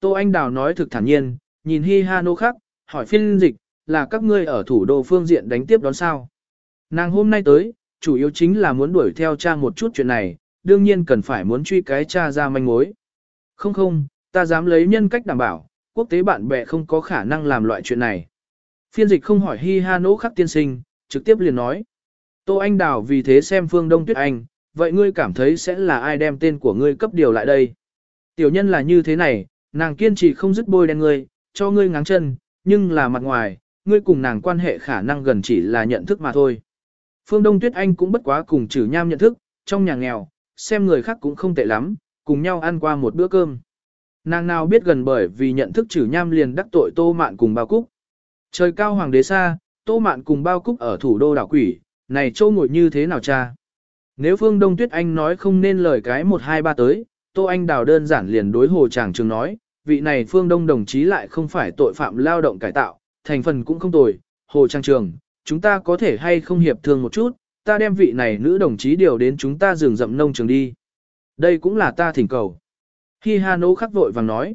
Tô Anh Đào nói thực thản nhiên, nhìn Hi Ha Nô khắc, hỏi phiên dịch, là các ngươi ở thủ đô phương diện đánh tiếp đón sao. Nàng hôm nay tới, chủ yếu chính là muốn đuổi theo cha một chút chuyện này, đương nhiên cần phải muốn truy cái cha ra manh mối. Không không, ta dám lấy nhân cách đảm bảo, quốc tế bạn bè không có khả năng làm loại chuyện này. Phiên dịch không hỏi Hi Ha Nô khắc tiên sinh, trực tiếp liền nói. Tô Anh Đào vì thế xem Phương Đông Tuyết Anh, vậy ngươi cảm thấy sẽ là ai đem tên của ngươi cấp điều lại đây? Tiểu nhân là như thế này, nàng kiên trì không dứt bôi đen ngươi, cho ngươi ngáng chân, nhưng là mặt ngoài, ngươi cùng nàng quan hệ khả năng gần chỉ là nhận thức mà thôi. Phương Đông Tuyết Anh cũng bất quá cùng trừ nham nhận thức, trong nhà nghèo, xem người khác cũng không tệ lắm, cùng nhau ăn qua một bữa cơm. Nàng nào biết gần bởi vì nhận thức trừ nham liền đắc tội tô mạn cùng bao cúc. Trời cao hoàng đế xa, tô mạn cùng bao cúc ở thủ đô đảo quỷ, này châu ngồi như thế nào cha? Nếu Phương Đông Tuyết Anh nói không nên lời cái 1-2-3 tới, Tô Anh Đào đơn giản liền đối hồ chàng trường nói, vị này Phương Đông đồng chí lại không phải tội phạm lao động cải tạo, thành phần cũng không tồi, hồ trang trường, chúng ta có thể hay không hiệp thương một chút, ta đem vị này nữ đồng chí điều đến chúng ta rừng rậm nông trường đi. Đây cũng là ta thỉnh cầu. Hi Ha Nô khắc vội vàng nói.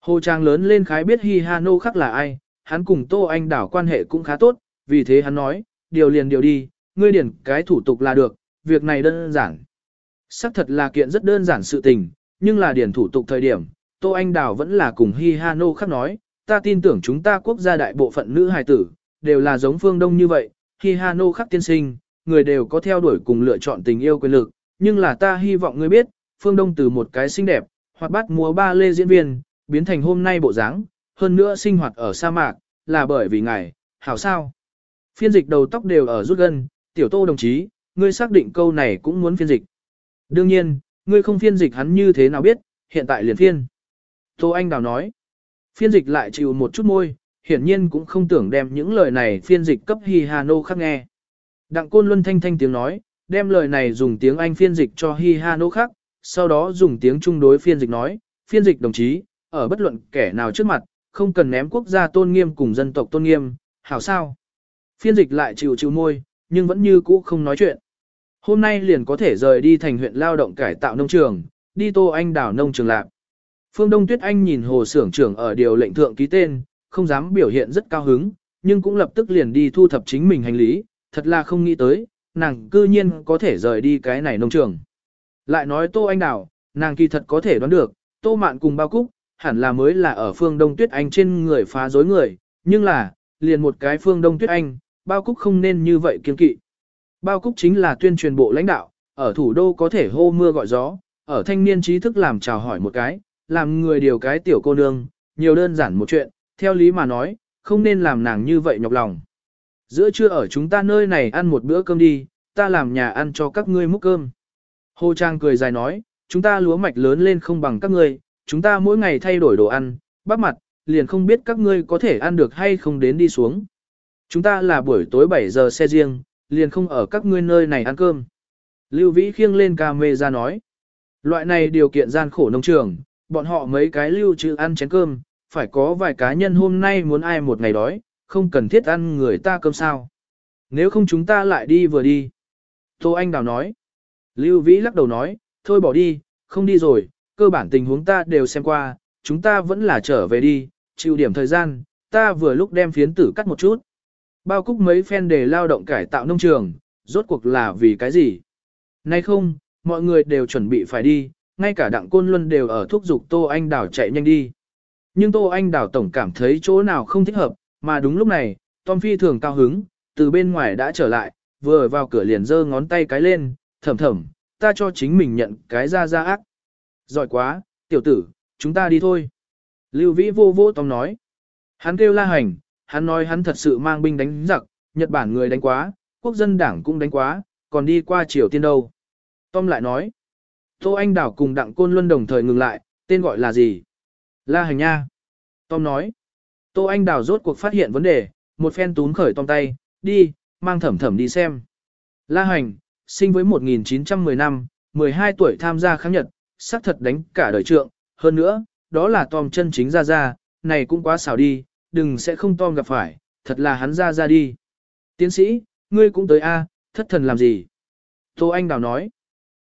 Hồ Trang lớn lên khái biết Hi Ha Nô khắc là ai, hắn cùng Tô Anh đảo quan hệ cũng khá tốt, vì thế hắn nói, điều liền điều đi, ngươi điển cái thủ tục là được, việc này đơn giản. Sắc thật là kiện rất đơn giản sự tình, nhưng là điển thủ tục thời điểm, Tô Anh Đào vẫn là cùng Hi Ha Nô khắc nói, ta tin tưởng chúng ta quốc gia đại bộ phận nữ hài tử, đều là giống phương đông như vậy, Hi Ha Nô khắc tiên sinh, người đều có theo đuổi cùng lựa chọn tình yêu quyền lực, nhưng là ta hy vọng ngươi biết, phương đông từ một cái xinh đẹp, hoặc bắt múa ba lê diễn viên, biến thành hôm nay bộ dáng, hơn nữa sinh hoạt ở sa mạc, là bởi vì ngài, hảo sao. Phiên dịch đầu tóc đều ở rút gân, tiểu tô đồng chí, ngươi xác định câu này cũng muốn phiên dịch. Đương nhiên, ngươi không phiên dịch hắn như thế nào biết, hiện tại liền phiên. Tô Anh Đào nói, phiên dịch lại chịu một chút môi, hiển nhiên cũng không tưởng đem những lời này phiên dịch cấp Hi Hà Nô khắc nghe. Đặng Côn Luân thanh thanh tiếng nói, đem lời này dùng tiếng Anh phiên dịch cho Hi Hà Nô khắc, sau đó dùng tiếng Trung đối phiên dịch nói, phiên dịch đồng chí, ở bất luận kẻ nào trước mặt, không cần ném quốc gia tôn nghiêm cùng dân tộc tôn nghiêm, hảo sao. Phiên dịch lại chịu chịu môi, nhưng vẫn như cũ không nói chuyện. Hôm nay liền có thể rời đi thành huyện lao động cải tạo nông trường, đi Tô Anh đảo nông trường lạc. Phương Đông Tuyết Anh nhìn hồ sưởng trưởng ở điều lệnh thượng ký tên, không dám biểu hiện rất cao hứng, nhưng cũng lập tức liền đi thu thập chính mình hành lý, thật là không nghĩ tới, nàng cư nhiên có thể rời đi cái này nông trường. Lại nói Tô Anh Đào, nàng kỳ thật có thể đoán được, Tô Mạn cùng bao cúc, hẳn là mới là ở phương Đông Tuyết Anh trên người phá dối người, nhưng là, liền một cái phương Đông Tuyết Anh, bao cúc không nên như vậy kiên kỵ. Bao cúc chính là tuyên truyền bộ lãnh đạo, ở thủ đô có thể hô mưa gọi gió, ở thanh niên trí thức làm chào hỏi một cái, làm người điều cái tiểu cô nương, nhiều đơn giản một chuyện, theo lý mà nói, không nên làm nàng như vậy nhọc lòng. Giữa trưa ở chúng ta nơi này ăn một bữa cơm đi, ta làm nhà ăn cho các ngươi múc cơm. Hồ Trang cười dài nói, chúng ta lúa mạch lớn lên không bằng các ngươi, chúng ta mỗi ngày thay đổi đồ ăn, bắp mặt, liền không biết các ngươi có thể ăn được hay không đến đi xuống. Chúng ta là buổi tối 7 giờ xe riêng, liền không ở các ngươi nơi này ăn cơm. Lưu Vĩ khiêng lên ca mê ra nói. Loại này điều kiện gian khổ nông trường, bọn họ mấy cái lưu trữ ăn chén cơm, phải có vài cá nhân hôm nay muốn ai một ngày đói, không cần thiết ăn người ta cơm sao. Nếu không chúng ta lại đi vừa đi. Tô Anh Đào nói. Lưu Vĩ lắc đầu nói, thôi bỏ đi, không đi rồi, cơ bản tình huống ta đều xem qua, chúng ta vẫn là trở về đi, chịu điểm thời gian, ta vừa lúc đem phiến tử cắt một chút. Bao cúc mấy phen để lao động cải tạo nông trường, rốt cuộc là vì cái gì? Nay không, mọi người đều chuẩn bị phải đi, ngay cả đặng côn luân đều ở thúc giục Tô Anh Đảo chạy nhanh đi. Nhưng Tô Anh Đảo tổng cảm thấy chỗ nào không thích hợp, mà đúng lúc này, Tom Phi thường cao hứng, từ bên ngoài đã trở lại, vừa vào cửa liền giơ ngón tay cái lên, thầm thầm, ta cho chính mình nhận cái ra ra ác. Giỏi quá, tiểu tử, chúng ta đi thôi. Lưu Vĩ vô vô Tom nói. Hắn kêu la hành, hắn nói hắn thật sự mang binh đánh giặc, Nhật Bản người đánh quá, quốc dân đảng cũng đánh quá, còn đi qua Triều Tiên đâu. Tom lại nói. Tô Anh Đảo cùng Đặng Côn Luân đồng thời ngừng lại, tên gọi là gì? La Hành Nha. Tom nói. Tô Anh Đảo rốt cuộc phát hiện vấn đề, một phen tún khởi Tom tay, đi, mang thẩm thẩm đi xem. La Hành, sinh với 1910 năm, 12 tuổi tham gia kháng Nhật, xác thật đánh cả đời trượng, hơn nữa, đó là Tom chân chính ra ra, này cũng quá xảo đi, đừng sẽ không Tom gặp phải, thật là hắn ra ra đi. Tiến sĩ, ngươi cũng tới A, thất thần làm gì? Tô Anh Đào nói,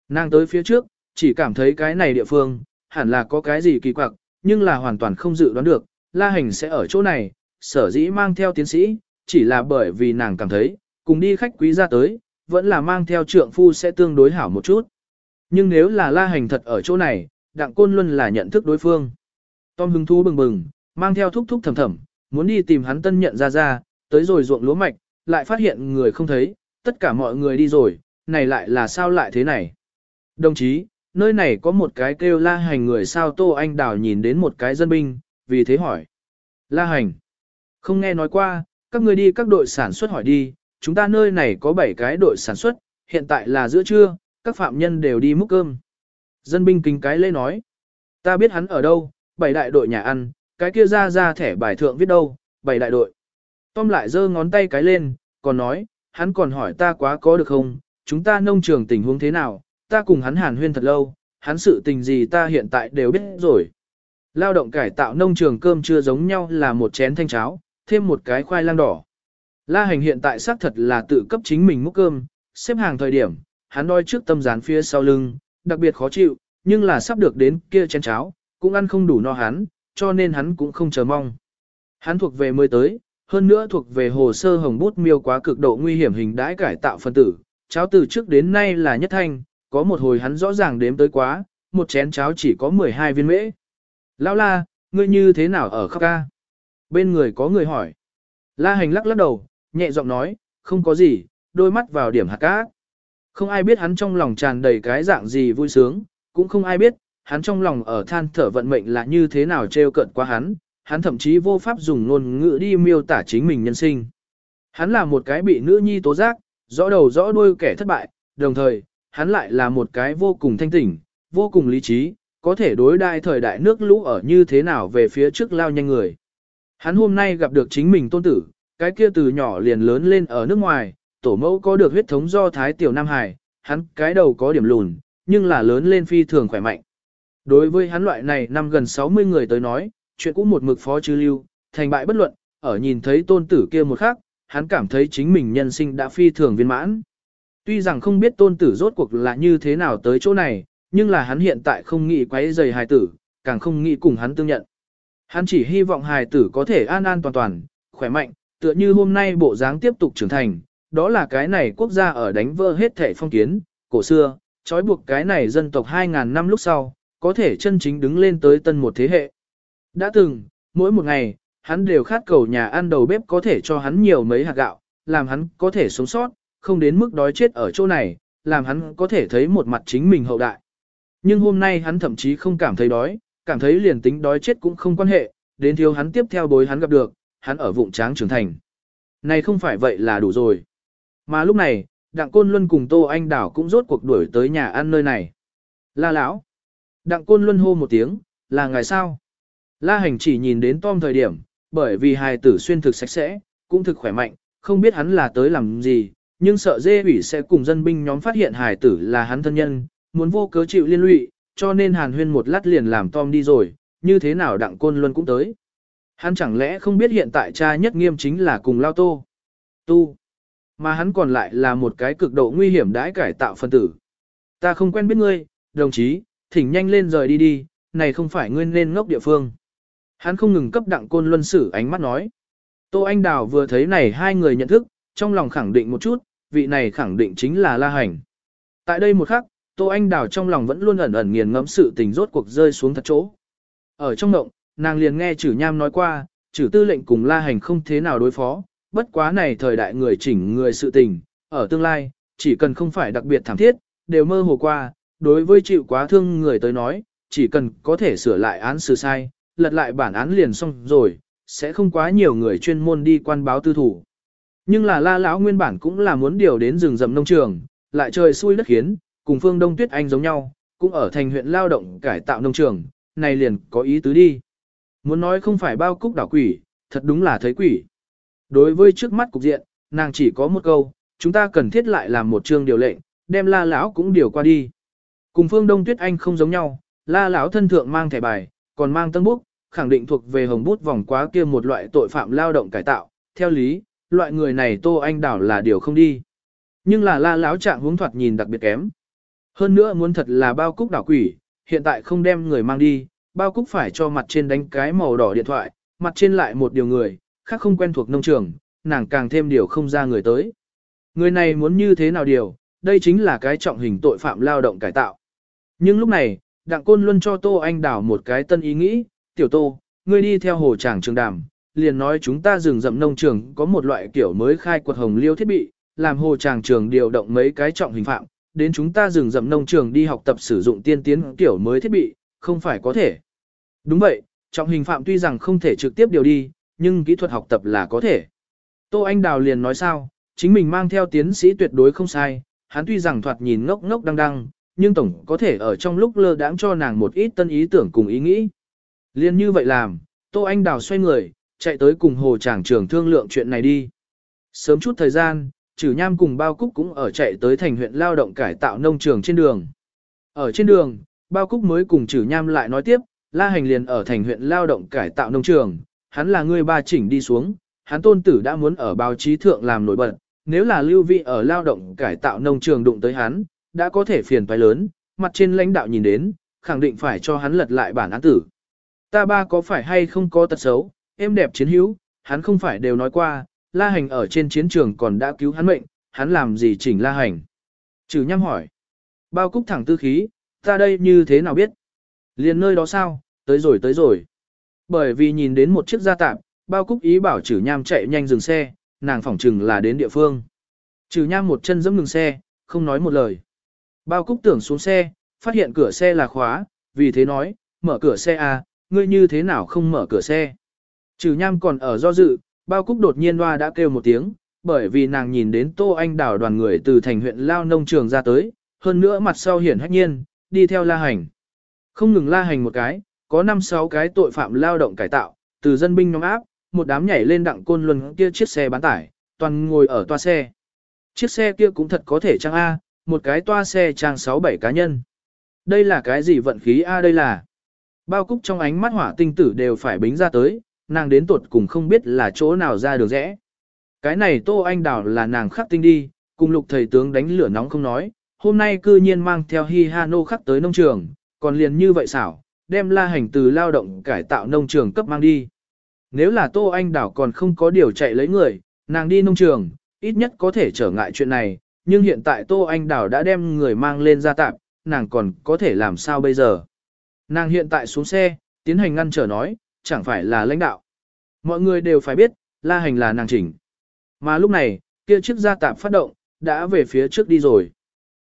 nàng tới phía trước, chỉ cảm thấy cái này địa phương, hẳn là có cái gì kỳ quặc, nhưng là hoàn toàn không dự đoán được, La Hành sẽ ở chỗ này, sở dĩ mang theo tiến sĩ, chỉ là bởi vì nàng cảm thấy, cùng đi khách quý ra tới, vẫn là mang theo trượng phu sẽ tương đối hảo một chút. Nhưng nếu là La Hành thật ở chỗ này, Đặng Côn Luân là nhận thức đối phương. Tom hứng thú bừng bừng, mang theo thúc thúc thầm thầm, muốn đi tìm hắn tân nhận ra ra, tới rồi ruộng lúa mạch, lại phát hiện người không thấy, tất cả mọi người đi rồi, này lại là sao lại thế này. Đồng chí, nơi này có một cái kêu la hành người sao Tô Anh Đào nhìn đến một cái dân binh, vì thế hỏi. La hành. Không nghe nói qua, các người đi các đội sản xuất hỏi đi, chúng ta nơi này có 7 cái đội sản xuất, hiện tại là giữa trưa, các phạm nhân đều đi múc cơm. Dân binh kính cái lê nói. Ta biết hắn ở đâu, bảy đại đội nhà ăn, cái kia ra ra thẻ bài thượng viết đâu, bảy đại đội. Tom lại giơ ngón tay cái lên, còn nói, hắn còn hỏi ta quá có được không, chúng ta nông trường tình huống thế nào, ta cùng hắn hàn huyên thật lâu, hắn sự tình gì ta hiện tại đều biết rồi. Lao động cải tạo nông trường cơm chưa giống nhau là một chén thanh cháo, thêm một cái khoai lang đỏ. La hành hiện tại xác thật là tự cấp chính mình múc cơm, xếp hàng thời điểm, hắn đôi trước tâm dán phía sau lưng, đặc biệt khó chịu, nhưng là sắp được đến kia chén cháo, cũng ăn không đủ no hắn, cho nên hắn cũng không chờ mong. Hắn thuộc về mới tới, hơn nữa thuộc về hồ sơ hồng bút miêu quá cực độ nguy hiểm hình đãi cải tạo phân tử, cháo từ trước đến nay là nhất thanh, có một hồi hắn rõ ràng đếm tới quá, một chén cháo chỉ có 12 viên mễ. Lão la, ngươi như thế nào ở khắp ca? Bên người có người hỏi. La hành lắc lắc đầu, nhẹ giọng nói, không có gì, đôi mắt vào điểm hạt cát. Không ai biết hắn trong lòng tràn đầy cái dạng gì vui sướng, cũng không ai biết, hắn trong lòng ở than thở vận mệnh là như thế nào trêu cận qua hắn, hắn thậm chí vô pháp dùng ngôn ngữ đi miêu tả chính mình nhân sinh. Hắn là một cái bị nữ nhi tố giác, rõ đầu rõ đuôi kẻ thất bại, đồng thời, hắn lại là một cái vô cùng thanh tỉnh, vô cùng lý trí, có thể đối đại thời đại nước lũ ở như thế nào về phía trước lao nhanh người. Hắn hôm nay gặp được chính mình tôn tử, cái kia từ nhỏ liền lớn lên ở nước ngoài, tổ mẫu có được huyết thống do Thái Tiểu Nam Hải, hắn cái đầu có điểm lùn, nhưng là lớn lên phi thường khỏe mạnh. Đối với hắn loại này năm gần 60 người tới nói, chuyện cũng một mực phó chứ lưu, thành bại bất luận, ở nhìn thấy tôn tử kia một khắc, hắn cảm thấy chính mình nhân sinh đã phi thường viên mãn. Tuy rằng không biết tôn tử rốt cuộc là như thế nào tới chỗ này, nhưng là hắn hiện tại không nghĩ quấy rầy hài tử, càng không nghĩ cùng hắn tương nhận. Hắn chỉ hy vọng hài tử có thể an an toàn toàn, khỏe mạnh, tựa như hôm nay bộ dáng tiếp tục trưởng thành, đó là cái này quốc gia ở đánh vỡ hết thể phong kiến, cổ xưa, trói buộc cái này dân tộc 2.000 năm lúc sau, có thể chân chính đứng lên tới tân một thế hệ. Đã từng, mỗi một ngày, hắn đều khát cầu nhà ăn đầu bếp có thể cho hắn nhiều mấy hạt gạo, làm hắn có thể sống sót, không đến mức đói chết ở chỗ này, làm hắn có thể thấy một mặt chính mình hậu đại. Nhưng hôm nay hắn thậm chí không cảm thấy đói, cảm thấy liền tính đói chết cũng không quan hệ, đến thiếu hắn tiếp theo bối hắn gặp được, hắn ở vụng tráng trưởng thành. Này không phải vậy là đủ rồi. Mà lúc này, Đặng Côn Luân cùng Tô Anh Đảo cũng rốt cuộc đuổi tới nhà ăn nơi này. La lão. Đặng Côn Luân hô một tiếng, là ngày sao? La hành chỉ nhìn đến Tom thời điểm, bởi vì hài tử xuyên thực sạch sẽ, cũng thực khỏe mạnh, không biết hắn là tới làm gì, nhưng sợ dê ủy sẽ cùng dân binh nhóm phát hiện hải tử là hắn thân nhân, muốn vô cớ chịu liên lụy, cho nên hàn huyên một lát liền làm Tom đi rồi, như thế nào Đặng Côn Luân cũng tới. Hắn chẳng lẽ không biết hiện tại cha nhất nghiêm chính là cùng lao tô. Tu. Mà hắn còn lại là một cái cực độ nguy hiểm đãi cải tạo phân tử. Ta không quen biết ngươi, đồng chí, thỉnh nhanh lên rời đi đi, này không phải ngươi nên ngốc địa phương. Hắn không ngừng cấp đặng côn luân sử ánh mắt nói. Tô Anh Đào vừa thấy này hai người nhận thức, trong lòng khẳng định một chút, vị này khẳng định chính là La Hành. Tại đây một khắc, Tô Anh Đào trong lòng vẫn luôn ẩn ẩn nghiền ngẫm sự tình rốt cuộc rơi xuống thật chỗ. Ở trong động, nàng liền nghe chử nham nói qua, chử tư lệnh cùng La Hành không thế nào đối phó, bất quá này thời đại người chỉnh người sự tình, ở tương lai, chỉ cần không phải đặc biệt thảm thiết, đều mơ hồ qua, đối với chịu quá thương người tới nói, chỉ cần có thể sửa lại án xử sai, lật lại bản án liền xong rồi, sẽ không quá nhiều người chuyên môn đi quan báo tư thủ. Nhưng là la lão nguyên bản cũng là muốn điều đến rừng rậm nông trường, lại trời xui đất khiến, cùng phương Đông Tuyết Anh giống nhau, cũng ở thành huyện lao động cải tạo nông trường, này liền có ý tứ đi. Muốn nói không phải bao cúc đảo quỷ, thật đúng là thấy quỷ. Đối với trước mắt cục diện, nàng chỉ có một câu, chúng ta cần thiết lại làm một chương điều lệnh, đem la lão cũng điều qua đi. Cùng phương Đông Tuyết Anh không giống nhau, la lão thân thượng mang thẻ bài, còn mang tân bút, khẳng định thuộc về hồng bút vòng quá kia một loại tội phạm lao động cải tạo. Theo lý, loại người này Tô Anh Đảo là điều không đi. Nhưng là la lão trạng hướng thoạt nhìn đặc biệt kém. Hơn nữa muốn thật là bao cúc đảo quỷ, hiện tại không đem người mang đi, bao cúc phải cho mặt trên đánh cái màu đỏ điện thoại, mặt trên lại một điều người, khác không quen thuộc nông trường, nàng càng thêm điều không ra người tới. Người này muốn như thế nào điều, đây chính là cái trọng hình tội phạm lao động cải tạo. Nhưng lúc này, Đặng Côn Luân cho Tô Anh đảo một cái tân ý nghĩ, tiểu Tô, ngươi đi theo hồ tràng trường đàm, liền nói chúng ta rừng rậm nông trường có một loại kiểu mới khai quật hồng liêu thiết bị, làm hồ tràng trường điều động mấy cái trọng hình phạm, đến chúng ta rừng rậm nông trường đi học tập sử dụng tiên tiến kiểu mới thiết bị, không phải có thể. Đúng vậy, trọng hình phạm tuy rằng không thể trực tiếp điều đi, nhưng kỹ thuật học tập là có thể. Tô Anh Đào liền nói sao, chính mình mang theo tiến sĩ tuyệt đối không sai, hắn tuy rằng thoạt nhìn ngốc ngốc đăng đăng, nhưng tổng có thể ở trong lúc lơ đãng cho nàng một ít tân ý tưởng cùng ý nghĩ. Liên như vậy làm, Tô Anh Đào xoay người, chạy tới cùng hồ tràng trưởng thương lượng chuyện này đi. Sớm chút thời gian, Trừ Nham cùng Bao Cúc cũng ở chạy tới thành huyện lao động cải tạo nông trường trên đường. Ở trên đường, Bao Cúc mới cùng Trừ Nham lại nói tiếp, La Hành liền ở thành huyện lao động cải tạo nông trường, hắn là người ba chỉnh đi xuống, hắn tôn tử đã muốn ở báo chí thượng làm nổi bật, nếu là lưu vị ở lao động cải tạo nông trường đụng tới hắn, đã có thể phiền phải lớn, mặt trên lãnh đạo nhìn đến, khẳng định phải cho hắn lật lại bản án tử. Ta ba có phải hay không có tật xấu, em đẹp chiến hữu, hắn không phải đều nói qua, la hành ở trên chiến trường còn đã cứu hắn mệnh, hắn làm gì chỉnh la hành. Trừ nhăm hỏi. Bao cúc thẳng tư khí, ta đây như thế nào biết? Liền nơi đó sao, tới rồi tới rồi. Bởi vì nhìn đến một chiếc gia tạm, bao cúc ý bảo trừ nham chạy nhanh dừng xe, nàng phỏng chừng là đến địa phương. Trừ nham một chân dẫm ngừng xe, không nói một lời. Bao cúc tưởng xuống xe, phát hiện cửa xe là khóa, vì thế nói, mở cửa xe à, ngươi như thế nào không mở cửa xe. Trừ nham còn ở do dự, bao cúc đột nhiên loa đã kêu một tiếng, bởi vì nàng nhìn đến Tô Anh đảo đoàn người từ thành huyện Lao Nông Trường ra tới, hơn nữa mặt sau hiển hách nhiên, đi theo la hành. Không ngừng la hành một cái, có 5-6 cái tội phạm lao động cải tạo, từ dân binh nhóm áp, một đám nhảy lên đặng côn luân kia chiếc xe bán tải, toàn ngồi ở toa xe. Chiếc xe kia cũng thật có thể trang A, một cái toa xe trang 6-7 cá nhân. Đây là cái gì vận khí A đây là? Bao cúc trong ánh mắt hỏa tinh tử đều phải bính ra tới, nàng đến tuột cùng không biết là chỗ nào ra được rẽ. Cái này Tô Anh Đào là nàng khắc tinh đi, cùng lục thầy tướng đánh lửa nóng không nói, hôm nay cư nhiên mang theo Hi Hano khắc tới nông trường, còn liền như vậy xảo, đem la hành từ lao động cải tạo nông trường cấp mang đi. Nếu là Tô Anh Đảo còn không có điều chạy lấy người, nàng đi nông trường, ít nhất có thể trở ngại chuyện này, nhưng hiện tại Tô Anh Đảo đã đem người mang lên ra tạm, nàng còn có thể làm sao bây giờ. Nàng hiện tại xuống xe, tiến hành ngăn trở nói, chẳng phải là lãnh đạo. Mọi người đều phải biết, la hành là nàng chỉnh. Mà lúc này, kia chiếc gia tạm phát động, đã về phía trước đi rồi.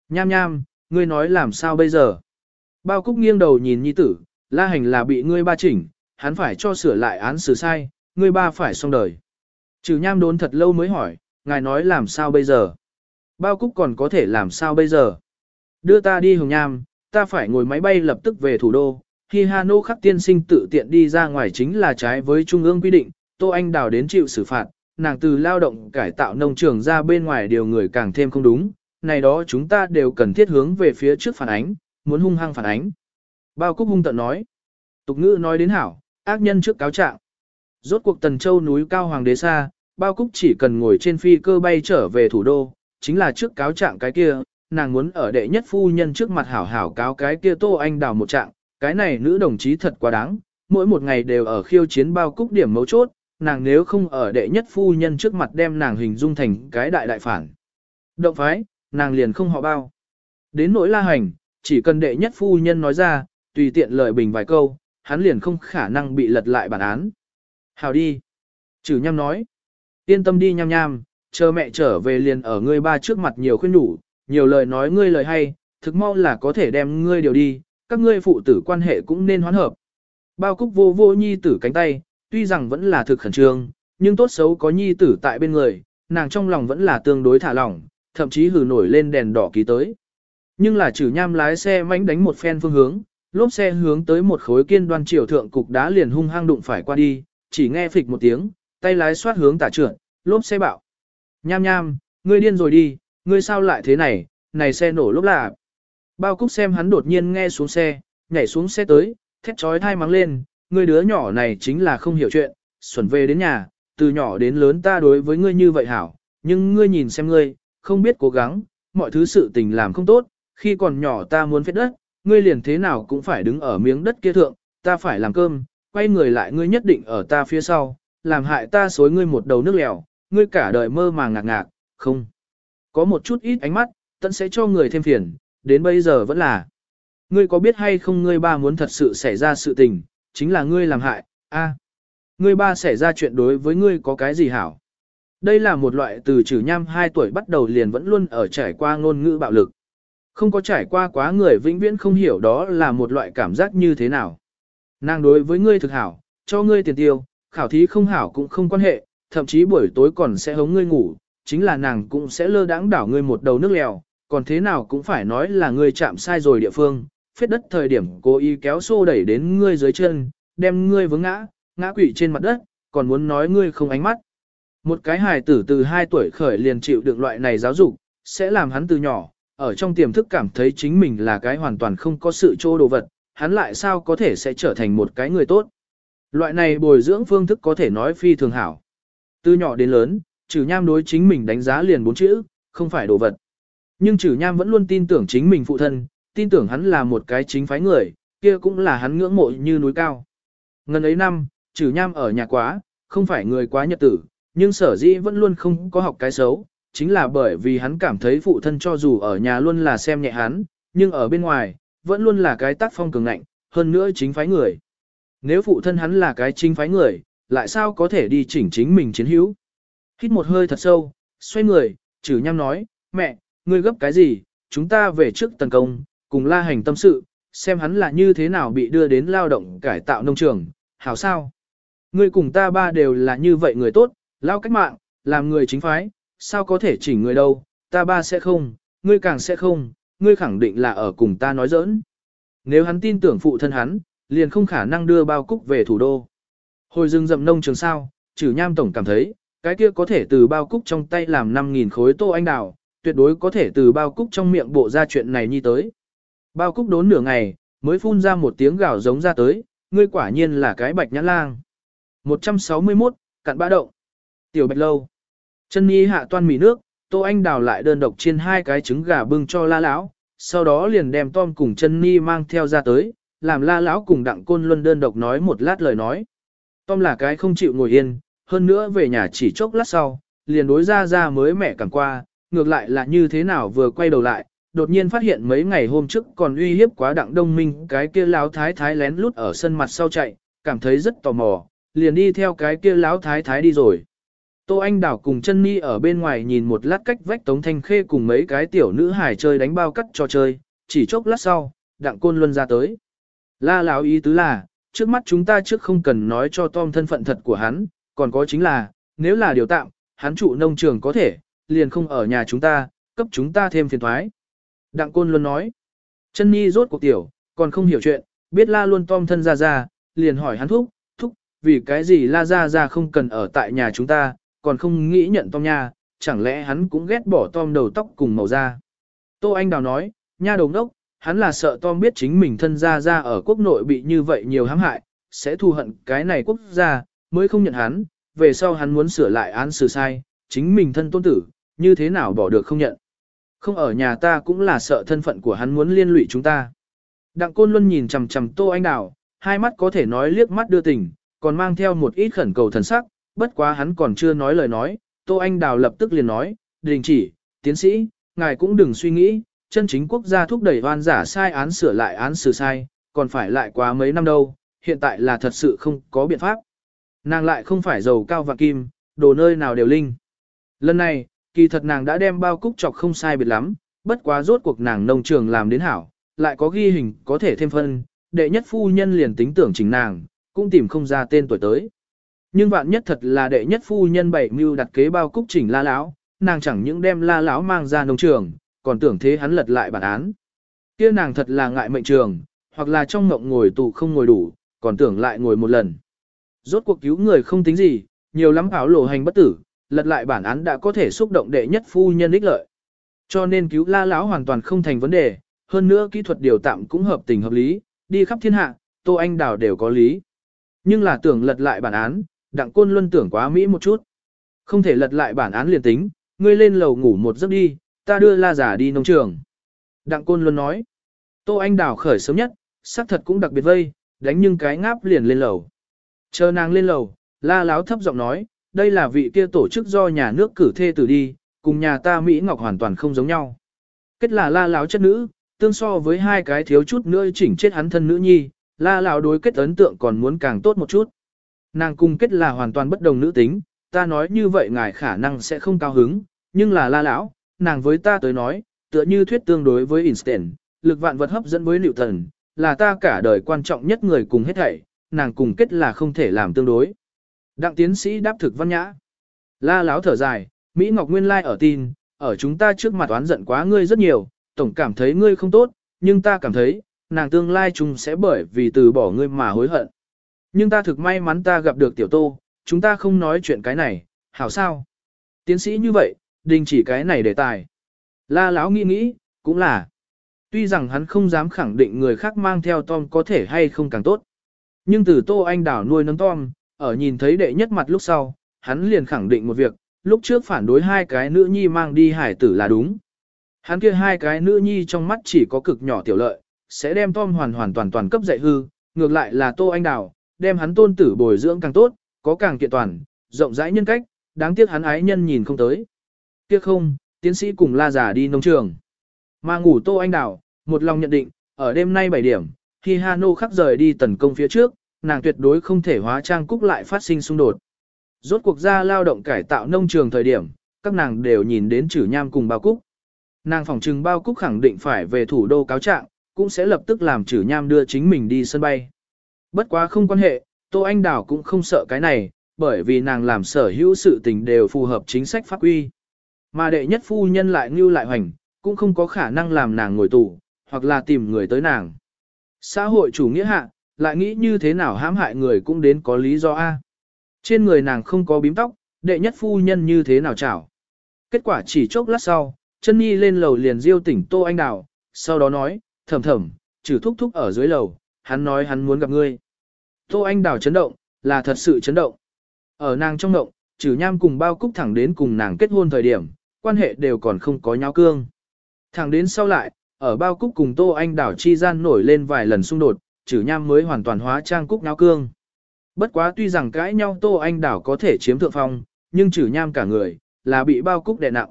Nham nham, ngươi nói làm sao bây giờ? Bao cúc nghiêng đầu nhìn nhi tử, la hành là bị ngươi ba chỉnh, hắn phải cho sửa lại án xử sai, ngươi ba phải xong đời. Trừ nham đốn thật lâu mới hỏi, ngài nói làm sao bây giờ? Bao cúc còn có thể làm sao bây giờ? Đưa ta đi hồng nham, ta phải ngồi máy bay lập tức về thủ đô. Khi Hà Nô khắc tiên sinh tự tiện đi ra ngoài chính là trái với trung ương quy định, Tô Anh Đào đến chịu xử phạt, nàng từ lao động cải tạo nông trường ra bên ngoài điều người càng thêm không đúng, này đó chúng ta đều cần thiết hướng về phía trước phản ánh, muốn hung hăng phản ánh. Bao Cúc hung tận nói, tục ngữ nói đến hảo, ác nhân trước cáo trạng. Rốt cuộc Tần Châu núi cao hoàng đế xa, Bao Cúc chỉ cần ngồi trên phi cơ bay trở về thủ đô, chính là trước cáo trạng cái kia, nàng muốn ở đệ nhất phu nhân trước mặt hảo hảo cáo cái kia Tô Anh đào một trạng, cái này nữ đồng chí thật quá đáng, mỗi một ngày đều ở khiêu chiến Bao Cúc điểm mấu chốt, nàng nếu không ở đệ nhất phu nhân trước mặt đem nàng hình dung thành cái đại đại phản. Động phái, nàng liền không họ bao. Đến nỗi la hành, chỉ cần đệ nhất phu nhân nói ra, tùy tiện lời bình vài câu, hắn liền không khả năng bị lật lại bản án. Hào đi. Chử nhăm nói. Yên tâm đi nham nham, chờ mẹ trở về liền ở ngươi ba trước mặt nhiều khuyên đủ, nhiều lời nói ngươi lời hay, thực mau là có thể đem ngươi điều đi, các ngươi phụ tử quan hệ cũng nên hoán hợp. Bao cúc vô vô nhi tử cánh tay, tuy rằng vẫn là thực khẩn trương, nhưng tốt xấu có nhi tử tại bên người, nàng trong lòng vẫn là tương đối thả lỏng, thậm chí hừ nổi lên đèn đỏ ký tới. Nhưng là chử nham lái xe mánh đánh một phen phương hướng, lốp xe hướng tới một khối kiên đoan triều thượng cục đá liền hung hăng đụng phải qua đi, chỉ nghe phịch một tiếng, tay lái xoát hướng tả trượt, lốp xe bạo. Nham nham, ngươi điên rồi đi, ngươi sao lại thế này, này xe nổ lốp là. Bao cúc xem hắn đột nhiên nghe xuống xe, nhảy xuống xe tới, thét trói thai mắng lên, Người đứa nhỏ này chính là không hiểu chuyện, xuẩn về đến nhà, từ nhỏ đến lớn ta đối với ngươi như vậy hảo, nhưng ngươi nhìn xem ngươi, không biết cố gắng, mọi thứ sự tình làm không tốt, khi còn nhỏ ta muốn phết đất, ngươi liền thế nào cũng phải đứng ở miếng đất kia thượng, ta phải làm cơm, quay người lại ngươi nhất định ở ta phía sau, làm hại ta xối ngươi một đầu nước lèo, ngươi cả đời mơ màng ngạc ngạc, không. Có một chút ít ánh mắt, tận sẽ cho người thêm phiền, đến bây giờ vẫn là. Ngươi có biết hay không ngươi ba muốn thật sự xảy ra sự tình, chính là ngươi làm hại, a, Ngươi ba xảy ra chuyện đối với ngươi có cái gì hảo? Đây là một loại từ trừ nham 2 tuổi bắt đầu liền vẫn luôn ở trải qua ngôn ngữ bạo lực. Không có trải qua quá người vĩnh viễn không hiểu đó là một loại cảm giác như thế nào. Nàng đối với ngươi thực hảo, cho ngươi tiền tiêu, khảo thí không hảo cũng không quan hệ, thậm chí buổi tối còn sẽ hống ngươi ngủ, chính là nàng cũng sẽ lơ đãng đảo ngươi một đầu nước lèo, còn thế nào cũng phải nói là ngươi chạm sai rồi địa phương, phết đất thời điểm cố ý kéo xô đẩy đến ngươi dưới chân, đem ngươi vướng ngã, ngã quỵ trên mặt đất, còn muốn nói ngươi không ánh mắt. Một cái hài tử từ 2 tuổi khởi liền chịu được loại này giáo dục, sẽ làm hắn từ nhỏ, ở trong tiềm thức cảm thấy chính mình là cái hoàn toàn không có sự trô đồ vật, hắn lại sao có thể sẽ trở thành một cái người tốt. Loại này bồi dưỡng phương thức có thể nói phi thường hảo. Từ nhỏ đến lớn, trừ nham đối chính mình đánh giá liền bốn chữ, không phải đồ vật. Nhưng trừ nham vẫn luôn tin tưởng chính mình phụ thân, tin tưởng hắn là một cái chính phái người, kia cũng là hắn ngưỡng mộ như núi cao. Ngần ấy năm, trừ nham ở nhà quá, không phải người quá nhật tử, nhưng sở dĩ vẫn luôn không có học cái xấu, chính là bởi vì hắn cảm thấy phụ thân cho dù ở nhà luôn là xem nhẹ hắn, nhưng ở bên ngoài, vẫn luôn là cái tác phong cường ngạnh, hơn nữa chính phái người. Nếu phụ thân hắn là cái chính phái người, lại sao có thể đi chỉnh chính mình chiến hữu? Hít một hơi thật sâu, xoay người, chử nhăm nói, mẹ, ngươi gấp cái gì, chúng ta về trước tấn công, cùng la hành tâm sự, xem hắn là như thế nào bị đưa đến lao động cải tạo nông trường, hảo sao? Ngươi cùng ta ba đều là như vậy người tốt, lao cách mạng, làm người chính phái, sao có thể chỉnh người đâu, ta ba sẽ không, ngươi càng sẽ không, ngươi khẳng định là ở cùng ta nói giỡn. Nếu hắn tin tưởng phụ thân hắn, liền không khả năng đưa bao cúc về thủ đô. Hồi rừng rậm nông trường sao, trừ nham tổng cảm thấy, cái kia có thể từ bao cúc trong tay làm 5.000 khối tô anh đào, tuyệt đối có thể từ bao cúc trong miệng bộ ra chuyện này nhi tới. Bao cúc đốn nửa ngày, mới phun ra một tiếng gào giống ra tới, ngươi quả nhiên là cái bạch nhãn lang. 161, cặn bã động. Tiểu bạch lâu. Chân nhi hạ toan mì nước, tô anh đào lại đơn độc chiên hai cái trứng gà bưng cho la lão, sau đó liền đem Tom cùng chân ni mang theo ra tới, làm la lão cùng đặng côn luân đơn độc nói một lát lời nói. Tom là cái không chịu ngồi yên, hơn nữa về nhà chỉ chốc lát sau, liền đối ra ra mới mẹ càng qua, ngược lại là như thế nào vừa quay đầu lại, đột nhiên phát hiện mấy ngày hôm trước còn uy hiếp quá đặng đông minh cái kia lão thái thái lén lút ở sân mặt sau chạy, cảm thấy rất tò mò, liền đi theo cái kia lão thái thái đi rồi. Tô Anh Đảo cùng chân Ni ở bên ngoài nhìn một lát cách vách Tống Thanh Khê cùng mấy cái tiểu nữ hải chơi đánh bao cắt trò chơi, chỉ chốc lát sau, đặng côn luân ra tới. La lão ý tứ là, trước mắt chúng ta trước không cần nói cho Tom thân phận thật của hắn, còn có chính là, nếu là điều tạm, hắn trụ nông trường có thể, liền không ở nhà chúng ta, cấp chúng ta thêm phiền thoái. Đặng côn luân nói, chân Ni rốt cuộc tiểu, còn không hiểu chuyện, biết la luôn Tom thân ra ra, liền hỏi hắn thúc, thúc, vì cái gì la ra ra không cần ở tại nhà chúng ta, còn không nghĩ nhận Tom nha, chẳng lẽ hắn cũng ghét bỏ Tom đầu tóc cùng màu da. Tô Anh Đào nói, nha đồng đốc, hắn là sợ Tom biết chính mình thân gia ra ở quốc nội bị như vậy nhiều hãm hại, sẽ thù hận cái này quốc gia, mới không nhận hắn, về sau hắn muốn sửa lại án xử sai, chính mình thân tôn tử, như thế nào bỏ được không nhận. Không ở nhà ta cũng là sợ thân phận của hắn muốn liên lụy chúng ta. Đặng Côn Luân nhìn chằm chằm Tô Anh Đào, hai mắt có thể nói liếc mắt đưa tình, còn mang theo một ít khẩn cầu thần sắc, bất quá hắn còn chưa nói lời nói, Tô Anh Đào lập tức liền nói, đình chỉ, tiến sĩ, ngài cũng đừng suy nghĩ, chân chính quốc gia thúc đẩy oan giả sai án sửa lại án xử sai, còn phải lại quá mấy năm đâu, hiện tại là thật sự không có biện pháp. Nàng lại không phải giàu cao và kim, đồ nơi nào đều linh. Lần này, kỳ thật nàng đã đem bao cúc chọc không sai biệt lắm, bất quá rốt cuộc nàng nông trường làm đến hảo, lại có ghi hình có thể thêm phân, đệ nhất phu nhân liền tính tưởng chính nàng, cũng tìm không ra tên tuổi tới. Nhưng vạn nhất thật là đệ nhất phu nhân bảy mưu đặt kế bao cúc chỉnh la lão, nàng chẳng những đem la lão mang ra nông trường, còn tưởng thế hắn lật lại bản án. Kia nàng thật là ngại mệnh trường, hoặc là trong ngộng ngồi tù không ngồi đủ, còn tưởng lại ngồi một lần. Rốt cuộc cứu người không tính gì, nhiều lắm áo lộ hành bất tử, lật lại bản án đã có thể xúc động đệ nhất phu nhân ích lợi. Cho nên cứu la lão hoàn toàn không thành vấn đề, hơn nữa kỹ thuật điều tạm cũng hợp tình hợp lý, đi khắp thiên hạ, Tô Anh Đào đều có lý. Nhưng là tưởng lật lại bản án, đặng côn luân tưởng quá mỹ một chút. Không thể lật lại bản án liền tính, ngươi lên lầu ngủ một giấc đi, ta đưa la giả đi nông trường. Đặng côn luân nói, Tô Anh Đào khởi sớm nhất, xác thật cũng đặc biệt vây, đánh nhưng cái ngáp liền lên lầu. Chờ nàng lên lầu, la láo thấp giọng nói, đây là vị kia tổ chức do nhà nước cử thê tử đi, cùng nhà ta Mỹ Ngọc hoàn toàn không giống nhau. Kết là la láo chất nữ, tương so với hai cái thiếu chút nữa chỉnh chết hắn thân nữ nhi, la láo đối kết ấn tượng còn muốn càng tốt một chút. Nàng cùng kết là hoàn toàn bất đồng nữ tính, ta nói như vậy ngài khả năng sẽ không cao hứng, nhưng là la lão, nàng với ta tới nói, tựa như thuyết tương đối với Einstein, lực vạn vật hấp dẫn với Newton, là ta cả đời quan trọng nhất người cùng hết thảy, nàng cùng kết là không thể làm tương đối. Đặng tiến sĩ đáp thực văn nhã. La láo thở dài, Mỹ Ngọc Nguyên lai like ở tin, ở chúng ta trước mặt oán giận quá ngươi rất nhiều, tổng cảm thấy ngươi không tốt, nhưng ta cảm thấy, nàng tương lai chung sẽ bởi vì từ bỏ ngươi mà hối hận. Nhưng ta thực may mắn ta gặp được tiểu tô, chúng ta không nói chuyện cái này, hảo sao? Tiến sĩ như vậy, đình chỉ cái này đề tài. La Lão nghĩ nghĩ, cũng là. Tuy rằng hắn không dám khẳng định người khác mang theo Tom có thể hay không càng tốt. Nhưng từ Tô Anh Đảo nuôi nấng Tom, ở nhìn thấy đệ nhất mặt lúc sau, hắn liền khẳng định một việc, lúc trước phản đối hai cái nữ nhi mang đi hải tử là đúng. Hắn kia hai cái nữ nhi trong mắt chỉ có cực nhỏ tiểu lợi, sẽ đem Tom hoàn hoàn toàn toàn cấp dạy hư, ngược lại là Tô Anh Đào, đem hắn tôn tử bồi dưỡng càng tốt, có càng kiện toàn, rộng rãi nhân cách, đáng tiếc hắn ái nhân nhìn không tới. Tiếc không, tiến sĩ cùng la giả đi nông trường. Mà ngủ Tô Anh Đào, một lòng nhận định, ở đêm nay 7 điểm, khi Hano khắc rời đi tấn công phía trước, nàng tuyệt đối không thể hóa trang cúc lại phát sinh xung đột. Rốt cuộc ra lao động cải tạo nông trường thời điểm, các nàng đều nhìn đến chử nham cùng bao cúc. Nàng phỏng trừng bao cúc khẳng định phải về thủ đô cáo trạng, cũng sẽ lập tức làm chử nham đưa chính mình đi sân bay. Bất quá không quan hệ, Tô Anh Đào cũng không sợ cái này, bởi vì nàng làm sở hữu sự tình đều phù hợp chính sách pháp quy. Mà đệ nhất phu nhân lại ngưu lại hoành, cũng không có khả năng làm nàng ngồi tù, hoặc là tìm người tới nàng. Xã hội chủ nghĩa hạ, lại nghĩ như thế nào hãm hại người cũng đến có lý do A. Trên người nàng không có bím tóc, đệ nhất phu nhân như thế nào chảo. Kết quả chỉ chốc lát sau, chân nhi lên lầu liền diêu tỉnh Tô Anh Đào, sau đó nói, thầm thầm, trừ thúc thúc ở dưới lầu, hắn nói hắn muốn gặp ngươi. Tô Anh Đào chấn động, là thật sự chấn động. Ở nàng trong động, trừ nham cùng bao cúc thẳng đến cùng nàng kết hôn thời điểm, quan hệ đều còn không có nhau cương. Thẳng đến sau lại, ở bao cúc cùng Tô Anh Đào chi gian nổi lên vài lần xung đột, Chử nham mới hoàn toàn hóa trang cúc náo cương. Bất quá tuy rằng cãi nhau Tô Anh Đảo có thể chiếm thượng phong, nhưng Chử nham cả người, là bị bao cúc đè nặng.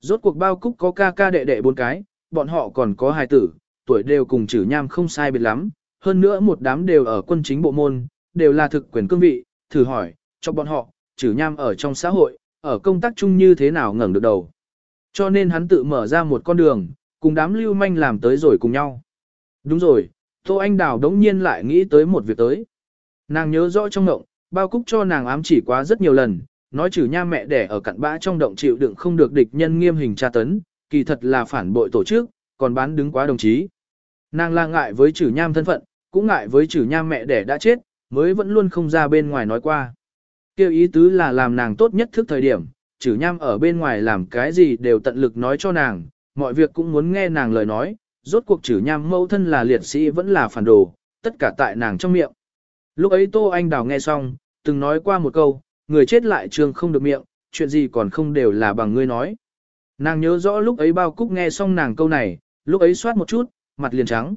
Rốt cuộc bao cúc có ca ca đệ đệ bốn cái, bọn họ còn có hài tử, tuổi đều cùng Chử nham không sai biệt lắm, hơn nữa một đám đều ở quân chính bộ môn, đều là thực quyền cương vị, thử hỏi, cho bọn họ, Chử nham ở trong xã hội, ở công tác chung như thế nào ngẩng được đầu. Cho nên hắn tự mở ra một con đường, cùng đám lưu manh làm tới rồi cùng nhau. Đúng rồi, Tô Anh Đào đống nhiên lại nghĩ tới một việc tới. Nàng nhớ rõ trong động, bao cúc cho nàng ám chỉ quá rất nhiều lần, nói trừ nha mẹ đẻ ở cặn bã trong động chịu đựng không được địch nhân nghiêm hình tra tấn, kỳ thật là phản bội tổ chức, còn bán đứng quá đồng chí. Nàng là ngại với trừ nham thân phận, cũng ngại với trừ nham mẹ đẻ đã chết, mới vẫn luôn không ra bên ngoài nói qua. Kêu ý tứ là làm nàng tốt nhất thức thời điểm, trừ nham ở bên ngoài làm cái gì đều tận lực nói cho nàng, mọi việc cũng muốn nghe nàng lời nói, rốt cuộc trừ nham mẫu thân là liệt sĩ vẫn là phản đồ, tất cả tại nàng trong miệng. Lúc ấy Tô Anh Đào nghe xong, từng nói qua một câu, người chết lại trường không được miệng, chuyện gì còn không đều là bằng ngươi nói. Nàng nhớ rõ lúc ấy bao cúc nghe xong nàng câu này, lúc ấy soát một chút, mặt liền trắng.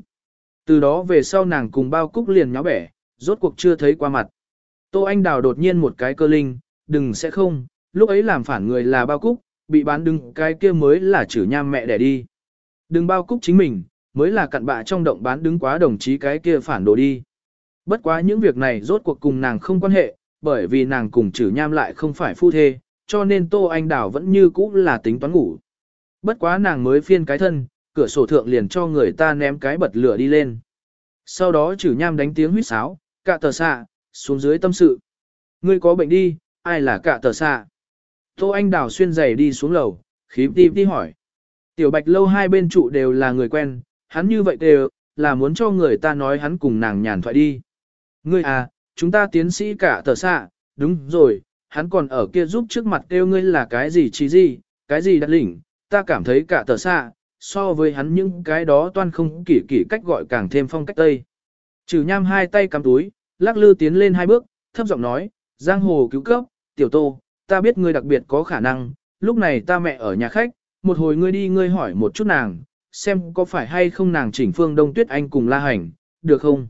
Từ đó về sau nàng cùng bao cúc liền nháo bẻ, rốt cuộc chưa thấy qua mặt. Tô Anh Đào đột nhiên một cái cơ linh, đừng sẽ không, lúc ấy làm phản người là bao cúc, bị bán đứng cái kia mới là chử nham mẹ đẻ đi. Đừng bao cúc chính mình, mới là cặn bạ trong động bán đứng quá đồng chí cái kia phản đồ đi. Bất quá những việc này rốt cuộc cùng nàng không quan hệ, bởi vì nàng cùng chử nham lại không phải phu thê, cho nên Tô Anh Đào vẫn như cũ là tính toán ngủ. Bất quá nàng mới phiên cái thân, cửa sổ thượng liền cho người ta ném cái bật lửa đi lên. Sau đó chử nham đánh tiếng huýt sáo, cạ tờ xạ, xuống dưới tâm sự. Ngươi có bệnh đi, ai là cạ tờ xạ? Tô Anh Đào xuyên giày đi xuống lầu, khí ti ti hỏi. Tiểu bạch lâu hai bên trụ đều là người quen, hắn như vậy đều, là muốn cho người ta nói hắn cùng nàng nhàn thoại đi. Ngươi à, chúng ta tiến sĩ cả tờ xạ, đúng rồi, hắn còn ở kia giúp trước mặt kêu ngươi là cái gì chỉ gì, cái gì đặt lỉnh, ta cảm thấy cả tờ xạ, so với hắn những cái đó toan không kỷ kỷ cách gọi càng thêm phong cách tây. Trừ nham hai tay cắm túi, lắc lư tiến lên hai bước, thấp giọng nói, giang hồ cứu cấp, tiểu tô, ta biết ngươi đặc biệt có khả năng, lúc này ta mẹ ở nhà khách, một hồi ngươi đi ngươi hỏi một chút nàng, xem có phải hay không nàng chỉnh phương đông tuyết anh cùng la hành, được không?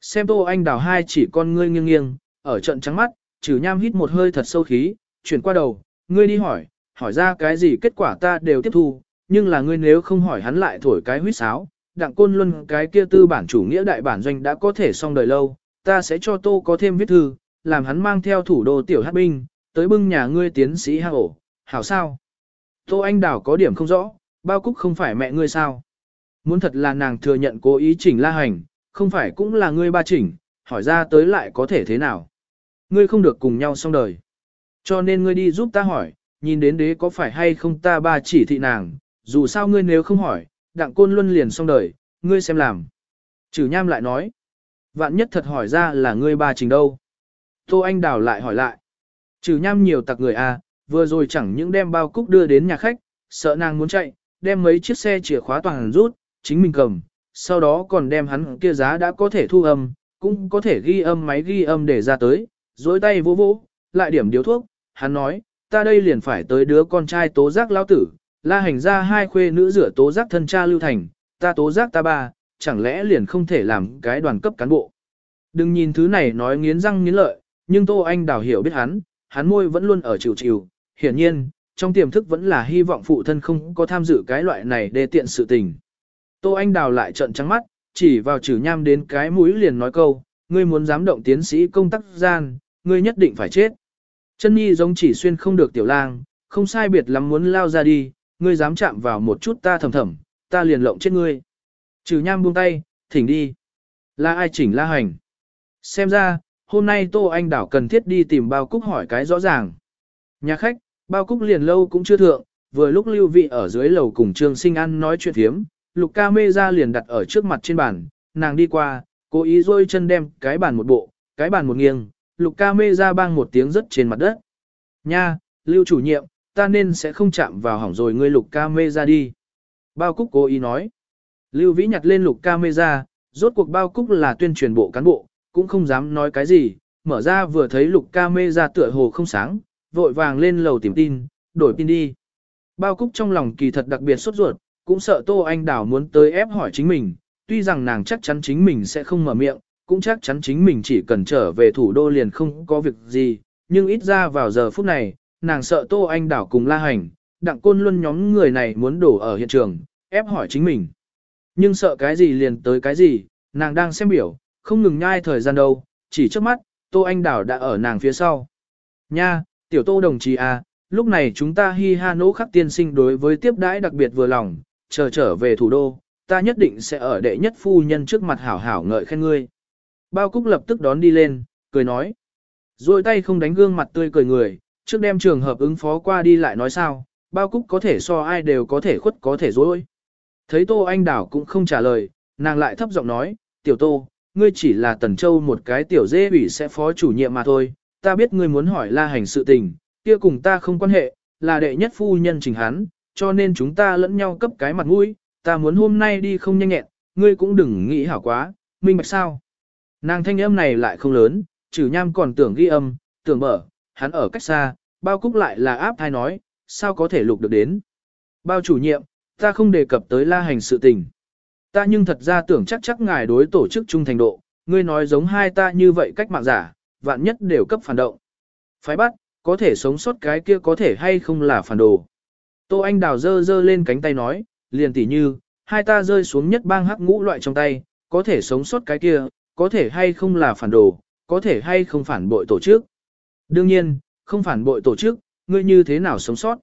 Xem tô anh đào hai chỉ con ngươi nghiêng nghiêng, ở trận trắng mắt, trừ nham hít một hơi thật sâu khí, chuyển qua đầu, ngươi đi hỏi, hỏi ra cái gì kết quả ta đều tiếp thu, nhưng là ngươi nếu không hỏi hắn lại thổi cái huýt sáo, đặng côn luân cái kia tư bản chủ nghĩa đại bản doanh đã có thể xong đời lâu, ta sẽ cho tô có thêm viết thư, làm hắn mang theo thủ đô tiểu hát binh, tới bưng nhà ngươi tiến sĩ hạ ổ, hảo sao? Tô Anh Đào có điểm không rõ, bao cúc không phải mẹ ngươi sao? Muốn thật là nàng thừa nhận cố ý chỉnh la hành, không phải cũng là ngươi ba chỉnh, hỏi ra tới lại có thể thế nào? Ngươi không được cùng nhau xong đời. Cho nên ngươi đi giúp ta hỏi, nhìn đến đế có phải hay không ta ba chỉ thị nàng, dù sao ngươi nếu không hỏi, đặng côn luân liền xong đời, ngươi xem làm. Trừ nham lại nói, vạn nhất thật hỏi ra là ngươi ba trình đâu. Tô Anh Đào lại hỏi lại, trừ nham nhiều tặc người à, vừa rồi chẳng những đem bao cúc đưa đến nhà khách, sợ nàng muốn chạy, đem mấy chiếc xe chìa khóa toàn rút, chính mình cầm, sau đó còn đem hắn kia giá đã có thể thu âm, cũng có thể ghi âm máy ghi âm để ra tới, dối tay vỗ vỗ, lại điểm điếu thuốc, hắn nói, ta đây liền phải tới đứa con trai tố giác lão tử, la hành ra hai khuê nữ rửa tố giác thân cha lưu thành, ta tố giác ta ba, chẳng lẽ liền không thể làm cái đoàn cấp cán bộ. Đừng nhìn thứ này nói nghiến răng nghiến lợi, nhưng Tô Anh Đào hiểu biết hắn, hắn môi vẫn luôn ở chịu chịu, hiển nhiên, trong tiềm thức vẫn là hy vọng phụ thân không có tham dự cái loại này để tiện sự tình. Tô Anh Đào lại trợn trắng mắt, chỉ vào chử nham đến cái mũi liền nói câu, ngươi muốn dám động tiến sĩ công tác gian, ngươi nhất định phải chết. Chân nhi giống chỉ xuyên không được tiểu lang, không sai biệt lắm muốn lao ra đi, ngươi dám chạm vào một chút ta thầm thầm, ta liền lộng chết ngươi. Trừ nham buông tay, thỉnh đi. Là ai chỉnh la hành? Xem ra, hôm nay Tô Anh Đảo cần thiết đi tìm bao cúc hỏi cái rõ ràng. Nhà khách, bao cúc liền lâu cũng chưa thượng, vừa lúc lưu vị ở dưới lầu cùng Trương Sinh ăn nói chuyện thiếm, lục ca mê ra liền đặt ở trước mặt trên bàn, nàng đi qua, cố ý rôi chân đem cái bàn một bộ, cái bàn một nghiêng, lục ca mê ra bang một tiếng rất trên mặt đất. Nha, lưu chủ nhiệm, ta nên sẽ không chạm vào hỏng rồi ngươi lục ca mê ra đi. Bao Cúc cố ý nói. Lưu Vĩ nhặt lên lục ca mê ra, rốt cuộc Bao Cúc là tuyên truyền bộ cán bộ, cũng không dám nói cái gì, mở ra vừa thấy lục ca mê ra tựa hồ không sáng, vội vàng lên lầu tìm tin, đổi tin đi. Bao Cúc trong lòng kỳ thật đặc biệt sốt ruột, cũng sợ Tô Anh Đảo muốn tới ép hỏi chính mình, tuy rằng nàng chắc chắn chính mình sẽ không mở miệng, cũng chắc chắn chính mình chỉ cần trở về thủ đô liền không có việc gì, nhưng ít ra vào giờ phút này, nàng sợ Tô Anh Đảo cùng la hành, đặng côn luôn nhóm người này muốn đổ ở hiện trường, ép hỏi chính mình. Nhưng sợ cái gì liền tới cái gì, nàng đang xem biểu, không ngừng nhai thời gian đâu, chỉ trước mắt, Tô Anh Đảo đã ở nàng phía sau. Nha, tiểu Tô đồng chí à, lúc này chúng ta hi ha nỗ khắc tiên sinh đối với tiếp đãi đặc biệt vừa lòng, chờ trở về thủ đô, ta nhất định sẽ ở đệ nhất phu nhân trước mặt hảo hảo ngợi khen ngươi. Bao Cúc lập tức đón đi lên, cười nói. Rồi tay không đánh gương mặt tươi cười người, trước đem trường hợp ứng phó qua đi lại nói sao, bao cúc có thể so ai đều có thể khuất có thể dối. Thấy Tô Anh Đảo cũng không trả lời, nàng lại thấp giọng nói, tiểu Tô, ngươi chỉ là Tần Châu một cái tiểu dê ủy sẽ phó chủ nhiệm mà thôi, ta biết ngươi muốn hỏi la hành sự tình, kia cùng ta không quan hệ, là đệ nhất phu nhân trình hắn, cho nên chúng ta lẫn nhau cấp cái mặt mũi, ta muốn hôm nay đi không nhanh nhẹn, ngươi cũng đừng nghĩ hảo quá, minh bạch sao. Nàng thanh âm này lại không lớn, trừ nham còn tưởng ghi âm, tưởng mở, hắn ở cách xa, bao cúc lại là áp thai nói, sao có thể lục được đến. Bao chủ nhiệm, ta không đề cập tới la hành sự tình. Ta nhưng thật ra tưởng chắc chắc ngài đối tổ chức trung thành độ, ngươi nói giống hai ta như vậy cách mạng giả, vạn nhất đều cấp phản động. Phái bắt, có thể sống sót cái kia có thể hay không là phản đồ. Tô Anh Đào dơ dơ lên cánh tay nói, liền tỉ như, hai ta rơi xuống nhất bang hắc ngũ loại trong tay, có thể sống sót cái kia, có thể hay không là phản đồ, có thể hay không phản bội tổ chức. Đương nhiên, không phản bội tổ chức, ngươi như thế nào sống sót.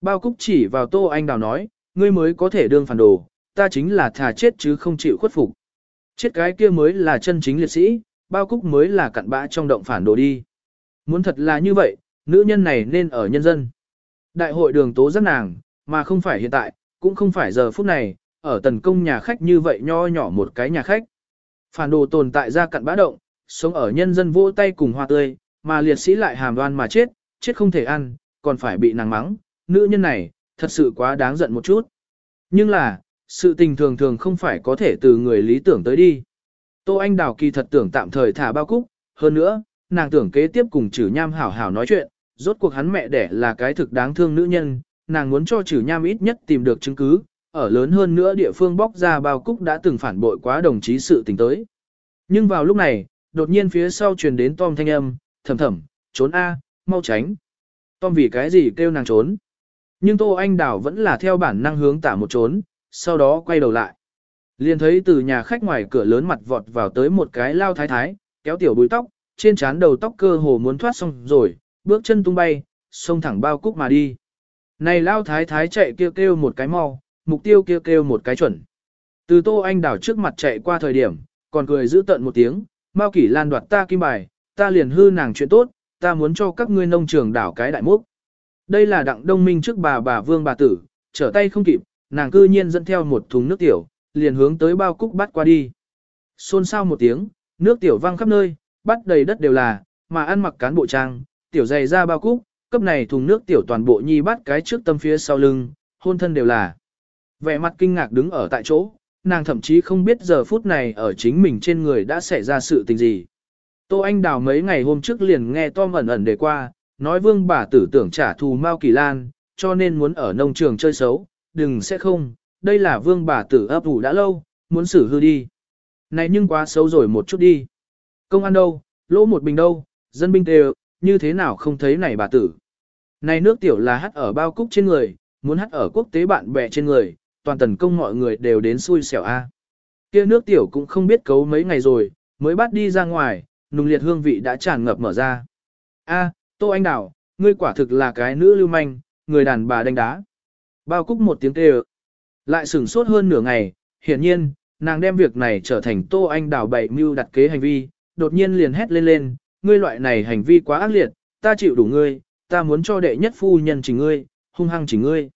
Bao Cúc chỉ vào Tô Anh Đào nói, ngươi mới có thể đương phản đồ, ta chính là thà chết chứ không chịu khuất phục. Chết cái kia mới là chân chính liệt sĩ, Bao Cúc mới là cặn bã trong động phản đồ đi. Muốn thật là như vậy, nữ nhân này nên ở nhân dân. Đại hội đường tố giác nàng, mà không phải hiện tại, cũng không phải giờ phút này, ở tần công nhà khách như vậy nho nhỏ một cái nhà khách. Phản đồ tồn tại ra cặn bã động, sống ở nhân dân vỗ tay cùng hoa tươi, mà liệt sĩ lại hàm đoan mà chết, chết không thể ăn, còn phải bị nàng mắng, nữ nhân này, thật sự quá đáng giận một chút. Nhưng là, sự tình thường thường không phải có thể từ người lý tưởng tới đi. Tô Anh Đào kỳ thật tưởng tạm thời thả bao cúc, hơn nữa, nàng tưởng kế tiếp cùng Trử nham hảo hảo nói chuyện, rốt cuộc hắn mẹ đẻ là cái thực đáng thương nữ nhân, nàng muốn cho Trử nham ít nhất tìm được chứng cứ, ở lớn hơn nữa địa phương bóc ra bao cúc đã từng phản bội quá đồng chí sự tình tới. Nhưng vào lúc này, đột nhiên phía sau truyền đến Tom thanh âm, thầm thầm, trốn A, mau tránh. Tom vì cái gì kêu nàng trốn. Nhưng Tô Anh Đào vẫn là theo bản năng hướng tả một trốn, sau đó quay đầu lại. Liền thấy từ nhà khách ngoài cửa lớn mặt vọt vào tới một cái lao thái thái, kéo tiểu búi tóc, trên trán đầu tóc cơ hồ muốn thoát xong rồi, bước chân tung bay, xông thẳng bao cúc mà đi. Này lao thái thái chạy kêu kêu một cái mau, mục tiêu kêu kêu một cái chuẩn. Từ Tô Anh đảo trước mặt chạy qua thời điểm, còn cười giữ tận một tiếng, Mao Kỷ Lan đoạt ta kim bài, ta liền hư nàng chuyện tốt, ta muốn cho các ngươi nông trường đảo cái đại múc. Đây là đặng đông minh trước bà bà vương bà tử, trở tay không kịp, nàng cư nhiên dẫn theo một thùng nước tiểu, liền hướng tới bao cúc bắt qua đi. Xôn xao một tiếng, nước tiểu văng khắp nơi, bắt đầy đất đều là, mà ăn mặc cán bộ trang, tiểu dày ra bao cúc, cấp này thùng nước tiểu toàn bộ nhi bắt cái trước tâm phía sau lưng, hôn thân đều là. Vẻ mặt kinh ngạc đứng ở tại chỗ, nàng thậm chí không biết giờ phút này ở chính mình trên người đã xảy ra sự tình gì. Tô Anh Đào mấy ngày hôm trước liền nghe Tom ẩn ẩn đề qua, nói vương bà tử tưởng trả thù Mao Kỳ Lan, cho nên muốn ở nông trường chơi xấu, đừng sẽ không, đây là vương bà tử ấp ủ đã lâu, muốn xử hư đi. Này nhưng quá xấu rồi một chút đi. Công an đâu, lỗ một bình đâu, dân binh đều, như thế nào không thấy này bà tử. Này nước tiểu là hắt ở bao cúc trên người, muốn hắt ở quốc tế bạn bè trên người, toàn tần công mọi người đều đến xui xẻo a. Kia nước tiểu cũng không biết cấu mấy ngày rồi, mới bắt đi ra ngoài, nùng liệt hương vị đã tràn ngập mở ra. A, Tô Anh Đào, ngươi quả thực là cái nữ lưu manh, người đàn bà đánh đá. Bao cúc một tiếng kêu. Lại sửng sốt hơn nửa ngày, hiển nhiên, nàng đem việc này trở thành Tô Anh Đào bậy mưu đặt kế hành vi, đột nhiên liền hét lên lên, ngươi loại này hành vi quá ác liệt, ta chịu đủ ngươi, ta muốn cho đệ nhất phu nhân chỉ ngươi, hung hăng chỉ ngươi.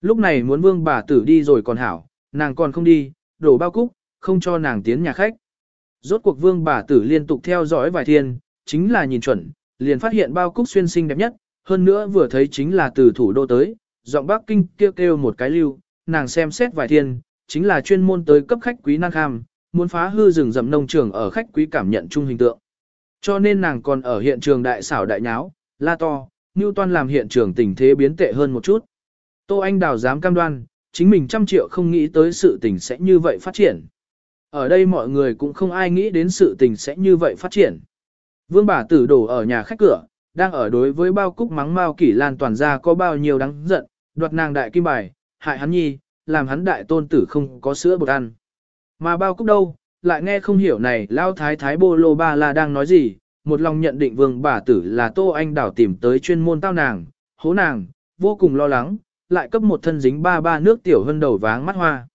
Lúc này muốn vương bà tử đi rồi còn hảo, nàng còn không đi, đổ bao cúc, không cho nàng tiến nhà khách. Rốt cuộc vương bà tử liên tục theo dõi vài thiên, chính là nhìn chuẩn, liền phát hiện bao cúc xuyên xinh đẹp nhất, hơn nữa vừa thấy chính là từ thủ đô tới, giọng Bắc Kinh kêu kêu một cái lưu, nàng xem xét vài thiên, chính là chuyên môn tới cấp khách quý năng kham, muốn phá hư rừng rậm nông trường ở khách quý cảm nhận chung hình tượng. Cho nên nàng còn ở hiện trường đại xảo đại nháo, la to, Newton làm hiện trường tình thế biến tệ hơn một chút. Tô Anh Đào dám cam đoan, chính mình trăm triệu không nghĩ tới sự tình sẽ như vậy phát triển. Ở đây mọi người cũng không ai nghĩ đến sự tình sẽ như vậy phát triển. Vương bà tử đổ ở nhà khách cửa, đang ở đối với bao cúc mắng Mao Kỷ Lan toàn ra có bao nhiêu đáng giận, đoạt nàng đại kim bài, hại hắn nhi, làm hắn đại tôn tử không có sữa bột ăn. Mà bao cúc đâu, lại nghe không hiểu này lao thái thái bô lô ba la đang nói gì, một lòng nhận định vương bà tử là Tô Anh Đảo tìm tới chuyên môn tao nàng, hố nàng, vô cùng lo lắng, lại cấp một thân dính ba ba nước tiểu hơn đầu váng mắt hoa.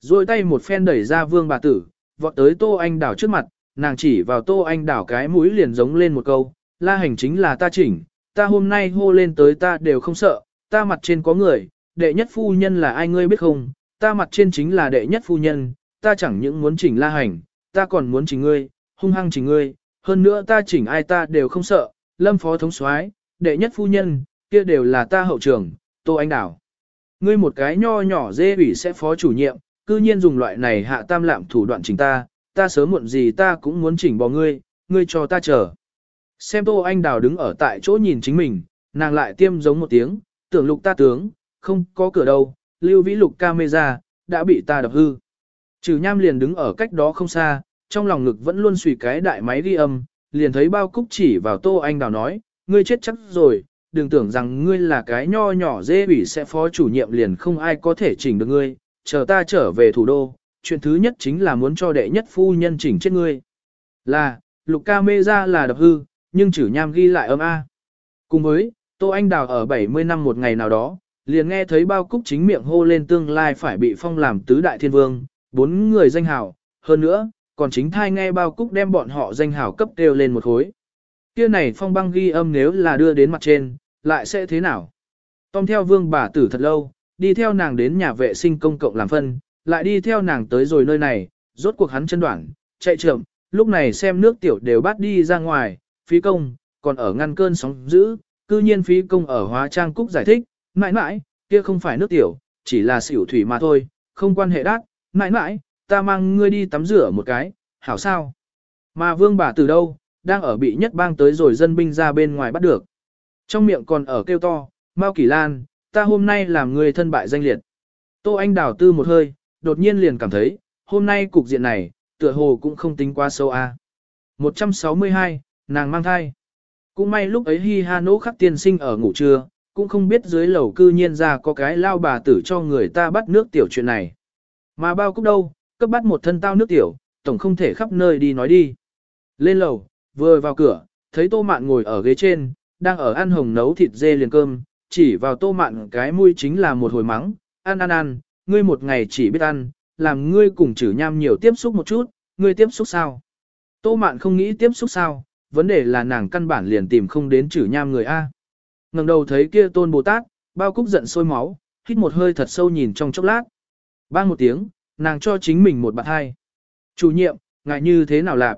Rồi tay một phen đẩy ra vương bà tử, vọt tới Tô Anh Đảo trước mặt, nàng chỉ vào Tô Anh Đảo cái mũi liền giống lên một câu, la hành chính là ta chỉnh, ta hôm nay hô lên tới ta đều không sợ, ta mặt trên có người, đệ nhất phu nhân là ai ngươi biết không, ta mặt trên chính là đệ nhất phu nhân, ta chẳng những muốn chỉnh la hành, ta còn muốn chỉnh ngươi, hung hăng chỉnh ngươi, hơn nữa ta chỉnh ai ta đều không sợ, lâm phó thống soái, đệ nhất phu nhân, kia đều là ta hậu trưởng, Tô Anh Đảo. Ngươi một cái nho nhỏ dê ủy sẽ phó chủ nhiệm, cư nhiên dùng loại này hạ tam lạm thủ đoạn chỉnh ta, ta sớm muộn gì ta cũng muốn chỉnh bỏ ngươi, ngươi cho ta chờ. Xem Tô Anh Đào đứng ở tại chỗ nhìn chính mình, nàng lại tiêm giống một tiếng, tưởng lục ta tướng, không có cửa đâu, lưu vĩ lục camera, đã bị ta đập hư. Trừ nham liền đứng ở cách đó không xa, trong lòng ngực vẫn luôn suy cái đại máy ghi âm, liền thấy bao cúc chỉ vào Tô Anh Đào nói, ngươi chết chắc rồi, đừng tưởng rằng ngươi là cái nho nhỏ dê bỉ sẽ phó chủ nhiệm liền không ai có thể chỉnh được ngươi, chờ ta trở về thủ đô, chuyện thứ nhất chính là muốn cho đệ nhất phu nhân chỉnh chết ngươi. Là, lục ca mê ra là đập hư, nhưng chử nham ghi lại âm A. Cùng với, Tô Anh Đào ở 70 năm một ngày nào đó, liền nghe thấy bao cúc chính miệng hô lên tương lai phải bị phong làm tứ đại thiên vương, bốn người danh hào, hơn nữa, còn chính thai nghe bao cúc đem bọn họ danh hào cấp đều lên một khối. Kia này phong băng ghi âm nếu là đưa đến mặt trên, lại sẽ thế nào? Tom theo vương bà tử thật lâu, đi theo nàng đến nhà vệ sinh công cộng làm phân, lại đi theo nàng tới rồi nơi này, rốt cuộc hắn chân đoạn, chạy chậm, lúc này xem nước tiểu đều bắt đi ra ngoài, phí công, còn ở ngăn cơn sóng dữ, cư nhiên phí công ở hóa trang cúc giải thích, mãi mãi, kia không phải nước tiểu, chỉ là xỉu thủy mà thôi, không quan hệ đắt, mãi mãi, ta mang ngươi đi tắm rửa một cái, hảo sao? Mà vương bà từ đâu, đang ở bị nhất bang tới rồi dân binh ra bên ngoài bắt được. Trong miệng còn ở kêu to, Mao Kỳ Lan, ta hôm nay làm người thân bại danh liệt. Tô Anh đào tư một hơi, đột nhiên liền cảm thấy, hôm nay cục diện này, tựa hồ cũng không tính quá sâu a. 162, nàng mang thai. Cũng may lúc ấy Hi Ha Nỗ khắc tiên sinh ở ngủ trưa, cũng không biết dưới lầu cư nhiên ra có cái lao bà tử cho người ta bắt nước tiểu chuyện này. Mà bao cúc đâu, cấp bắt một thân tao nước tiểu, tổng không thể khắp nơi đi nói đi. Lên lầu, vừa vào cửa, thấy tô mạn ngồi ở ghế trên, đang ở ăn hồng nấu thịt dê liền cơm, chỉ vào tô mạn cái mũi chính là một hồi mắng, ăn ăn ăn, ngươi một ngày chỉ biết ăn, làm ngươi cùng chử nham nhiều tiếp xúc một chút, ngươi tiếp xúc sao? Tô mạn không nghĩ tiếp xúc sao, vấn đề là nàng căn bản liền tìm không đến chử nham người A ngẩng đầu thấy kia tôn Bồ Tát, bao cúc giận sôi máu, hít một hơi thật sâu nhìn trong chốc lát. Bang một tiếng, nàng cho chính mình một bạn hai. Chủ nhiệm, ngại như thế nào lạc?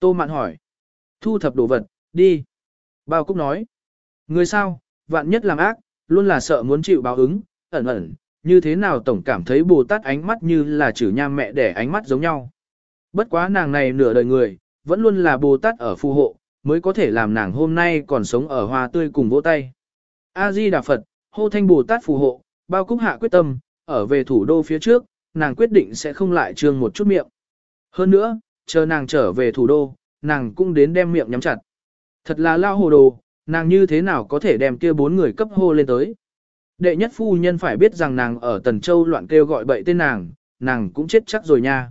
Tô mạn hỏi. Thu thập đồ vật, đi. Bao cúc nói. Người sao, vạn nhất làm ác, luôn là sợ muốn chịu báo ứng, ẩn ẩn, như thế nào tổng cảm thấy Bồ Tát ánh mắt như là chữ nham mẹ đẻ ánh mắt giống nhau. Bất quá nàng này nửa đời người, vẫn luôn là Bồ Tát ở phù hộ, mới có thể làm nàng hôm nay còn sống ở hoa tươi cùng vỗ tay. A-di Đà Phật, hô thanh Bồ Tát phù hộ, bao cúc hạ quyết tâm, ở về thủ đô phía trước, nàng quyết định sẽ không lại trương một chút miệng. Hơn nữa, chờ nàng trở về thủ đô, nàng cũng đến đem miệng nhắm chặt. Thật là lao hồ đồ, nàng như thế nào có thể đem kia bốn người cấp hô lên tới. Đệ nhất phu nhân phải biết rằng nàng ở Tần Châu loạn kêu gọi bậy tên nàng, nàng cũng chết chắc rồi nha.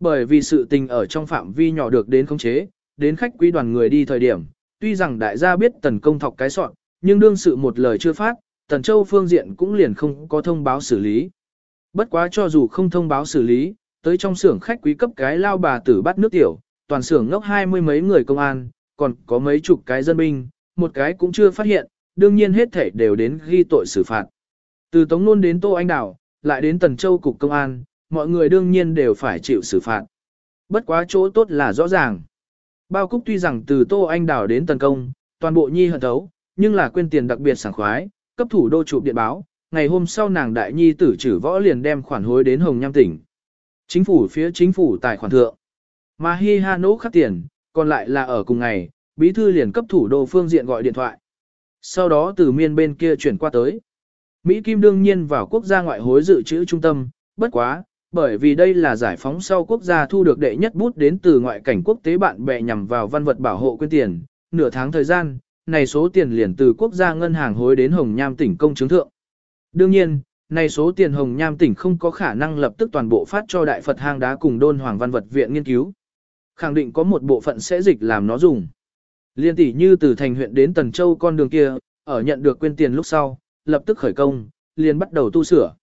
Bởi vì sự tình ở trong phạm vi nhỏ được đến khống chế, đến khách quý đoàn người đi thời điểm, tuy rằng đại gia biết tần công thọc cái soạn, nhưng đương sự một lời chưa phát, Tần Châu phương diện cũng liền không có thông báo xử lý. Bất quá cho dù không thông báo xử lý, tới trong xưởng khách quý cấp cái lao bà tử bắt nước tiểu, toàn xưởng ngốc hai mươi mấy người công an, còn có mấy chục cái dân binh, một cái cũng chưa phát hiện, đương nhiên hết thể đều đến ghi tội xử phạt. Từ Tống Nôn đến Tô Anh Đảo, lại đến Tần Châu Cục Công an, mọi người đương nhiên đều phải chịu xử phạt. Bất quá chỗ tốt là rõ ràng. Bao Cúc tuy rằng từ Tô Anh Đảo đến Tần Công, toàn bộ nhi hận thấu, nhưng là quên tiền đặc biệt sảng khoái, cấp thủ đô chụp điện báo, ngày hôm sau nàng đại nhi tử chử võ liền đem khoản hối đến Hồng Nham tỉnh. Chính phủ phía chính phủ tài khoản thượng. Mà Hi Ha nỗ khắc tiền, còn lại là ở cùng ngày, bí thư liền cấp thủ đô phương diện gọi điện thoại. Sau đó từ miên bên kia chuyển qua tới. Mỹ Kim đương nhiên vào quốc gia ngoại hối dự trữ trung tâm, bất quá, bởi vì đây là giải phóng sau quốc gia thu được đệ nhất bút đến từ ngoại cảnh quốc tế bạn bè nhằm vào văn vật bảo hộ quyên tiền, nửa tháng thời gian, này số tiền liền từ quốc gia ngân hàng hối đến Hồng Nham tỉnh công chứng thượng. Đương nhiên, này số tiền Hồng Nham tỉnh không có khả năng lập tức toàn bộ phát cho Đại Phật hang đá cùng đôn hoàng văn vật viện nghiên cứu. Khẳng định có một bộ phận sẽ dịch làm nó dùng. Liên tỷ như từ thành huyện đến Tần Châu con đường kia, ở nhận được quyên tiền lúc sau, lập tức khởi công, liền bắt đầu tu sửa.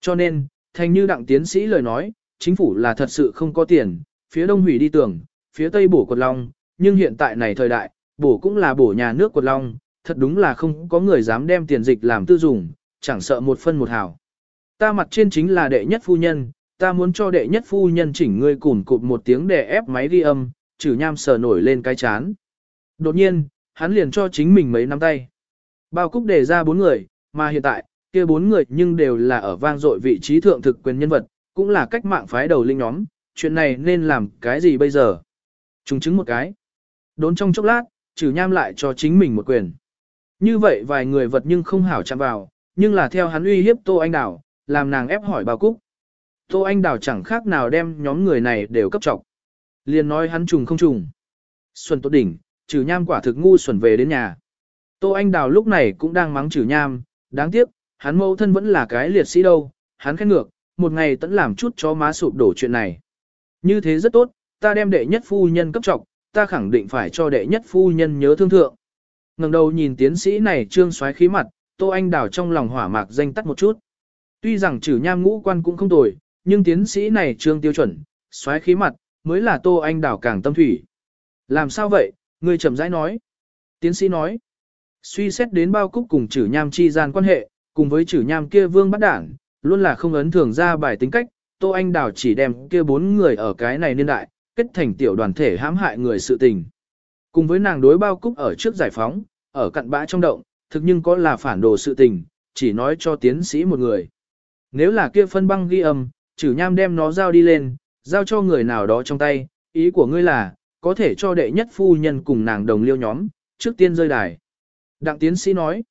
Cho nên, thành như đặng tiến sĩ lời nói, chính phủ là thật sự không có tiền, phía đông hủy đi tường, phía tây bổ quật long, nhưng hiện tại này thời đại, bổ cũng là bổ nhà nước quật long, thật đúng là không có người dám đem tiền dịch làm tư dùng, chẳng sợ một phân một hào. Ta mặt trên chính là đệ nhất phu nhân, ta muốn cho đệ nhất phu nhân chỉnh ngươi cùn cụt một tiếng để ép máy ghi âm, trừ nham sờ nổi lên cái chán. Đột nhiên, hắn liền cho chính mình mấy nắm tay. Bao cúc đề ra bốn người, mà hiện tại, kia bốn người nhưng đều là ở vang dội vị trí thượng thực quyền nhân vật, cũng là cách mạng phái đầu linh nhóm, chuyện này nên làm cái gì bây giờ? trùng chứng một cái. Đốn trong chốc lát, trừ nham lại cho chính mình một quyền. Như vậy vài người vật nhưng không hảo chạm vào, nhưng là theo hắn uy hiếp Tô Anh Đào, làm nàng ép hỏi bao cúc. Tô Anh Đào chẳng khác nào đem nhóm người này đều cấp trọc. Liền nói hắn trùng không trùng. Xuân tốt đỉnh, trừ nham quả thực ngu xuẩn về đến nhà. Tô Anh Đào lúc này cũng đang mắng trừ nham, đáng tiếc, hắn mẫu thân vẫn là cái liệt sĩ đâu, hắn khét ngược, một ngày tẫn làm chút cho má sụp đổ chuyện này. Như thế rất tốt, ta đem đệ nhất phu nhân cấp trọc, ta khẳng định phải cho đệ nhất phu nhân nhớ thương thượng. ngẩng đầu nhìn tiến sĩ này trương xoáy khí mặt, Tô Anh Đào trong lòng hỏa mạc danh tắt một chút. Tuy rằng trừ nham ngũ quan cũng không tồi, nhưng tiến sĩ này trương tiêu chuẩn, xoáy khí mặt, mới là Tô Anh Đào càng tâm thủy. Làm sao vậy, người chậm rãi nói. Tiến sĩ nói, suy xét đến bao cúc cùng trừ nham chi gian quan hệ, cùng với trừ nham kia vương bắt đảng, luôn là không ấn thường ra bài tính cách, Tô Anh Đào chỉ đem kia bốn người ở cái này niên đại, kết thành tiểu đoàn thể hãm hại người sự tình. Cùng với nàng đối bao cúc ở trước giải phóng, ở cặn bã trong động, thực nhưng có là phản đồ sự tình, chỉ nói cho tiến sĩ một người. Nếu là kia phân băng ghi âm, trừ nham đem nó giao đi lên, giao cho người nào đó trong tay, ý của ngươi là, có thể cho đệ nhất phu nhân cùng nàng đồng liêu nhóm, trước tiên rơi đài. Đặng tiến sĩ nói,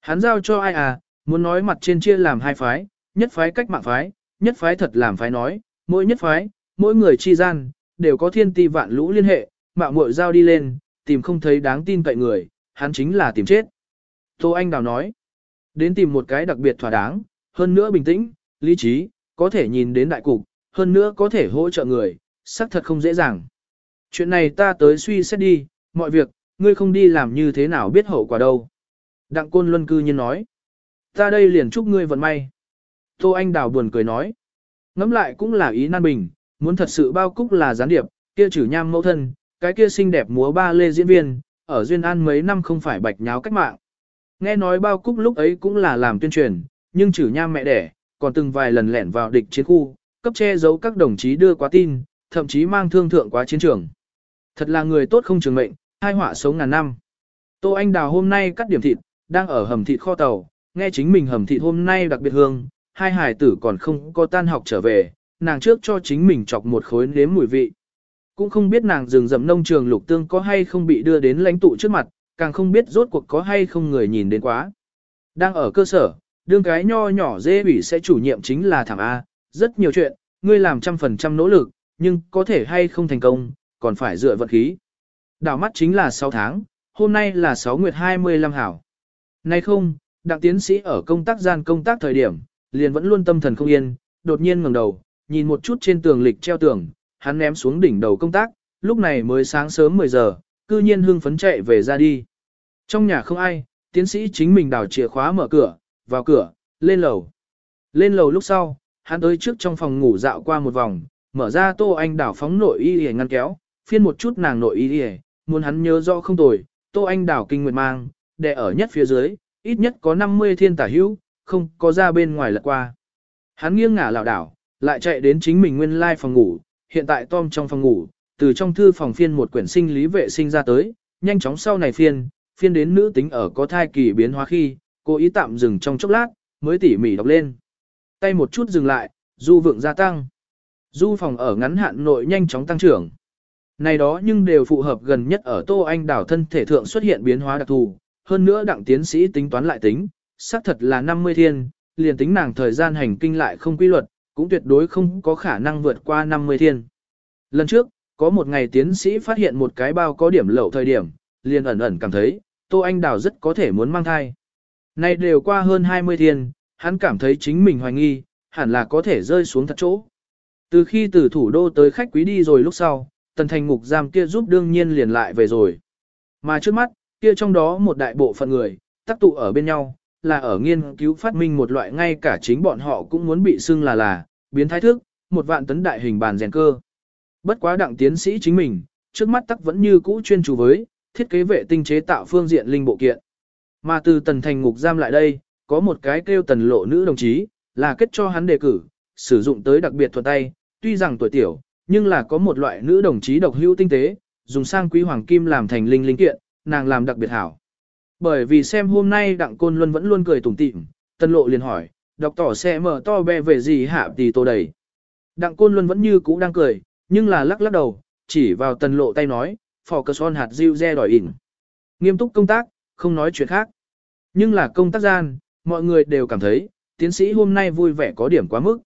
hắn giao cho ai à, muốn nói mặt trên chia làm hai phái, nhất phái cách mạng phái, nhất phái thật làm phái nói, mỗi nhất phái, mỗi người chi gian, đều có thiên ti vạn lũ liên hệ, mạo muội giao đi lên, tìm không thấy đáng tin cậy người, hắn chính là tìm chết. Tô Anh Đào nói, đến tìm một cái đặc biệt thỏa đáng, hơn nữa bình tĩnh, lý trí, có thể nhìn đến đại cục, hơn nữa có thể hỗ trợ người, xác thật không dễ dàng. Chuyện này ta tới suy xét đi, mọi việc, ngươi không đi làm như thế nào biết hậu quả đâu. Đặng Côn Luân cư nhiên nói, ta đây liền chúc ngươi vận may. Tô Anh Đào buồn cười nói, ngẫm lại cũng là ý nan bình, muốn thật sự bao cúc là gián điệp, kia trừ nham mẫu thân, cái kia xinh đẹp múa ba lê diễn viên, ở Duyên An mấy năm không phải bạch nháo cách mạng. Nghe nói bao cúc lúc ấy cũng là làm tuyên truyền, nhưng trừ nham mẹ đẻ, còn từng vài lần lẻn vào địch chiến khu, cấp che giấu các đồng chí đưa quá tin, thậm chí mang thương thượng quá chiến trường. Thật là người tốt không trường mệnh, hai họa sống ngàn năm. Tô Anh Đào hôm nay cắt điểm thịt, đang ở hầm thịt kho tàu, nghe chính mình hầm thịt hôm nay đặc biệt hương, hai hải tử còn không có tan học trở về, nàng trước cho chính mình chọc một khối nếm mùi vị. Cũng không biết nàng rừng rậm nông trường lục tương có hay không bị đưa đến lãnh tụ trước mặt, càng không biết rốt cuộc có hay không người nhìn đến quá. Đang ở cơ sở, đương cái nho nhỏ dê bỉ sẽ chủ nhiệm chính là thằng A, rất nhiều chuyện, ngươi làm trăm phần trăm nỗ lực, nhưng có thể hay không thành công, còn phải dựa vận khí. Đảo mắt chính là 6 tháng, hôm nay là 6 nguyệt 25 hảo. Nay không, đặng tiến sĩ ở công tác gian công tác thời điểm, liền vẫn luôn tâm thần không yên, đột nhiên ngẩng đầu, nhìn một chút trên tường lịch treo tường, hắn ném xuống đỉnh đầu công tác, lúc này mới sáng sớm 10 giờ, cư nhiên hưng phấn chạy về ra đi. Trong nhà không ai, tiến sĩ chính mình đào chìa khóa mở cửa, vào cửa, lên lầu. Lên lầu lúc sau, hắn tới trước trong phòng ngủ dạo qua một vòng, mở ra tô anh đảo phóng nội y y ngăn kéo, phiên một chút nàng nội y y, muốn hắn nhớ rõ không tồi, tô anh đảo kinh nguyệt mang, đè ở nhất phía dưới, ít nhất có 50 thiên tả hữu, không có ra bên ngoài lật qua. Hắn nghiêng ngả lảo đảo, lại chạy đến chính mình nguyên lai phòng ngủ, hiện tại Tom trong phòng ngủ, từ trong thư phòng phiên một quyển sinh lý vệ sinh ra tới, nhanh chóng sau này phiên, phiên đến nữ tính ở có thai kỳ biến hóa khi, cô ý tạm dừng trong chốc lát, mới tỉ mỉ đọc lên. Tay một chút dừng lại, du vượng gia tăng. Du phòng ở ngắn hạn nội nhanh chóng tăng trưởng. Này đó nhưng đều phù hợp gần nhất ở Tô Anh đảo thân thể thượng xuất hiện biến hóa đặc thù, hơn nữa đặng tiến sĩ tính toán lại tính, xác thật là 50 thiên, liền tính nàng thời gian hành kinh lại không quy luật, cũng tuyệt đối không có khả năng vượt qua 50 thiên. Lần trước, có một ngày tiến sĩ phát hiện một cái bao có điểm lậu thời điểm, liền ẩn ẩn cảm thấy, Tô Anh Đào rất có thể muốn mang thai. Nay đều qua hơn 20 thiên, hắn cảm thấy chính mình hoài nghi, hẳn là có thể rơi xuống thật chỗ. Từ khi từ thủ đô tới khách quý đi rồi lúc sau, tần thành ngục giam kia giúp đương nhiên liền lại về rồi. Mà trước mắt, kia trong đó một đại bộ phận người, tác tụ ở bên nhau, là ở nghiên cứu phát minh một loại ngay cả chính bọn họ cũng muốn bị xưng là là, biến thái thức, một vạn tấn đại hình bàn rèn cơ. Bất quá đặng tiến sĩ chính mình, trước mắt tắc vẫn như cũ chuyên chủ với, thiết kế vệ tinh chế tạo phương diện linh bộ kiện. Mà từ tần thành ngục giam lại đây, có một cái kêu tần lộ nữ đồng chí, là kết cho hắn đề cử, sử dụng tới đặc biệt thuật tay, tuy rằng tuổi tiểu, nhưng là có một loại nữ đồng chí độc hữu tinh tế, dùng sang quý hoàng kim làm thành linh linh kiện, nàng làm đặc biệt hảo. Bởi vì xem hôm nay Đặng Côn Luân vẫn luôn cười tủm tỉm, Tân Lộ liền hỏi, đọc tỏ sẽ mở to bè về gì hạ tỷ tô đầy. Đặng Côn Luân vẫn như cũ đang cười, nhưng là lắc lắc đầu, chỉ vào Tân Lộ tay nói, phò cơ son hạt diêu re đòi ỉn. Nghiêm túc công tác, không nói chuyện khác. Nhưng là công tác gian, mọi người đều cảm thấy, tiến sĩ hôm nay vui vẻ có điểm quá mức.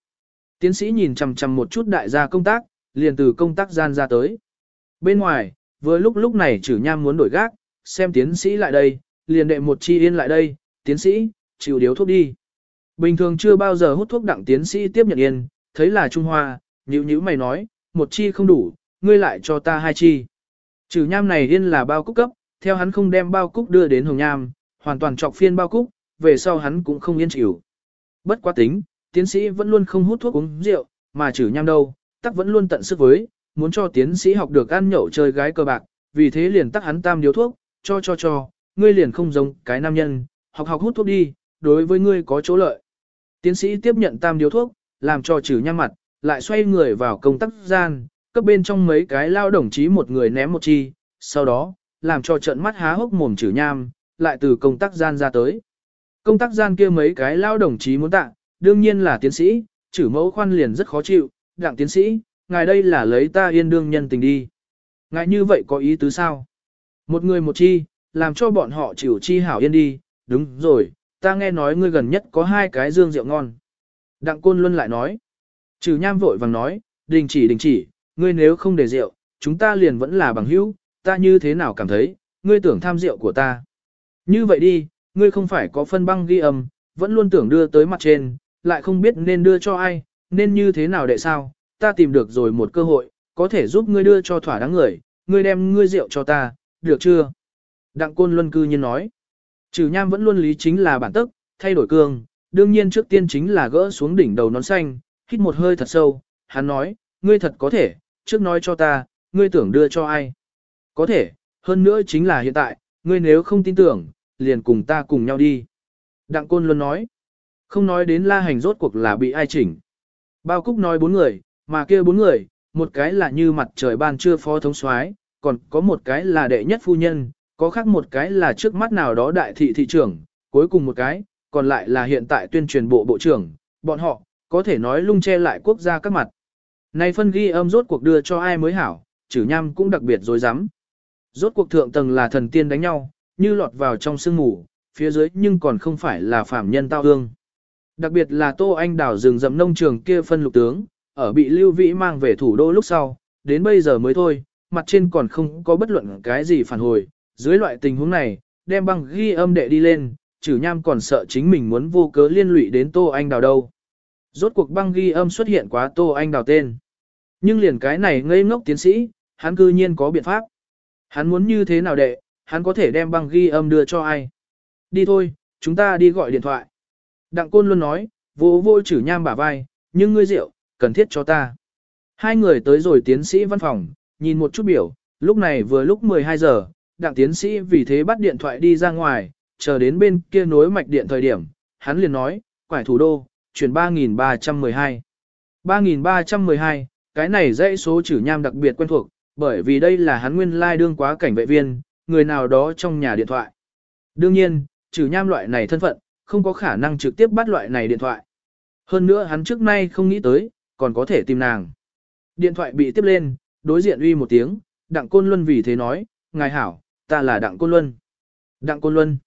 Tiến sĩ nhìn chằm chằm một chút đại gia công tác, liền từ công tác gian ra tới. Bên ngoài, vừa lúc lúc này chử nham muốn đổi gác, xem tiến sĩ lại đây, liền đệ một chi yên lại đây, tiến sĩ, chịu điếu thuốc đi. Bình thường chưa bao giờ hút thuốc đặng tiến sĩ tiếp nhận yên, thấy là Trung Hoa, nhữ nhữ mày nói, một chi không đủ, ngươi lại cho ta hai chi. Trừ nham này yên là bao cúc cấp, theo hắn không đem bao cúc đưa đến hồng nham, hoàn toàn trọc phiên bao cúc, về sau hắn cũng không yên chịu. Bất quá tính, tiến sĩ vẫn luôn không hút thuốc uống rượu, mà trừ nham đâu, tắc vẫn luôn tận sức với, muốn cho tiến sĩ học được ăn nhậu chơi gái cờ bạc, vì thế liền tắc hắn tam điếu thuốc, cho cho cho, ngươi liền không giống cái nam nhân, học học hút thuốc đi, đối với ngươi có chỗ lợi. Tiến sĩ tiếp nhận tam điếu thuốc, làm cho trừ nhăn mặt, lại xoay người vào công tác gian, cấp bên trong mấy cái lao đồng chí một người ném một chi, sau đó, làm cho trận mắt há hốc mồm trừ nham, lại từ công tác gian ra tới. Công tác gian kia mấy cái lao đồng chí muốn tạ, đương nhiên là tiến sĩ, trừ mẫu khoan liền rất khó chịu, đặng tiến sĩ, ngài đây là lấy ta yên đương nhân tình đi. Ngài như vậy có ý tứ sao? Một người một chi, làm cho bọn họ chịu chi hảo yên đi, đúng rồi, ta nghe nói ngươi gần nhất có hai cái dương rượu ngon. Đặng Côn Luân lại nói, trừ nham vội vàng nói, đình chỉ đình chỉ, ngươi nếu không để rượu, chúng ta liền vẫn là bằng hữu, ta như thế nào cảm thấy, ngươi tưởng tham rượu của ta. Như vậy đi, ngươi không phải có phân băng ghi âm, vẫn luôn tưởng đưa tới mặt trên, lại không biết nên đưa cho ai, nên như thế nào để sao, ta tìm được rồi một cơ hội, có thể giúp ngươi đưa cho thỏa đáng người, ngươi đem ngươi rượu cho ta, được chưa? Đặng Côn Luân cư nhiên nói, trừ nham vẫn luôn lý chính là bản tức, thay đổi cương, đương nhiên trước tiên chính là gỡ xuống đỉnh đầu nón xanh, hít một hơi thật sâu, hắn nói, ngươi thật có thể, trước nói cho ta, ngươi tưởng đưa cho ai? Có thể, hơn nữa chính là hiện tại, ngươi nếu không tin tưởng, liền cùng ta cùng nhau đi. Đặng Côn Luân nói, không nói đến la hành rốt cuộc là bị ai chỉnh. Bao Cúc nói bốn người, mà kia bốn người, một cái là như mặt trời ban trưa phó thống soái, còn có một cái là đệ nhất phu nhân, có khác một cái là trước mắt nào đó đại thị thị trưởng, cuối cùng một cái, còn lại là hiện tại tuyên truyền bộ bộ trưởng, bọn họ, có thể nói lung che lại quốc gia các mặt. Này phân ghi âm rốt cuộc đưa cho ai mới hảo, chử nham cũng đặc biệt dối rắm Rốt cuộc thượng tầng là thần tiên đánh nhau, như lọt vào trong sương mù, phía dưới nhưng còn không phải là phạm nhân tao ương. Đặc biệt là Tô Anh đảo rừng rậm nông trường kia phân lục tướng, ở bị Lưu Vĩ mang về thủ đô lúc sau, đến bây giờ mới thôi, mặt trên còn không có bất luận cái gì phản hồi. Dưới loại tình huống này, đem băng ghi âm đệ đi lên, trừ nham còn sợ chính mình muốn vô cớ liên lụy đến Tô Anh đào đâu. Rốt cuộc băng ghi âm xuất hiện quá Tô Anh đào tên. Nhưng liền cái này ngây ngốc tiến sĩ, hắn cư nhiên có biện pháp. Hắn muốn như thế nào đệ, hắn có thể đem băng ghi âm đưa cho ai. Đi thôi, chúng ta đi gọi điện thoại. Đặng Côn luôn nói, vô vô chử nham bả vai, nhưng ngươi rượu, cần thiết cho ta. Hai người tới rồi tiến sĩ văn phòng, nhìn một chút biểu, lúc này vừa lúc 12 giờ, đặng tiến sĩ vì thế bắt điện thoại đi ra ngoài, chờ đến bên kia nối mạch điện thời điểm, hắn liền nói, quải thủ đô, chuyển 3.312. 3.312, cái này dãy số chữ nham đặc biệt quen thuộc, bởi vì đây là hắn nguyên lai like đương quá cảnh vệ viên, người nào đó trong nhà điện thoại. Đương nhiên, trừ nham loại này thân phận, không có khả năng trực tiếp bắt loại này điện thoại. Hơn nữa hắn trước nay không nghĩ tới, còn có thể tìm nàng. Điện thoại bị tiếp lên, đối diện uy một tiếng, Đặng Côn Luân vì thế nói, Ngài hảo, ta là Đặng Côn Luân. Đặng Côn Luân.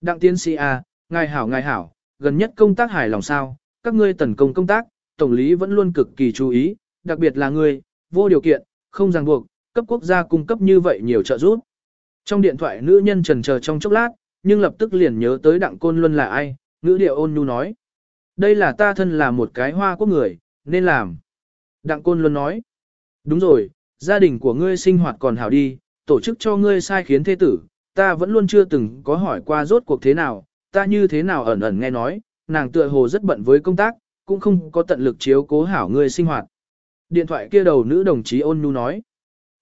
Đặng tiến sĩ A, Ngài hảo Ngài hảo, gần nhất công tác hài lòng sao, các ngươi tấn công công tác, Tổng lý vẫn luôn cực kỳ chú ý, đặc biệt là ngươi, vô điều kiện, không ràng buộc, cấp quốc gia cung cấp như vậy nhiều trợ giúp. Trong điện thoại nữ nhân trần chờ trong chốc lát, nhưng lập tức liền nhớ tới Đặng Côn Luân là ai, ngữ điệu ôn nhu nói. Đây là ta thân là một cái hoa quốc người, nên làm. Đặng Côn Luân nói. Đúng rồi, gia đình của ngươi sinh hoạt còn hảo đi, tổ chức cho ngươi sai khiến thế tử, ta vẫn luôn chưa từng có hỏi qua rốt cuộc thế nào, ta như thế nào ẩn ẩn nghe nói, nàng tựa hồ rất bận với công tác, cũng không có tận lực chiếu cố hảo ngươi sinh hoạt. Điện thoại kia đầu nữ đồng chí ôn nhu nói.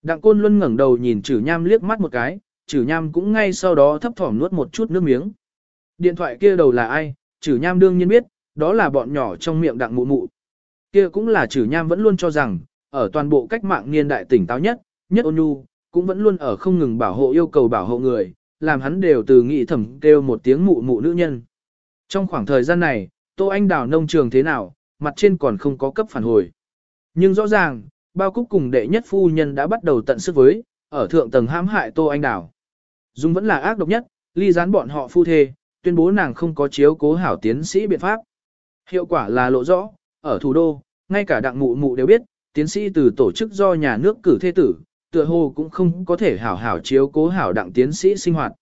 Đặng Côn Luân ngẩng đầu nhìn Trử Nham liếc mắt một cái, Trử Nham cũng ngay sau đó thấp thỏm nuốt một chút nước miếng. Điện thoại kia đầu là ai? Trử Nham đương nhiên biết, đó là bọn nhỏ trong miệng Đặng Mụ Mụ. Kia cũng là Trử Nham vẫn luôn cho rằng, ở toàn bộ cách mạng niên đại tỉnh táo nhất, nhất ôn nhu, cũng vẫn luôn ở không ngừng bảo hộ yêu cầu bảo hộ người, làm hắn đều từ nghĩ thẩm kêu một tiếng mụ mụ nữ nhân. Trong khoảng thời gian này, Tô Anh đào nông trường thế nào, mặt trên còn không có cấp phản hồi. Nhưng rõ ràng, bao cúc cùng đệ nhất phu nhân đã bắt đầu tận sức với, ở thượng tầng hãm hại Tô Anh Đào. Dung vẫn là ác độc nhất, ly gián bọn họ phu thê, tuyên bố nàng không có chiếu cố hảo tiến sĩ biện pháp. Hiệu quả là lộ rõ, ở thủ đô, ngay cả đặng mụ mụ đều biết, tiến sĩ từ tổ chức do nhà nước cử thê tử, tựa hồ cũng không có thể hảo hảo chiếu cố hảo đặng tiến sĩ sinh hoạt.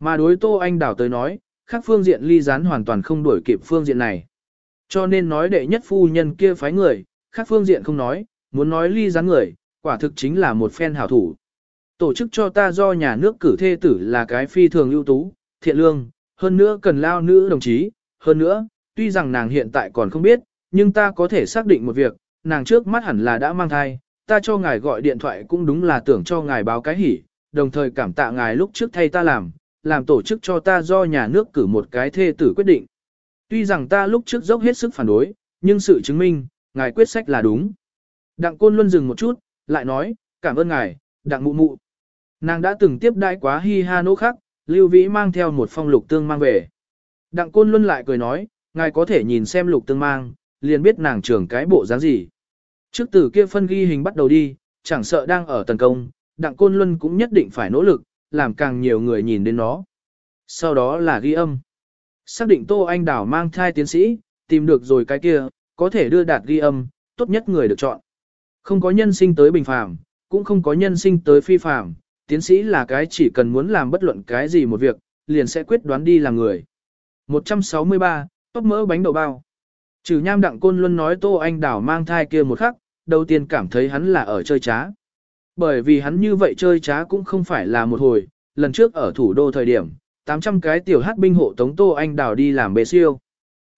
Mà đối Tô Anh Đào tới nói, khác phương diện ly gián hoàn toàn không đuổi kịp phương diện này. Cho nên nói đệ nhất phu nhân kia phái người, khác phương diện không nói, muốn nói ly gián người, quả thực chính là một phen hảo thủ. Tổ chức cho ta do nhà nước cử thê tử là cái phi thường ưu tú, thiện lương, hơn nữa cần lao nữ đồng chí, hơn nữa, tuy rằng nàng hiện tại còn không biết, nhưng ta có thể xác định một việc, nàng trước mắt hẳn là đã mang thai, ta cho ngài gọi điện thoại cũng đúng là tưởng cho ngài báo cái hỉ, đồng thời cảm tạ ngài lúc trước thay ta làm, làm tổ chức cho ta do nhà nước cử một cái thê tử quyết định. Tuy rằng ta lúc trước dốc hết sức phản đối, nhưng sự chứng minh, ngài quyết sách là đúng. Đặng Côn Luân dừng một chút, lại nói, cảm ơn ngài, đặng mụ mụ. Nàng đã từng tiếp đãi quá hi ha nỗ khắc, Lưu Vĩ mang theo một phong lục tương mang về. Đặng Côn Luân lại cười nói, ngài có thể nhìn xem lục tương mang, liền biết nàng trưởng cái bộ dáng gì. Trước từ kia phân ghi hình bắt đầu đi, chẳng sợ đang ở tấn công, Đặng Côn Luân cũng nhất định phải nỗ lực, làm càng nhiều người nhìn đến nó. Sau đó là ghi âm. Xác định Tô Anh Đảo mang thai tiến sĩ, tìm được rồi cái kia, có thể đưa đạt ghi âm, tốt nhất người được chọn. Không có nhân sinh tới bình phàm, cũng không có nhân sinh tới phi phàm, tiến sĩ là cái chỉ cần muốn làm bất luận cái gì một việc, liền sẽ quyết đoán đi làm người. 163, tóc mỡ bánh đậu bao. Trừ nham đặng côn luôn nói Tô Anh Đảo mang thai kia một khắc, đầu tiên cảm thấy hắn là ở chơi trá. Bởi vì hắn như vậy chơi trá cũng không phải là một hồi, lần trước ở thủ đô thời điểm, 800 cái tiểu hát binh hộ tống Tô Anh Đảo đi làm bề siêu.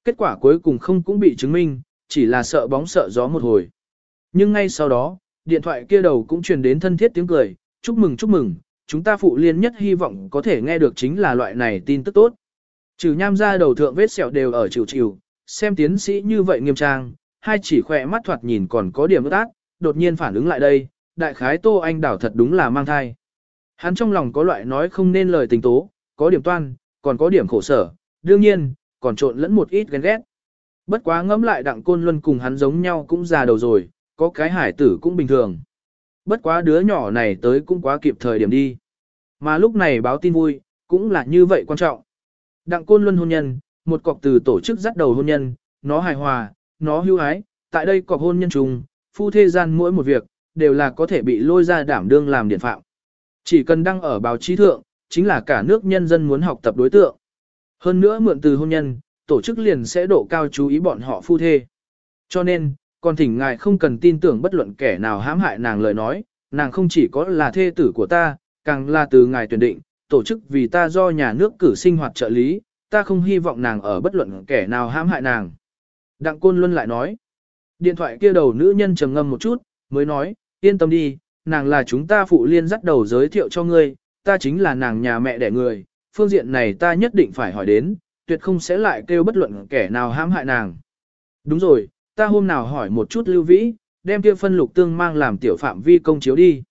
Kết quả cuối cùng không cũng bị chứng minh, chỉ là sợ bóng sợ gió một hồi. Nhưng ngay sau đó, điện thoại kia đầu cũng truyền đến thân thiết tiếng cười, chúc mừng chúc mừng, chúng ta phụ liên nhất hy vọng có thể nghe được chính là loại này tin tức tốt. Trừ nham ra đầu thượng vết sẹo đều ở chịu chịu, xem tiến sĩ như vậy nghiêm trang, hai chỉ khỏe mắt thoạt nhìn còn có điểm ướt át, đột nhiên phản ứng lại đây, đại khái Tô Anh đảo thật đúng là mang thai. Hắn trong lòng có loại nói không nên lời tình tố, có điểm toan, còn có điểm khổ sở, đương nhiên, còn trộn lẫn một ít ghen ghét. Bất quá ngẫm lại đặng côn luân cùng hắn giống nhau cũng già đầu rồi, có cái hải tử cũng bình thường. Bất quá đứa nhỏ này tới cũng quá kịp thời điểm đi. Mà lúc này báo tin vui, cũng là như vậy quan trọng. Đặng côn luân hôn nhân, một cọc từ tổ chức dắt đầu hôn nhân, nó hài hòa, nó hưu ái, tại đây cọc hôn nhân trùng, phu thê gian mỗi một việc, đều là có thể bị lôi ra đảm đương làm điện phạm. Chỉ cần đăng ở báo chí thượng, chính là cả nước nhân dân muốn học tập đối tượng. Hơn nữa mượn từ hôn nhân, tổ chức liền sẽ độ cao chú ý bọn họ phu thê. Cho nên, còn thỉnh ngài không cần tin tưởng bất luận kẻ nào hãm hại nàng lời nói, nàng không chỉ có là thê tử của ta, càng là từ ngài tuyển định, tổ chức vì ta do nhà nước cử sinh hoạt trợ lý, ta không hy vọng nàng ở bất luận kẻ nào hãm hại nàng. Đặng Côn Luân lại nói, điện thoại kia đầu nữ nhân trầm ngâm một chút, mới nói, yên tâm đi, nàng là chúng ta phụ liên dắt đầu giới thiệu cho ngươi, ta chính là nàng nhà mẹ đẻ người, phương diện này ta nhất định phải hỏi đến, tuyệt không sẽ lại kêu bất luận kẻ nào hãm hại nàng. Đúng rồi, ta hôm nào hỏi một chút lưu vĩ, đem kia phân lục tương mang làm tiểu phạm vi công chiếu đi.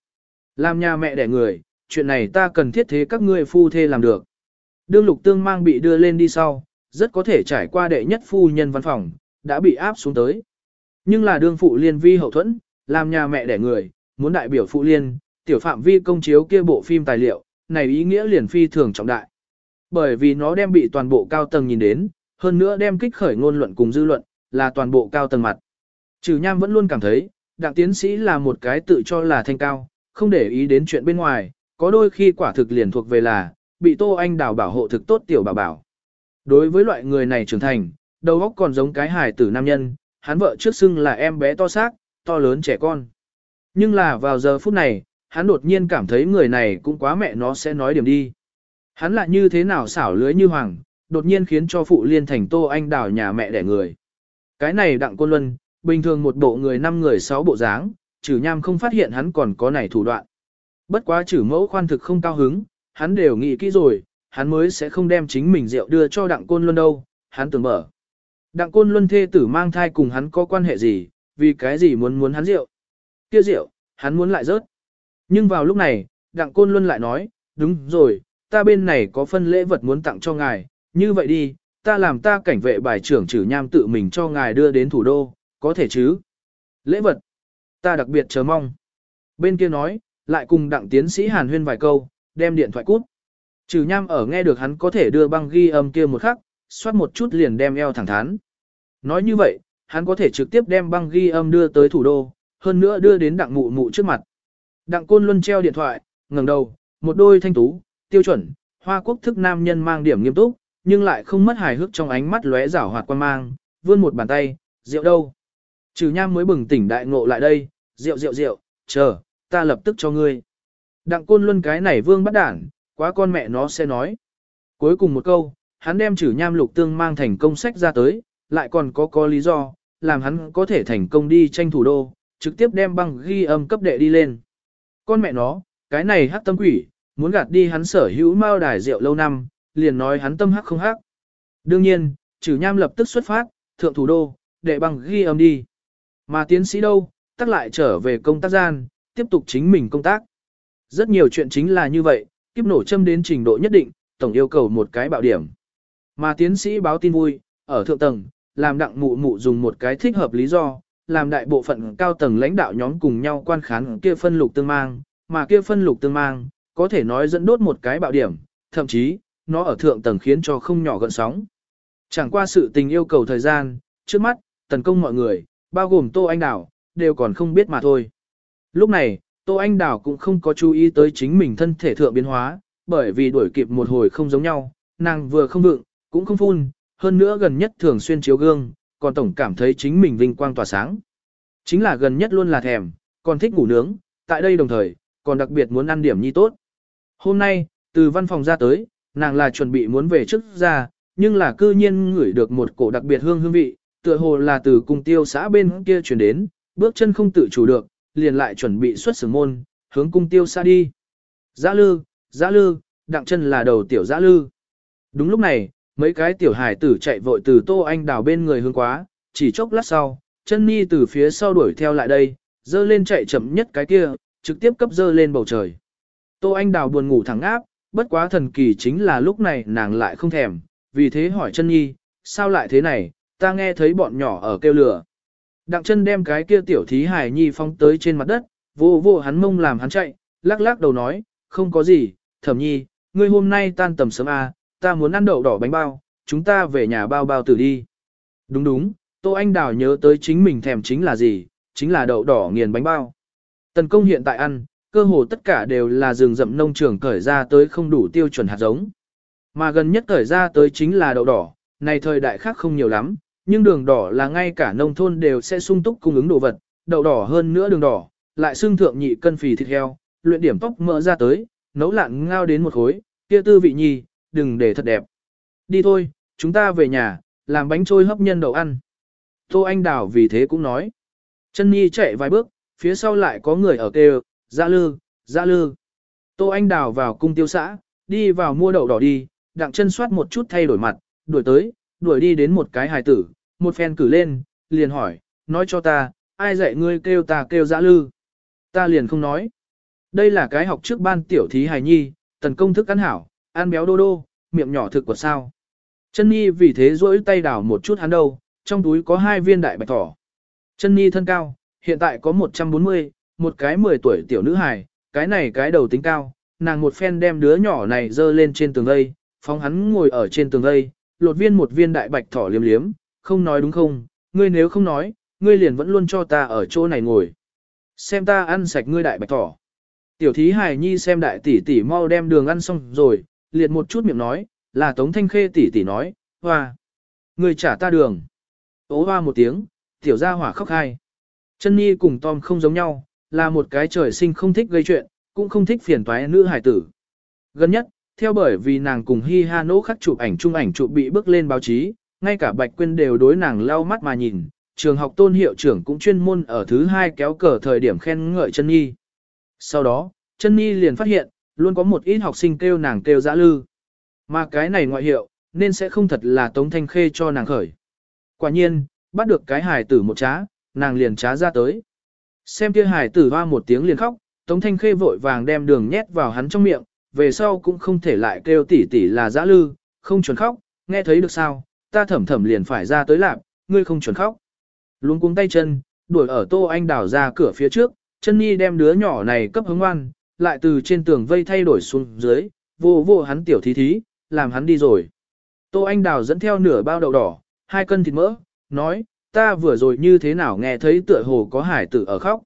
Làm nhà mẹ đẻ người, chuyện này ta cần thiết thế các ngươi phu thê làm được. Đương lục tương mang bị đưa lên đi sau, rất có thể trải qua đệ nhất phu nhân văn phòng, đã bị áp xuống tới. Nhưng là đương phụ liên vi hậu thuẫn, làm nhà mẹ đẻ người, muốn đại biểu phụ liên, tiểu phạm vi công chiếu kia bộ phim tài liệu, này ý nghĩa liền phi thường trọng đại. Bởi vì nó đem bị toàn bộ cao tầng nhìn đến, hơn nữa đem kích khởi ngôn luận cùng dư luận, là toàn bộ cao tầng mặt. Trừ nham vẫn luôn cảm thấy, đặng tiến sĩ là một cái tự cho là thanh cao, không để ý đến chuyện bên ngoài, có đôi khi quả thực liền thuộc về là, bị Tô Anh đào bảo hộ thực tốt tiểu bảo bảo. Đối với loại người này trưởng thành, đầu óc còn giống cái hài tử nam nhân, hắn vợ trước xưng là em bé to xác, to lớn trẻ con. Nhưng là vào giờ phút này, hắn đột nhiên cảm thấy người này cũng quá mẹ nó sẽ nói điểm đi. Hắn lại như thế nào xảo lưới như hoàng, đột nhiên khiến cho phụ liên thành Tô Anh đào nhà mẹ đẻ người. Cái này đặng quân luân, bình thường một bộ người năm người sáu bộ dáng, trừ nham không phát hiện hắn còn có này thủ đoạn. Bất quá trừ mẫu khoan thực không cao hứng, hắn đều nghĩ kỹ rồi, hắn mới sẽ không đem chính mình rượu đưa cho đặng côn luân đâu, hắn tưởng mở. Đặng côn luân thê tử mang thai cùng hắn có quan hệ gì, vì cái gì muốn muốn hắn rượu. Kia rượu, hắn muốn lại rớt. Nhưng vào lúc này, đặng côn luân lại nói, đúng rồi, ta bên này có phân lễ vật muốn tặng cho ngài, như vậy đi, ta làm ta cảnh vệ bài trưởng trừ nham tự mình cho ngài đưa đến thủ đô, có thể chứ? Lễ vật, ta đặc biệt chờ mong. Bên kia nói, lại cùng đặng tiến sĩ hàn huyên vài câu, đem điện thoại cút. Trừ nham ở nghe được hắn có thể đưa băng ghi âm kia một khắc, xoát một chút liền đem eo thẳng thắn. Nói như vậy, hắn có thể trực tiếp đem băng ghi âm đưa tới thủ đô, hơn nữa đưa đến đặng mụ mụ trước mặt. Đặng côn luân treo điện thoại, ngẩng đầu, một đôi thanh tú, tiêu chuẩn, hoa quốc thức nam nhân mang điểm nghiêm túc, nhưng lại không mất hài hước trong ánh mắt lóe rảo hoạt quan mang, vươn một bàn tay, rượu đâu. Trừ nham mới bừng tỉnh đại ngộ lại đây, rượu rượu rượu, chờ, ta lập tức cho ngươi. Đặng côn luân cái này vương bắt đảng, quá con mẹ nó sẽ nói. Cuối cùng một câu, hắn đem chữ nham lục tương mang thành công sách ra tới, lại còn có có lý do, làm hắn có thể thành công đi tranh thủ đô, trực tiếp đem băng ghi âm cấp đệ đi lên. Con mẹ nó, cái này hắc tâm quỷ, muốn gạt đi hắn sở hữu mao đài rượu lâu năm, liền nói hắn tâm hắc không hắc. Đương nhiên, trừ nham lập tức xuất phát, thượng thủ đô, đệ băng ghi âm đi. Mà tiến sĩ đâu, tắc lại trở về công tác gian, tiếp tục chính mình công tác. Rất nhiều chuyện chính là như vậy, kiếp nổ châm đến trình độ nhất định, tổng yêu cầu một cái bạo điểm. Mà tiến sĩ báo tin vui, ở thượng tầng, làm đặng mụ mụ dùng một cái thích hợp lý do, làm đại bộ phận cao tầng lãnh đạo nhóm cùng nhau quan khán kia phân lục tương mang, mà kia phân lục tương mang, có thể nói dẫn đốt một cái bạo điểm, thậm chí, nó ở thượng tầng khiến cho không nhỏ gợn sóng. Chẳng qua sự tình yêu cầu thời gian, trước mắt, tấn công mọi người, bao gồm Tô Anh Đảo, đều còn không biết mà thôi. Lúc này, Tô Anh Đào cũng không có chú ý tới chính mình thân thể thượng biến hóa, bởi vì đuổi kịp một hồi không giống nhau, nàng vừa không vượng, cũng không phun, hơn nữa gần nhất thường xuyên chiếu gương, còn tổng cảm thấy chính mình vinh quang tỏa sáng. Chính là gần nhất luôn là thèm, còn thích ngủ nướng, tại đây đồng thời, còn đặc biệt muốn ăn điểm nhi tốt. Hôm nay, từ văn phòng ra tới, nàng là chuẩn bị muốn về trước ra, nhưng là cư nhiên ngửi được một cổ đặc biệt hương hương vị, tựa hồ là từ cung tiêu xã bên kia chuyển đến, bước chân không tự chủ được, liền lại chuẩn bị xuất sướng môn, hướng cung tiêu xa đi. Giã lư, giã lư, đặng chân là đầu tiểu giã lư. Đúng lúc này, mấy cái tiểu hải tử chạy vội từ tô anh đào bên người hướng quá, chỉ chốc lát sau, chân mi từ phía sau đuổi theo lại đây, dơ lên chạy chậm nhất cái kia, trực tiếp cấp dơ lên bầu trời. Tô anh đào buồn ngủ thẳng áp, bất quá thần kỳ chính là lúc này nàng lại không thèm, vì thế hỏi chân nhi, sao lại thế này, ta nghe thấy bọn nhỏ ở kêu lửa. Đặng chân đem cái kia tiểu thí hải nhi phóng tới trên mặt đất, vô vô hắn mông làm hắn chạy, lắc lắc đầu nói, không có gì, thẩm nhi, ngươi hôm nay tan tầm sớm à, ta muốn ăn đậu đỏ bánh bao, chúng ta về nhà bao bao tử đi. Đúng đúng, Tô Anh Đào nhớ tới chính mình thèm chính là gì, chính là đậu đỏ nghiền bánh bao. Tần công hiện tại ăn, cơ hồ tất cả đều là rừng rậm nông trường cởi ra tới không đủ tiêu chuẩn hạt giống. Mà gần nhất cởi ra tới chính là đậu đỏ, này thời đại khác không nhiều lắm, nhưng đường đỏ là ngay cả nông thôn đều sẽ sung túc cung ứng đồ vật, đậu đỏ hơn nữa đường đỏ, lại xương thượng nhị cân phì thịt heo, luyện điểm tóc mỡ ra tới, nấu lạn ngao đến một khối, kia tư vị nhi, đừng để thật đẹp. Đi thôi, chúng ta về nhà, làm bánh trôi hấp nhân đậu ăn. Tô Anh Đào vì thế cũng nói. Chân Nhi chạy vài bước, phía sau lại có người ở kêu, ra lư, ra lư. Tô Anh Đào vào cung tiêu xã, đi vào mua đậu đỏ đi, đặng chân soát một chút thay đổi mặt, đuổi tới, đuổi đi đến một cái hài tử, một phen cử lên, liền hỏi, nói cho ta, ai dạy ngươi kêu ta kêu dạ lư. Ta liền không nói. Đây là cái học trước ban tiểu thí hài nhi, tần công thức ăn hảo, ăn béo đô đô, miệng nhỏ thực của sao. Chân Nhi vì thế rỗi tay đảo một chút hắn đâu, trong túi có hai viên đại bạch thỏ. Chân Nhi thân cao, hiện tại có 140, một cái 10 tuổi tiểu nữ hài, cái này cái đầu tính cao, nàng một phen đem đứa nhỏ này dơ lên trên tường gây, phóng hắn ngồi ở trên tường gây, lột viên một viên đại bạch thỏ liếm liếm, không nói đúng không, ngươi nếu không nói, ngươi liền vẫn luôn cho ta ở chỗ này ngồi. Xem ta ăn sạch ngươi đại bạch thỏ. Tiểu thí hài nhi xem đại tỷ tỷ mau đem đường ăn xong rồi, liệt một chút miệng nói, là Tống Thanh Khê tỷ tỷ nói, hoa. Người trả ta đường. Ố hoa một tiếng, tiểu gia hỏa khóc hai. Chân Nhi cùng Tom không giống nhau, là một cái trời sinh không thích gây chuyện, cũng không thích phiền toái nữ hải tử. Gần nhất, theo bởi vì nàng cùng Hi Ha Nỗ khắc chụp ảnh chung ảnh chụp bị bước lên báo chí, ngay cả Bạch Quyên đều đối nàng lau mắt mà nhìn, trường học tôn hiệu trưởng cũng chuyên môn ở thứ hai kéo cờ thời điểm khen ngợi chân Nhi. Sau đó, chân Nhi liền phát hiện, luôn có một ít học sinh kêu nàng kêu dã lư. Mà cái này ngoại hiệu, nên sẽ không thật là Tống Thanh Khê cho nàng khởi. Quả nhiên, bắt được cái hài tử một trá, nàng liền trá ra tới. Xem kia hài tử hoa một tiếng liền khóc, Tống Thanh Khê vội vàng đem đường nhét vào hắn trong miệng, về sau cũng không thể lại kêu tỷ tỷ là dã lư, không chuẩn khóc, nghe thấy được sao, ta thẩm thẩm liền phải ra tới lạp, ngươi không chuẩn khóc. Luôn cuống tay chân, đuổi ở tô anh đào ra cửa phía trước, chân nhi đem đứa nhỏ này cấp hứng ngoan, lại từ trên tường vây thay đổi xuống dưới, vô vô hắn tiểu thí thí, làm hắn đi rồi. Tô Anh Đào dẫn theo nửa bao đậu đỏ, hai cân thịt mỡ, nói, ta vừa rồi như thế nào nghe thấy tựa hồ có hải tử ở khóc.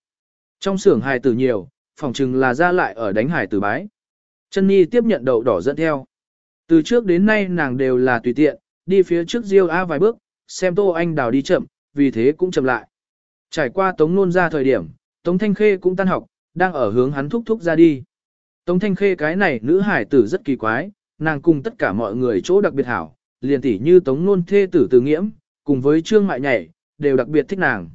Trong xưởng hải tử nhiều, phòng chừng là ra lại ở đánh hải tử bái. Chân Nhi tiếp nhận đậu đỏ dẫn theo. Từ trước đến nay nàng đều là tùy tiện, đi phía trước Diêu A vài bước, xem Tô Anh Đào đi chậm, vì thế cũng chậm lại. Trải qua Tống Nôn ra thời điểm, Tống Thanh Khê cũng tan học, đang ở hướng hắn thúc thúc ra đi. Tống Thanh Khê cái này nữ hải tử rất kỳ quái, nàng cùng tất cả mọi người chỗ đặc biệt hảo, liền tỉ như Tống Nôn thê tử từ nghiễm, cùng với Trương Mại Nhảy, đều đặc biệt thích nàng.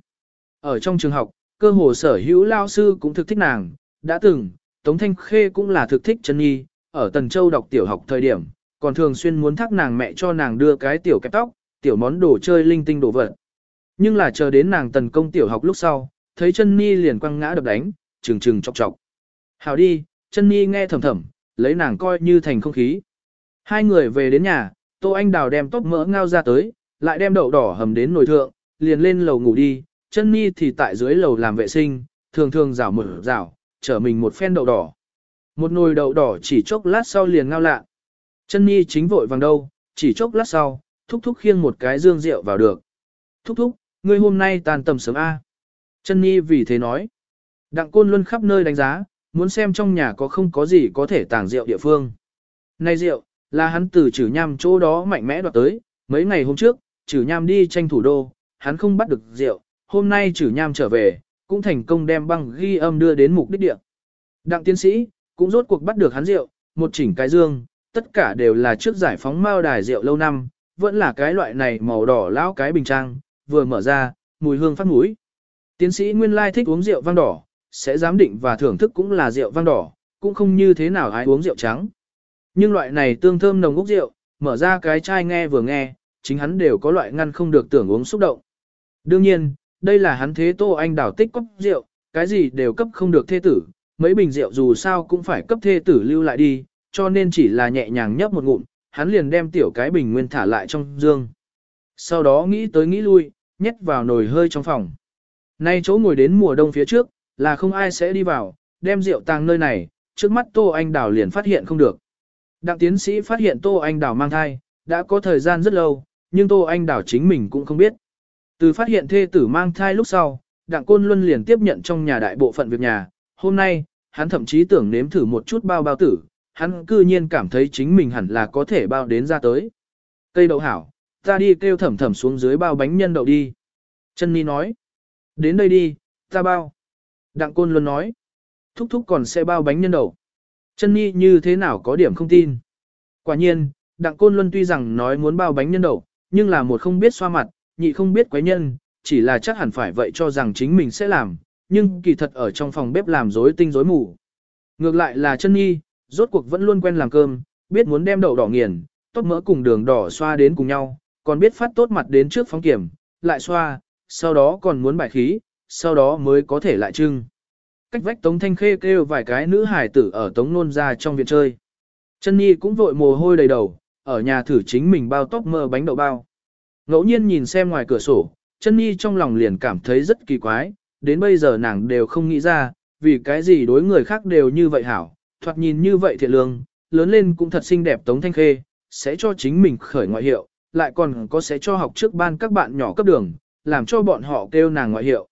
Ở trong trường học, cơ hồ sở hữu lao sư cũng thực thích nàng, đã từng, Tống Thanh Khê cũng là thực thích chân nhi, ở Tần Châu đọc tiểu học thời điểm, còn thường xuyên muốn thác nàng mẹ cho nàng đưa cái tiểu kẹp tóc, tiểu món đồ chơi linh tinh đồ vật. Nhưng là chờ đến nàng tần công tiểu học lúc sau, thấy chân nhi liền quăng ngã đập đánh, trừng trừng chọc chọc. Hào đi, chân nhi nghe thầm thầm, lấy nàng coi như thành không khí. Hai người về đến nhà, Tô Anh Đào đem tóc mỡ ngao ra tới, lại đem đậu đỏ hầm đến nồi thượng, liền lên lầu ngủ đi, chân nhi thì tại dưới lầu làm vệ sinh, thường thường rảo mở rảo, chở mình một phen đậu đỏ. Một nồi đậu đỏ chỉ chốc lát sau liền ngao lạ. Chân nhi chính vội vàng đâu, chỉ chốc lát sau, thúc thúc khiêng một cái dương rượu vào được. Thúc thúc, ngươi hôm nay tàn tầm sớm A. Chân Nhi vì thế nói. Đặng Côn luôn khắp nơi đánh giá, muốn xem trong nhà có không có gì có thể tàng rượu địa phương. Này rượu, là hắn từ trừ nham chỗ đó mạnh mẽ đoạt tới, mấy ngày hôm trước, trừ nham đi tranh thủ đô, hắn không bắt được rượu, hôm nay trừ nham trở về, cũng thành công đem băng ghi âm đưa đến mục đích địa. Đặng tiến sĩ, cũng rốt cuộc bắt được hắn rượu, một chỉnh cái dương, tất cả đều là trước giải phóng mao đài rượu lâu năm, vẫn là cái loại này màu đỏ lão cái bình trang, vừa mở ra, mùi hương phát mũi. Tiến sĩ nguyên lai thích uống rượu vang đỏ, sẽ giám định và thưởng thức cũng là rượu vang đỏ, cũng không như thế nào ai uống rượu trắng. Nhưng loại này tương thơm nồng úc rượu, mở ra cái chai nghe vừa nghe, chính hắn đều có loại ngăn không được tưởng uống xúc động. Đương nhiên, đây là hắn thế tô anh đảo tích cốc rượu, cái gì đều cấp không được thê tử, mấy bình rượu dù sao cũng phải cấp thê tử lưu lại đi, cho nên chỉ là nhẹ nhàng nhấp một ngụm, hắn liền đem tiểu cái bình nguyên thả lại trong dương. Sau đó nghĩ tới nghĩ lui, nhét vào nồi hơi trong phòng. Nay chỗ ngồi đến mùa đông phía trước, là không ai sẽ đi vào, đem rượu tàng nơi này, trước mắt Tô Anh Đào liền phát hiện không được. Đặng tiến sĩ phát hiện Tô Anh Đào mang thai, đã có thời gian rất lâu, nhưng Tô Anh Đào chính mình cũng không biết. Từ phát hiện thê tử mang thai lúc sau, Đặng Côn Luân liền tiếp nhận trong nhà đại bộ phận việc nhà, hôm nay, hắn thậm chí tưởng nếm thử một chút bao bao tử, hắn cư nhiên cảm thấy chính mình hẳn là có thể bao đến ra tới. Cây đậu hảo, ta đi kêu thẩm thẩm xuống dưới bao bánh nhân đậu đi. Chân Ni nói, đến đây đi, ta bao. Đặng Côn Luân nói, thúc thúc còn sẽ bao bánh nhân đậu. Chân Ni như thế nào có điểm không tin. Quả nhiên, Đặng Côn Luân tuy rằng nói muốn bao bánh nhân đậu, nhưng là một không biết xoa mặt, nhị không biết quái nhân, chỉ là chắc hẳn phải vậy cho rằng chính mình sẽ làm, nhưng kỳ thật ở trong phòng bếp làm rối tinh rối mù. Ngược lại là chân nhi, rốt cuộc vẫn luôn quen làm cơm, biết muốn đem đậu đỏ nghiền, tốt mỡ cùng đường đỏ xoa đến cùng nhau, còn biết phát tốt mặt đến trước phóng kiểm, lại xoa, sau đó còn muốn bài khí, sau đó mới có thể lại trưng. Cách vách Tống Thanh Khê kêu vài cái nữ hải tử ở Tống Nôn ra trong viện chơi. Chân Nhi cũng vội mồ hôi đầy đầu, ở nhà thử chính mình bao tóc mơ bánh đậu bao. Ngẫu nhiên nhìn xem ngoài cửa sổ, chân Nhi trong lòng liền cảm thấy rất kỳ quái, đến bây giờ nàng đều không nghĩ ra, vì cái gì đối người khác đều như vậy hảo, thoạt nhìn như vậy thiện lương, lớn lên cũng thật xinh đẹp Tống Thanh Khê, sẽ cho chính mình khởi ngoại hiệu, lại còn có sẽ cho học trước ban các bạn nhỏ cấp đường, làm cho bọn họ kêu nàng ngoại hiệu.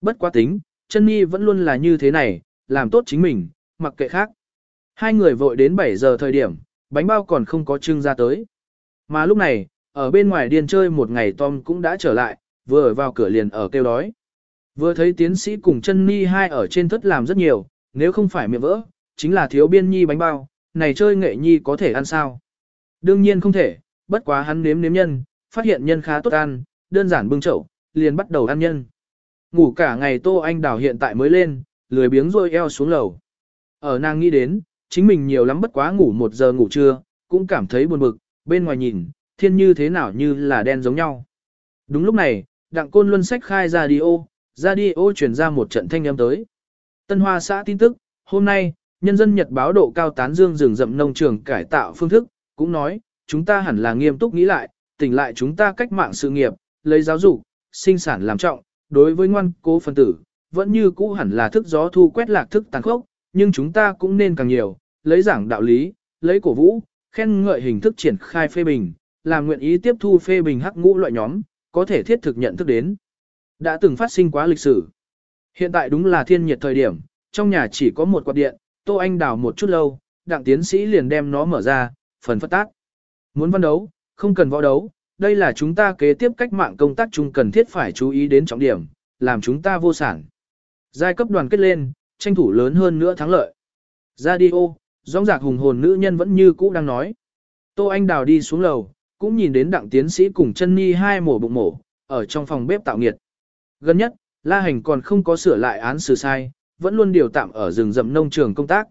Bất quá tính, chân Nhi vẫn luôn là như thế này, làm tốt chính mình, mặc kệ khác. Hai người vội đến 7 giờ thời điểm, bánh bao còn không có trưng ra tới. Mà lúc này, ở bên ngoài điên chơi một ngày Tom cũng đã trở lại, vừa ở vào cửa liền ở kêu đói. Vừa thấy tiến sĩ cùng chân ni hai ở trên thất làm rất nhiều, nếu không phải miệng vỡ, chính là thiếu biên nhi bánh bao, này chơi nghệ nhi có thể ăn sao? Đương nhiên không thể, bất quá hắn nếm nếm nhân, phát hiện nhân khá tốt ăn, đơn giản bưng chậu, liền bắt đầu ăn nhân. Ngủ cả ngày Tô Anh Đào hiện tại mới lên, lười biếng rồi eo xuống lầu. Ở nàng nghĩ đến, chính mình nhiều lắm bất quá ngủ một giờ ngủ trưa, cũng cảm thấy buồn bực, bên ngoài nhìn, thiên như thế nào như là đen giống nhau. Đúng lúc này, đặng côn luân sách khai radio, radio truyền ra một trận thanh âm tới. Tân Hoa xã tin tức, hôm nay, nhân dân nhật báo độ cao tán dương rừng rậm nông trường cải tạo phương thức, cũng nói, chúng ta hẳn là nghiêm túc nghĩ lại, tỉnh lại chúng ta cách mạng sự nghiệp, lấy giáo dục, sinh sản làm trọng, đối với ngoan cố phân tử, vẫn như cũ hẳn là thức gió thu quét lạc thức tàn khốc, nhưng chúng ta cũng nên càng nhiều, lấy giảng đạo lý, lấy cổ vũ, khen ngợi hình thức triển khai phê bình, làm nguyện ý tiếp thu phê bình hắc ngũ loại nhóm, có thể thiết thực nhận thức đến. Đã từng phát sinh quá lịch sử. Hiện tại đúng là thiên nhiệt thời điểm, trong nhà chỉ có một quạt điện, Tô Anh đào một chút lâu, đặng tiến sĩ liền đem nó mở ra, phần phát tác. Muốn văn đấu, không cần võ đấu, đây là chúng ta kế tiếp cách mạng công tác chung cần thiết phải chú ý đến trọng điểm, làm chúng ta vô sản. Giai cấp đoàn kết lên, tranh thủ lớn hơn nữa thắng lợi. Radio, rõ dạc hùng hồn nữ nhân vẫn như cũ đang nói. Tô Anh Đào đi xuống lầu, cũng nhìn đến đặng tiến sĩ cùng chân ni hai mổ bụng mổ, ở trong phòng bếp tạo nghiệt. Gần nhất, La Hành còn không có sửa lại án xử sai, vẫn luôn điều tạm ở rừng rậm nông trường công tác.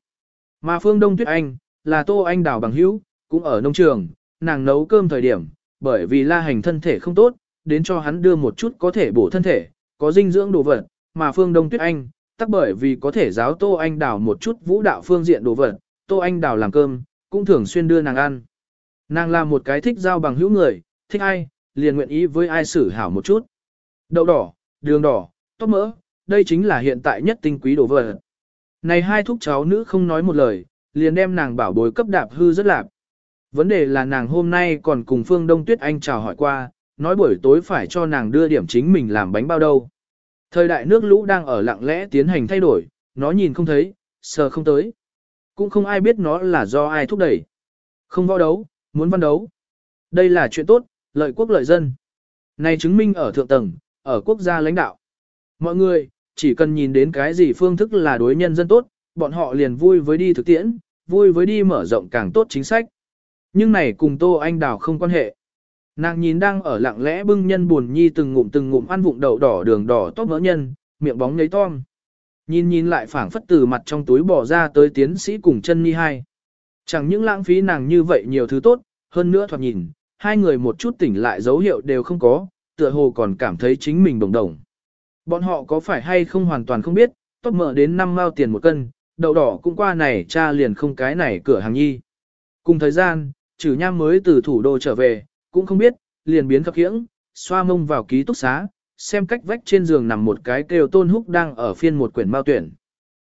Mà Phương Đông Tuyết Anh, là Tô Anh Đào bằng hữu, cũng ở nông trường, nàng nấu cơm thời điểm, bởi vì La Hành thân thể không tốt, đến cho hắn đưa một chút có thể bổ thân thể, có dinh dưỡng đồ vật, mà Phương Đông Tuyết Anh, tắc bởi vì có thể giáo Tô Anh Đào một chút vũ đạo phương diện đồ vật, Tô Anh Đào làm cơm, cũng thường xuyên đưa nàng ăn. Nàng là một cái thích giao bằng hữu người, thích ai, liền nguyện ý với ai xử hảo một chút. Đậu đỏ, đường đỏ, tóc mỡ, đây chính là hiện tại nhất tinh quý đồ vật. Này hai thúc cháu nữ không nói một lời, liền đem nàng bảo bối cấp đạp hư rất lạp. Vấn đề là nàng hôm nay còn cùng Phương Đông Tuyết Anh chào hỏi qua, nói buổi tối phải cho nàng đưa điểm chính mình làm bánh bao đâu. Thời đại nước lũ đang ở lặng lẽ tiến hành thay đổi, nó nhìn không thấy, sờ không tới. Cũng không ai biết nó là do ai thúc đẩy. Không võ đấu, muốn văn đấu. Đây là chuyện tốt, lợi quốc lợi dân. Này chứng minh ở thượng tầng, ở quốc gia lãnh đạo. Mọi người, chỉ cần nhìn đến cái gì phương thức là đối nhân dân tốt, bọn họ liền vui với đi thực tiễn, vui với đi mở rộng càng tốt chính sách. Nhưng này cùng Tô Anh Đào không quan hệ. Nàng nhìn đang ở lặng lẽ bưng nhân buồn nhi từng ngụm từng ngụm ăn vụng đậu đỏ đường đỏ tốt mỡ nhân, miệng bóng nhấy tom. Nhìn nhìn lại phảng phất từ mặt trong túi bỏ ra tới tiến sĩ cùng chân nhi hai. Chẳng những lãng phí nàng như vậy nhiều thứ tốt, hơn nữa thoạt nhìn, hai người một chút tỉnh lại dấu hiệu đều không có, tựa hồ còn cảm thấy chính mình đồng đồng. Bọn họ có phải hay không hoàn toàn không biết, tóc mở đến năm mao tiền một cân, đậu đỏ cũng qua này cha liền không cái này cửa hàng nhi. Cùng thời gian, trừ nham mới từ thủ đô trở về, cũng không biết, liền biến khập khiễng, xoa mông vào ký túc xá, xem cách vách trên giường nằm một cái kêu tôn húc đang ở phiên một quyển mao tuyển.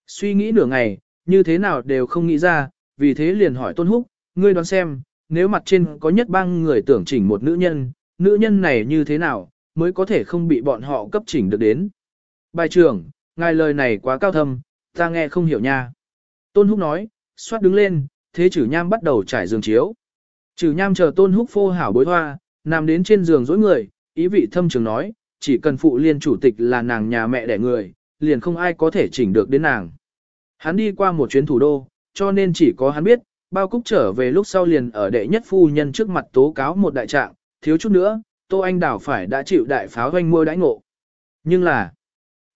Suy nghĩ nửa ngày, như thế nào đều không nghĩ ra, vì thế liền hỏi tôn húc, ngươi đoán xem, nếu mặt trên có nhất bang người tưởng chỉnh một nữ nhân, nữ nhân này như thế nào, mới có thể không bị bọn họ cấp chỉnh được đến. Bài trưởng, ngài lời này quá cao thâm, ta nghe không hiểu nha. Tôn húc nói, xoát đứng lên, thế chử nham bắt đầu trải giường chiếu. Chử nham chờ tôn húc phô hảo bối hoa, nằm đến trên giường dối người, ý vị thâm trường nói, chỉ cần phụ liên chủ tịch là nàng nhà mẹ đẻ người, liền không ai có thể chỉnh được đến nàng. Hắn đi qua một chuyến thủ đô, cho nên chỉ có hắn biết, bao cúc trở về lúc sau liền ở đệ nhất phu nhân trước mặt tố cáo một đại trạng, thiếu chút nữa, Tô Anh Đảo phải đã chịu đại pháo doanh môi đãi ngộ. Nhưng là,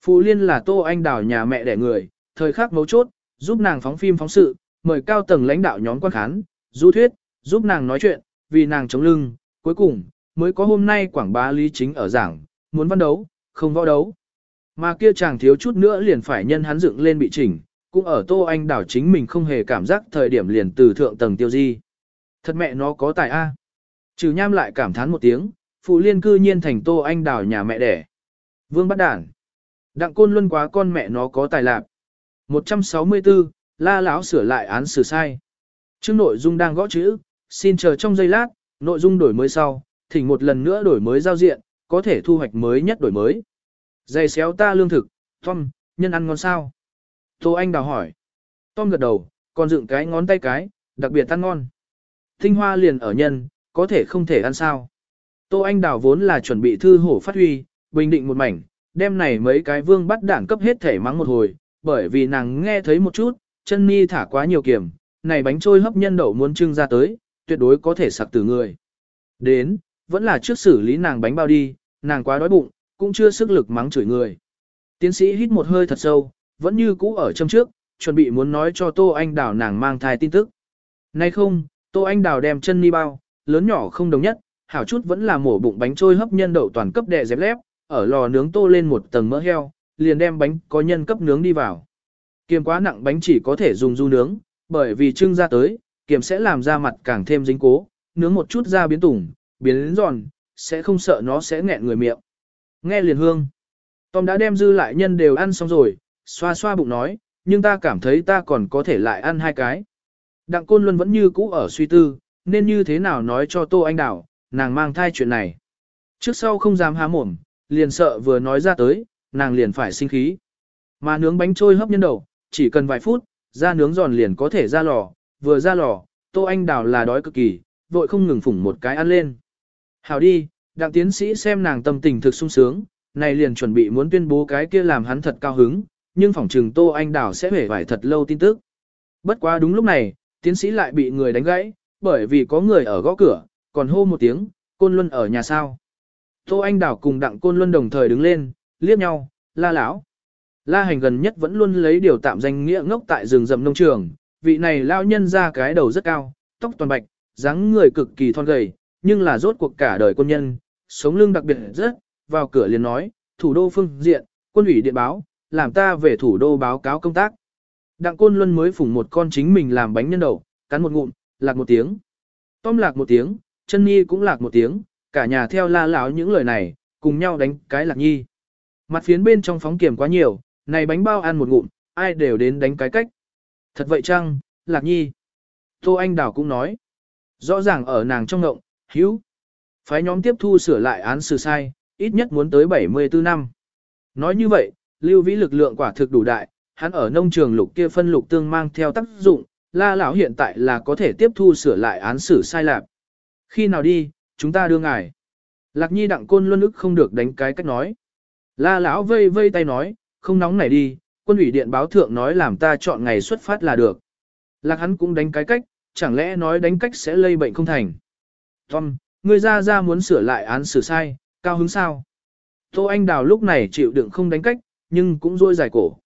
phụ liên là Tô Anh Đảo nhà mẹ đẻ người, thời khắc mấu chốt, giúp nàng phóng phim phóng sự, mời cao tầng lãnh đạo nhóm quan khán, du thuyết, giúp nàng nói chuyện, vì nàng chống lưng, cuối cùng, mới có hôm nay quảng bá lý chính ở giảng, muốn văn đấu, không võ đấu. Mà kia chàng thiếu chút nữa liền phải nhân hắn dựng lên bị chỉnh, cũng ở Tô Anh đảo chính mình không hề cảm giác thời điểm liền từ thượng tầng tiêu di. Thật mẹ nó có tài A. Trừ nham lại cảm thán một tiếng, phụ liên cư nhiên thành Tô Anh đảo nhà mẹ đẻ. Vương bắt đản. Đặng côn luân quá con mẹ nó có tài lạc. 164, la lão sửa lại án xử sai. Trước nội dung đang gõ chữ, xin chờ trong giây lát, nội dung đổi mới sau, thỉnh một lần nữa đổi mới giao diện, có thể thu hoạch mới nhất đổi mới. Dày xéo ta lương thực, Tom, nhân ăn ngon sao? Tô Anh đào hỏi. Tom gật đầu, còn dựng cái ngón tay cái, đặc biệt ăn ngon. Tinh hoa liền ở nhân, có thể không thể ăn sao. Tô Anh đào vốn là chuẩn bị thư hổ phát huy, bình định một mảnh, đem này mấy cái vương bắt đảng cấp hết thể mắng một hồi, bởi vì nàng nghe thấy một chút, chân mi thả quá nhiều kiểm, này bánh trôi hấp nhân đậu muốn trưng ra tới, tuyệt đối có thể sặc tử người. Đến, vẫn là trước xử lý nàng bánh bao đi, nàng quá đói bụng, cũng chưa sức lực mắng chửi người. Tiến sĩ hít một hơi thật sâu, vẫn như cũ ở trong trước, chuẩn bị muốn nói cho Tô Anh Đào nàng mang thai tin tức. Nay không, Tô Anh Đào đem chân ni bao, lớn nhỏ không đồng nhất, hảo chút vẫn là mổ bụng bánh trôi hấp nhân đậu toàn cấp đè dẹp lép, ở lò nướng tô lên một tầng mỡ heo, liền đem bánh có nhân cấp nướng đi vào. Kiềm quá nặng bánh chỉ có thể dùng du nướng, bởi vì trưng ra tới, kiềm sẽ làm da mặt càng thêm dính cố, nướng một chút da biến tủng, biến giòn, sẽ không sợ nó sẽ nghẹn người miệng. Nghe liền hương. Tom đã đem dư lại nhân đều ăn xong rồi, xoa xoa bụng nói, nhưng ta cảm thấy ta còn có thể lại ăn hai cái. Đặng Côn Luân vẫn như cũ ở suy tư, nên như thế nào nói cho Tô Anh Đảo, nàng mang thai chuyện này. Trước sau không dám há mồm, liền sợ vừa nói ra tới, nàng liền phải sinh khí. Mà nướng bánh trôi hấp nhân đầu, chỉ cần vài phút, ra nướng giòn liền có thể ra lò, vừa ra lò, Tô Anh Đào là đói cực kỳ, vội không ngừng phủng một cái ăn lên. Hào đi, đặng tiến sĩ xem nàng tâm tình thực sung sướng, này liền chuẩn bị muốn tuyên bố cái kia làm hắn thật cao hứng, nhưng phỏng trừng Tô Anh Đào sẽ hể vải thật lâu tin tức. Bất quá đúng lúc này, tiến sĩ lại bị người đánh gãy, bởi vì có người ở gõ cửa, còn hô một tiếng, Côn Luân ở nhà sao. Tô Anh Đào cùng đặng Côn Luân đồng thời đứng lên, liếc nhau, la lão. La hành gần nhất vẫn luôn lấy điều tạm danh nghĩa ngốc tại rừng rậm nông trường, vị này lao nhân ra cái đầu rất cao, tóc toàn bạch, dáng người cực kỳ thon gầy, nhưng là rốt cuộc cả đời quân nhân, sống lưng đặc biệt rất, vào cửa liền nói, thủ đô phương diện, quân ủy điện báo, làm ta về thủ đô báo cáo công tác. Đặng Côn Luân mới phủng một con chính mình làm bánh nhân đậu, cắn một ngụm, lạc một tiếng. Tom lạc một tiếng, chân nhi cũng lạc một tiếng, cả nhà theo la lão những lời này, cùng nhau đánh cái lạc nhi. Mặt phiến bên trong phóng kiểm quá nhiều, này bánh bao ăn một ngụm, ai đều đến đánh cái cách. Thật vậy chăng, lạc nhi? Tô Anh Đào cũng nói. Rõ ràng ở nàng trong ngộng, hữu. Phái nhóm tiếp thu sửa lại án xử sai, ít nhất muốn tới 74 năm. Nói như vậy, lưu vĩ lực lượng quả thực đủ đại, hắn ở nông trường lục kia phân lục tương mang theo tác dụng, la lão hiện tại là có thể tiếp thu sửa lại án xử sai lạc. Khi nào đi, chúng ta đưa ngài. Lạc nhi đặng côn luân ức không được đánh cái cách nói. La lão vây vây tay nói, không nóng này đi, quân ủy điện báo thượng nói làm ta chọn ngày xuất phát là được. Lạc hắn cũng đánh cái cách, chẳng lẽ nói đánh cách sẽ lây bệnh không thành. Tom, người ra ra muốn sửa lại án xử sai, cao hứng sao? Tô Anh Đào lúc này chịu đựng không đánh cách, nhưng cũng rôi dài cổ.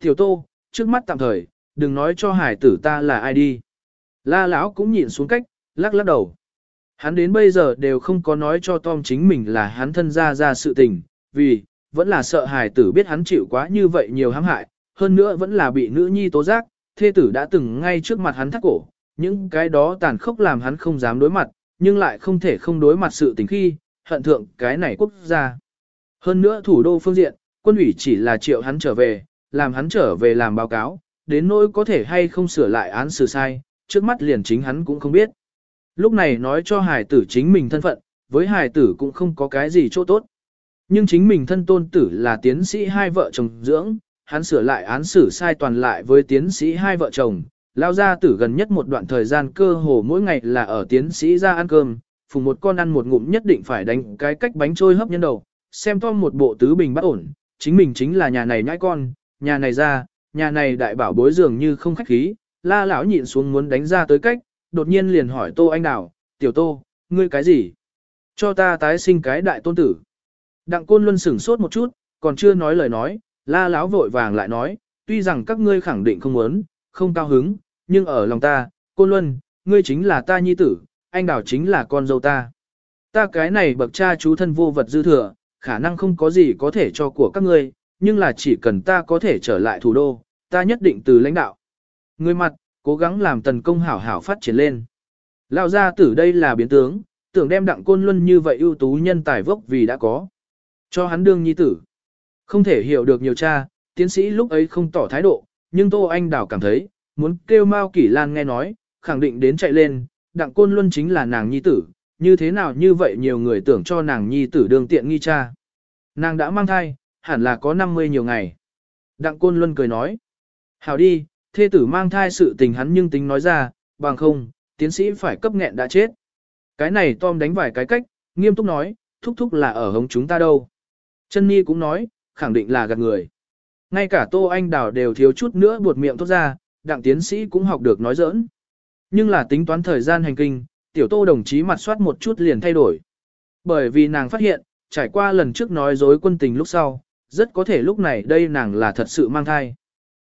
Tiểu Tô, trước mắt tạm thời, đừng nói cho hải tử ta là ai đi. La lão cũng nhịn xuống cách, lắc lắc đầu. Hắn đến bây giờ đều không có nói cho Tom chính mình là hắn thân ra ra sự tình, vì, vẫn là sợ hải tử biết hắn chịu quá như vậy nhiều hãm hại, hơn nữa vẫn là bị nữ nhi tố giác, thê tử đã từng ngay trước mặt hắn thắt cổ, những cái đó tàn khốc làm hắn không dám đối mặt, nhưng lại không thể không đối mặt sự tình khi, hận thượng cái này quốc gia. Hơn nữa thủ đô phương diện, quân ủy chỉ là triệu hắn trở về, làm hắn trở về làm báo cáo, đến nỗi có thể hay không sửa lại án xử sai, trước mắt liền chính hắn cũng không biết. Lúc này nói cho hài tử chính mình thân phận, với hài tử cũng không có cái gì chỗ tốt. Nhưng chính mình thân tôn tử là tiến sĩ hai vợ chồng dưỡng, hắn sửa lại án xử sai toàn lại với tiến sĩ hai vợ chồng, lao ra tử gần nhất một đoạn thời gian cơ hồ mỗi ngày là ở tiến sĩ ra ăn cơm, phùng một con ăn một ngụm nhất định phải đánh cái cách bánh trôi hấp nhân đầu, xem to một bộ tứ bình bắt ổn, chính mình chính là nhà này nhãi con, nhà này ra, nhà này đại bảo bối dường như không khách khí, la lão nhịn xuống muốn đánh ra tới cách, đột nhiên liền hỏi tô anh đào, tiểu tô, ngươi cái gì? Cho ta tái sinh cái đại tôn tử. Đặng côn luân sửng sốt một chút, còn chưa nói lời nói, la lão vội vàng lại nói, tuy rằng các ngươi khẳng định không muốn, không cao hứng, nhưng ở lòng ta, côn luân, ngươi chính là ta nhi tử, anh đào chính là con dâu ta. Ta cái này bậc cha chú thân vô vật dư thừa, khả năng không có gì có thể cho của các ngươi, nhưng là chỉ cần ta có thể trở lại thủ đô, ta nhất định từ lãnh đạo. Người mặt, cố gắng làm tần công hảo hảo phát triển lên. Lão gia tử đây là biến tướng, tưởng đem đặng côn luân như vậy ưu tú nhân tài vốc vì đã có. Cho hắn đương nhi tử. Không thể hiểu được nhiều cha, tiến sĩ lúc ấy không tỏ thái độ, nhưng Tô Anh Đào cảm thấy, muốn kêu Mao Kỷ Lan nghe nói, khẳng định đến chạy lên, đặng côn luân chính là nàng nhi tử, như thế nào như vậy nhiều người tưởng cho nàng nhi tử đương tiện nghi cha. Nàng đã mang thai, hẳn là có 50 nhiều ngày. Đặng Côn Luân cười nói. Hảo đi, thê tử mang thai sự tình hắn nhưng tính nói ra, bằng không, tiến sĩ phải cấp nghẹn đã chết. Cái này Tom đánh vài cái cách, nghiêm túc nói, thúc thúc là ở hống chúng ta đâu. Chân Nhi cũng nói, khẳng định là gạt người. Ngay cả Tô Anh Đào đều thiếu chút nữa buột miệng thốt ra, đặng tiến sĩ cũng học được nói giỡn. Nhưng là tính toán thời gian hành kinh, tiểu tô đồng chí mặt soát một chút liền thay đổi. Bởi vì nàng phát hiện, trải qua lần trước nói dối quân tình lúc sau, rất có thể lúc này đây nàng là thật sự mang thai.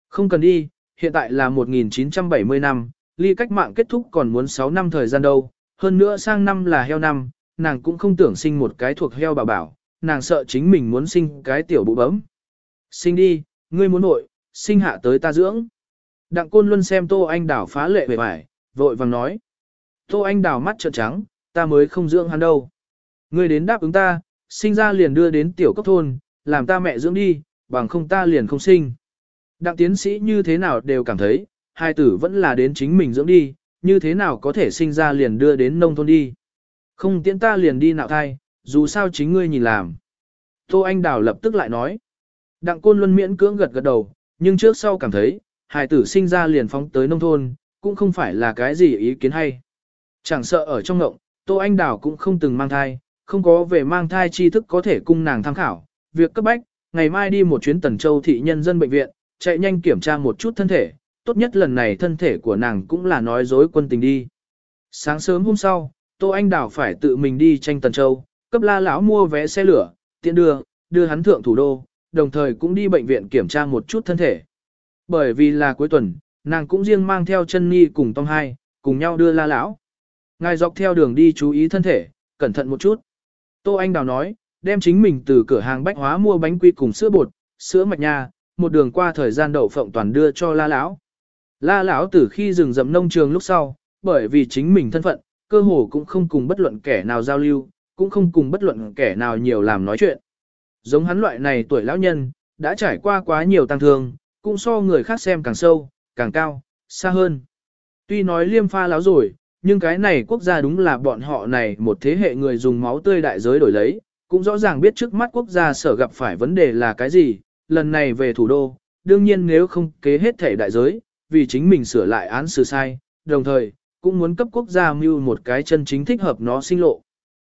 Không cần đi, hiện tại là 1970 năm, ly cách mạng kết thúc còn muốn 6 năm thời gian đâu, hơn nữa sang năm là heo năm, nàng cũng không tưởng sinh một cái thuộc heo bảo bảo, nàng sợ chính mình muốn sinh cái tiểu bụ bấm. Sinh đi, ngươi muốn nội, sinh hạ tới ta dưỡng. Đặng Côn Luân xem Tô Anh Đảo phá lệ về bài, vội vàng nói. Tô Anh Đào mắt trợn trắng, ta mới không dưỡng hắn đâu. Ngươi đến đáp ứng ta, sinh ra liền đưa đến tiểu cấp thôn, làm ta mẹ dưỡng đi, bằng không ta liền không sinh. Đặng tiến sĩ như thế nào đều cảm thấy, hai tử vẫn là đến chính mình dưỡng đi, như thế nào có thể sinh ra liền đưa đến nông thôn đi. Không tiễn ta liền đi nạo thai, dù sao chính ngươi nhìn làm. Tô Anh Đào lập tức lại nói. Đặng Côn Luân miễn cưỡng gật gật đầu, nhưng trước sau cảm thấy, hài tử sinh ra liền phóng tới nông thôn, cũng không phải là cái gì ý kiến hay. Chẳng sợ ở trong ngộng, Tô Anh Đào cũng không từng mang thai, không có về mang thai tri thức có thể cung nàng tham khảo. Việc cấp bách, ngày mai đi một chuyến Tần Châu thị nhân dân bệnh viện, chạy nhanh kiểm tra một chút thân thể, tốt nhất lần này thân thể của nàng cũng là nói dối quân tình đi. Sáng sớm hôm sau, Tô Anh Đào phải tự mình đi tranh Tần Châu, cấp la lão mua vé xe lửa, tiện đưa, đưa hắn thượng thủ đô, đồng thời cũng đi bệnh viện kiểm tra một chút thân thể. Bởi vì là cuối tuần, nàng cũng riêng mang theo chân nhi cùng tông hai, cùng nhau đưa la lão. Ngài dọc theo đường đi chú ý thân thể, cẩn thận một chút. Tô Anh Đào nói, đem chính mình từ cửa hàng bách hóa mua bánh quy cùng sữa bột, sữa mạch nha, một đường qua thời gian đậu phộng toàn đưa cho la lão. La lão từ khi dừng dậm nông trường lúc sau, bởi vì chính mình thân phận, cơ hồ cũng không cùng bất luận kẻ nào giao lưu, cũng không cùng bất luận kẻ nào nhiều làm nói chuyện. Giống hắn loại này tuổi lão nhân, đã trải qua quá nhiều tăng thương, cũng so người khác xem càng sâu, càng cao, xa hơn. Tuy nói liêm pha láo rồi, nhưng cái này quốc gia đúng là bọn họ này một thế hệ người dùng máu tươi đại giới đổi lấy, cũng rõ ràng biết trước mắt quốc gia sở gặp phải vấn đề là cái gì, lần này về thủ đô, đương nhiên nếu không kế hết thể đại giới, vì chính mình sửa lại án xử sai, đồng thời, cũng muốn cấp quốc gia mưu một cái chân chính thích hợp nó sinh lộ.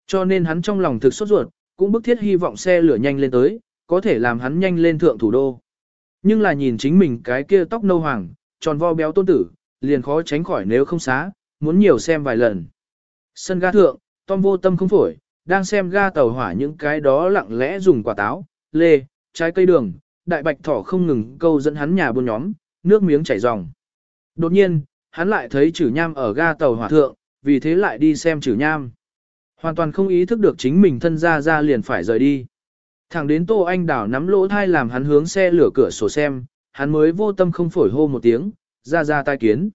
Cho nên hắn trong lòng thực sốt ruột, cũng bức thiết hy vọng xe lửa nhanh lên tới, có thể làm hắn nhanh lên thượng thủ đô. Nhưng là nhìn chính mình cái kia tóc nâu hoàng, tròn vo béo tôn tử, liền khó tránh khỏi nếu không xá, muốn nhiều xem vài lần. Sân ga thượng, Tom vô tâm không phổi, đang xem ga tàu hỏa những cái đó lặng lẽ dùng quả táo, lê, trái cây đường, đại bạch thỏ không ngừng câu dẫn hắn nhà buôn nhóm, nước miếng chảy ròng. Đột nhiên, hắn lại thấy chử nham ở ga tàu hỏa thượng, vì thế lại đi xem chử nham. Hoàn toàn không ý thức được chính mình thân ra ra liền phải rời đi. Thẳng đến Tô Anh Đảo nắm lỗ thai làm hắn hướng xe lửa cửa sổ xem, hắn mới vô tâm không phổi hô một tiếng, ra ra tai kiến.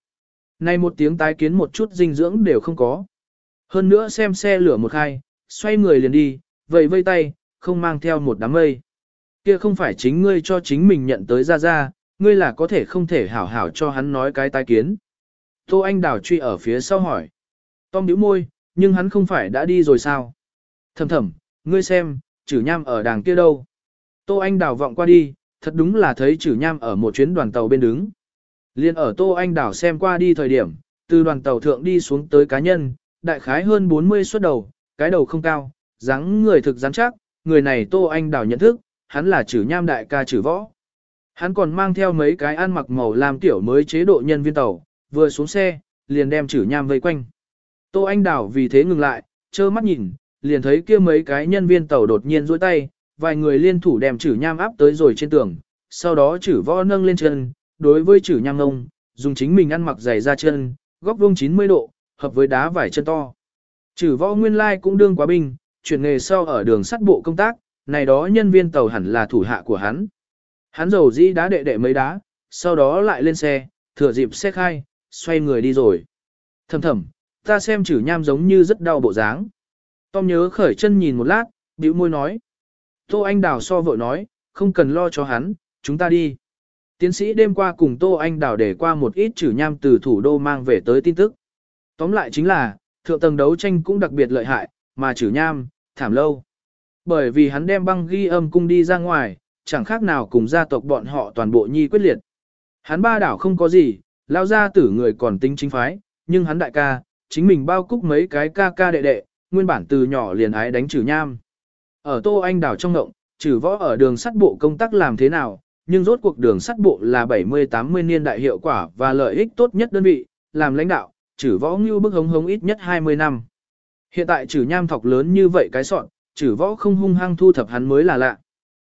Nay một tiếng tái kiến một chút dinh dưỡng đều không có. Hơn nữa xem xe lửa một hai, xoay người liền đi, vẫy vây tay, không mang theo một đám mây. Kia không phải chính ngươi cho chính mình nhận tới ra ra, ngươi là có thể không thể hảo hảo cho hắn nói cái tái kiến. Tô Anh Đào truy ở phía sau hỏi. Tom nhíu môi, nhưng hắn không phải đã đi rồi sao? Thầm thầm, ngươi xem, chử nham ở đàng kia đâu? Tô Anh Đào vọng qua đi, thật đúng là thấy chử nham ở một chuyến đoàn tàu bên đứng. Liên ở Tô Anh đảo xem qua đi thời điểm, từ đoàn tàu thượng đi xuống tới cá nhân, đại khái hơn 40 suất đầu, cái đầu không cao, dáng người thực rắn chắc, người này Tô Anh đảo nhận thức, hắn là chữ nham đại ca chữ võ. Hắn còn mang theo mấy cái ăn mặc màu làm tiểu mới chế độ nhân viên tàu, vừa xuống xe, liền đem chữ nham vây quanh. Tô Anh đảo vì thế ngừng lại, trơ mắt nhìn, liền thấy kia mấy cái nhân viên tàu đột nhiên duỗi tay, vài người liên thủ đem chữ nham áp tới rồi trên tường, sau đó chữ võ nâng lên chân, đối với chử nham ngông, dùng chính mình ăn mặc giày ra chân, góc vuông 90 độ, hợp với đá vải chân to. Chử võ nguyên lai cũng đương quá binh, chuyển nghề sau ở đường sắt bộ công tác, này đó nhân viên tàu hẳn là thủ hạ của hắn. Hắn dầu dĩ đá đệ đệ mấy đá, sau đó lại lên xe, thừa dịp xe khai, xoay người đi rồi. Thầm thầm, ta xem chử nham giống như rất đau bộ dáng. Tom nhớ khởi chân nhìn một lát, bĩu môi nói. Tô Anh Đào so vội nói, không cần lo cho hắn, chúng ta đi. Tiến sĩ đêm qua cùng Tô Anh Đào để qua một ít chữ nham từ thủ đô mang về tới tin tức. Tóm lại chính là, thượng tầng đấu tranh cũng đặc biệt lợi hại, mà chữ nham, thảm lâu. Bởi vì hắn đem băng ghi âm cung đi ra ngoài, chẳng khác nào cùng gia tộc bọn họ toàn bộ nhi quyết liệt. Hắn ba đảo không có gì, lao ra tử người còn tính chính phái, nhưng hắn đại ca, chính mình bao cúc mấy cái ca ca đệ đệ, nguyên bản từ nhỏ liền ái đánh trừ nham. Ở Tô Anh đảo trong ngộng, trừ võ ở đường sắt bộ công tác làm thế nào, nhưng rốt cuộc đường sắt bộ là 70-80 niên đại hiệu quả và lợi ích tốt nhất đơn vị, làm lãnh đạo, trừ võ ngưu bức hống hống ít nhất 20 năm. Hiện tại trừ nham thọc lớn như vậy cái soạn, trừ võ không hung hăng thu thập hắn mới là lạ.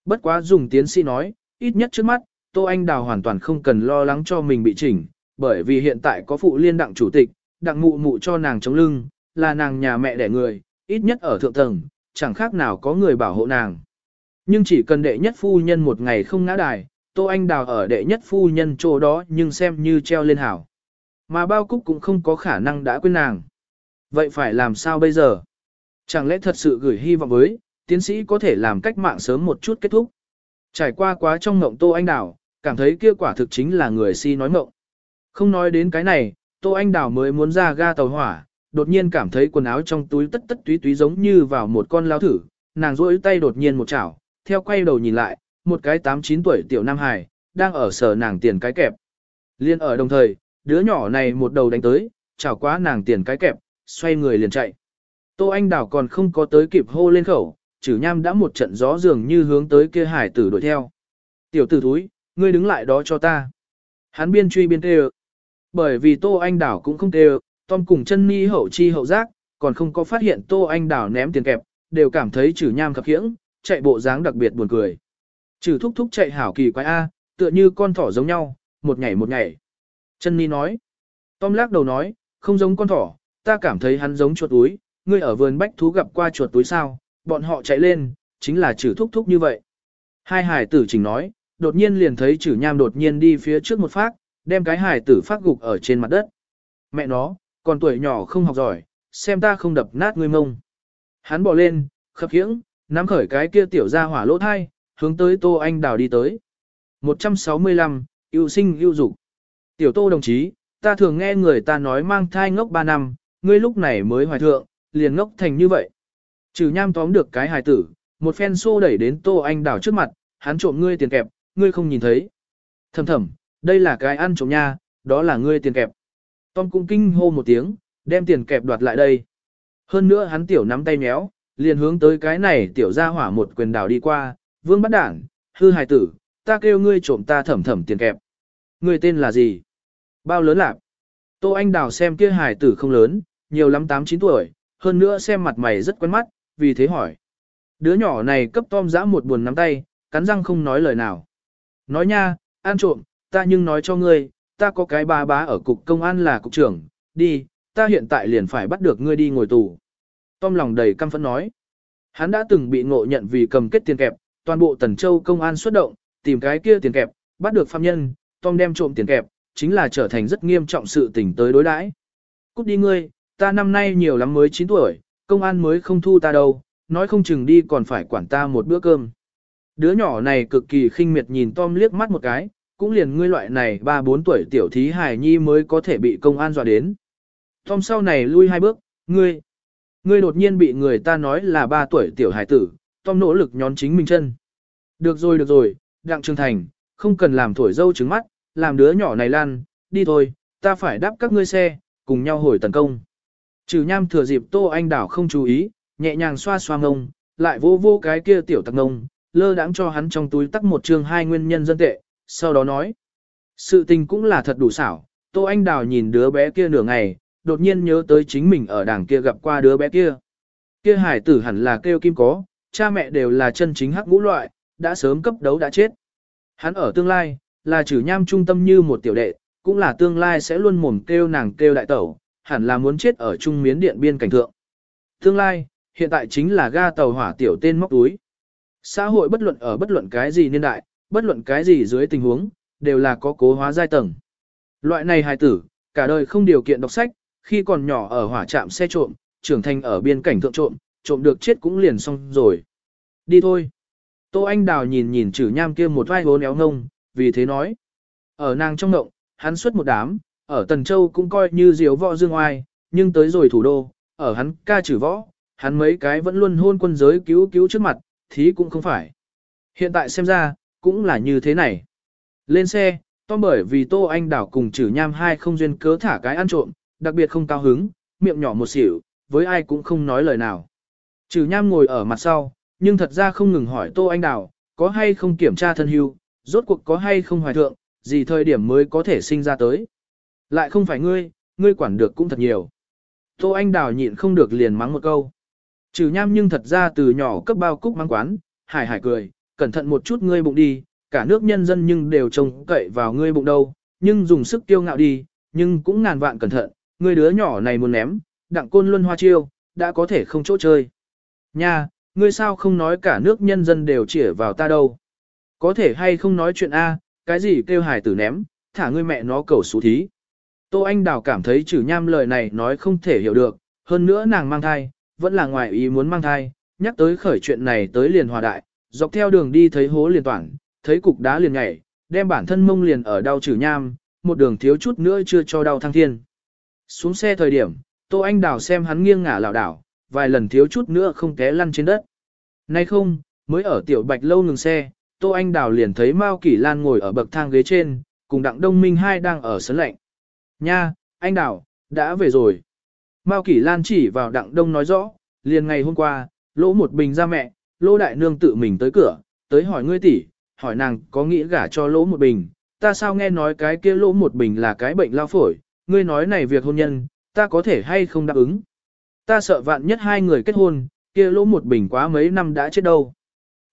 Bất quá dùng tiến sĩ nói, ít nhất trước mắt, Tô Anh Đào hoàn toàn không cần lo lắng cho mình bị chỉnh, bởi vì hiện tại có phụ liên đặng chủ tịch, đặng mụ mụ cho nàng chống lưng, là nàng nhà mẹ đẻ người, ít nhất ở thượng tầng, chẳng khác nào có người bảo hộ nàng. Nhưng chỉ cần đệ nhất phu nhân một ngày không ngã đài, Tô Anh Đào ở đệ nhất phu nhân chỗ đó nhưng xem như treo lên hảo. Mà bao cúc cũng không có khả năng đã quên nàng. Vậy phải làm sao bây giờ? Chẳng lẽ thật sự gửi hy vọng với, tiến sĩ có thể làm cách mạng sớm một chút kết thúc. Trải qua quá trong ngộng Tô Anh Đào, cảm thấy kia quả thực chính là người si nói ngộng. Không nói đến cái này, Tô Anh Đào mới muốn ra ga tàu hỏa, đột nhiên cảm thấy quần áo trong túi tất tất túy túy giống như vào một con lao thử, nàng rỗi tay đột nhiên một chảo, theo quay đầu nhìn lại, một cái 8-9 tuổi tiểu Nam Hải, đang ở sở nàng tiền cái kẹp. Liên ở đồng thời, đứa nhỏ này một đầu đánh tới, chảo quá nàng tiền cái kẹp, xoay người liền chạy. Tô Anh Đào còn không có tới kịp hô lên khẩu, chử nham đã một trận gió dường như hướng tới kia hải tử đuổi theo. Tiểu tử thúi, ngươi đứng lại đó cho ta. Hắn biên truy biên tê Bởi vì Tô Anh Đảo cũng không tê Tom cùng chân ni hậu chi hậu giác, còn không có phát hiện Tô Anh Đảo ném tiền kẹp, đều cảm thấy chử nham khập khiễng, chạy bộ dáng đặc biệt buồn cười. Trừ thúc thúc chạy hảo kỳ quái A, tựa như con thỏ giống nhau, một ngày một ngày. Chân ni nói. Tom lắc đầu nói, không giống con thỏ, ta cảm thấy hắn giống chuột túi, ngươi ở vườn bách thú gặp qua chuột túi sao, bọn họ chạy lên, chính là trừ thúc thúc như vậy. Hai hải tử chỉnh nói, đột nhiên liền thấy chử nham đột nhiên đi phía trước một phát, đem cái hải tử phát gục ở trên mặt đất. Mẹ nó, còn tuổi nhỏ không học giỏi, xem ta không đập nát ngươi mông. Hắn bỏ lên, khập khiễng, nắm khởi cái kia tiểu ra hỏa lỗ thai, hướng tới Tô Anh Đào đi tới. 165, yêu sinh yêu dục. Tiểu Tô đồng chí, ta thường nghe người ta nói mang thai ngốc 3 năm, ngươi lúc này mới hoài thượng, liền ngốc thành như vậy. Trừ nham tóm được cái hài tử, một phen xô đẩy đến Tô Anh Đào trước mặt, hắn trộm ngươi tiền kẹp, ngươi không nhìn thấy. Thầm thầm, đây là cái ăn trộm nha, đó là ngươi tiền kẹp. Tom cũng kinh hô một tiếng, đem tiền kẹp đoạt lại đây. Hơn nữa hắn tiểu nắm tay méo, liền hướng tới cái này tiểu gia hỏa một quyền đảo đi qua, vương bắt đảng, hư hài tử, ta kêu ngươi trộm ta thẩm thẩm tiền kẹp. Ngươi tên là gì? Bao lớn lạc? Tô Anh Đào xem kia hài tử không lớn, nhiều lắm 8-9 tuổi, hơn nữa xem mặt mày rất quen mắt, vì thế hỏi. Đứa nhỏ này cấp Tom giã một buồn nắm tay, cắn răng không nói lời nào. Nói nha, an trộm, ta nhưng nói cho ngươi, ta có cái bà bá ở cục công an là cục trưởng, đi, ta hiện tại liền phải bắt được ngươi đi ngồi tù. Tom lòng đầy căm phẫn nói. Hắn đã từng bị ngộ nhận vì cầm kết tiền kẹp, toàn bộ Tần Châu công an xuất động, tìm cái kia tiền kẹp, bắt được phạm nhân, Tom đem trộm tiền kẹp, chính là trở thành rất nghiêm trọng sự tình tới đối đãi. Cút đi ngươi, ta năm nay nhiều lắm mới 9 tuổi, công an mới không thu ta đâu, nói không chừng đi còn phải quản ta một bữa cơm. Đứa nhỏ này cực kỳ khinh miệt nhìn Tom liếc mắt một cái, cũng liền ngươi loại này 3-4 tuổi tiểu thí hài nhi mới có thể bị công an dọa đến. Tom sau này lui hai bước, ngươi, ngươi đột nhiên bị người ta nói là ba tuổi tiểu hải tử, Tom nỗ lực nhón chính mình chân. Được rồi được rồi, Đặng Trương Thành, không cần làm thổi dâu trứng mắt, làm đứa nhỏ này lan, đi thôi, ta phải đáp các ngươi xe, cùng nhau hồi tấn công. Trừ nham thừa dịp Tô Anh Đảo không chú ý, nhẹ nhàng xoa xoa ngông, lại vô vô cái kia tiểu tặc ngông, lơ đãng cho hắn trong túi tắc một chương hai nguyên nhân dân tệ, sau đó nói. Sự tình cũng là thật đủ xảo, Tô Anh Đào nhìn đứa bé kia nửa ngày, đột nhiên nhớ tới chính mình ở đảng kia gặp qua đứa bé kia. Kia hải tử hẳn là kêu kim có, cha mẹ đều là chân chính hắc ngũ loại, đã sớm cấp đấu đã chết. Hắn ở tương lai, là trừ nham trung tâm như một tiểu đệ, cũng là tương lai sẽ luôn mồm kêu nàng kêu đại tẩu, hẳn là muốn chết ở trung miến điện biên cảnh thượng. Tương lai, hiện tại chính là ga tàu hỏa tiểu tên móc túi. Xã hội bất luận ở bất luận cái gì niên đại, bất luận cái gì dưới tình huống, đều là có cố hóa giai tầng. Loại này hài tử, cả đời không điều kiện đọc sách, khi còn nhỏ ở hỏa trạm xe trộm, trưởng thành ở biên cảnh thượng trộm, trộm được chết cũng liền xong rồi. Đi thôi. Tô Anh Đào nhìn nhìn chử nham kia một vai hốn éo ngông, vì thế nói. Ở nàng trong ngộng, hắn xuất một đám, ở Tần Châu cũng coi như diếu võ dương oai, nhưng tới rồi thủ đô, ở hắn ca trừ võ, hắn mấy cái vẫn luôn hôn quân giới cứu cứu trước mặt, thí cũng không phải. Hiện tại xem ra, cũng là như thế này. Lên xe, Tom bởi vì Tô Anh Đảo cùng chử nham hai không duyên cớ thả cái ăn trộm, đặc biệt không cao hứng, miệng nhỏ một xỉu, với ai cũng không nói lời nào. Trừ nham ngồi ở mặt sau, nhưng thật ra không ngừng hỏi Tô Anh đào có hay không kiểm tra thân hưu, rốt cuộc có hay không hoài thượng, gì thời điểm mới có thể sinh ra tới. Lại không phải ngươi, ngươi quản được cũng thật nhiều. Tô Anh Đào nhịn không được liền mắng một câu. Trừ nham nhưng thật ra từ nhỏ cấp bao cúc mang quán, hải hải cười, cẩn thận một chút ngươi bụng đi, cả nước nhân dân nhưng đều trông cậy vào ngươi bụng đâu, nhưng dùng sức tiêu ngạo đi, nhưng cũng ngàn vạn cẩn thận, ngươi đứa nhỏ này muốn ném, đặng côn luân hoa chiêu, đã có thể không chỗ chơi. Nha, ngươi sao không nói cả nước nhân dân đều chỉ vào ta đâu. Có thể hay không nói chuyện A, cái gì kêu hải tử ném, thả ngươi mẹ nó cầu xú thí. Tô Anh Đào cảm thấy chử nham lời này nói không thể hiểu được, hơn nữa nàng mang thai, vẫn là ngoài ý muốn mang thai, nhắc tới khởi chuyện này tới liền hòa đại, dọc theo đường đi thấy hố liền toàn, thấy cục đá liền nhảy, đem bản thân mông liền ở đau chử nham, một đường thiếu chút nữa chưa cho đau thăng thiên. Xuống xe thời điểm, Tô Anh Đào xem hắn nghiêng ngả lảo đảo, vài lần thiếu chút nữa không té lăn trên đất. Nay không, mới ở tiểu bạch lâu ngừng xe, Tô Anh Đào liền thấy Mao Kỷ Lan ngồi ở bậc thang ghế trên, cùng Đặng Đông Minh hai đang ở sấn lạnh. Nha, anh Đào, đã về rồi. Mao Kỷ Lan chỉ vào Đặng Đông nói rõ, liền ngày hôm qua, lỗ một bình ra mẹ, lỗ đại nương tự mình tới cửa, tới hỏi ngươi tỷ, hỏi nàng có nghĩ gả cho lỗ một bình, ta sao nghe nói cái kia lỗ một bình là cái bệnh lao phổi, ngươi nói này việc hôn nhân, ta có thể hay không đáp ứng. Ta sợ vạn nhất hai người kết hôn, kia lỗ một bình quá mấy năm đã chết đâu.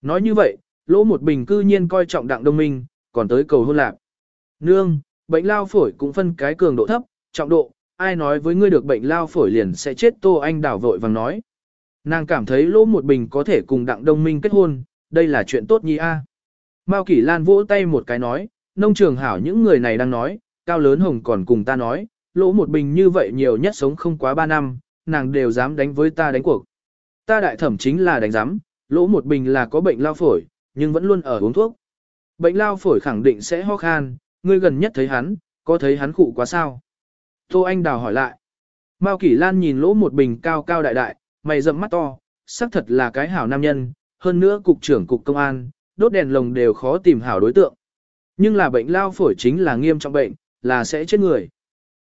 Nói như vậy, lỗ một bình cư nhiên coi trọng đặng đông minh, còn tới cầu hôn lạc. Nương, bệnh lao phổi cũng phân cái cường độ thấp, trọng độ, ai nói với ngươi được bệnh lao phổi liền sẽ chết Tô Anh đảo vội vàng nói. Nàng cảm thấy lỗ một bình có thể cùng đặng đông minh kết hôn, đây là chuyện tốt nhi a. Mao Kỷ Lan vỗ tay một cái nói, nông trường hảo những người này đang nói, cao lớn hồng còn cùng ta nói, lỗ một bình như vậy nhiều nhất sống không quá 3 năm, nàng đều dám đánh với ta đánh cuộc. Ta đại thẩm chính là đánh giám, lỗ một bình là có bệnh lao phổi, nhưng vẫn luôn ở uống thuốc. Bệnh lao phổi khẳng định sẽ ho khan, ngươi gần nhất thấy hắn, có thấy hắn khụ quá sao? Tô Anh Đào hỏi lại. Mao Kỷ Lan nhìn lỗ một bình cao cao đại đại, mày rậm mắt to, xác thật là cái hảo nam nhân, hơn nữa cục trưởng cục công an, đốt đèn lồng đều khó tìm hảo đối tượng. Nhưng là bệnh lao phổi chính là nghiêm trọng bệnh, là sẽ chết người.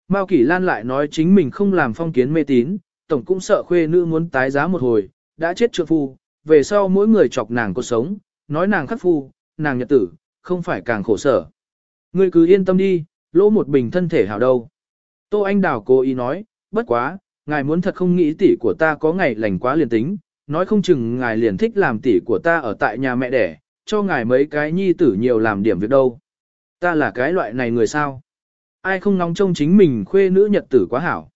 Mao Kỷ Lan lại nói chính mình không làm phong kiến mê tín, tổng cũng sợ khuê nữ muốn tái giá một hồi, đã chết trượng phu, về sau mỗi người chọc nàng cuộc sống, nói nàng khắc phu, nàng nhật tử, không phải càng khổ sở. Ngươi cứ yên tâm đi, lỗ một bình thân thể hảo đâu. Tô Anh Đào cố ý nói, bất quá, ngài muốn thật không nghĩ tỷ của ta có ngày lành quá liền tính, nói không chừng ngài liền thích làm tỷ của ta ở tại nhà mẹ đẻ, cho ngài mấy cái nhi tử nhiều làm điểm việc đâu. Ta là cái loại này người sao? Ai không nóng trông chính mình khuê nữ nhật tử quá hảo.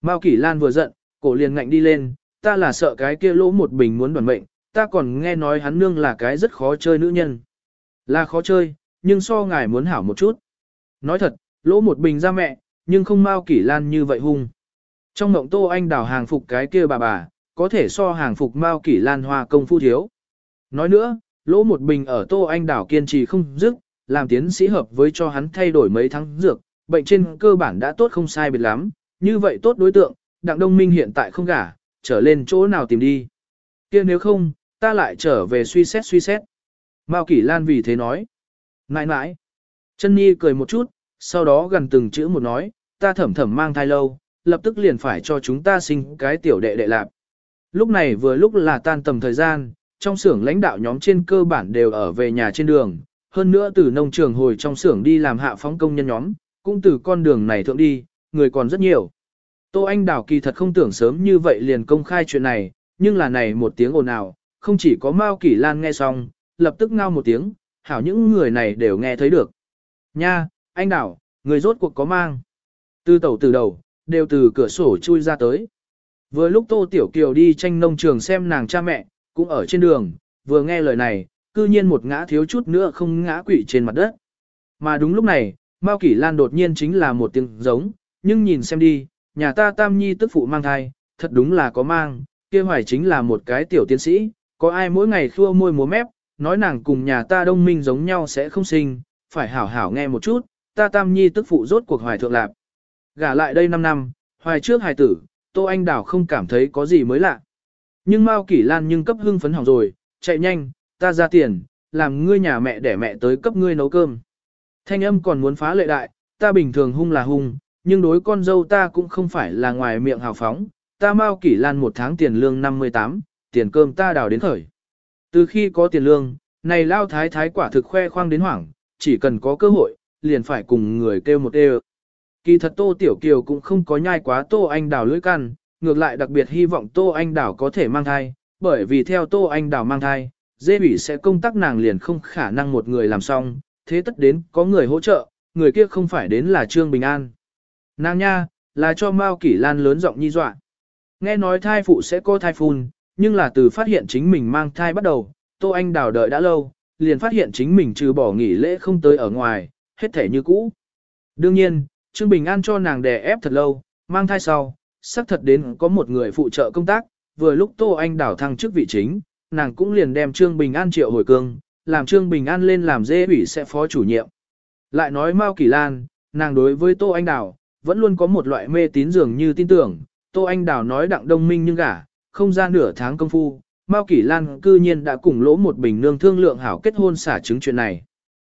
Mao Kỷ Lan vừa giận, cổ liền ngạnh đi lên, ta là sợ cái kia lỗ một bình muốn đoàn mệnh, ta còn nghe nói hắn nương là cái rất khó chơi nữ nhân. Là khó chơi, nhưng so ngài muốn hảo một chút. Nói thật, lỗ một bình ra mẹ, nhưng không Mao Kỷ Lan như vậy hung. Trong mộng Tô Anh đào hàng phục cái kia bà bà, có thể so hàng phục Mao Kỷ Lan hoa công phu thiếu. Nói nữa, lỗ một bình ở Tô Anh đảo kiên trì không dứt, làm tiến sĩ hợp với cho hắn thay đổi mấy tháng dược, bệnh trên cơ bản đã tốt không sai biệt lắm, như vậy tốt đối tượng, Đặng Đông Minh hiện tại không gả, trở lên chỗ nào tìm đi. kia nếu không, ta lại trở về suy xét suy xét. Mao Kỷ Lan vì thế nói. Nãi nãi. Chân Nhi cười một chút, sau đó gần từng chữ một nói, ta thẩm thẩm mang thai lâu, lập tức liền phải cho chúng ta sinh cái tiểu đệ đệ lạp. Lúc này vừa lúc là tan tầm thời gian, trong xưởng lãnh đạo nhóm trên cơ bản đều ở về nhà trên đường, hơn nữa từ nông trường hồi trong xưởng đi làm hạ phóng công nhân nhóm, cũng từ con đường này thượng đi, người còn rất nhiều. Tô Anh Đào kỳ thật không tưởng sớm như vậy liền công khai chuyện này, nhưng là này một tiếng ồn ào, không chỉ có Mao Kỷ Lan nghe xong, lập tức ngao một tiếng, hảo những người này đều nghe thấy được. Nha, anh Đào, người rốt cuộc có mang. Từ tẩu từ đầu, đều từ cửa sổ chui ra tới. Vừa lúc Tô Tiểu Kiều đi tranh nông trường xem nàng cha mẹ, cũng ở trên đường, vừa nghe lời này, cư nhiên một ngã thiếu chút nữa không ngã quỵ trên mặt đất. Mà đúng lúc này, Mao Kỷ Lan đột nhiên chính là một tiếng giống, nhưng nhìn xem đi, nhà ta Tam Nhi tức phụ mang thai, thật đúng là có mang, kia hoài chính là một cái tiểu tiến sĩ, có ai mỗi ngày khua môi múa mép, nói nàng cùng nhà ta đông minh giống nhau sẽ không sinh, phải hảo hảo nghe một chút, ta Tam Nhi tức phụ rốt cuộc hoài thượng lạp. Gả lại đây 5 năm, hoài trước hài tử, Tô Anh đảo không cảm thấy có gì mới lạ. Nhưng Mao Kỷ Lan nhưng cấp hưng phấn hỏng rồi, chạy nhanh, ta ra tiền, làm ngươi nhà mẹ để mẹ tới cấp ngươi nấu cơm. Thanh âm còn muốn phá lệ đại, ta bình thường hung là hung, nhưng đối con dâu ta cũng không phải là ngoài miệng hào phóng, ta mau Kỷ Lan một tháng tiền lương 58, tiền cơm ta đào đến khởi. Từ khi có tiền lương, này lao thái thái quả thực khoe khoang đến hoảng, chỉ cần có cơ hội, liền phải cùng người kêu một đều. Kỳ thật Tô Tiểu Kiều cũng không có nhai quá Tô Anh Đào lưỡi căn, ngược lại đặc biệt hy vọng Tô Anh Đào có thể mang thai, bởi vì theo Tô Anh Đào mang thai, dê bỉ sẽ công tác nàng liền không khả năng một người làm xong, thế tất đến có người hỗ trợ, người kia không phải đến là Trương Bình An. Nàng nha, là cho Mao Kỷ Lan lớn giọng nhi dọa. Nghe nói thai phụ sẽ có thai phun, nhưng là từ phát hiện chính mình mang thai bắt đầu, Tô Anh Đào đợi đã lâu, liền phát hiện chính mình trừ bỏ nghỉ lễ không tới ở ngoài, hết thể như cũ. Đương nhiên, Trương Bình An cho nàng đè ép thật lâu, mang thai sau, xác thật đến có một người phụ trợ công tác, vừa lúc Tô Anh đảo thăng chức vị chính, nàng cũng liền đem Trương Bình An triệu hồi cương, làm Trương Bình An lên làm dê ủy sẽ phó chủ nhiệm. Lại nói Mao Kỳ Lan, nàng đối với Tô Anh Đảo, vẫn luôn có một loại mê tín dường như tin tưởng, Tô Anh Đảo nói đặng đông minh nhưng gả, không ra nửa tháng công phu, Mao Kỳ Lan cư nhiên đã cùng lỗ một bình nương thương lượng hảo kết hôn xả chứng chuyện này.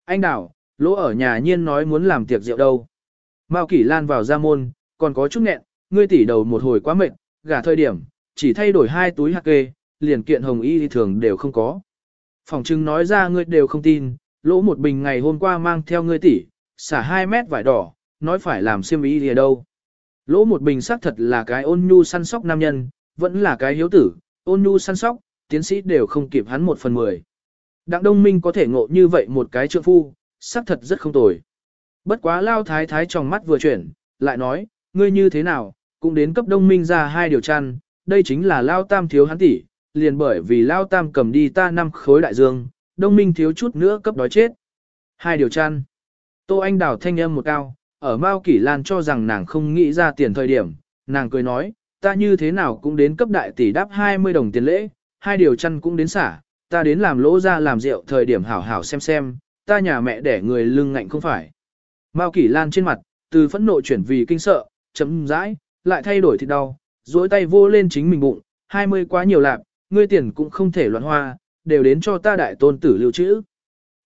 Anh Đảo, lỗ ở nhà nhiên nói muốn làm tiệc rượu đâu. Mao Kỷ Lan vào ra môn, còn có chút nghẹn, ngươi tỉ đầu một hồi quá mệt, gả thời điểm, chỉ thay đổi hai túi hạt kê, liền kiện hồng y thường đều không có. Phòng trưng nói ra ngươi đều không tin, lỗ một bình ngày hôm qua mang theo ngươi tỷ, xả hai mét vải đỏ, nói phải làm xiêm y gì đâu. Lỗ một bình xác thật là cái ôn nhu săn sóc nam nhân, vẫn là cái hiếu tử, ôn nhu săn sóc, tiến sĩ đều không kịp hắn một phần mười. Đặng Đông Minh có thể ngộ như vậy một cái trượng phu, xác thật rất không tồi. Bất quá lao thái thái trong mắt vừa chuyển, lại nói, ngươi như thế nào, cũng đến cấp đông minh ra hai điều chăn, đây chính là lao tam thiếu hắn tỷ, liền bởi vì lao tam cầm đi ta năm khối đại dương, đông minh thiếu chút nữa cấp đói chết. Hai điều chăn. Tô Anh đào thanh âm một cao, ở Mao Kỷ Lan cho rằng nàng không nghĩ ra tiền thời điểm, nàng cười nói, ta như thế nào cũng đến cấp đại tỷ đáp 20 đồng tiền lễ, hai điều chăn cũng đến xả, ta đến làm lỗ ra làm rượu thời điểm hảo hảo xem xem, ta nhà mẹ để người lưng ngạnh không phải. Mao Kỷ Lan trên mặt, từ phẫn nộ chuyển vì kinh sợ, chấm rãi, lại thay đổi thịt đau, duỗi tay vô lên chính mình bụng, 20 quá nhiều lạp, ngươi tiền cũng không thể loạn hoa, đều đến cho ta đại tôn tử lưu trữ.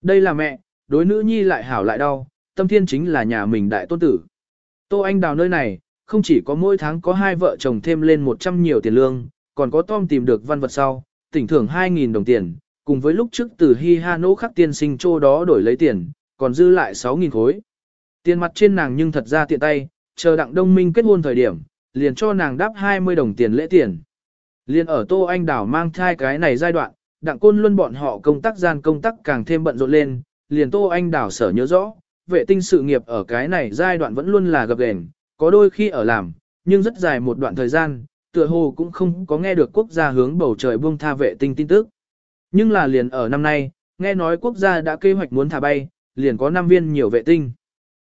Đây là mẹ, đối nữ nhi lại hảo lại đau, tâm thiên chính là nhà mình đại tôn tử. Tô Anh đào nơi này, không chỉ có mỗi tháng có hai vợ chồng thêm lên 100 nhiều tiền lương, còn có Tom tìm được văn vật sau, tỉnh thưởng 2.000 đồng tiền, cùng với lúc trước từ Hi Ha Nỗ khắc tiên sinh chô đó đổi lấy tiền, còn dư lại 6.000 khối. Tiền mặt trên nàng nhưng thật ra tiện tay, chờ đặng đông minh kết hôn thời điểm, liền cho nàng đáp 20 đồng tiền lễ tiền. Liền ở Tô Anh Đảo mang thai cái này giai đoạn, đặng côn luôn bọn họ công tác gian công tác càng thêm bận rộn lên, liền Tô Anh Đảo sở nhớ rõ, vệ tinh sự nghiệp ở cái này giai đoạn vẫn luôn là gập ghềnh, có đôi khi ở làm, nhưng rất dài một đoạn thời gian, tựa hồ cũng không có nghe được quốc gia hướng bầu trời buông tha vệ tinh tin tức. Nhưng là liền ở năm nay, nghe nói quốc gia đã kế hoạch muốn thả bay, liền có 5 viên nhiều vệ tinh.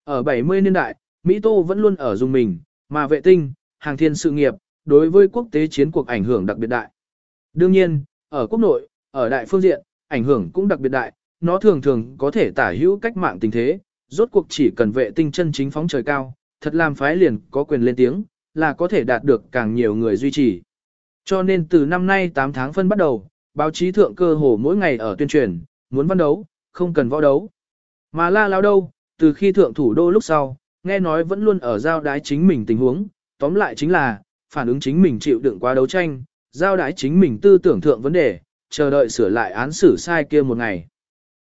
Ở 70 niên đại, Mỹ Tô vẫn luôn ở dùng mình, mà vệ tinh, hàng thiên sự nghiệp, đối với quốc tế chiến cuộc ảnh hưởng đặc biệt đại. Đương nhiên, ở quốc nội, ở đại phương diện, ảnh hưởng cũng đặc biệt đại, nó thường thường có thể tả hữu cách mạng tình thế, rốt cuộc chỉ cần vệ tinh chân chính phóng trời cao, thật làm phái liền có quyền lên tiếng, là có thể đạt được càng nhiều người duy trì. Cho nên từ năm nay 8 tháng phân bắt đầu, báo chí thượng cơ hồ mỗi ngày ở tuyên truyền, muốn văn đấu, không cần võ đấu. Mà la lao đâu, từ khi thượng thủ đô lúc sau, nghe nói vẫn luôn ở giao đái chính mình tình huống, tóm lại chính là, phản ứng chính mình chịu đựng quá đấu tranh, giao đái chính mình tư tưởng thượng vấn đề, chờ đợi sửa lại án xử sai kia một ngày.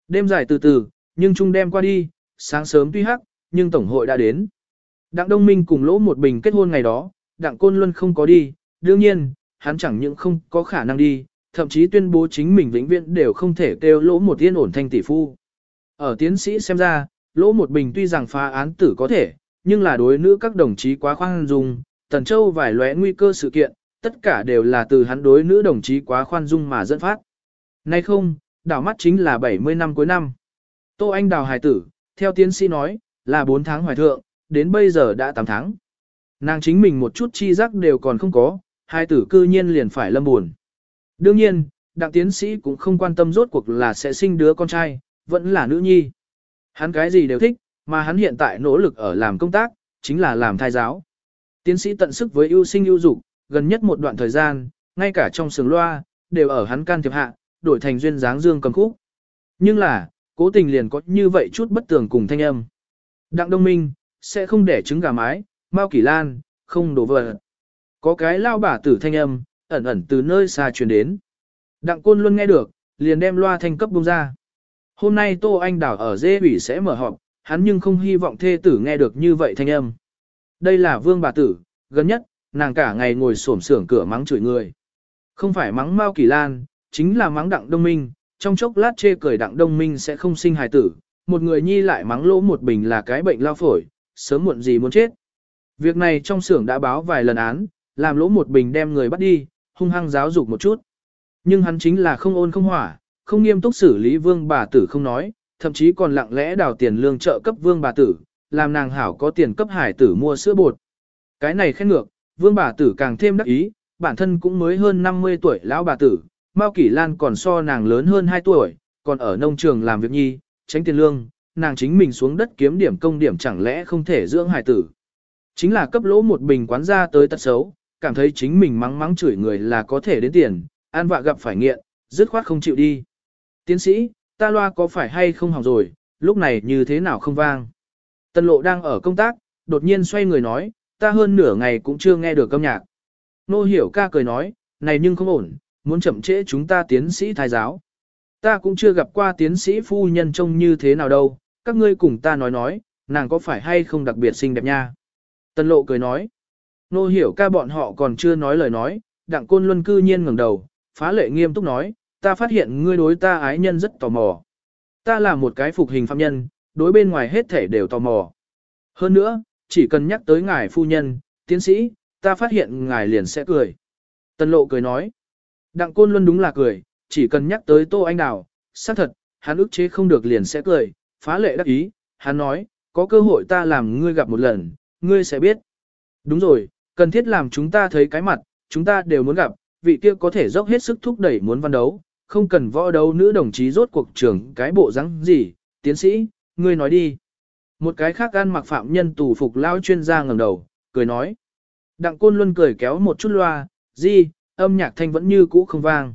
Đêm dài từ từ, nhưng chung đêm qua đi, sáng sớm tuy hắc, nhưng tổng hội đã đến. Đặng Đông Minh cùng lỗ một bình kết hôn ngày đó, Đặng Côn Luân không có đi, đương nhiên, hắn chẳng những không có khả năng đi, thậm chí tuyên bố chính mình vĩnh viễn đều không thể kêu lỗ một yên ổn thanh tỷ phu. Ở tiến sĩ xem ra, lỗ một bình tuy rằng phá án tử có thể, nhưng là đối nữ các đồng chí quá khoan dung, Tần Châu vài lóe nguy cơ sự kiện, tất cả đều là từ hắn đối nữ đồng chí quá khoan dung mà dẫn phát. Nay không, đảo mắt chính là 70 năm cuối năm. Tô Anh đào hài tử, theo tiến sĩ nói, là 4 tháng hoài thượng, đến bây giờ đã 8 tháng. Nàng chính mình một chút chi giác đều còn không có, hai tử cư nhiên liền phải lâm buồn. Đương nhiên, đặng tiến sĩ cũng không quan tâm rốt cuộc là sẽ sinh đứa con trai, vẫn là nữ nhi. Hắn cái gì đều thích, mà hắn hiện tại nỗ lực ở làm công tác, chính là làm thai giáo. Tiến sĩ tận sức với ưu sinh ưu dục, gần nhất một đoạn thời gian, ngay cả trong sườn loa, đều ở hắn can thiệp hạ, đổi thành duyên dáng dương cầm khúc. Nhưng là, cố tình liền có như vậy chút bất tường cùng thanh âm. Đặng Đông Minh, sẽ không để trứng gà mái, Mao Kỷ Lan, không đổ vỡ. Có cái lao bả tử thanh âm, ẩn ẩn từ nơi xa truyền đến. Đặng Côn luôn nghe được, liền đem loa thanh cấp bung ra. Hôm nay Tô Anh Đảo ở dê ủy sẽ mở họp, hắn nhưng không hy vọng thê tử nghe được như vậy thanh âm. Đây là vương bà tử, gần nhất, nàng cả ngày ngồi xổm xưởng cửa mắng chửi người. Không phải mắng Mao Kỳ Lan, chính là mắng Đặng Đông Minh, trong chốc lát chê cười Đặng Đông Minh sẽ không sinh hài tử, một người nhi lại mắng lỗ một bình là cái bệnh lao phổi, sớm muộn gì muốn chết. Việc này trong xưởng đã báo vài lần án, làm lỗ một bình đem người bắt đi, hung hăng giáo dục một chút. Nhưng hắn chính là không ôn không hỏa, không nghiêm túc xử lý vương bà tử không nói, thậm chí còn lặng lẽ đào tiền lương trợ cấp vương bà tử, làm nàng hảo có tiền cấp hải tử mua sữa bột. Cái này khen ngược, vương bà tử càng thêm đắc ý, bản thân cũng mới hơn 50 tuổi lão bà tử, Mao Kỷ Lan còn so nàng lớn hơn 2 tuổi, còn ở nông trường làm việc nhi, tránh tiền lương, nàng chính mình xuống đất kiếm điểm công điểm chẳng lẽ không thể dưỡng hải tử. Chính là cấp lỗ một bình quán ra tới tật xấu, cảm thấy chính mình mắng mắng chửi người là có thể đến tiền, an vạ gặp phải nghiện, dứt khoát không chịu đi. Tiến sĩ, ta loa có phải hay không hỏng rồi, lúc này như thế nào không vang. Tân lộ đang ở công tác, đột nhiên xoay người nói, ta hơn nửa ngày cũng chưa nghe được âm nhạc. Nô hiểu ca cười nói, này nhưng không ổn, muốn chậm trễ chúng ta tiến sĩ thái giáo. Ta cũng chưa gặp qua tiến sĩ phu nhân trông như thế nào đâu, các ngươi cùng ta nói nói, nàng có phải hay không đặc biệt xinh đẹp nha. Tân lộ cười nói, nô hiểu ca bọn họ còn chưa nói lời nói, đặng côn luân cư nhiên ngẩng đầu, phá lệ nghiêm túc nói, ta phát hiện ngươi đối ta ái nhân rất tò mò. Ta là một cái phục hình phạm nhân, đối bên ngoài hết thể đều tò mò. Hơn nữa, chỉ cần nhắc tới ngài phu nhân, tiến sĩ, ta phát hiện ngài liền sẽ cười. Tân lộ cười nói, đặng côn luôn đúng là cười, chỉ cần nhắc tới tô anh đào, xác thật, hắn ức chế không được liền sẽ cười, phá lệ đắc ý, hắn nói, có cơ hội ta làm ngươi gặp một lần, ngươi sẽ biết. Đúng rồi, cần thiết làm chúng ta thấy cái mặt, chúng ta đều muốn gặp, vị kia có thể dốc hết sức thúc đẩy muốn văn đấu, không cần võ đấu nữ đồng chí rốt cuộc trưởng cái bộ rắn gì, tiến sĩ, ngươi nói đi. Một cái khác ăn mặc phạm nhân tù phục lao chuyên gia ngẩng đầu, cười nói. Đặng Côn Luân cười kéo một chút loa, gì, âm nhạc thanh vẫn như cũ không vang.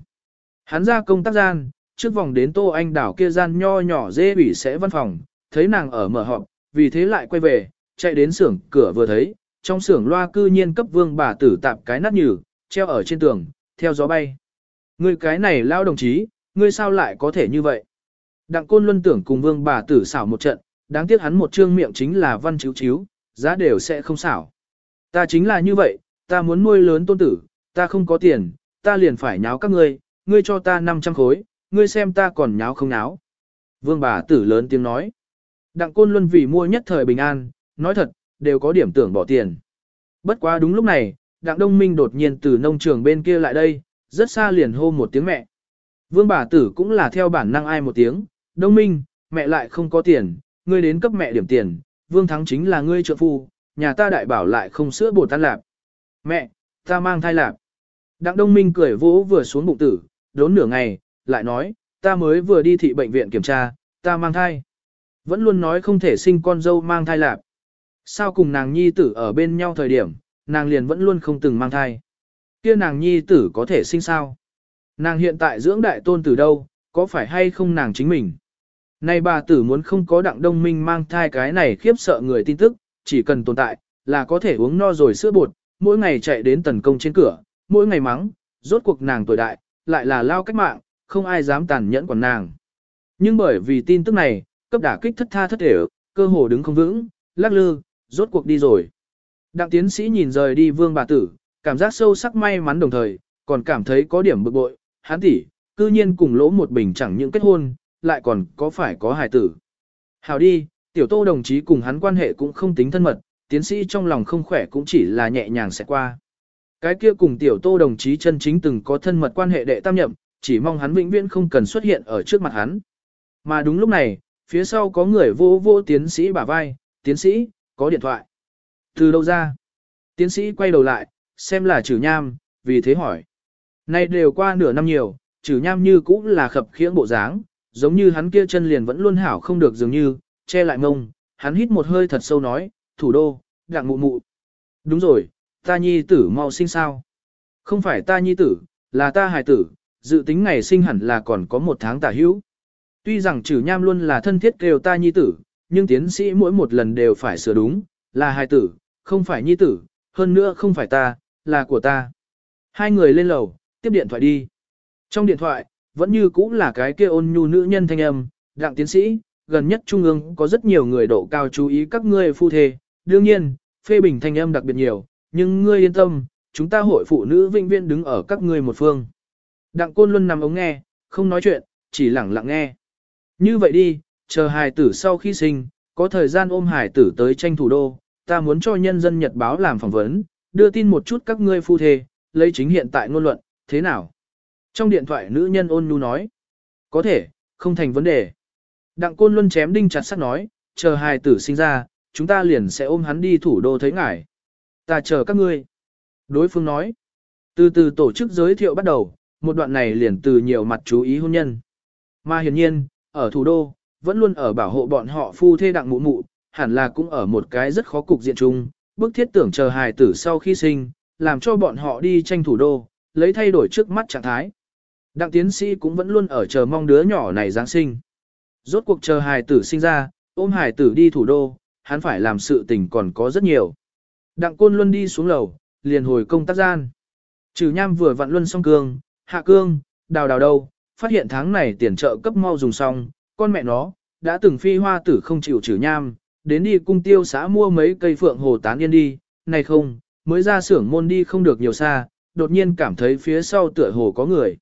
Hắn ra công tác gian, trước vòng đến Tô Anh đảo kia gian nho nhỏ dê bỉ sẽ văn phòng, thấy nàng ở mở họp, vì thế lại quay về, chạy đến xưởng cửa vừa thấy, trong xưởng loa cư nhiên cấp vương bà tử tạp cái nát nhừ, treo ở trên tường, theo gió bay. Ngươi cái này lao đồng chí, ngươi sao lại có thể như vậy? Đặng Côn Luân tưởng cùng vương bà tử xảo một trận, đáng tiếc hắn một trương miệng chính là văn chiếu chiếu, giá đều sẽ không xảo. Ta chính là như vậy, ta muốn nuôi lớn tôn tử, ta không có tiền, ta liền phải nháo các ngươi, ngươi cho ta 500 khối, ngươi xem ta còn nháo không nháo. Vương bà tử lớn tiếng nói. Đặng Côn Luân vì mua nhất thời bình an, nói thật, đều có điểm tưởng bỏ tiền. Bất quá đúng lúc này, Đặng Đông Minh đột nhiên từ nông trường bên kia lại đây, rất xa liền hô một tiếng mẹ. Vương bà tử cũng là theo bản năng ai một tiếng, Đông Minh, mẹ lại không có tiền, ngươi đến cấp mẹ điểm tiền, Vương Thắng chính là ngươi trợ phu, nhà ta đại bảo lại không sữa bột tan lạp. Mẹ, ta mang thai lạp. Đặng Đông Minh cười vỗ vừa xuống bụng tử, đốn nửa ngày, lại nói, ta mới vừa đi thị bệnh viện kiểm tra, ta mang thai. Vẫn luôn nói không thể sinh con dâu mang thai lạp. Sao cùng nàng nhi tử ở bên nhau thời điểm, nàng liền vẫn luôn không từng mang thai. kia nàng nhi tử có thể sinh sao? Nàng hiện tại dưỡng đại tôn tử đâu, có phải hay không nàng chính mình? Này bà tử muốn không có đặng đông minh mang thai cái này khiếp sợ người tin tức, chỉ cần tồn tại, là có thể uống no rồi sữa bột, mỗi ngày chạy đến tấn công trên cửa, mỗi ngày mắng, rốt cuộc nàng tuổi đại, lại là lao cách mạng, không ai dám tàn nhẫn quản nàng. Nhưng bởi vì tin tức này, cấp đả kích thất tha thất để, cơ hồ đứng không vững, lắc lư, rốt cuộc đi rồi. Đặng tiến sĩ nhìn rời đi vương bà tử, cảm giác sâu sắc may mắn đồng thời, còn cảm thấy có điểm bực bội, hắn tỷ, cư nhiên cùng lỗ một bình chẳng những kết hôn, lại còn có phải có hài tử. Hào đi, tiểu tô đồng chí cùng hắn quan hệ cũng không tính thân mật, tiến sĩ trong lòng không khỏe cũng chỉ là nhẹ nhàng sẽ qua. Cái kia cùng tiểu tô đồng chí chân chính từng có thân mật quan hệ đệ tam nhậm, chỉ mong hắn vĩnh viễn không cần xuất hiện ở trước mặt hắn. Mà đúng lúc này, phía sau có người vô vô tiến sĩ bả vai, tiến sĩ, có điện thoại. Từ đâu ra? Tiến sĩ quay đầu lại, xem là trừ nham, vì thế hỏi. Nay đều qua nửa năm nhiều, trừ nham như cũng là khập khiễng bộ dáng, giống như hắn kia chân liền vẫn luôn hảo không được dường như, che lại mông, hắn hít một hơi thật sâu nói, thủ đô, đặng mụ mụ. Đúng rồi, ta nhi tử mau sinh sao? Không phải ta nhi tử, là ta hài tử, dự tính ngày sinh hẳn là còn có một tháng tả hữu. Tuy rằng trừ nham luôn là thân thiết kêu ta nhi tử, nhưng tiến sĩ mỗi một lần đều phải sửa đúng, là hài tử, không phải nhi tử, hơn nữa không phải ta, là của ta. Hai người lên lầu, tiếp điện thoại đi. Trong điện thoại, vẫn như cũ là cái kia ôn nhu nữ nhân thanh âm, đặng tiến sĩ, gần nhất trung ương có rất nhiều người độ cao chú ý các ngươi phu thê, đương nhiên, phê bình thanh âm đặc biệt nhiều, nhưng ngươi yên tâm, chúng ta hội phụ nữ vinh viên đứng ở các ngươi một phương. Đặng côn luôn nằm ống nghe, không nói chuyện, chỉ lặng lặng nghe. Như vậy đi, chờ hài tử sau khi sinh, có thời gian ôm hài tử tới tranh thủ đô, ta muốn cho nhân dân nhật báo làm phỏng vấn, đưa tin một chút các ngươi phu thê, lấy chính hiện tại ngôn luận, thế nào? Trong điện thoại nữ nhân ôn nhu nói, có thể, không thành vấn đề. Đặng côn luân chém đinh chặt sắt nói, chờ hài tử sinh ra, chúng ta liền sẽ ôm hắn đi thủ đô thấy ngài. Ta chờ các ngươi. Đối phương nói, từ từ tổ chức giới thiệu bắt đầu, một đoạn này liền từ nhiều mặt chú ý hôn nhân. Mà hiển nhiên, ở thủ đô, vẫn luôn ở bảo hộ bọn họ phu thê đặng mụ mụ, hẳn là cũng ở một cái rất khó cục diện chung, bức thiết tưởng chờ hài tử sau khi sinh, làm cho bọn họ đi tranh thủ đô, lấy thay đổi trước mắt trạng thái. Đặng tiến sĩ cũng vẫn luôn ở chờ mong đứa nhỏ này Giáng sinh. Rốt cuộc chờ hài tử sinh ra, ôm hài tử đi thủ đô, hắn phải làm sự tình còn có rất nhiều. Đặng côn luân đi xuống lầu, liền hồi công tác gian. Trừ nham vừa vặn luân xong cương, hạ cương, đào đào đâu, phát hiện tháng này tiền trợ cấp mau dùng xong, con mẹ nó, đã từng phi hoa tử không chịu trừ nham, đến đi cung tiêu xã mua mấy cây phượng hồ tán yên đi, này không, mới ra xưởng môn đi không được nhiều xa, đột nhiên cảm thấy phía sau tựa hồ có người.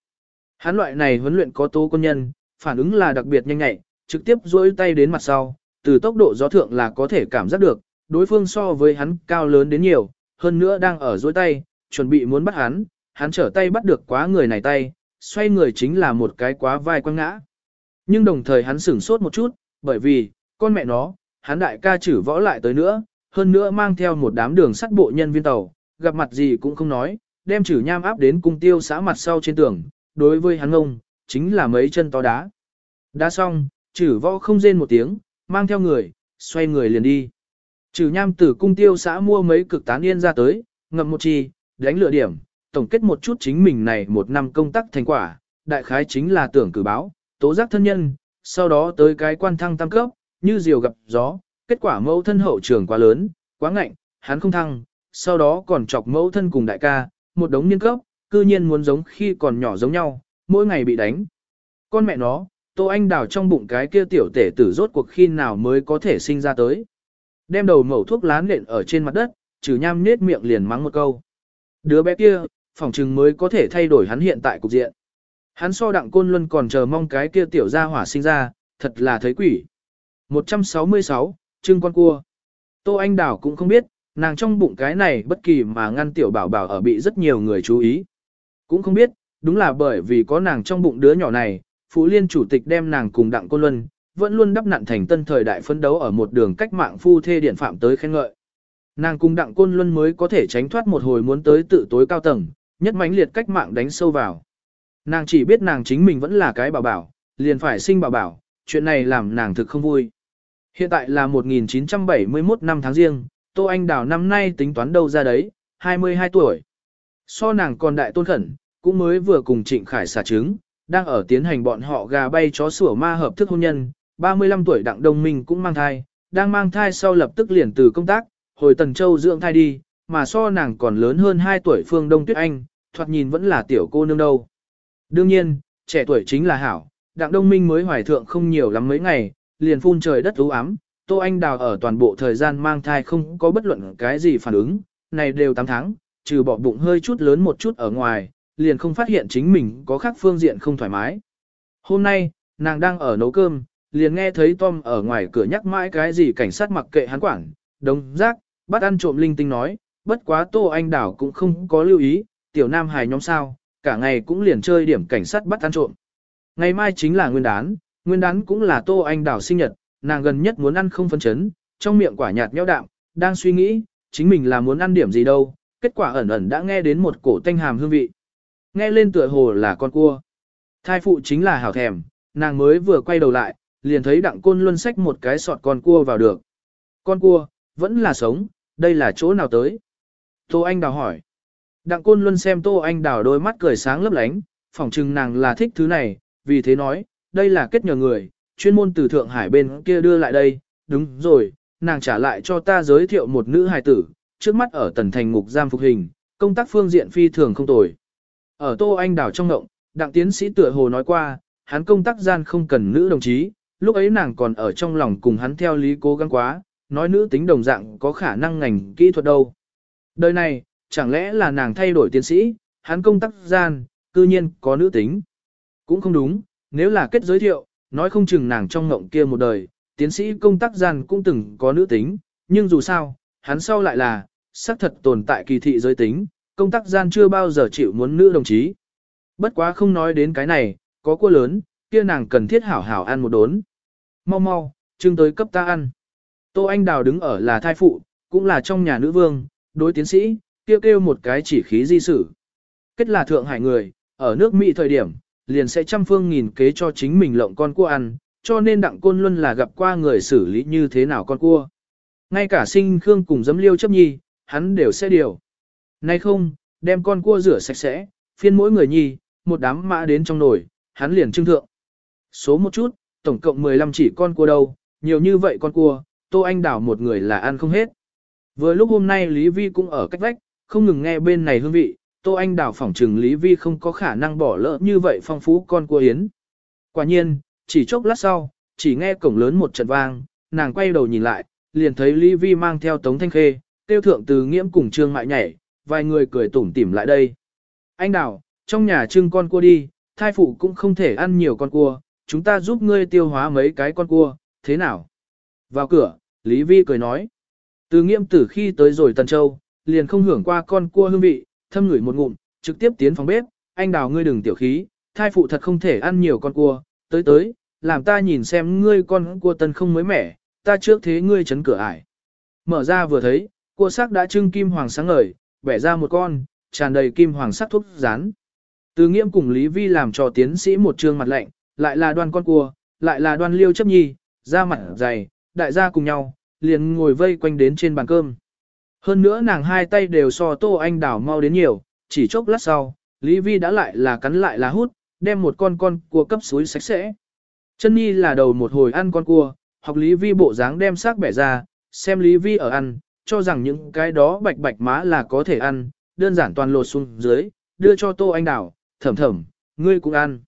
Hắn loại này huấn luyện có tố quân nhân, phản ứng là đặc biệt nhanh nhạy, trực tiếp duỗi tay đến mặt sau, từ tốc độ gió thượng là có thể cảm giác được, đối phương so với hắn cao lớn đến nhiều, hơn nữa đang ở duỗi tay, chuẩn bị muốn bắt hắn, hắn trở tay bắt được quá người này tay, xoay người chính là một cái quá vai quăng ngã. Nhưng đồng thời hắn sửng sốt một chút, bởi vì, con mẹ nó, hắn đại ca chử võ lại tới nữa, hơn nữa mang theo một đám đường sắt bộ nhân viên tàu, gặp mặt gì cũng không nói, đem chử nham áp đến cung tiêu xã mặt sau trên tường, đối với hắn ngông, chính là mấy chân to đá. Đá xong, chử võ không rên một tiếng, mang theo người, xoay người liền đi. Trừ nham tử cung tiêu xã mua mấy cực tán yên ra tới, ngậm một chi, đánh lửa điểm, tổng kết một chút chính mình này một năm công tác thành quả, đại khái chính là tưởng cử báo, tố giác thân nhân, sau đó tới cái quan thăng tam cấp, như diều gặp gió, kết quả mẫu thân hậu trường quá lớn, quá ngạnh, hắn không thăng, sau đó còn chọc mẫu thân cùng đại ca, một đống niên cấp, cư nhiên muốn giống khi còn nhỏ giống nhau, mỗi ngày bị đánh. Con mẹ nó, Tô Anh đào trong bụng cái kia tiểu tể tử rốt cuộc khi nào mới có thể sinh ra tới. Đem đầu mẩu thuốc lá nện ở trên mặt đất, trừ nham nết miệng liền mắng một câu. Đứa bé kia, phòng trừng mới có thể thay đổi hắn hiện tại cục diện. Hắn so đặng côn luân còn chờ mong cái kia tiểu gia hỏa sinh ra, thật là thấy quỷ. 166, trưng con cua. Tô Anh Đào cũng không biết, nàng trong bụng cái này bất kỳ mà ngăn tiểu bảo bảo ở bị rất nhiều người chú ý. Cũng không biết, đúng là bởi vì có nàng trong bụng đứa nhỏ này, Phú Liên chủ tịch đem nàng cùng Đặng Côn Luân, vẫn luôn đắp nặn thành tân thời đại phấn đấu ở một đường cách mạng phu thê điện phạm tới khen ngợi. Nàng cùng Đặng Côn Luân mới có thể tránh thoát một hồi muốn tới tự tối cao tầng, nhất mãnh liệt cách mạng đánh sâu vào. Nàng chỉ biết nàng chính mình vẫn là cái bảo bảo, liền phải sinh bảo bảo, chuyện này làm nàng thực không vui. Hiện tại là 1971 năm tháng riêng, Tô Anh Đào năm nay tính toán đâu ra đấy, 22 tuổi. So nàng còn đại tôn khẩn, cũng mới vừa cùng Trịnh Khải xả trứng, đang ở tiến hành bọn họ gà bay chó sủa ma hợp thức hôn nhân, 35 tuổi đặng đông minh cũng mang thai, đang mang thai sau lập tức liền từ công tác, hồi Tần Châu dưỡng thai đi, mà so nàng còn lớn hơn 2 tuổi Phương Đông Tuyết Anh, thoạt nhìn vẫn là tiểu cô nương đâu. Đương nhiên, trẻ tuổi chính là hảo, đặng đông minh mới hoài thượng không nhiều lắm mấy ngày, liền phun trời đất ú ám, Tô Anh Đào ở toàn bộ thời gian mang thai không có bất luận cái gì phản ứng, này đều 8 tháng, trừ bỏ bụng hơi chút lớn một chút ở ngoài, liền không phát hiện chính mình có khác phương diện không thoải mái. Hôm nay, nàng đang ở nấu cơm, liền nghe thấy Tom ở ngoài cửa nhắc mãi cái gì cảnh sát mặc kệ hắn quản, đống rác, bắt ăn trộm linh tinh nói, bất quá Tô Anh Đảo cũng không có lưu ý, tiểu nam hài nhóm sao, cả ngày cũng liền chơi điểm cảnh sát bắt ăn trộm. Ngày mai chính là nguyên đán, nguyên đán cũng là Tô Anh Đảo sinh nhật, nàng gần nhất muốn ăn không phân chấn, trong miệng quả nhạt nhẽo đạm, đang suy nghĩ, chính mình là muốn ăn điểm gì đâu, kết quả ẩn ẩn đã nghe đến một cổ tanh hàm hương vị. Nghe lên tựa hồ là con cua. Thai phụ chính là hảo thèm, nàng mới vừa quay đầu lại, liền thấy đặng côn luân xách một cái sọt con cua vào được. Con cua, vẫn là sống, đây là chỗ nào tới? Tô Anh Đào hỏi. Đặng côn luân xem Tô Anh Đào đôi mắt cười sáng lấp lánh, phỏng chừng nàng là thích thứ này, vì thế nói, đây là kết nhờ người, chuyên môn từ Thượng Hải bên kia đưa lại đây, đúng rồi, nàng trả lại cho ta giới thiệu một nữ hài tử, trước mắt ở tần thành ngục giam phục hình, công tác phương diện phi thường không tồi. Ở Tô Anh Đảo trong ngộng, đặng tiến sĩ tựa hồ nói qua, hắn công tác gian không cần nữ đồng chí, lúc ấy nàng còn ở trong lòng cùng hắn theo lý cố gắng quá, nói nữ tính đồng dạng có khả năng ngành kỹ thuật đâu. Đời này, chẳng lẽ là nàng thay đổi tiến sĩ, hắn công tác gian, cư nhiên có nữ tính. Cũng không đúng, nếu là kết giới thiệu, nói không chừng nàng trong ngộng kia một đời, tiến sĩ công tác gian cũng từng có nữ tính, nhưng dù sao, hắn sau lại là, xác thật tồn tại kỳ thị giới tính, công tác gian chưa bao giờ chịu muốn nữ đồng chí. Bất quá không nói đến cái này, có cua lớn, kia nàng cần thiết hảo hảo ăn một đốn. Mau mau, trưng tới cấp ta ăn. Tô Anh Đào đứng ở là thai phụ, cũng là trong nhà nữ vương, đối tiến sĩ, kêu kêu một cái chỉ khí di sử. Kết là thượng hải người, ở nước Mỹ thời điểm, liền sẽ trăm phương nghìn kế cho chính mình lộng con cua ăn, cho nên đặng côn luôn là gặp qua người xử lý như thế nào con cua. Ngay cả sinh khương cùng dấm liêu chấp nhi, hắn đều sẽ điều. Nay không, đem con cua rửa sạch sẽ, phiên mỗi người nhi, một đám mã đến trong nồi, hắn liền trưng thượng. Số một chút, tổng cộng 15 chỉ con cua đâu, nhiều như vậy con cua, Tô Anh đảo một người là ăn không hết. Vừa lúc hôm nay Lý Vi cũng ở cách vách, không ngừng nghe bên này hương vị, Tô Anh đảo phỏng trừng Lý Vi không có khả năng bỏ lỡ như vậy phong phú con cua yến. Quả nhiên, chỉ chốc lát sau, chỉ nghe cổng lớn một trận vang, nàng quay đầu nhìn lại, liền thấy Lý Vi mang theo Tống Thanh Khê, tiêu thượng từ nghiễm cùng trương mại nhảy, vài người cười tủm tỉm lại đây. Anh đào, trong nhà trưng con cua đi, thai phụ cũng không thể ăn nhiều con cua, chúng ta giúp ngươi tiêu hóa mấy cái con cua, thế nào? Vào cửa, Lý Vi cười nói. Từ nghiêm tử khi tới rồi Tần Châu, liền không hưởng qua con cua hương vị, thâm ngửi một ngụm, trực tiếp tiến phòng bếp, anh đào ngươi đừng tiểu khí, thai phụ thật không thể ăn nhiều con cua, tới tới, làm ta nhìn xem ngươi con cua tân không mới mẻ, ta trước thế ngươi chấn cửa ải. Mở ra vừa thấy, cua xác đã trưng kim hoàng sáng ngời, bẻ ra một con, tràn đầy kim hoàng sắc thuốc rán. Từ nghiễm cùng Lý Vi làm cho tiến sĩ một trương mặt lạnh, lại là đoan con cua, lại là đoan liêu chấp nhi, da mặt dày, đại gia cùng nhau, liền ngồi vây quanh đến trên bàn cơm. Hơn nữa nàng hai tay đều so tô anh đảo mau đến nhiều, chỉ chốc lát sau, Lý Vi đã lại là cắn lại là hút, đem một con con cua cấp suối sạch sẽ. Chân Nhi là đầu một hồi ăn con cua, học Lý Vi bộ dáng đem xác bẻ ra, xem Lý Vi ở ăn, cho rằng những cái đó bạch bạch má là có thể ăn, đơn giản toàn lột xuống dưới, đưa cho Tô Anh Đảo, thẩm thẩm, ngươi cũng ăn.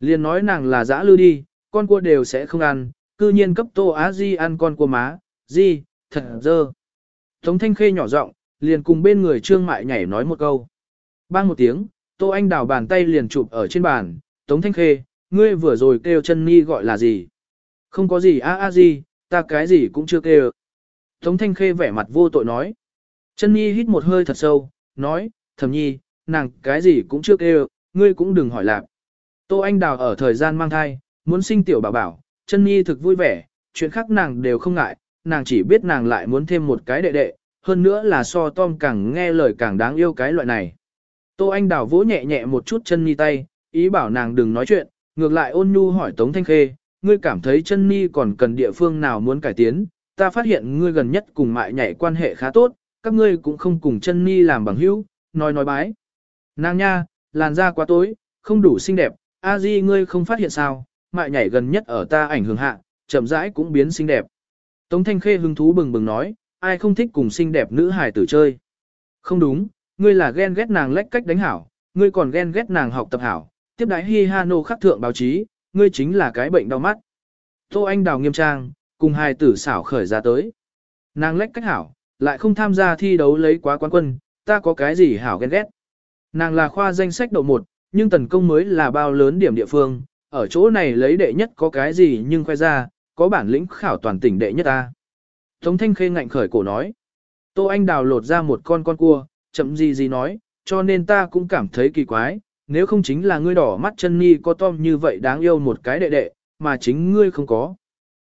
Liền nói nàng là dã lư đi, con cua đều sẽ không ăn, cư nhiên cấp Tô Á Di ăn con cua má, Di, thật dơ. Tống Thanh Khê nhỏ giọng, liền cùng bên người Trương Mại nhảy nói một câu. Bang một tiếng, Tô Anh đảo bàn tay liền chụp ở trên bàn, Tống Thanh Khê, ngươi vừa rồi kêu chân ni gọi là gì? Không có gì a a gì, ta cái gì cũng chưa kêu. Tống Thanh Khê vẻ mặt vô tội nói. Chân Nhi hít một hơi thật sâu, nói, Thẩm nhi, nàng cái gì cũng chưa kêu, ngươi cũng đừng hỏi lạc. Tô Anh Đào ở thời gian mang thai, muốn sinh tiểu bảo bảo, chân Nhi thực vui vẻ, chuyện khác nàng đều không ngại, nàng chỉ biết nàng lại muốn thêm một cái đệ đệ, hơn nữa là so Tom càng nghe lời càng đáng yêu cái loại này. Tô Anh Đào vỗ nhẹ nhẹ một chút chân Nhi tay, ý bảo nàng đừng nói chuyện, ngược lại ôn nhu hỏi Tống Thanh Khê, ngươi cảm thấy chân Nhi còn cần địa phương nào muốn cải tiến, ta phát hiện ngươi gần nhất cùng mại nhảy quan hệ khá tốt, các ngươi cũng không cùng chân Nhi làm bằng hữu, nói nói bái. Nàng nha, làn da quá tối, không đủ xinh đẹp, a di ngươi không phát hiện sao, mại nhảy gần nhất ở ta ảnh hưởng hạ, chậm rãi cũng biến xinh đẹp. Tống Thanh Khê hứng thú bừng bừng nói, ai không thích cùng xinh đẹp nữ hài tử chơi. Không đúng, ngươi là ghen ghét nàng lách cách đánh hảo, ngươi còn ghen ghét nàng học tập hảo, tiếp đái hi ha nô khắc thượng báo chí, ngươi chính là cái bệnh đau mắt. Tô Anh đào nghiêm trang, cùng hai tử xảo khởi ra tới. Nàng lách cách hảo, lại không tham gia thi đấu lấy quá quán quân, ta có cái gì hảo ghen ghét. Nàng là khoa danh sách đầu một nhưng tần công mới là bao lớn điểm địa phương, ở chỗ này lấy đệ nhất có cái gì nhưng khoe ra, có bản lĩnh khảo toàn tỉnh đệ nhất ta. Tống Thanh Khê ngạnh khởi cổ nói. Tô Anh Đào lột ra một con con cua, chậm gì gì nói, cho nên ta cũng cảm thấy kỳ quái, nếu không chính là ngươi đỏ mắt chân ni có tom như vậy đáng yêu một cái đệ đệ, mà chính ngươi không có.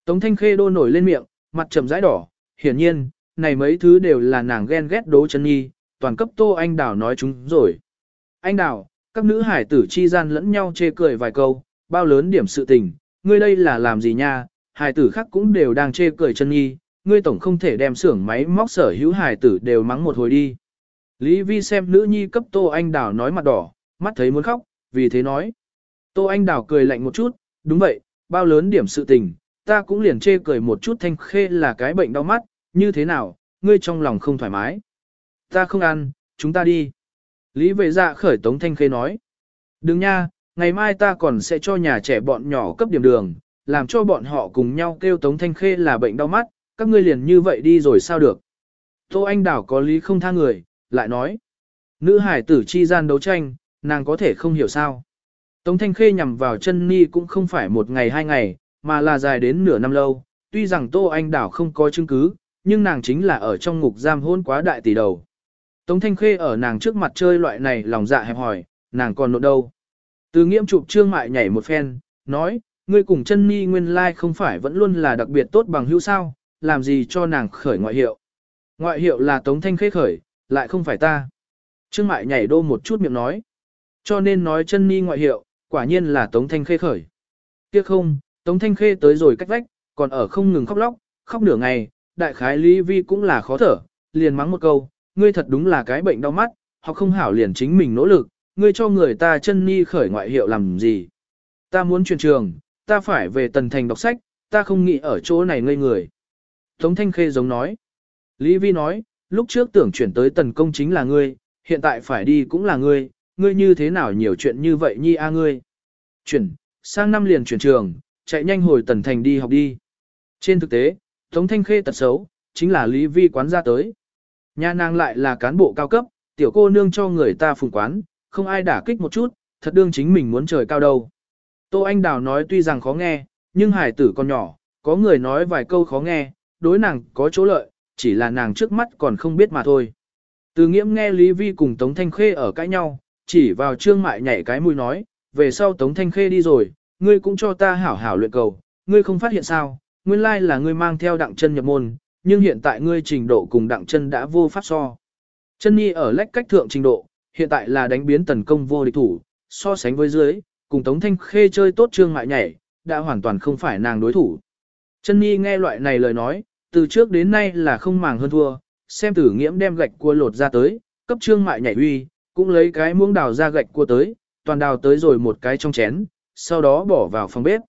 Tống Thanh Khê đô nổi lên miệng, mặt trầm rãi đỏ, hiển nhiên, này mấy thứ đều là nàng ghen ghét đố chân nhi, toàn cấp Tô Anh Đào nói chúng rồi. Anh Đào, các nữ hải tử chi gian lẫn nhau chê cười vài câu, bao lớn điểm sự tình, ngươi đây là làm gì nha, hải tử khác cũng đều đang chê cười chân nhi, ngươi tổng không thể đem xưởng máy móc sở hữu hải tử đều mắng một hồi đi. Lý Vi xem nữ nhi cấp Tô Anh Đào nói mặt đỏ, mắt thấy muốn khóc, vì thế nói. Tô Anh Đào cười lạnh một chút, đúng vậy, bao lớn điểm sự tình, ta cũng liền chê cười một chút thanh khê là cái bệnh đau mắt, như thế nào, ngươi trong lòng không thoải mái. Ta không ăn, chúng ta đi. Lý vệ dạ khởi tống thanh khê nói. Đừng nha, ngày mai ta còn sẽ cho nhà trẻ bọn nhỏ cấp điểm đường, làm cho bọn họ cùng nhau kêu tống thanh khê là bệnh đau mắt, các ngươi liền như vậy đi rồi sao được. Tô Anh Đảo có lý không tha người, lại nói. Nữ hải tử chi gian đấu tranh, nàng có thể không hiểu sao. Tống Thanh Khê nhằm vào chân ni cũng không phải một ngày hai ngày, mà là dài đến nửa năm lâu. Tuy rằng Tô Anh Đảo không có chứng cứ, nhưng nàng chính là ở trong ngục giam hôn quá đại tỷ đầu. Tống Thanh Khê ở nàng trước mặt chơi loại này lòng dạ hẹp hỏi, nàng còn nộn đâu. Từ nghiễm chụp trương mại nhảy một phen, nói, ngươi cùng chân ni nguyên lai like không phải vẫn luôn là đặc biệt tốt bằng hữu sao, làm gì cho nàng khởi ngoại hiệu. Ngoại hiệu là Tống Thanh Khê khởi, lại không phải ta. Trương mại nhảy đô một chút miệng nói. Cho nên nói chân ni ngoại hiệu, quả nhiên là Tống Thanh Khê khởi. Tiếc không, Tống Thanh Khê tới rồi cách vách, còn ở không ngừng khóc lóc, khóc nửa ngày, đại khái Lý Vi cũng là khó thở, liền mắng một câu, ngươi thật đúng là cái bệnh đau mắt, họ không hảo liền chính mình nỗ lực, ngươi cho người ta chân ni khởi ngoại hiệu làm gì. Ta muốn truyền trường, ta phải về tần thành đọc sách, ta không nghĩ ở chỗ này ngây người. Tống Thanh Khê giống nói. Lý Vi nói, lúc trước tưởng chuyển tới tần công chính là ngươi, hiện tại phải đi cũng là ngươi, ngươi như thế nào nhiều chuyện như vậy nhi a ngươi. Chuyển, sang năm liền chuyển trường, chạy nhanh hồi tần thành đi học đi. Trên thực tế, Tống Thanh Khê tật xấu, chính là Lý Vi quán ra tới. Nhà nàng lại là cán bộ cao cấp, tiểu cô nương cho người ta phùng quán, không ai đả kích một chút, thật đương chính mình muốn trời cao đâu. Tô Anh Đào nói tuy rằng khó nghe, nhưng hải tử còn nhỏ, có người nói vài câu khó nghe, đối nàng có chỗ lợi, chỉ là nàng trước mắt còn không biết mà thôi. Từ nghiễm nghe Lý Vi cùng Tống Thanh Khê ở cãi nhau, chỉ vào trương mại nhảy cái mũi nói, về sau Tống Thanh Khê đi rồi, ngươi cũng cho ta hảo hảo luyện cầu, ngươi không phát hiện sao, nguyên lai là ngươi mang theo đặng chân nhập môn, nhưng hiện tại ngươi trình độ cùng đặng chân đã vô pháp so. Chân nhi ở lách cách thượng trình độ, hiện tại là đánh biến tấn công vô địch thủ, so sánh với dưới, cùng Tống Thanh Khê chơi tốt trương mại nhảy, đã hoàn toàn không phải nàng đối thủ. Chân nhi nghe loại này lời nói, từ trước đến nay là không màng hơn thua, xem tử nghiễm đem gạch cua lột ra tới, cấp trương mại nhảy uy, cũng lấy cái muỗng đào ra gạch cua tới, toàn đào tới rồi một cái trong chén, sau đó bỏ vào phòng bếp.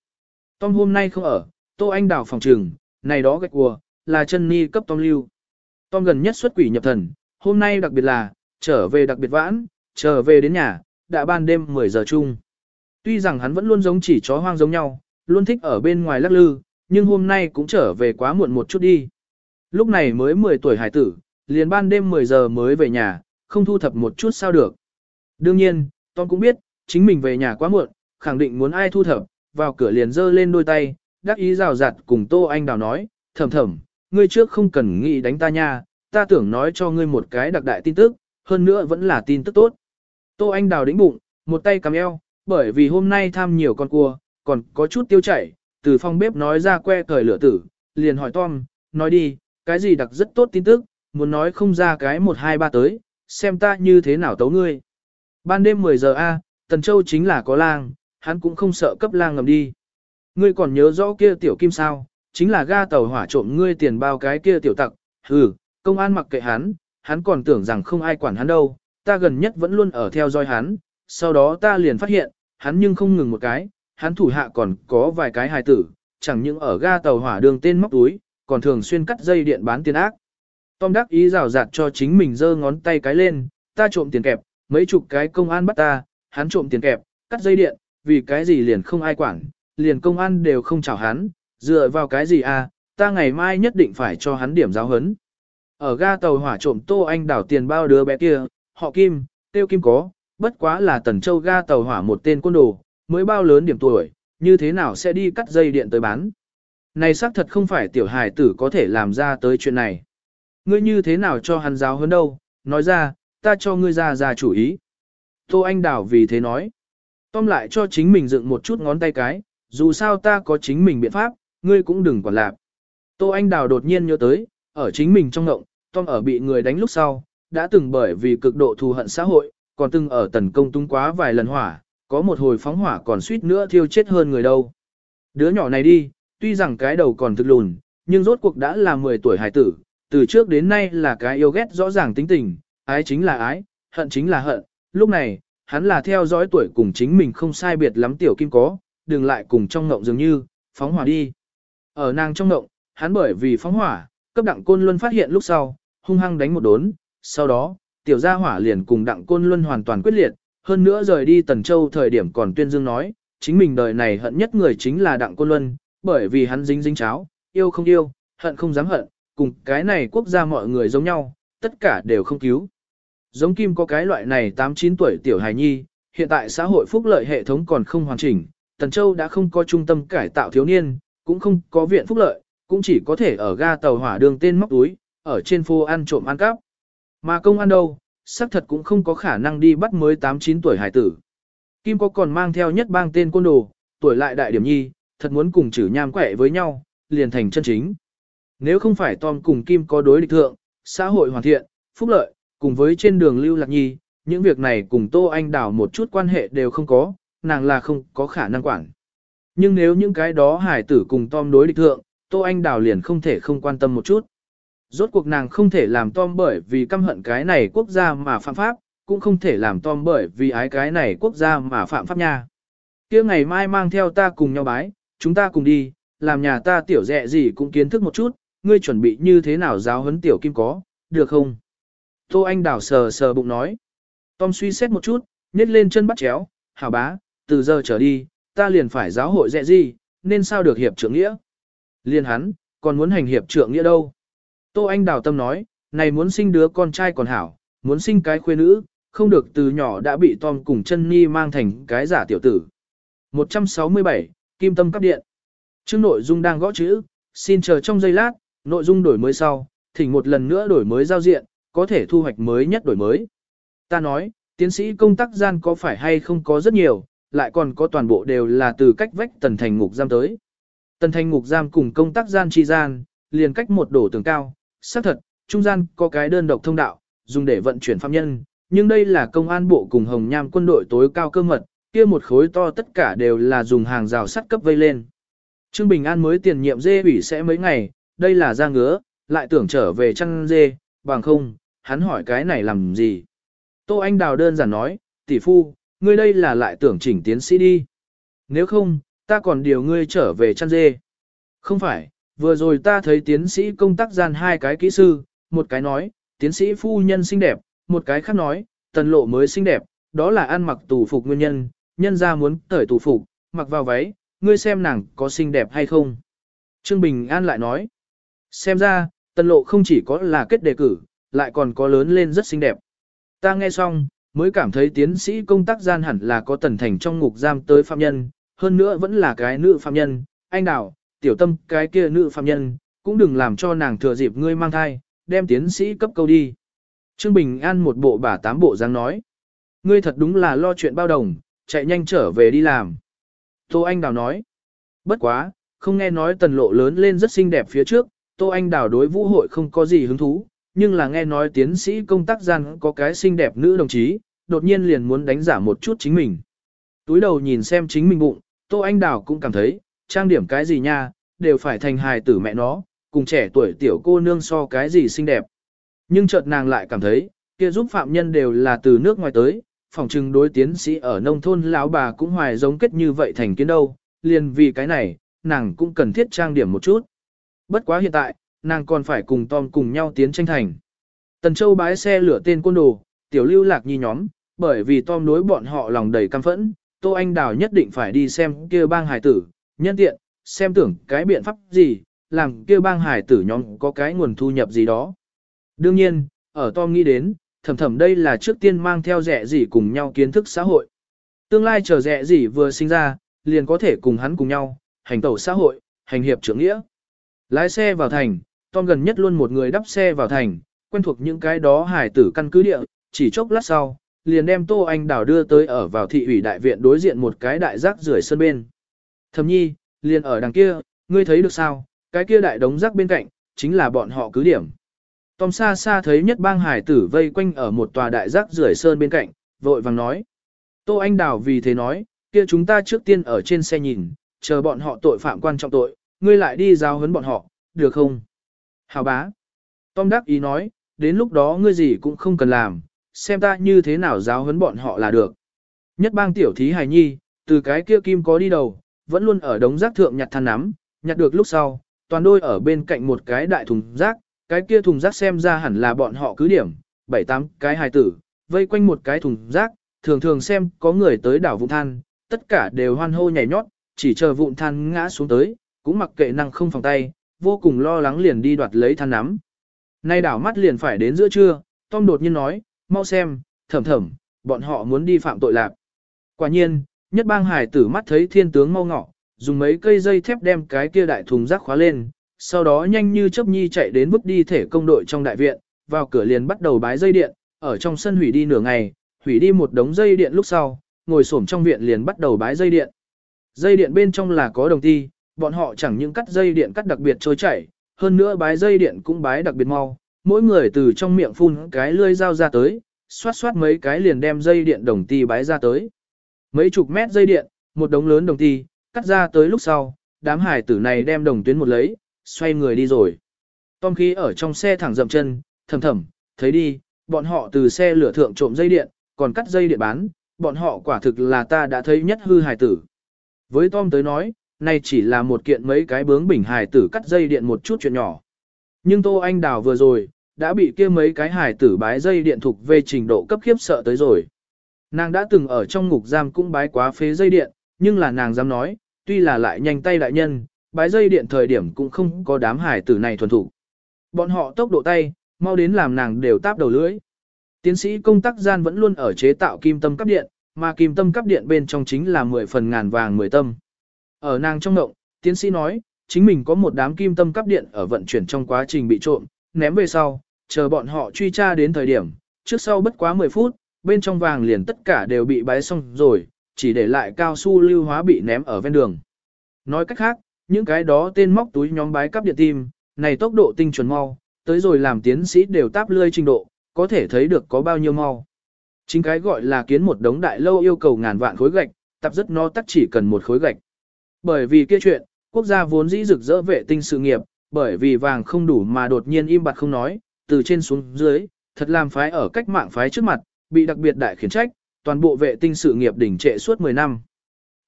Tom hôm nay không ở, Tô Anh đào phòng trường. này đó gạch cua, là chân ni cấp Tom lưu. Tom gần nhất xuất quỷ nhập thần, hôm nay đặc biệt là, trở về đặc biệt vãn, trở về đến nhà, đã ban đêm 10 giờ chung. Tuy rằng hắn vẫn luôn giống chỉ chó hoang giống nhau, luôn thích ở bên ngoài lắc lư, nhưng hôm nay cũng trở về quá muộn một chút đi. Lúc này mới 10 tuổi hải tử, liền ban đêm 10 giờ mới về nhà, không thu thập một chút sao được. Đương nhiên, Tom cũng biết, chính mình về nhà quá muộn, khẳng định muốn ai thu thập, vào cửa liền giơ lên đôi tay, đắc ý rào rạt cùng Tô Anh Đào nói, thầm thầm, ngươi trước không cần nghĩ đánh ta nha, ta tưởng nói cho ngươi một cái đặc đại tin tức, hơn nữa vẫn là tin tức tốt. Tô Anh Đào đĩnh bụng, một tay cầm eo, bởi vì hôm nay tham nhiều con cua, còn có chút tiêu chảy, từ phòng bếp nói ra que cởi lửa tử, liền hỏi Tom, nói đi, cái gì đặc rất tốt tin tức, muốn nói không ra cái 1 2 3 tới, xem ta như thế nào tấu ngươi. Ban đêm 10 giờ A, Tần Châu chính là có lang, hắn cũng không sợ cấp lang ngầm đi. Ngươi còn nhớ rõ kia tiểu kim sao, chính là ga tàu hỏa trộm ngươi tiền bao cái kia tiểu tặc, hừ, công an mặc kệ hắn, hắn còn tưởng rằng không ai quản hắn đâu, ta gần nhất vẫn luôn ở theo dõi hắn, sau đó ta liền phát hiện, hắn nhưng không ngừng một cái, hắn thủ hạ còn có vài cái hài tử, chẳng những ở ga tàu hỏa đường tên móc túi, còn thường xuyên cắt dây điện bán tiền ác. Tom đắc ý rào rạt cho chính mình giơ ngón tay cái lên, ta trộm tiền kẹp, mấy chục cái công an bắt ta, hắn trộm tiền kẹp, cắt dây điện, vì cái gì liền không ai quản, liền công an đều không chào hắn, dựa vào cái gì à, ta ngày mai nhất định phải cho hắn điểm giáo hấn. Ở ga tàu hỏa trộm Tô Anh đảo tiền bao đứa bé kia, họ Kim, tiêu Kim có, bất quá là tần châu ga tàu hỏa một tên côn đồ, mới bao lớn điểm tuổi, như thế nào sẽ đi cắt dây điện tới bán. Này xác thật không phải tiểu hài tử có thể làm ra tới chuyện này. Ngươi như thế nào cho hắn giáo hơn đâu, nói ra, ta cho ngươi ra ra chủ ý. Tô Anh Đào vì thế nói. Tom lại cho chính mình dựng một chút ngón tay cái, dù sao ta có chính mình biện pháp, ngươi cũng đừng quản lạp. Tô Anh Đào đột nhiên nhớ tới, ở chính mình trong ngộng, Tom ở bị người đánh lúc sau, đã từng bởi vì cực độ thù hận xã hội, còn từng ở tấn công tung quá vài lần hỏa, có một hồi phóng hỏa còn suýt nữa thiêu chết hơn người đâu. Đứa nhỏ này đi, tuy rằng cái đầu còn thực lùn, nhưng rốt cuộc đã là 10 tuổi hải tử, từ trước đến nay là cái yêu ghét rõ ràng tính tình, ái chính là ái, hận chính là hận, lúc này, hắn là theo dõi tuổi cùng chính mình không sai biệt lắm tiểu kim có, đừng lại cùng trong ngộng dường như, phóng hỏa đi. Ở nàng trong ngộng, hắn bởi vì phóng hỏa, cấp đặng côn luân phát hiện lúc sau, hung hăng đánh một đốn, sau đó, tiểu gia hỏa liền cùng đặng côn luân hoàn toàn quyết liệt, hơn nữa rời đi Tần Châu thời điểm còn tuyên dương nói, chính mình đời này hận nhất người chính là đặng côn luân, bởi vì hắn dính dính cháo, yêu không yêu, hận không dám hận, cùng cái này quốc gia mọi người giống nhau, tất cả đều không cứu. Giống Kim có cái loại này 8-9 tuổi tiểu hài nhi, hiện tại xã hội phúc lợi hệ thống còn không hoàn chỉnh, Tần Châu đã không có trung tâm cải tạo thiếu niên, cũng không có viện phúc lợi, cũng chỉ có thể ở ga tàu hỏa đường tên móc túi, ở trên phố ăn trộm ăn cắp. Mà công ăn đâu, xác thật cũng không có khả năng đi bắt mới 8-9 tuổi hải tử. Kim có còn mang theo nhất bang tên côn đồ, tuổi lại đại điểm nhi, thật muốn cùng chử nham quẻ với nhau, liền thành chân chính. Nếu không phải Tom cùng Kim có đối địch thượng, xã hội hoàn thiện, phúc lợi, cùng với trên đường lưu lạc nhi, những việc này cùng Tô Anh Đào một chút quan hệ đều không có, nàng là không có khả năng quản. Nhưng nếu những cái đó hải tử cùng Tom đối địch thượng, Tô Anh Đào liền không thể không quan tâm một chút. Rốt cuộc nàng không thể làm Tom bởi vì căm hận cái này quốc gia mà phạm pháp, cũng không thể làm Tom bởi vì ái cái này quốc gia mà phạm pháp nha. kia ngày mai mang theo ta cùng nhau bái, chúng ta cùng đi, làm nhà ta tiểu dẹ gì cũng kiến thức một chút, ngươi chuẩn bị như thế nào giáo huấn tiểu kim có, được không? Tô Anh đảo sờ sờ bụng nói. Tom suy xét một chút, nhét lên chân bắt chéo, hảo bá, từ giờ trở đi, ta liền phải giáo hội dẹ gì, nên sao được hiệp trưởng nghĩa. Liên hắn, còn muốn hành hiệp trưởng nghĩa đâu. Tô Anh đào tâm nói, này muốn sinh đứa con trai còn hảo, muốn sinh cái khuê nữ, không được từ nhỏ đã bị Tom cùng chân Nhi mang thành cái giả tiểu tử. 167, Kim Tâm Cấp Điện. Trước nội dung đang gõ chữ, xin chờ trong giây lát, nội dung đổi mới sau, thỉnh một lần nữa đổi mới giao diện, có thể thu hoạch mới nhất đổi mới. Ta nói, tiến sĩ công tác gian có phải hay không có rất nhiều, lại còn có toàn bộ đều là từ cách vách tần thành ngục giam tới. Tần thành ngục giam cùng công tác gian chi gian, liền cách một đổ tường cao, xác thật, trung gian có cái đơn độc thông đạo, dùng để vận chuyển phạm nhân, nhưng đây là công an bộ cùng hồng nham quân đội tối cao cơ mật, kia một khối to tất cả đều là dùng hàng rào sắt cấp vây lên. Trương Bình An mới tiền nhiệm dê ủy sẽ mấy ngày, đây là ra ngứa, lại tưởng trở về chăn dê, bằng không, hắn hỏi cái này làm gì. Tô Anh Đào đơn giản nói, tỷ phu, ngươi đây là lại tưởng chỉnh tiến sĩ đi. Nếu không, ta còn điều ngươi trở về chăn dê. Không phải, vừa rồi ta thấy tiến sĩ công tác gian hai cái kỹ sư, một cái nói, tiến sĩ phu nhân xinh đẹp, một cái khác nói, tần lộ mới xinh đẹp, đó là ăn mặc tù phục nguyên nhân, nhân ra muốn cởi tù phục, mặc vào váy, ngươi xem nàng có xinh đẹp hay không. Trương Bình An lại nói, xem ra, tần lộ không chỉ có là kết đề cử, lại còn có lớn lên rất xinh đẹp. Ta nghe xong, mới cảm thấy tiến sĩ công tác gian hẳn là có tần thành trong ngục giam tới phạm nhân, hơn nữa vẫn là cái nữ phạm nhân, anh đào, tiểu tâm cái kia nữ phạm nhân, cũng đừng làm cho nàng thừa dịp ngươi mang thai, đem tiến sĩ cấp câu đi. Trương Bình An một bộ bà tám bộ dáng nói, ngươi thật đúng là lo chuyện bao đồng, chạy nhanh trở về đi làm. Tô Anh Đào nói, bất quá, không nghe nói tần lộ lớn lên rất xinh đẹp phía trước, Tô Anh Đào đối vũ hội không có gì hứng thú, nhưng là nghe nói tiến sĩ công tác gian có cái xinh đẹp nữ đồng chí, đột nhiên liền muốn đánh giả một chút chính mình. Túi đầu nhìn xem chính mình bụng, Tô Anh Đào cũng cảm thấy, trang điểm cái gì nha, đều phải thành hài tử mẹ nó, cùng trẻ tuổi tiểu cô nương so cái gì xinh đẹp. Nhưng chợt nàng lại cảm thấy, kia giúp phạm nhân đều là từ nước ngoài tới, phòng trừng đối tiến sĩ ở nông thôn lão bà cũng hoài giống kết như vậy thành kiến đâu, liền vì cái này, nàng cũng cần thiết trang điểm một chút. Bất quá hiện tại, nàng còn phải cùng Tom cùng nhau tiến tranh thành. Tần Châu bái xe lửa tên quân đồ, tiểu lưu lạc nhi nhóm, bởi vì Tom đối bọn họ lòng đầy căm phẫn, Tô Anh Đào nhất định phải đi xem kia bang hải tử, nhân tiện, xem tưởng cái biện pháp gì, làm kia bang hải tử nhóm có cái nguồn thu nhập gì đó. Đương nhiên, ở Tom nghĩ đến, thầm thầm đây là trước tiên mang theo rẻ gì cùng nhau kiến thức xã hội. Tương lai chờ rẻ gì vừa sinh ra, liền có thể cùng hắn cùng nhau, hành tẩu xã hội, hành hiệp trưởng nghĩa. Lái xe vào thành, Tom gần nhất luôn một người đắp xe vào thành, quen thuộc những cái đó hải tử căn cứ địa, chỉ chốc lát sau, liền đem Tô Anh Đào đưa tới ở vào thị ủy đại viện đối diện một cái đại rác rưởi sân bên. Thầm nhi, liền ở đằng kia, ngươi thấy được sao, cái kia đại đống rác bên cạnh, chính là bọn họ cứ điểm. Tom xa xa thấy nhất bang hải tử vây quanh ở một tòa đại rác rưởi sơn bên cạnh, vội vàng nói. Tô Anh Đào vì thế nói, kia chúng ta trước tiên ở trên xe nhìn, chờ bọn họ tội phạm quan trọng tội, ngươi lại đi giao huấn bọn họ, được không? Hào bá. Tom đắc ý nói, đến lúc đó ngươi gì cũng không cần làm, xem ta như thế nào giáo huấn bọn họ là được. Nhất bang tiểu thí hài nhi, từ cái kia kim có đi đầu, vẫn luôn ở đống rác thượng nhặt than nắm, nhặt được lúc sau, toàn đôi ở bên cạnh một cái đại thùng rác, cái kia thùng rác xem ra hẳn là bọn họ cứ điểm, bảy tám cái hài tử, vây quanh một cái thùng rác, thường thường xem có người tới đảo vụn than, tất cả đều hoan hô nhảy nhót, chỉ chờ vụn than ngã xuống tới, cũng mặc kệ năng không phòng tay, vô cùng lo lắng liền đi đoạt lấy than nắm. Nay đảo mắt liền phải đến giữa trưa, Tom đột nhiên nói, mau xem, thầm thầm, bọn họ muốn đi phạm tội lạc. Quả nhiên, nhất bang hải tử mắt thấy thiên tướng mau ngọ, dùng mấy cây dây thép đem cái kia đại thùng rác khóa lên, sau đó nhanh như chớp nhi chạy đến bước đi thể công đội trong đại viện, vào cửa liền bắt đầu bái dây điện, ở trong sân hủy đi nửa ngày, hủy đi một đống dây điện lúc sau, ngồi xổm trong viện liền bắt đầu bái dây điện. Dây điện bên trong là có đồng ti, bọn họ chẳng những cắt dây điện cắt đặc biệt trôi chảy, hơn nữa bái dây điện cũng bái đặc biệt mau, mỗi người từ trong miệng phun cái lưỡi dao ra tới, xoát xoát mấy cái liền đem dây điện đồng ti bái ra tới. Mấy chục mét dây điện, một đống lớn đồng ti, cắt ra tới lúc sau, đám hải tử này đem đồng tuyến một lấy, xoay người đi rồi. Tom khí ở trong xe thẳng dậm chân, thầm thầm, thấy đi, bọn họ từ xe lửa thượng trộm dây điện, còn cắt dây điện bán, bọn họ quả thực là ta đã thấy nhất hư hải tử. Với Tom tới nói, này chỉ là một kiện mấy cái bướng bình hải tử cắt dây điện một chút chuyện nhỏ. Nhưng Tô Anh Đào vừa rồi, đã bị kia mấy cái hải tử bái dây điện thuộc về trình độ cấp khiếp sợ tới rồi. Nàng đã từng ở trong ngục giam cũng bái quá phế dây điện, nhưng là nàng dám nói, tuy là lại nhanh tay đại nhân, bái dây điện thời điểm cũng không có đám hải tử này thuần thủ. Bọn họ tốc độ tay, mau đến làm nàng đều táp đầu lưỡi. Tiến sĩ công tác gian vẫn luôn ở chế tạo kim tâm cấp điện, mà kim tâm cấp điện bên trong chính là 10 phần ngàn vàng 10 tâm. Ở nàng trong ngộng, tiến sĩ nói, chính mình có một đám kim tâm cắp điện ở vận chuyển trong quá trình bị trộm, ném về sau, chờ bọn họ truy tra đến thời điểm, trước sau bất quá 10 phút, bên trong vàng liền tất cả đều bị bái xong rồi, chỉ để lại cao su lưu hóa bị ném ở ven đường. Nói cách khác, những cái đó tên móc túi nhóm bái cắp điện tim, này tốc độ tinh chuẩn mau, tới rồi làm tiến sĩ đều táp lươi trình độ, có thể thấy được có bao nhiêu mau. Chính cái gọi là kiến một đống đại lâu yêu cầu ngàn vạn khối gạch, tập rất no tắc chỉ cần một khối gạch. Bởi vì kia chuyện, quốc gia vốn dĩ rực rỡ vệ tinh sự nghiệp, bởi vì vàng không đủ mà đột nhiên im bặt không nói, từ trên xuống dưới, thật làm phái ở cách mạng phái trước mặt, bị đặc biệt đại khiển trách, toàn bộ vệ tinh sự nghiệp đỉnh trệ suốt 10 năm.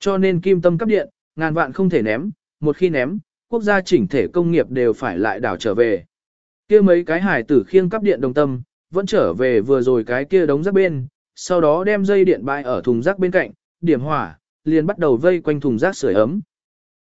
Cho nên kim tâm cấp điện, ngàn vạn không thể ném, một khi ném, quốc gia chỉnh thể công nghiệp đều phải lại đảo trở về. kia mấy cái hải tử khiêng cấp điện đồng tâm, vẫn trở về vừa rồi cái kia đống rác bên, sau đó đem dây điện bại ở thùng rác bên cạnh, điểm hỏa, liền bắt đầu vây quanh thùng rác sưởi ấm.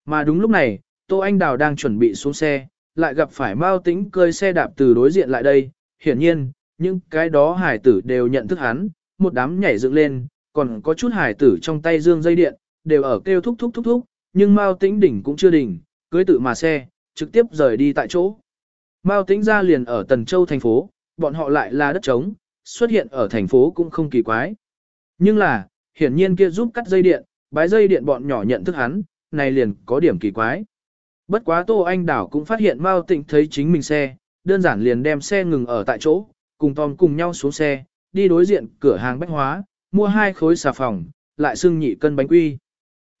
Mà đúng lúc này, Tô Anh Đào đang chuẩn bị xuống xe, lại gặp phải Mao Tĩnh cơi xe đạp từ đối diện lại đây, hiển nhiên, những cái đó hải tử đều nhận thức hắn, một đám nhảy dựng lên, còn có chút hải tử trong tay dương dây điện, đều ở kêu thúc thúc thúc thúc, nhưng Mao Tĩnh đỉnh cũng chưa đỉnh, cưới tự mà xe, trực tiếp rời đi tại chỗ. Mao Tĩnh ra liền ở Tần Châu thành phố, bọn họ lại là đất trống, xuất hiện ở thành phố cũng không kỳ quái. Nhưng là, hiển nhiên kia giúp cắt dây điện, bái dây điện bọn nhỏ nhận thức hắn, này liền có điểm kỳ quái. Bất quá Tô Anh Đảo cũng phát hiện Mao Tịnh thấy chính mình xe, đơn giản liền đem xe ngừng ở tại chỗ, cùng Tom cùng nhau xuống xe, đi đối diện cửa hàng bách hóa, mua hai khối xà phòng, lại xưng nhị cân bánh quy.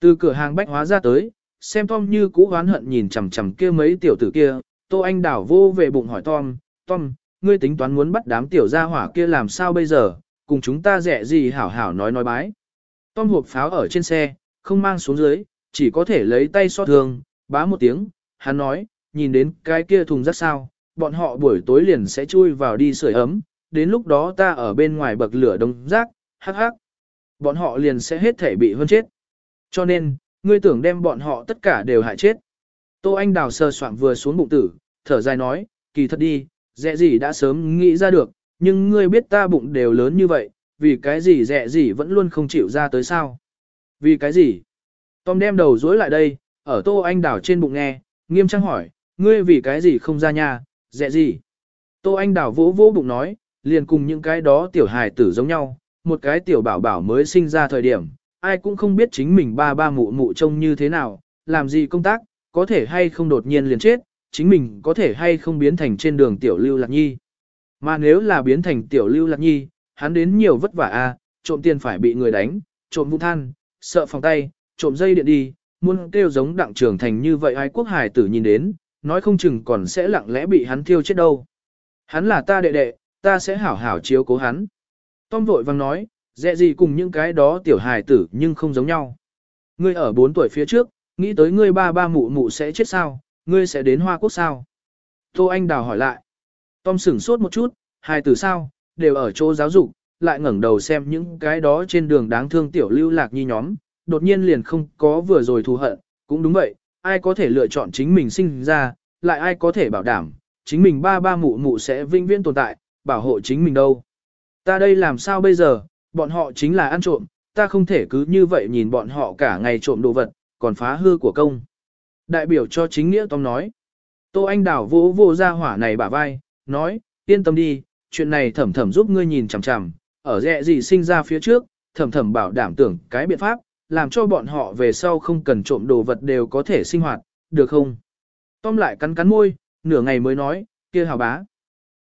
Từ cửa hàng bách hóa ra tới, xem Tom như cũ oán hận nhìn chằm chằm kia mấy tiểu tử kia, Tô Anh Đảo vô về bụng hỏi Tom, Tom, ngươi tính toán muốn bắt đám tiểu gia hỏa kia làm sao bây giờ, cùng chúng ta rẻ gì hảo hảo nói nói bái. Tom hộp pháo ở trên xe, không mang xuống dưới, chỉ có thể lấy tay xót thường, bá một tiếng, hắn nói, nhìn đến cái kia thùng rác sao, bọn họ buổi tối liền sẽ chui vào đi sưởi ấm, đến lúc đó ta ở bên ngoài bậc lửa đông rác, hắc hắc. Bọn họ liền sẽ hết thể bị hơn chết. Cho nên, ngươi tưởng đem bọn họ tất cả đều hại chết. Tô Anh Đào sơ soạn vừa xuống bụng tử, thở dài nói, kỳ thật đi, dẹ gì đã sớm nghĩ ra được, nhưng ngươi biết ta bụng đều lớn như vậy, vì cái gì dẹ gì vẫn luôn không chịu ra tới sao. Vì cái gì? Tom đem đầu dối lại đây, ở Tô Anh đảo trên bụng nghe, nghiêm trang hỏi, ngươi vì cái gì không ra nhà, dẹ gì? Tô Anh đảo vỗ vỗ bụng nói, liền cùng những cái đó tiểu hài tử giống nhau, một cái tiểu bảo bảo mới sinh ra thời điểm, ai cũng không biết chính mình ba ba mụ mụ trông như thế nào, làm gì công tác, có thể hay không đột nhiên liền chết, chính mình có thể hay không biến thành trên đường tiểu lưu lạc nhi. Mà nếu là biến thành tiểu lưu lạc nhi, hắn đến nhiều vất vả a, à, trộm tiền phải bị người đánh, trộm vụ than, sợ phòng tay, trộm dây điện đi, muốn kêu giống đặng trưởng thành như vậy ai quốc hải tử nhìn đến, nói không chừng còn sẽ lặng lẽ bị hắn thiêu chết đâu. Hắn là ta đệ đệ, ta sẽ hảo hảo chiếu cố hắn. Tom vội vang nói, dẹ gì cùng những cái đó tiểu hài tử nhưng không giống nhau. Ngươi ở 4 tuổi phía trước, nghĩ tới ngươi ba ba mụ mụ sẽ chết sao, ngươi sẽ đến Hoa Quốc sao? Tô Anh Đào hỏi lại. Tom sửng sốt một chút, hài tử sao, đều ở chỗ giáo dục, lại ngẩng đầu xem những cái đó trên đường đáng thương tiểu lưu lạc nhi nhóm, đột nhiên liền không có vừa rồi thù hận, cũng đúng vậy, ai có thể lựa chọn chính mình sinh ra, lại ai có thể bảo đảm, chính mình ba ba mụ mụ sẽ vinh viễn tồn tại, bảo hộ chính mình đâu. Ta đây làm sao bây giờ, bọn họ chính là ăn trộm, ta không thể cứ như vậy nhìn bọn họ cả ngày trộm đồ vật, còn phá hư của công. Đại biểu cho chính nghĩa Tom nói. Tô Anh Đảo vỗ vô ra hỏa này bả vai, nói, yên tâm đi, chuyện này thẩm thẩm giúp ngươi nhìn chằm chằm, ở dẹ gì sinh ra phía trước, thẩm thẩm bảo đảm tưởng cái biện pháp, làm cho bọn họ về sau không cần trộm đồ vật đều có thể sinh hoạt, được không? Tom lại cắn cắn môi, nửa ngày mới nói, kia hào bá.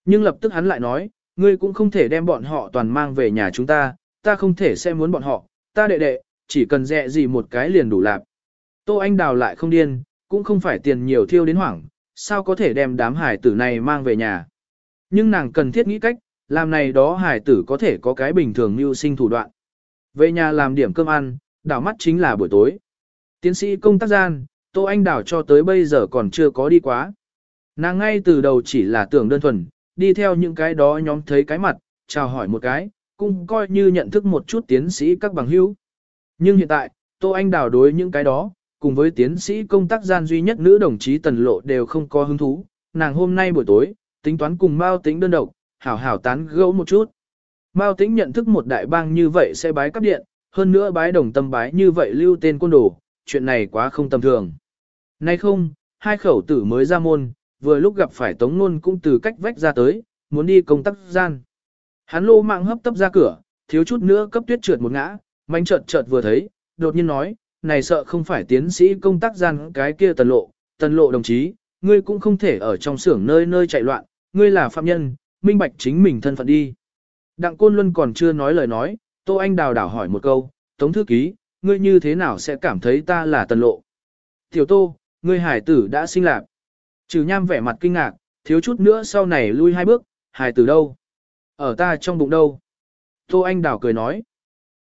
Nhưng lập tức hắn lại nói, ngươi cũng không thể đem bọn họ toàn mang về nhà chúng ta, ta không thể xem muốn bọn họ, ta đệ đệ, chỉ cần dẹ gì một cái liền đủ lạp. Tô Anh Đào lại không điên, cũng không phải tiền nhiều thiêu đến hoảng, sao có thể đem đám hải tử này mang về nhà. Nhưng nàng cần thiết nghĩ cách, làm này đó hải tử có thể có cái bình thường mưu sinh thủ đoạn. Về nhà làm điểm cơm ăn, đảo mắt chính là buổi tối. Tiến sĩ công tác gian, Tô Anh đảo cho tới bây giờ còn chưa có đi quá. Nàng ngay từ đầu chỉ là tưởng đơn thuần, đi theo những cái đó nhóm thấy cái mặt, chào hỏi một cái, cũng coi như nhận thức một chút tiến sĩ các bằng hữu. Nhưng hiện tại, Tô Anh đảo đối những cái đó, cùng với tiến sĩ công tác gian duy nhất nữ đồng chí tần lộ đều không có hứng thú. Nàng hôm nay buổi tối, tính toán cùng Mao Tĩnh đơn độc, hảo hảo tán gẫu một chút. Mao Tĩnh nhận thức một đại bang như vậy sẽ bái cấp điện, hơn nữa bái đồng tâm bái như vậy lưu tên côn đồ, chuyện này quá không tầm thường. Nay không, hai khẩu tử mới ra môn, vừa lúc gặp phải Tống Nôn cũng từ cách vách ra tới, muốn đi công tác gian. Hắn lô mạng hấp tấp ra cửa, thiếu chút nữa cấp tuyết trượt một ngã, mánh chợt chợt vừa thấy, đột nhiên nói, này sợ không phải tiến sĩ công tác gian cái kia tần lộ, tần lộ đồng chí, ngươi cũng không thể ở trong xưởng nơi nơi chạy loạn, ngươi là phạm nhân, minh bạch chính mình thân phận đi. Đặng Côn Luân còn chưa nói lời nói, Tô Anh đào đảo hỏi một câu, Tống Thư Ký, ngươi như thế nào sẽ cảm thấy ta là tần lộ? Tiểu Tô, ngươi hải tử đã sinh lạc. Trừ nham vẻ mặt kinh ngạc, thiếu chút nữa sau này lui hai bước, hải tử đâu? Ở ta trong bụng đâu? Tô Anh Đào cười nói.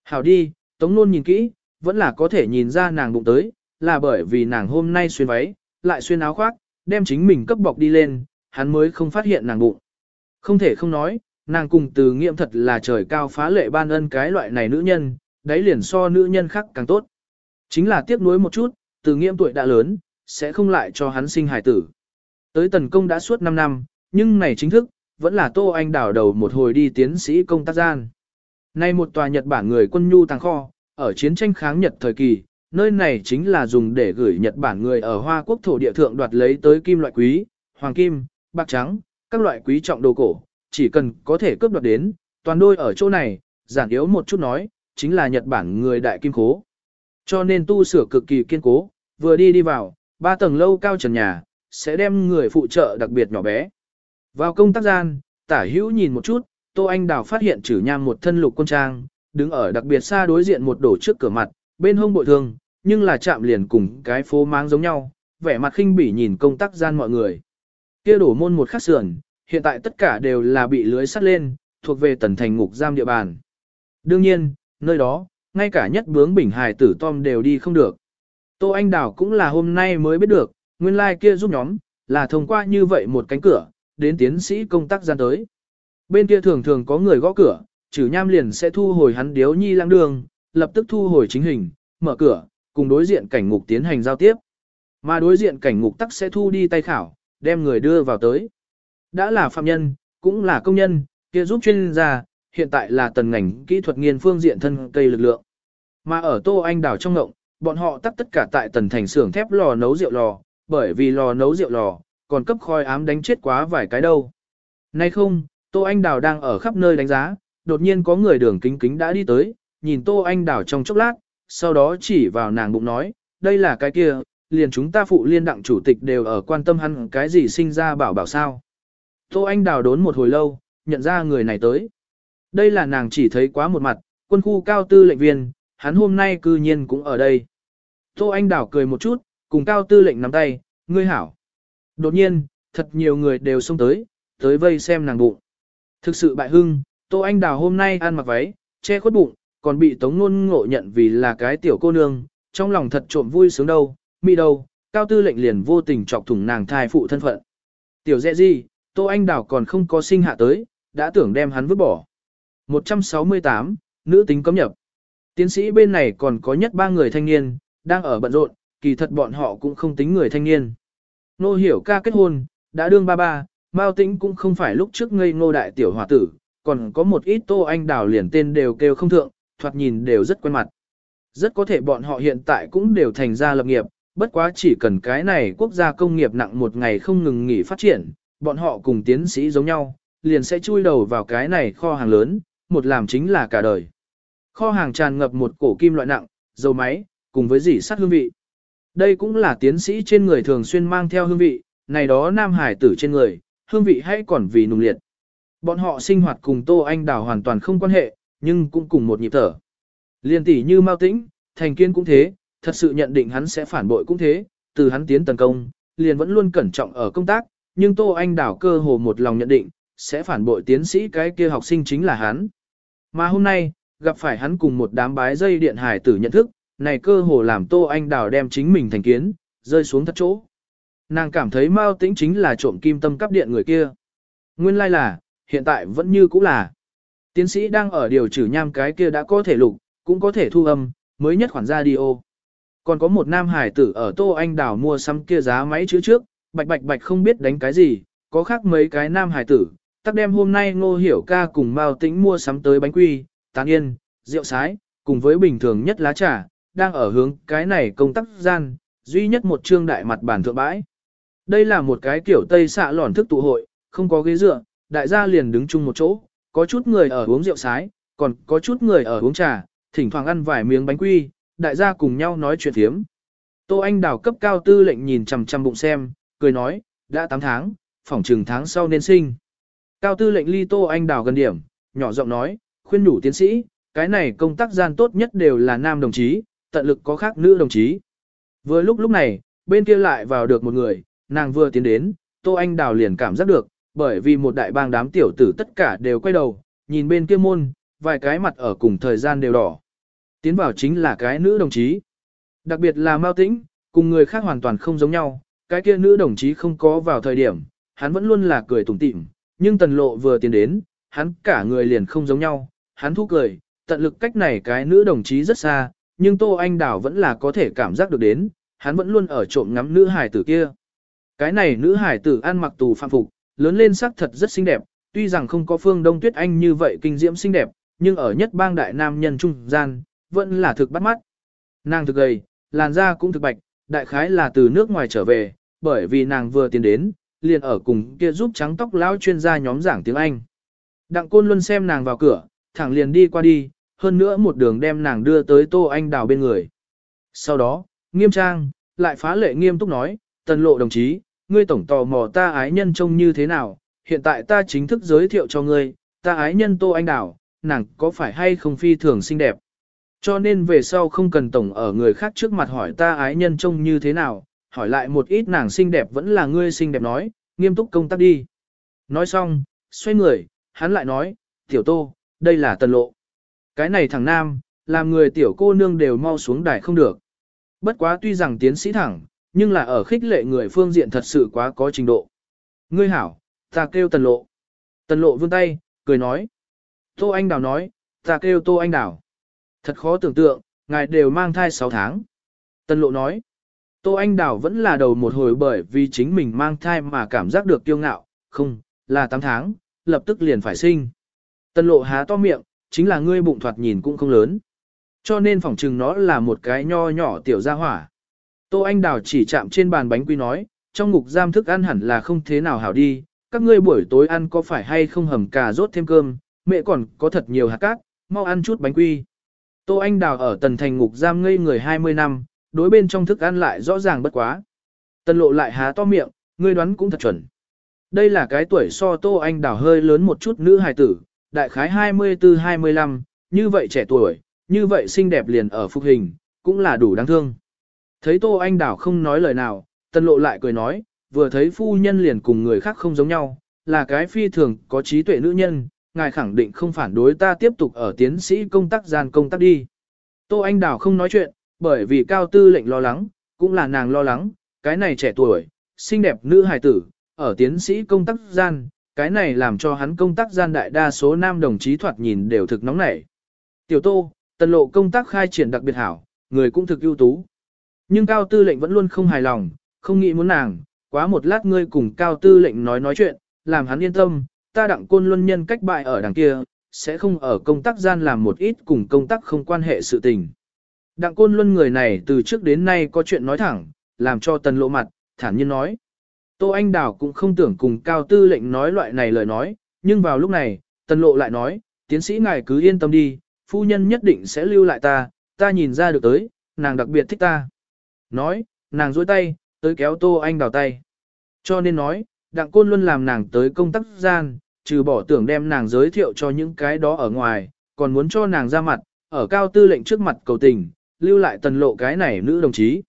Hảo đi, Tống Nôn nhìn kỹ, vẫn là có thể nhìn ra nàng bụng tới, là bởi vì nàng hôm nay xuyên váy, lại xuyên áo khoác, đem chính mình cấp bọc đi lên, hắn mới không phát hiện nàng bụng. Không thể không nói, nàng cùng từ nghiệm thật là trời cao phá lệ ban ân cái loại này nữ nhân, đấy liền so nữ nhân khác càng tốt. Chính là tiếc nuối một chút, từ nghiệm tuổi đã lớn, sẽ không lại cho hắn sinh hài tử. Tới tần công đã suốt 5 năm, nhưng này chính thức, vẫn là Tô Anh đảo đầu một hồi đi tiến sĩ công tác gian. Nay một tòa Nhật Bản người quân nhu tàng kho, ở chiến tranh kháng Nhật thời kỳ, nơi này chính là dùng để gửi Nhật Bản người ở Hoa Quốc thổ địa thượng đoạt lấy tới kim loại quý, hoàng kim, bạc trắng, các loại quý trọng đồ cổ, chỉ cần có thể cướp đoạt đến, toàn đôi ở chỗ này, giản yếu một chút nói, chính là Nhật Bản người đại kim cố, Cho nên tu sửa cực kỳ kiên cố, vừa đi đi vào, ba tầng lâu cao trần nhà, sẽ đem người phụ trợ đặc biệt nhỏ bé. Vào công tác gian, tả hữu nhìn một chút, Tô Anh Đào phát hiện chử nham một thân lục quân trang, đứng ở đặc biệt xa đối diện một đổ trước cửa mặt, bên hông bội thương, nhưng là chạm liền cùng cái phố mang giống nhau, vẻ mặt khinh bỉ nhìn công tác gian mọi người. Kia đổ môn một khắc sườn, hiện tại tất cả đều là bị lưới sắt lên, thuộc về tần thành ngục giam địa bàn. Đương nhiên, nơi đó, ngay cả nhất bướng bình hài tử Tom đều đi không được. Tô Anh Đào cũng là hôm nay mới biết được, nguyên lai like kia giúp nhóm, là thông qua như vậy một cánh cửa, đến tiến sĩ công tác gian tới. Bên kia thường thường có người gõ cửa, trừ nham liền sẽ thu hồi hắn điếu nhi lang đường, lập tức thu hồi chính hình, mở cửa, cùng đối diện cảnh ngục tiến hành giao tiếp. Mà đối diện cảnh ngục tắc sẽ thu đi tay khảo, đem người đưa vào tới. Đã là phạm nhân, cũng là công nhân, kia giúp chuyên gia, hiện tại là tần ngành kỹ thuật nghiên phương diện thân cây lực lượng. Mà ở Tô Anh đảo trong ngộng, bọn họ tắt tất cả tại tần thành xưởng thép lò nấu rượu lò, bởi vì lò nấu rượu lò, còn cấp khói ám đánh chết quá vài cái đâu. Nay không, Tô Anh Đào đang ở khắp nơi đánh giá, đột nhiên có người đường kính kính đã đi tới, nhìn Tô Anh Đào trong chốc lát, sau đó chỉ vào nàng bụng nói, đây là cái kia, liền chúng ta phụ liên đặng chủ tịch đều ở quan tâm hắn cái gì sinh ra bảo bảo sao. Tô Anh Đào đốn một hồi lâu, nhận ra người này tới. Đây là nàng chỉ thấy quá một mặt, quân khu cao tư lệnh viên, hắn hôm nay cư nhiên cũng ở đây. Tô Anh Đào cười một chút, cùng cao tư lệnh nắm tay, ngươi hảo. Đột nhiên, thật nhiều người đều xông tới, tới vây xem nàng bụng. Thực sự bại hưng, Tô Anh Đào hôm nay ăn mặc váy, che khuất bụng, còn bị Tống Nôn ngộ nhận vì là cái tiểu cô nương, trong lòng thật trộm vui sướng đâu, mỹ đâu, cao tư lệnh liền vô tình chọc thủng nàng thai phụ thân phận. Tiểu dẹ gì, Tô Anh Đào còn không có sinh hạ tới, đã tưởng đem hắn vứt bỏ. 168, nữ tính cấm nhập. Tiến sĩ bên này còn có nhất ba người thanh niên, đang ở bận rộn, kỳ thật bọn họ cũng không tính người thanh niên. Nô hiểu ca kết hôn, đã đương ba ba, Mao Tĩnh cũng không phải lúc trước ngây ngô đại tiểu hòa tử, còn có một ít Tô Anh Đào liền tên đều kêu không thượng, thoạt nhìn đều rất quen mặt. Rất có thể bọn họ hiện tại cũng đều thành ra lập nghiệp, bất quá chỉ cần cái này quốc gia công nghiệp nặng một ngày không ngừng nghỉ phát triển, bọn họ cùng tiến sĩ giống nhau, liền sẽ chui đầu vào cái này kho hàng lớn, một làm chính là cả đời. Kho hàng tràn ngập một cổ kim loại nặng, dầu máy, cùng với dỉ sắt hương vị. Đây cũng là tiến sĩ trên người thường xuyên mang theo hương vị, này đó nam hải tử trên người, hương vị hay còn vì nùng liệt. Bọn họ sinh hoạt cùng Tô Anh Đào hoàn toàn không quan hệ, nhưng cũng cùng một nhịp thở. Liên tỷ như Mao Tĩnh, thành kiên cũng thế, thật sự nhận định hắn sẽ phản bội cũng thế, từ hắn tiến tấn công, liền vẫn luôn cẩn trọng ở công tác, nhưng Tô Anh đảo cơ hồ một lòng nhận định, sẽ phản bội tiến sĩ cái kia học sinh chính là hắn. Mà hôm nay, gặp phải hắn cùng một đám bái dây điện hải tử nhận thức, này cơ hồ làm Tô Anh đảo đem chính mình thành kiến, rơi xuống thất chỗ. Nàng cảm thấy Mao Tĩnh chính là trộm kim tâm cắp điện người kia. Nguyên lai là, hiện tại vẫn như cũ là. Tiến sĩ đang ở điều trừ nham cái kia đã có thể lục, cũng có thể thu âm, mới nhất khoản radio. Còn có một nam hải tử ở Tô Anh đảo mua sắm kia giá máy chữ trước, bạch bạch bạch không biết đánh cái gì, có khác mấy cái nam hải tử, tắc đem hôm nay ngô hiểu ca cùng Mao Tĩnh mua sắm tới bánh quy, tán yên, rượu sái, cùng với bình thường nhất lá trà, đang ở hướng cái này công tác gian, duy nhất một trương đại mặt bản thượng bãi. Đây là một cái kiểu Tây xạ lòn thức tụ hội, không có ghế dựa, đại gia liền đứng chung một chỗ, có chút người ở uống rượu sái, còn có chút người ở uống trà, thỉnh thoảng ăn vài miếng bánh quy, đại gia cùng nhau nói chuyện thiếm. Tô Anh đào cấp cao tư lệnh nhìn chằm chằm bụng xem, cười nói, đã 8 tháng, phỏng trừng tháng sau nên sinh. Cao tư lệnh ly Tô Anh đào gần điểm, nhỏ giọng nói, khuyên đủ tiến sĩ, cái này công tác gian tốt nhất đều là nam đồng chí, tận lực có khác nữ đồng chí. Vừa lúc lúc này, bên kia lại vào được một người, nàng vừa tiến đến, Tô Anh Đào liền cảm giác được, bởi vì một đại bang đám tiểu tử tất cả đều quay đầu, nhìn bên kia môn, vài cái mặt ở cùng thời gian đều đỏ. Tiến vào chính là cái nữ đồng chí. Đặc biệt là Mao Tĩnh, cùng người khác hoàn toàn không giống nhau, cái kia nữ đồng chí không có vào thời điểm, hắn vẫn luôn là cười tủm tỉm, nhưng tần lộ vừa tiến đến, hắn cả người liền không giống nhau, hắn thu cười, tận lực cách này cái nữ đồng chí rất xa, nhưng Tô Anh đảo vẫn là có thể cảm giác được đến, hắn vẫn luôn ở trộm ngắm nữ hải tử kia. Cái này nữ hải tử ăn mặc tù phạm phục, lớn lên sắc thật rất xinh đẹp, tuy rằng không có phương Đông Tuyết Anh như vậy kinh diễm xinh đẹp, nhưng ở nhất bang đại nam nhân trung gian, vẫn là thực bắt mắt. Nàng thực gầy, làn da cũng thực bạch, đại khái là từ nước ngoài trở về, bởi vì nàng vừa tiến đến, liền ở cùng kia giúp trắng tóc lão chuyên gia nhóm giảng tiếng Anh. Đặng Côn Luân xem nàng vào cửa, thẳng liền đi qua đi, hơn nữa một đường đem nàng đưa tới Tô Anh Đào bên người. Sau đó, nghiêm trang, lại phá lệ nghiêm túc nói, tần lộ đồng chí, ngươi tổng tò mò ta ái nhân trông như thế nào, hiện tại ta chính thức giới thiệu cho ngươi, ta ái nhân Tô Anh Đào, nàng có phải hay không phi thường xinh đẹp. Cho nên về sau không cần tổng ở người khác trước mặt hỏi ta ái nhân trông như thế nào, hỏi lại một ít nàng xinh đẹp vẫn là ngươi xinh đẹp nói, nghiêm túc công tác đi. Nói xong, xoay người, hắn lại nói, tiểu tô, đây là tần lộ. Cái này thằng nam, làm người tiểu cô nương đều mau xuống đài không được. Bất quá tuy rằng tiến sĩ thẳng, nhưng là ở khích lệ người phương diện thật sự quá có trình độ. Ngươi hảo, ta kêu tần lộ. Tần lộ vươn tay, cười nói. Tô Anh Đào nói, ta kêu Tô Anh Đào. Thật khó tưởng tượng, ngài đều mang thai 6 tháng. Tân lộ nói. Tô Anh Đào vẫn là đầu một hồi bởi vì chính mình mang thai mà cảm giác được kiêu ngạo, không, là 8 tháng, lập tức liền phải sinh. Tân lộ há to miệng, chính là ngươi bụng thoạt nhìn cũng không lớn. Cho nên phỏng chừng nó là một cái nho nhỏ tiểu gia hỏa. Tô Anh Đào chỉ chạm trên bàn bánh quy nói, trong ngục giam thức ăn hẳn là không thế nào hảo đi, các ngươi buổi tối ăn có phải hay không hầm cà rốt thêm cơm, mẹ còn có thật nhiều hạt cát, mau ăn chút bánh quy. Tô Anh Đào ở tần thành ngục giam ngây người 20 năm, đối bên trong thức ăn lại rõ ràng bất quá. Tần lộ lại há to miệng, ngươi đoán cũng thật chuẩn. Đây là cái tuổi so Tô Anh Đào hơi lớn một chút nữ hài tử, đại khái 24-25, như vậy trẻ tuổi, như vậy xinh đẹp liền ở phục hình, cũng là đủ đáng thương. Thấy Tô Anh Đào không nói lời nào, Tần lộ lại cười nói, vừa thấy phu nhân liền cùng người khác không giống nhau, là cái phi thường có trí tuệ nữ nhân, ngài khẳng định không phản đối ta tiếp tục ở tiến sĩ công tác gian công tác đi. Tô Anh Đào không nói chuyện, bởi vì cao tư lệnh lo lắng, cũng là nàng lo lắng, cái này trẻ tuổi, xinh đẹp nữ hài tử, ở tiến sĩ công tác gian, cái này làm cho hắn công tác gian đại đa số nam đồng chí thoạt nhìn đều thực nóng nảy. Tiểu Tô, tần lộ công tác khai triển đặc biệt hảo, người cũng thực ưu tú. Nhưng cao tư lệnh vẫn luôn không hài lòng, không nghĩ muốn nàng, quá một lát ngươi cùng cao tư lệnh nói nói chuyện, làm hắn yên tâm, ta đặng côn luân nhân cách bại ở đằng kia, sẽ không ở công tác gian làm một ít cùng công tác không quan hệ sự tình. Đặng côn luân người này từ trước đến nay có chuyện nói thẳng, làm cho tần lộ mặt, thản nhiên nói. Tô Anh Đào cũng không tưởng cùng cao tư lệnh nói loại này lời nói, nhưng vào lúc này, tần lộ lại nói, tiến sĩ ngài cứ yên tâm đi, phu nhân nhất định sẽ lưu lại ta, ta nhìn ra được tới, nàng đặc biệt thích ta. Nói, nàng dối tay, tới kéo Tô Anh Đào tay. Cho nên nói, đặng côn Luân làm nàng tới công tác gian, trừ bỏ tưởng đem nàng giới thiệu cho những cái đó ở ngoài, còn muốn cho nàng ra mặt, ở cao tư lệnh trước mặt cầu tình, lưu lại tần lộ cái này nữ đồng chí.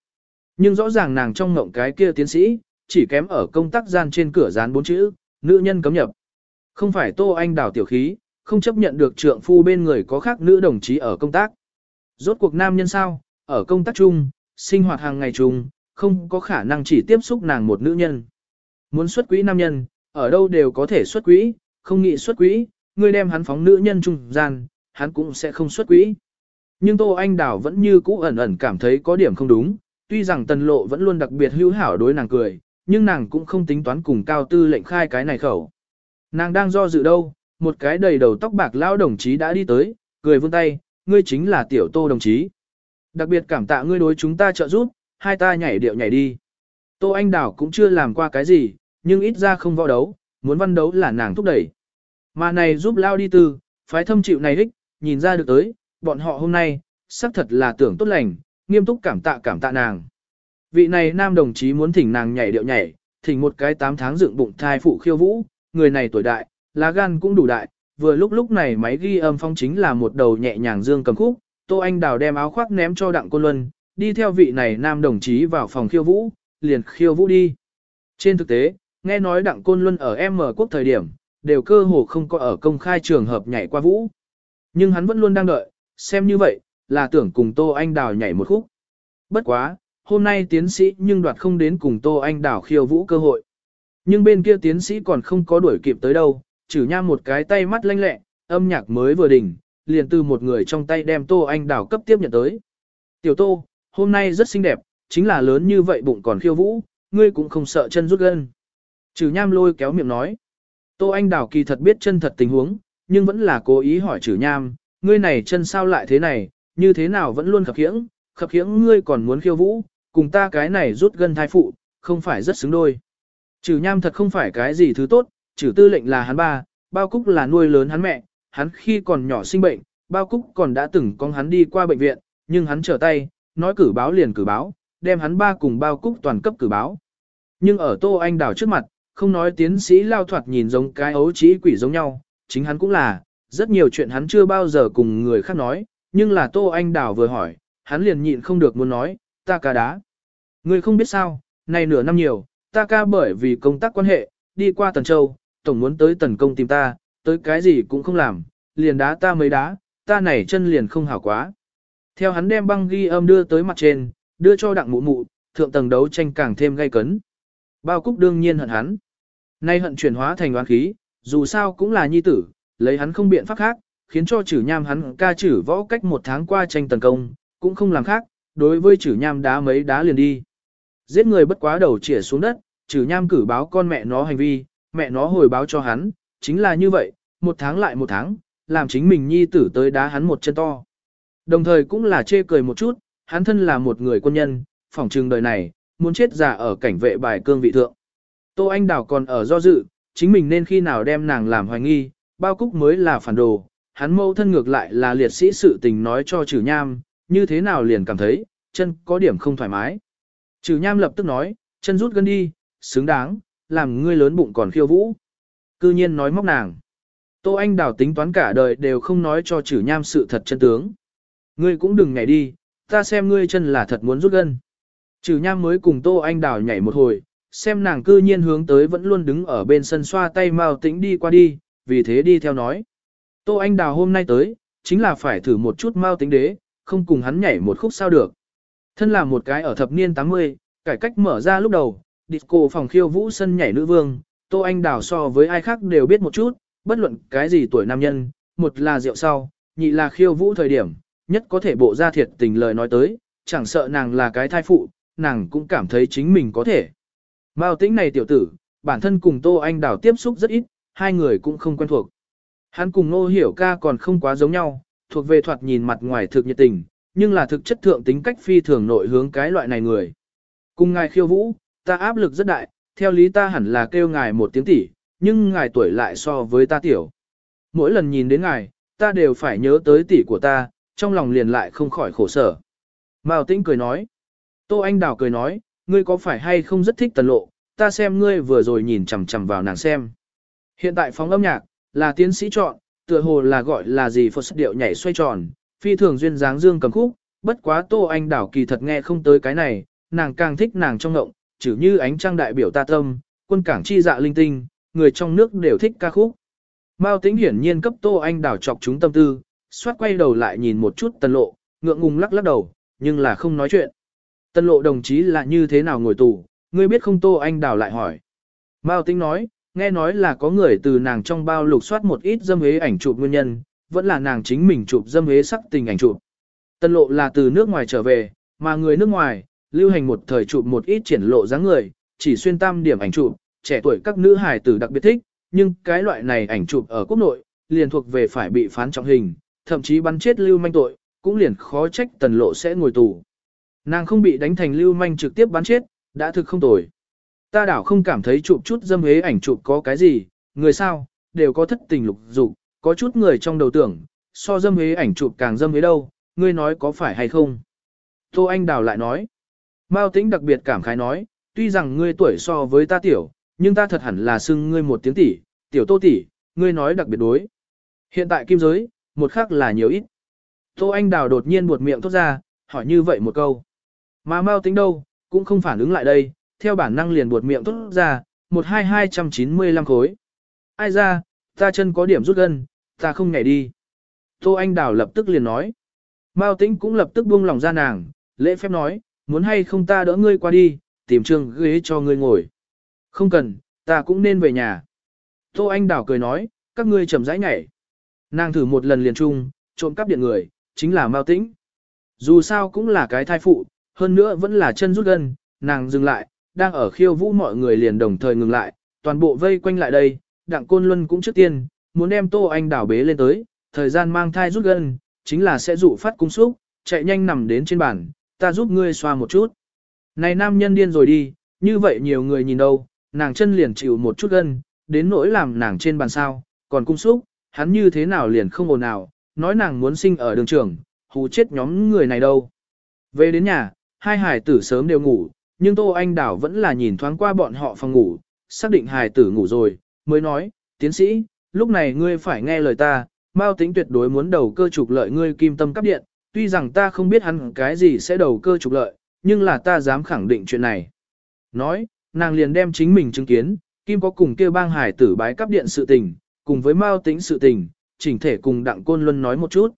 Nhưng rõ ràng nàng trong ngộng cái kia tiến sĩ, chỉ kém ở công tác gian trên cửa dán bốn chữ, nữ nhân cấm nhập. Không phải Tô Anh đào tiểu khí, không chấp nhận được trượng phu bên người có khác nữ đồng chí ở công tác. Rốt cuộc nam nhân sao, ở công tác chung, sinh hoạt hàng ngày chung, không có khả năng chỉ tiếp xúc nàng một nữ nhân. Muốn xuất quỹ nam nhân, ở đâu đều có thể xuất quỹ, không nghĩ xuất quỹ, ngươi đem hắn phóng nữ nhân trung gian, hắn cũng sẽ không xuất quỹ. Nhưng Tô Anh Đào vẫn như cũ ẩn ẩn cảm thấy có điểm không đúng, tuy rằng tần lộ vẫn luôn đặc biệt hữu hảo đối nàng cười, nhưng nàng cũng không tính toán cùng cao tư lệnh khai cái này khẩu. Nàng đang do dự đâu, một cái đầy đầu tóc bạc lão đồng chí đã đi tới, cười vươn tay, ngươi chính là tiểu tô đồng chí. Đặc biệt cảm tạ ngươi đối chúng ta trợ giúp, hai ta nhảy điệu nhảy đi. Tô Anh đảo cũng chưa làm qua cái gì, nhưng ít ra không võ đấu, muốn văn đấu là nàng thúc đẩy. Mà này giúp lao đi từ, phái thâm chịu này đích, nhìn ra được tới, bọn họ hôm nay, xác thật là tưởng tốt lành, nghiêm túc cảm tạ cảm tạ nàng. Vị này nam đồng chí muốn thỉnh nàng nhảy điệu nhảy, thỉnh một cái 8 tháng dựng bụng thai phụ khiêu vũ, người này tuổi đại, lá gan cũng đủ đại, vừa lúc lúc này máy ghi âm phong chính là một đầu nhẹ nhàng dương cầm khúc, Tô Anh Đào đem áo khoác ném cho Đặng Côn Luân, đi theo vị này nam đồng chí vào phòng khiêu vũ, liền khiêu vũ đi. Trên thực tế, nghe nói Đặng Côn Luân ở M quốc thời điểm, đều cơ hồ không có ở công khai trường hợp nhảy qua vũ. Nhưng hắn vẫn luôn đang đợi, xem như vậy, là tưởng cùng Tô Anh Đào nhảy một khúc. Bất quá, hôm nay tiến sĩ nhưng đoạt không đến cùng Tô Anh Đào khiêu vũ cơ hội. Nhưng bên kia tiến sĩ còn không có đuổi kịp tới đâu, chử nha một cái tay mắt lanh lẹ, âm nhạc mới vừa đỉnh, liền từ một người trong tay đem Tô Anh Đào cấp tiếp nhận tới. Tiểu Tô, hôm nay rất xinh đẹp, chính là lớn như vậy bụng còn khiêu vũ, ngươi cũng không sợ chân rút gân. Trừ nham lôi kéo miệng nói. Tô Anh Đào kỳ thật biết chân thật tình huống, nhưng vẫn là cố ý hỏi trừ nham, ngươi này chân sao lại thế này, như thế nào vẫn luôn khập khiễng, khập khiễng ngươi còn muốn khiêu vũ, cùng ta cái này rút gân thai phụ, không phải rất xứng đôi. Trừ nham thật không phải cái gì thứ tốt, trừ tư lệnh là hắn ba, bao cúc là nuôi lớn hắn mẹ, hắn khi còn nhỏ sinh bệnh, bao cúc còn đã từng con hắn đi qua bệnh viện, nhưng hắn trở tay, nói cử báo liền cử báo, đem hắn ba cùng bao cúc toàn cấp cử báo. Nhưng ở Tô Anh Đào trước mặt, không nói tiến sĩ lao thoạt nhìn giống cái ấu trí quỷ giống nhau, chính hắn cũng là, rất nhiều chuyện hắn chưa bao giờ cùng người khác nói, nhưng là Tô Anh Đào vừa hỏi, hắn liền nhịn không được muốn nói, ta ca đá. Người không biết sao, này nửa năm nhiều, ta ca bởi vì công tác quan hệ, đi qua Tần Châu, tổng muốn tới Tần Công tìm ta, tới cái gì cũng không làm, liền đá ta mấy đá, ta này chân liền không hảo quá. Theo hắn đem băng ghi âm đưa tới mặt trên, đưa cho đặng mụ mụ, thượng tầng đấu tranh càng thêm gay cấn. Bao cúc đương nhiên hận hắn. Nay hận chuyển hóa thành oán khí, dù sao cũng là nhi tử, lấy hắn không biện pháp khác, khiến cho chử nham hắn ca chử võ cách một tháng qua tranh tấn công, cũng không làm khác, đối với chử nham đá mấy đá liền đi. Giết người bất quá đầu chĩa xuống đất, chử nham cử báo con mẹ nó hành vi, mẹ nó hồi báo cho hắn, chính là như vậy, một tháng lại một tháng, làm chính mình nhi tử tới đá hắn một chân to. Đồng thời cũng là chê cười một chút, hắn thân là một người quân nhân, phỏng trừng đời này, muốn chết già ở cảnh vệ bài cương vị thượng. Tô Anh Đào còn ở do dự, chính mình nên khi nào đem nàng làm hoài nghi, bao cúc mới là phản đồ, hắn mâu thân ngược lại là liệt sĩ sự tình nói cho trừ nham, như thế nào liền cảm thấy, chân có điểm không thoải mái. Trừ nham lập tức nói, chân rút gân đi, xứng đáng, làm ngươi lớn bụng còn khiêu vũ. Cư nhiên nói móc nàng. Tô Anh Đào tính toán cả đời đều không nói cho trừ nham sự thật chân tướng. Ngươi cũng đừng nhảy đi, ta xem ngươi chân là thật muốn rút gân. Trừ nham mới cùng Tô Anh Đào nhảy một hồi, xem nàng cư nhiên hướng tới vẫn luôn đứng ở bên sân xoa tay Mao Tĩnh đi qua đi, vì thế đi theo nói. Tô Anh Đào hôm nay tới, chính là phải thử một chút Mao Tĩnh đế, không cùng hắn nhảy một khúc sao được. Thân là một cái ở thập niên 80, cải cách mở ra lúc đầu, disco phòng khiêu vũ sân nhảy nữ vương, Tô Anh Đào so với ai khác đều biết một chút, bất luận cái gì tuổi nam nhân, một là rượu sau, nhị là khiêu vũ thời điểm, nhất có thể bộ ra thiệt tình lời nói tới, chẳng sợ nàng là cái thai phụ, nàng cũng cảm thấy chính mình có thể. Mao tĩnh này tiểu tử, bản thân cùng Tô Anh Đào tiếp xúc rất ít, hai người cũng không quen thuộc. Hắn cùng Nô Hiểu ca còn không quá giống nhau, thuộc về thoạt nhìn mặt ngoài thực nhiệt tình, nhưng là thực chất thượng tính cách phi thường nội hướng cái loại này người. Cùng ngài khiêu vũ, ta áp lực rất đại, theo lý ta hẳn là kêu ngài một tiếng tỷ, nhưng ngài tuổi lại so với ta tiểu. Mỗi lần nhìn đến ngài, ta đều phải nhớ tới tỷ của ta, trong lòng liền lại không khỏi khổ sở. Mao Tĩnh cười nói. Tô Anh Đào cười nói, ngươi có phải hay không rất thích tần lộ, ta xem ngươi vừa rồi nhìn chằm chằm vào nàng xem. Hiện tại phóng âm nhạc, là tiến sĩ chọn, tựa hồ là gọi là gì phật điệu nhảy xoay tròn, phi thường duyên dáng dương cầm khúc, bất quá Tô Anh Đào kỳ thật nghe không tới cái này, nàng càng thích nàng trong ngộng, chữ như ánh trăng đại biểu ta tâm, quân cảng chi dạ linh tinh, người trong nước đều thích ca khúc. Mao Tĩnh hiển nhiên cấp Tô Anh Đào chọc chúng tâm tư, xoát quay đầu lại nhìn một chút tần lộ, ngượng ngùng lắc lắc đầu, nhưng là không nói chuyện. Tân lộ đồng chí là như thế nào ngồi tù, ngươi biết không Tô Anh Đào lại hỏi. Mao Tĩnh nói, nghe nói là có người từ nàng trong bao lục soát một ít dâm hế ảnh chụp nguyên nhân, vẫn là nàng chính mình chụp dâm hế sắc tình ảnh chụp. Tân lộ là từ nước ngoài trở về, mà người nước ngoài, lưu hành một thời chụp một ít triển lộ dáng người, chỉ xuyên tam điểm ảnh chụp, trẻ tuổi các nữ hài tử đặc biệt thích, nhưng cái loại này ảnh chụp ở quốc nội, liền thuộc về phải bị phán trọng hình, thậm chí bắn chết lưu manh tội, cũng liền khó trách tần lộ sẽ ngồi tù. Nàng không bị đánh thành lưu manh trực tiếp bắn chết, đã thực không tồi. Ta đảo không cảm thấy chụp chút dâm hế ảnh chụp có cái gì, người sao, đều có thất tình lục dục, có chút người trong đầu tưởng, so dâm hế ảnh chụp càng dâm hế đâu, ngươi nói có phải hay không. Tô Anh Đào lại nói, Mao Tĩnh đặc biệt cảm khái nói, tuy rằng ngươi tuổi so với ta tiểu, nhưng ta thật hẳn là xưng ngươi một tiếng tỷ, tiểu tô tỷ, ngươi nói đặc biệt đối. Hiện tại kim giới, một khắc là nhiều ít. Tô Anh Đào đột nhiên buột miệng thốt ra, hỏi như vậy một câu. Mà Mao tính đâu, cũng không phản ứng lại đây, theo bản năng liền buột miệng tốt ra, một hai hai trăm chín mươi lăm khối. Ai ra, ta chân có điểm rút gân, ta không nhảy đi. Tô Anh Đào lập tức liền nói. Mao Tĩnh cũng lập tức buông lòng ra nàng, lễ phép nói, muốn hay không ta đỡ ngươi qua đi, tìm trường ghế cho ngươi ngồi. Không cần, ta cũng nên về nhà. Tô Anh Đào cười nói, các ngươi chậm rãi nhảy. Nàng thử một lần liền chung, trộm cắp điện người, chính là Mao Tĩnh. Dù sao cũng là cái thai phụ, hơn nữa vẫn là chân rút gân, nàng dừng lại, đang ở khiêu vũ mọi người liền đồng thời ngừng lại, toàn bộ vây quanh lại đây, đặng côn luân cũng trước tiên, muốn đem Tô Anh Đào bế lên tới, thời gian mang thai rút gân, chính là sẽ dụ phát cung xúc, chạy nhanh nằm đến trên bàn, ta giúp ngươi xoa một chút. Này nam nhân điên rồi đi, như vậy nhiều người nhìn đâu, nàng chân liền chịu một chút gân, đến nỗi làm nàng trên bàn sao, còn cung xúc, hắn như thế nào liền không ồn nào, nói nàng muốn sinh ở đường trường, hù chết nhóm người này đâu. Về đến nhà, hai hải tử sớm đều ngủ, nhưng Tô Anh Đảo vẫn là nhìn thoáng qua bọn họ phòng ngủ, xác định hải tử ngủ rồi, mới nói, tiến sĩ, lúc này ngươi phải nghe lời ta, Mao tính tuyệt đối muốn đầu cơ trục lợi ngươi kim tâm cấp điện, tuy rằng ta không biết hắn cái gì sẽ đầu cơ trục lợi, nhưng là ta dám khẳng định chuyện này. Nói, nàng liền đem chính mình chứng kiến, Kim có cùng kêu bang hải tử bái cấp điện sự tình, cùng với Mao tính sự tình, chỉnh thể cùng Đặng Côn Luân nói một chút.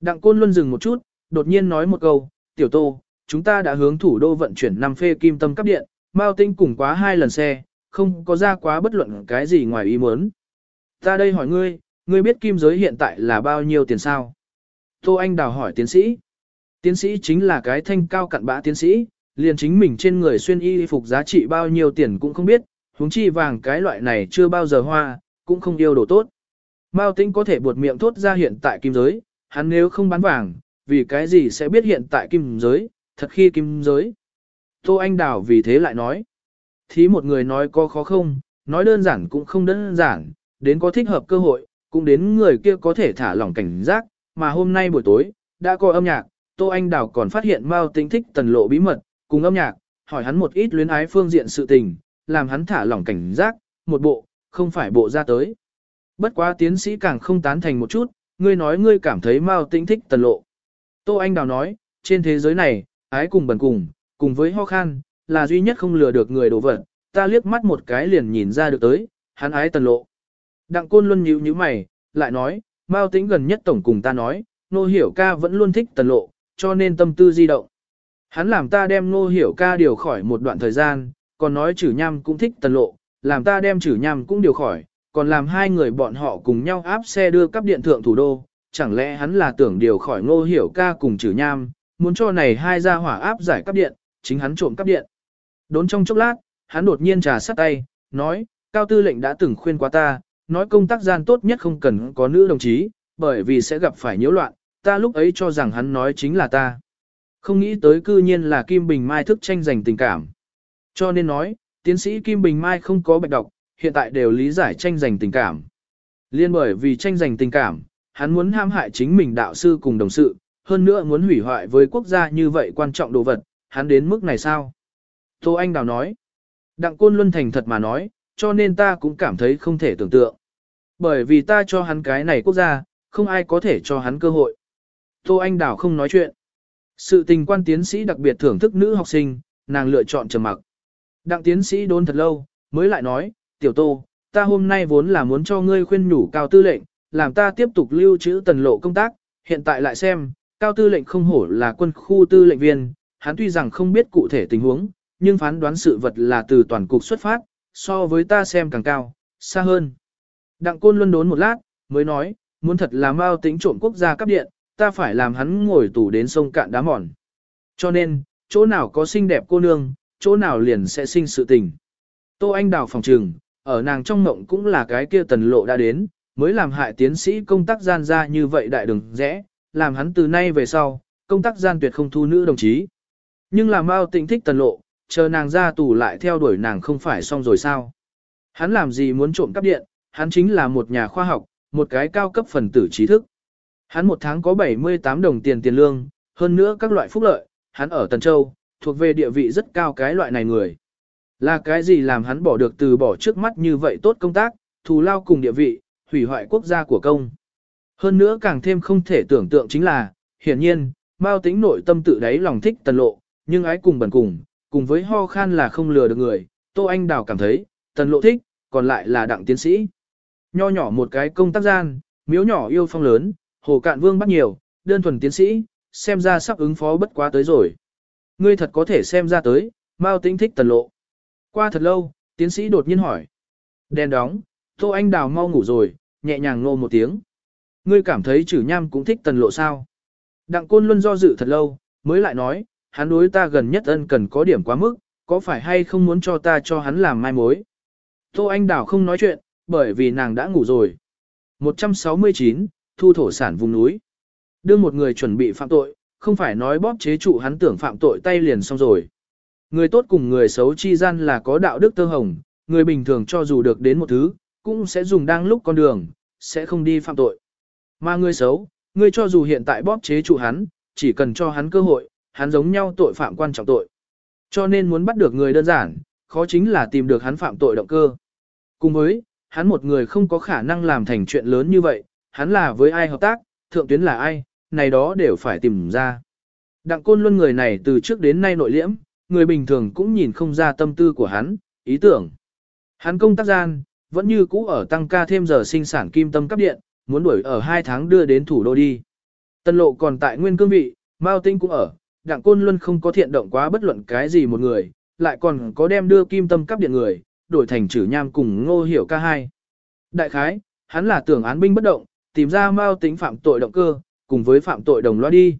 Đặng Côn Luân dừng một chút, đột nhiên nói một câu, tiểu tô, chúng ta đã hướng thủ đô vận chuyển 5 phê kim tâm cấp điện, Mao tinh cùng quá hai lần xe, không có ra quá bất luận cái gì ngoài ý muốn. Ta đây hỏi ngươi, ngươi biết kim giới hiện tại là bao nhiêu tiền sao? Tô Anh Đào hỏi tiến sĩ. Tiến sĩ chính là cái thanh cao cặn bã tiến sĩ, liền chính mình trên người xuyên y phục giá trị bao nhiêu tiền cũng không biết, huống chi vàng cái loại này chưa bao giờ hoa, cũng không yêu đồ tốt. Mao Tĩnh có thể buột miệng thốt ra hiện tại kim giới, hắn nếu không bán vàng, vì cái gì sẽ biết hiện tại kim giới, thật khi kim giới. Tô Anh Đào vì thế lại nói. Thí một người nói có khó không, nói đơn giản cũng không đơn giản, đến có thích hợp cơ hội, cũng đến người kia có thể thả lỏng cảnh giác, mà hôm nay buổi tối, đã có âm nhạc, Tô Anh Đào còn phát hiện Mao tính thích tần lộ bí mật, cùng âm nhạc, hỏi hắn một ít luyến ái phương diện sự tình, làm hắn thả lỏng cảnh giác, một bộ, không phải bộ ra tới. Bất quá tiến sĩ càng không tán thành một chút, ngươi nói ngươi cảm thấy Mao tính thích tần lộ. Tô Anh Đào nói, trên thế giới này, ái cùng bần cùng, cùng với ho khan, là duy nhất không lừa được người đổ vật, ta liếc mắt một cái liền nhìn ra được tới, hắn ái tần lộ. Đặng Côn luôn nhíu nhíu mày, lại nói, Mao Tĩnh gần nhất tổng cùng ta nói, nô hiểu ca vẫn luôn thích tần lộ, cho nên tâm tư di động. Hắn làm ta đem nô hiểu ca điều khỏi một đoạn thời gian, còn nói chử nham cũng thích tần lộ, làm ta đem chử nham cũng điều khỏi, còn làm hai người bọn họ cùng nhau áp xe đưa cấp điện thượng thủ đô, chẳng lẽ hắn là tưởng điều khỏi ngô hiểu ca cùng chử nham, muốn cho này hai gia hỏa áp giải cấp điện, chính hắn trộm cấp điện. Đốn trong chốc lát, hắn đột nhiên trà sắt tay, nói, cao tư lệnh đã từng khuyên qua ta, nói công tác gian tốt nhất không cần có nữ đồng chí, bởi vì sẽ gặp phải nhiễu loạn, ta lúc ấy cho rằng hắn nói chính là ta. Không nghĩ tới cư nhiên là Kim Bình Mai thức tranh giành tình cảm. Cho nên nói, tiến sĩ Kim Bình Mai không có bạch đọc, hiện tại đều lý giải tranh giành tình cảm. Liên bởi vì tranh giành tình cảm, hắn muốn ham hại chính mình đạo sư cùng đồng sự, hơn nữa muốn hủy hoại với quốc gia như vậy quan trọng đồ vật, hắn đến mức này sao? Tô Anh Đào nói, Đặng Côn Luân thành thật mà nói, cho nên ta cũng cảm thấy không thể tưởng tượng. Bởi vì ta cho hắn cái này quốc gia, không ai có thể cho hắn cơ hội. Tô Anh Đào không nói chuyện. Sự tình quan tiến sĩ đặc biệt thưởng thức nữ học sinh, nàng lựa chọn trầm mặc. Đặng tiến sĩ đốn thật lâu, mới lại nói, tiểu tô, ta hôm nay vốn là muốn cho ngươi khuyên nhủ cao tư lệnh, làm ta tiếp tục lưu trữ tần lộ công tác, hiện tại lại xem, cao tư lệnh không hổ là quân khu tư lệnh viên, hắn tuy rằng không biết cụ thể tình huống, nhưng phán đoán sự vật là từ toàn cục xuất phát, so với ta xem càng cao, xa hơn. Đặng côn luân đốn một lát, mới nói, muốn thật là mau tính trộm quốc gia cấp điện, ta phải làm hắn ngồi tủ đến sông cạn đá mòn. Cho nên, chỗ nào có xinh đẹp cô nương, chỗ nào liền sẽ sinh sự tình. Tô Anh đào phòng trừng, ở nàng trong mộng cũng là cái kia tần lộ đã đến, mới làm hại tiến sĩ công tác gian ra như vậy đại đừng rẽ, làm hắn từ nay về sau, công tác gian tuyệt không thu nữ đồng chí. Nhưng làm bao tịnh thích tần lộ, chờ nàng ra tù lại theo đuổi nàng không phải xong rồi sao. Hắn làm gì muốn trộm cắp điện, hắn chính là một nhà khoa học, một cái cao cấp phần tử trí thức. Hắn một tháng có 78 đồng tiền tiền lương, hơn nữa các loại phúc lợi, hắn ở Tần Châu, thuộc về địa vị rất cao cái loại này người. Là cái gì làm hắn bỏ được từ bỏ trước mắt như vậy tốt công tác, thù lao cùng địa vị, hủy hoại quốc gia của công. Hơn nữa càng thêm không thể tưởng tượng chính là, hiển nhiên, Mao tĩnh nội tâm tự đáy lòng thích tần lộ, nhưng ái cùng bẩn cùng, cùng với ho khan là không lừa được người, Tô Anh Đào cảm thấy, tần lộ thích, còn lại là đặng tiến sĩ. Nho nhỏ một cái công tác gian, miếu nhỏ yêu phong lớn, Hồ Cạn Vương bắt nhiều, đơn thuần tiến sĩ, xem ra sắp ứng phó bất quá tới rồi. Ngươi thật có thể xem ra tới, Mao Tĩnh thích tần lộ. Qua thật lâu, tiến sĩ đột nhiên hỏi. Đèn đóng, Tô Anh Đào mau ngủ rồi, nhẹ nhàng nô một tiếng. Ngươi cảm thấy chử nham cũng thích tần lộ sao? Đặng Côn luôn do dự thật lâu, mới lại nói, hắn đối ta gần nhất ân cần có điểm quá mức, có phải hay không muốn cho ta cho hắn làm mai mối? Tô Anh Đào không nói chuyện, bởi vì nàng đã ngủ rồi. 169, thu thổ sản vùng núi. Đưa một người chuẩn bị phạm tội, không phải nói bóp chế trụ hắn tưởng phạm tội tay liền xong rồi. Người tốt cùng người xấu chi gian là có đạo đức tơ hồng, người bình thường cho dù được đến một thứ, cũng sẽ dùng đang lúc con đường, sẽ không đi phạm tội. Mà ngươi xấu, ngươi cho dù hiện tại bóp chế trụ hắn, chỉ cần cho hắn cơ hội, hắn giống nhau tội phạm quan trọng tội. Cho nên muốn bắt được người đơn giản, khó chính là tìm được hắn phạm tội động cơ. Cùng với, hắn một người không có khả năng làm thành chuyện lớn như vậy, hắn là với ai hợp tác, thượng tuyến là ai, này đó đều phải tìm ra. Đặng côn luân người này từ trước đến nay nội liễm, người bình thường cũng nhìn không ra tâm tư của hắn, ý tưởng. Hắn công tác gian, vẫn như cũ ở tăng ca thêm giờ sinh sản kim tâm cấp điện, muốn đuổi ở hai tháng đưa đến thủ đô đi. Tân lộ còn tại nguyên cương vị, Mao Tinh cũng ở, đặng côn luân không có thiện động quá bất luận cái gì một người, lại còn có đem đưa kim tâm cắp điện người, đổi thành chử nham cùng ngô hiểu ca hai. Đại khái, hắn là tưởng án binh bất động, tìm ra Mao tính phạm tội động cơ, cùng với phạm tội đồng loa đi.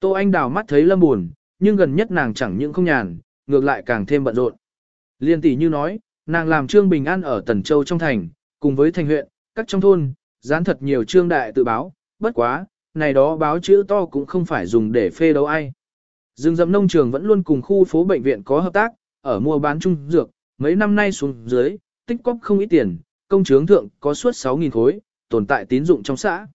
Tô Anh đào mắt thấy lâm buồn, nhưng gần nhất nàng chẳng những không nhàn, ngược lại càng thêm bận rộn. Liên tỷ như nói, nàng làm trương bình an ở Tần Châu trong thành, cùng với thành huyện, các trong thôn, dán thật nhiều trương đại tự báo, bất quá, này đó báo chữ to cũng không phải dùng để phê đấu ai. Dương dầm nông trường vẫn luôn cùng khu phố bệnh viện có hợp tác, ở mua bán trung dược, mấy năm nay xuống dưới, tích cóp không ít tiền, công chướng thượng có suốt 6.000 khối, tồn tại tín dụng trong xã.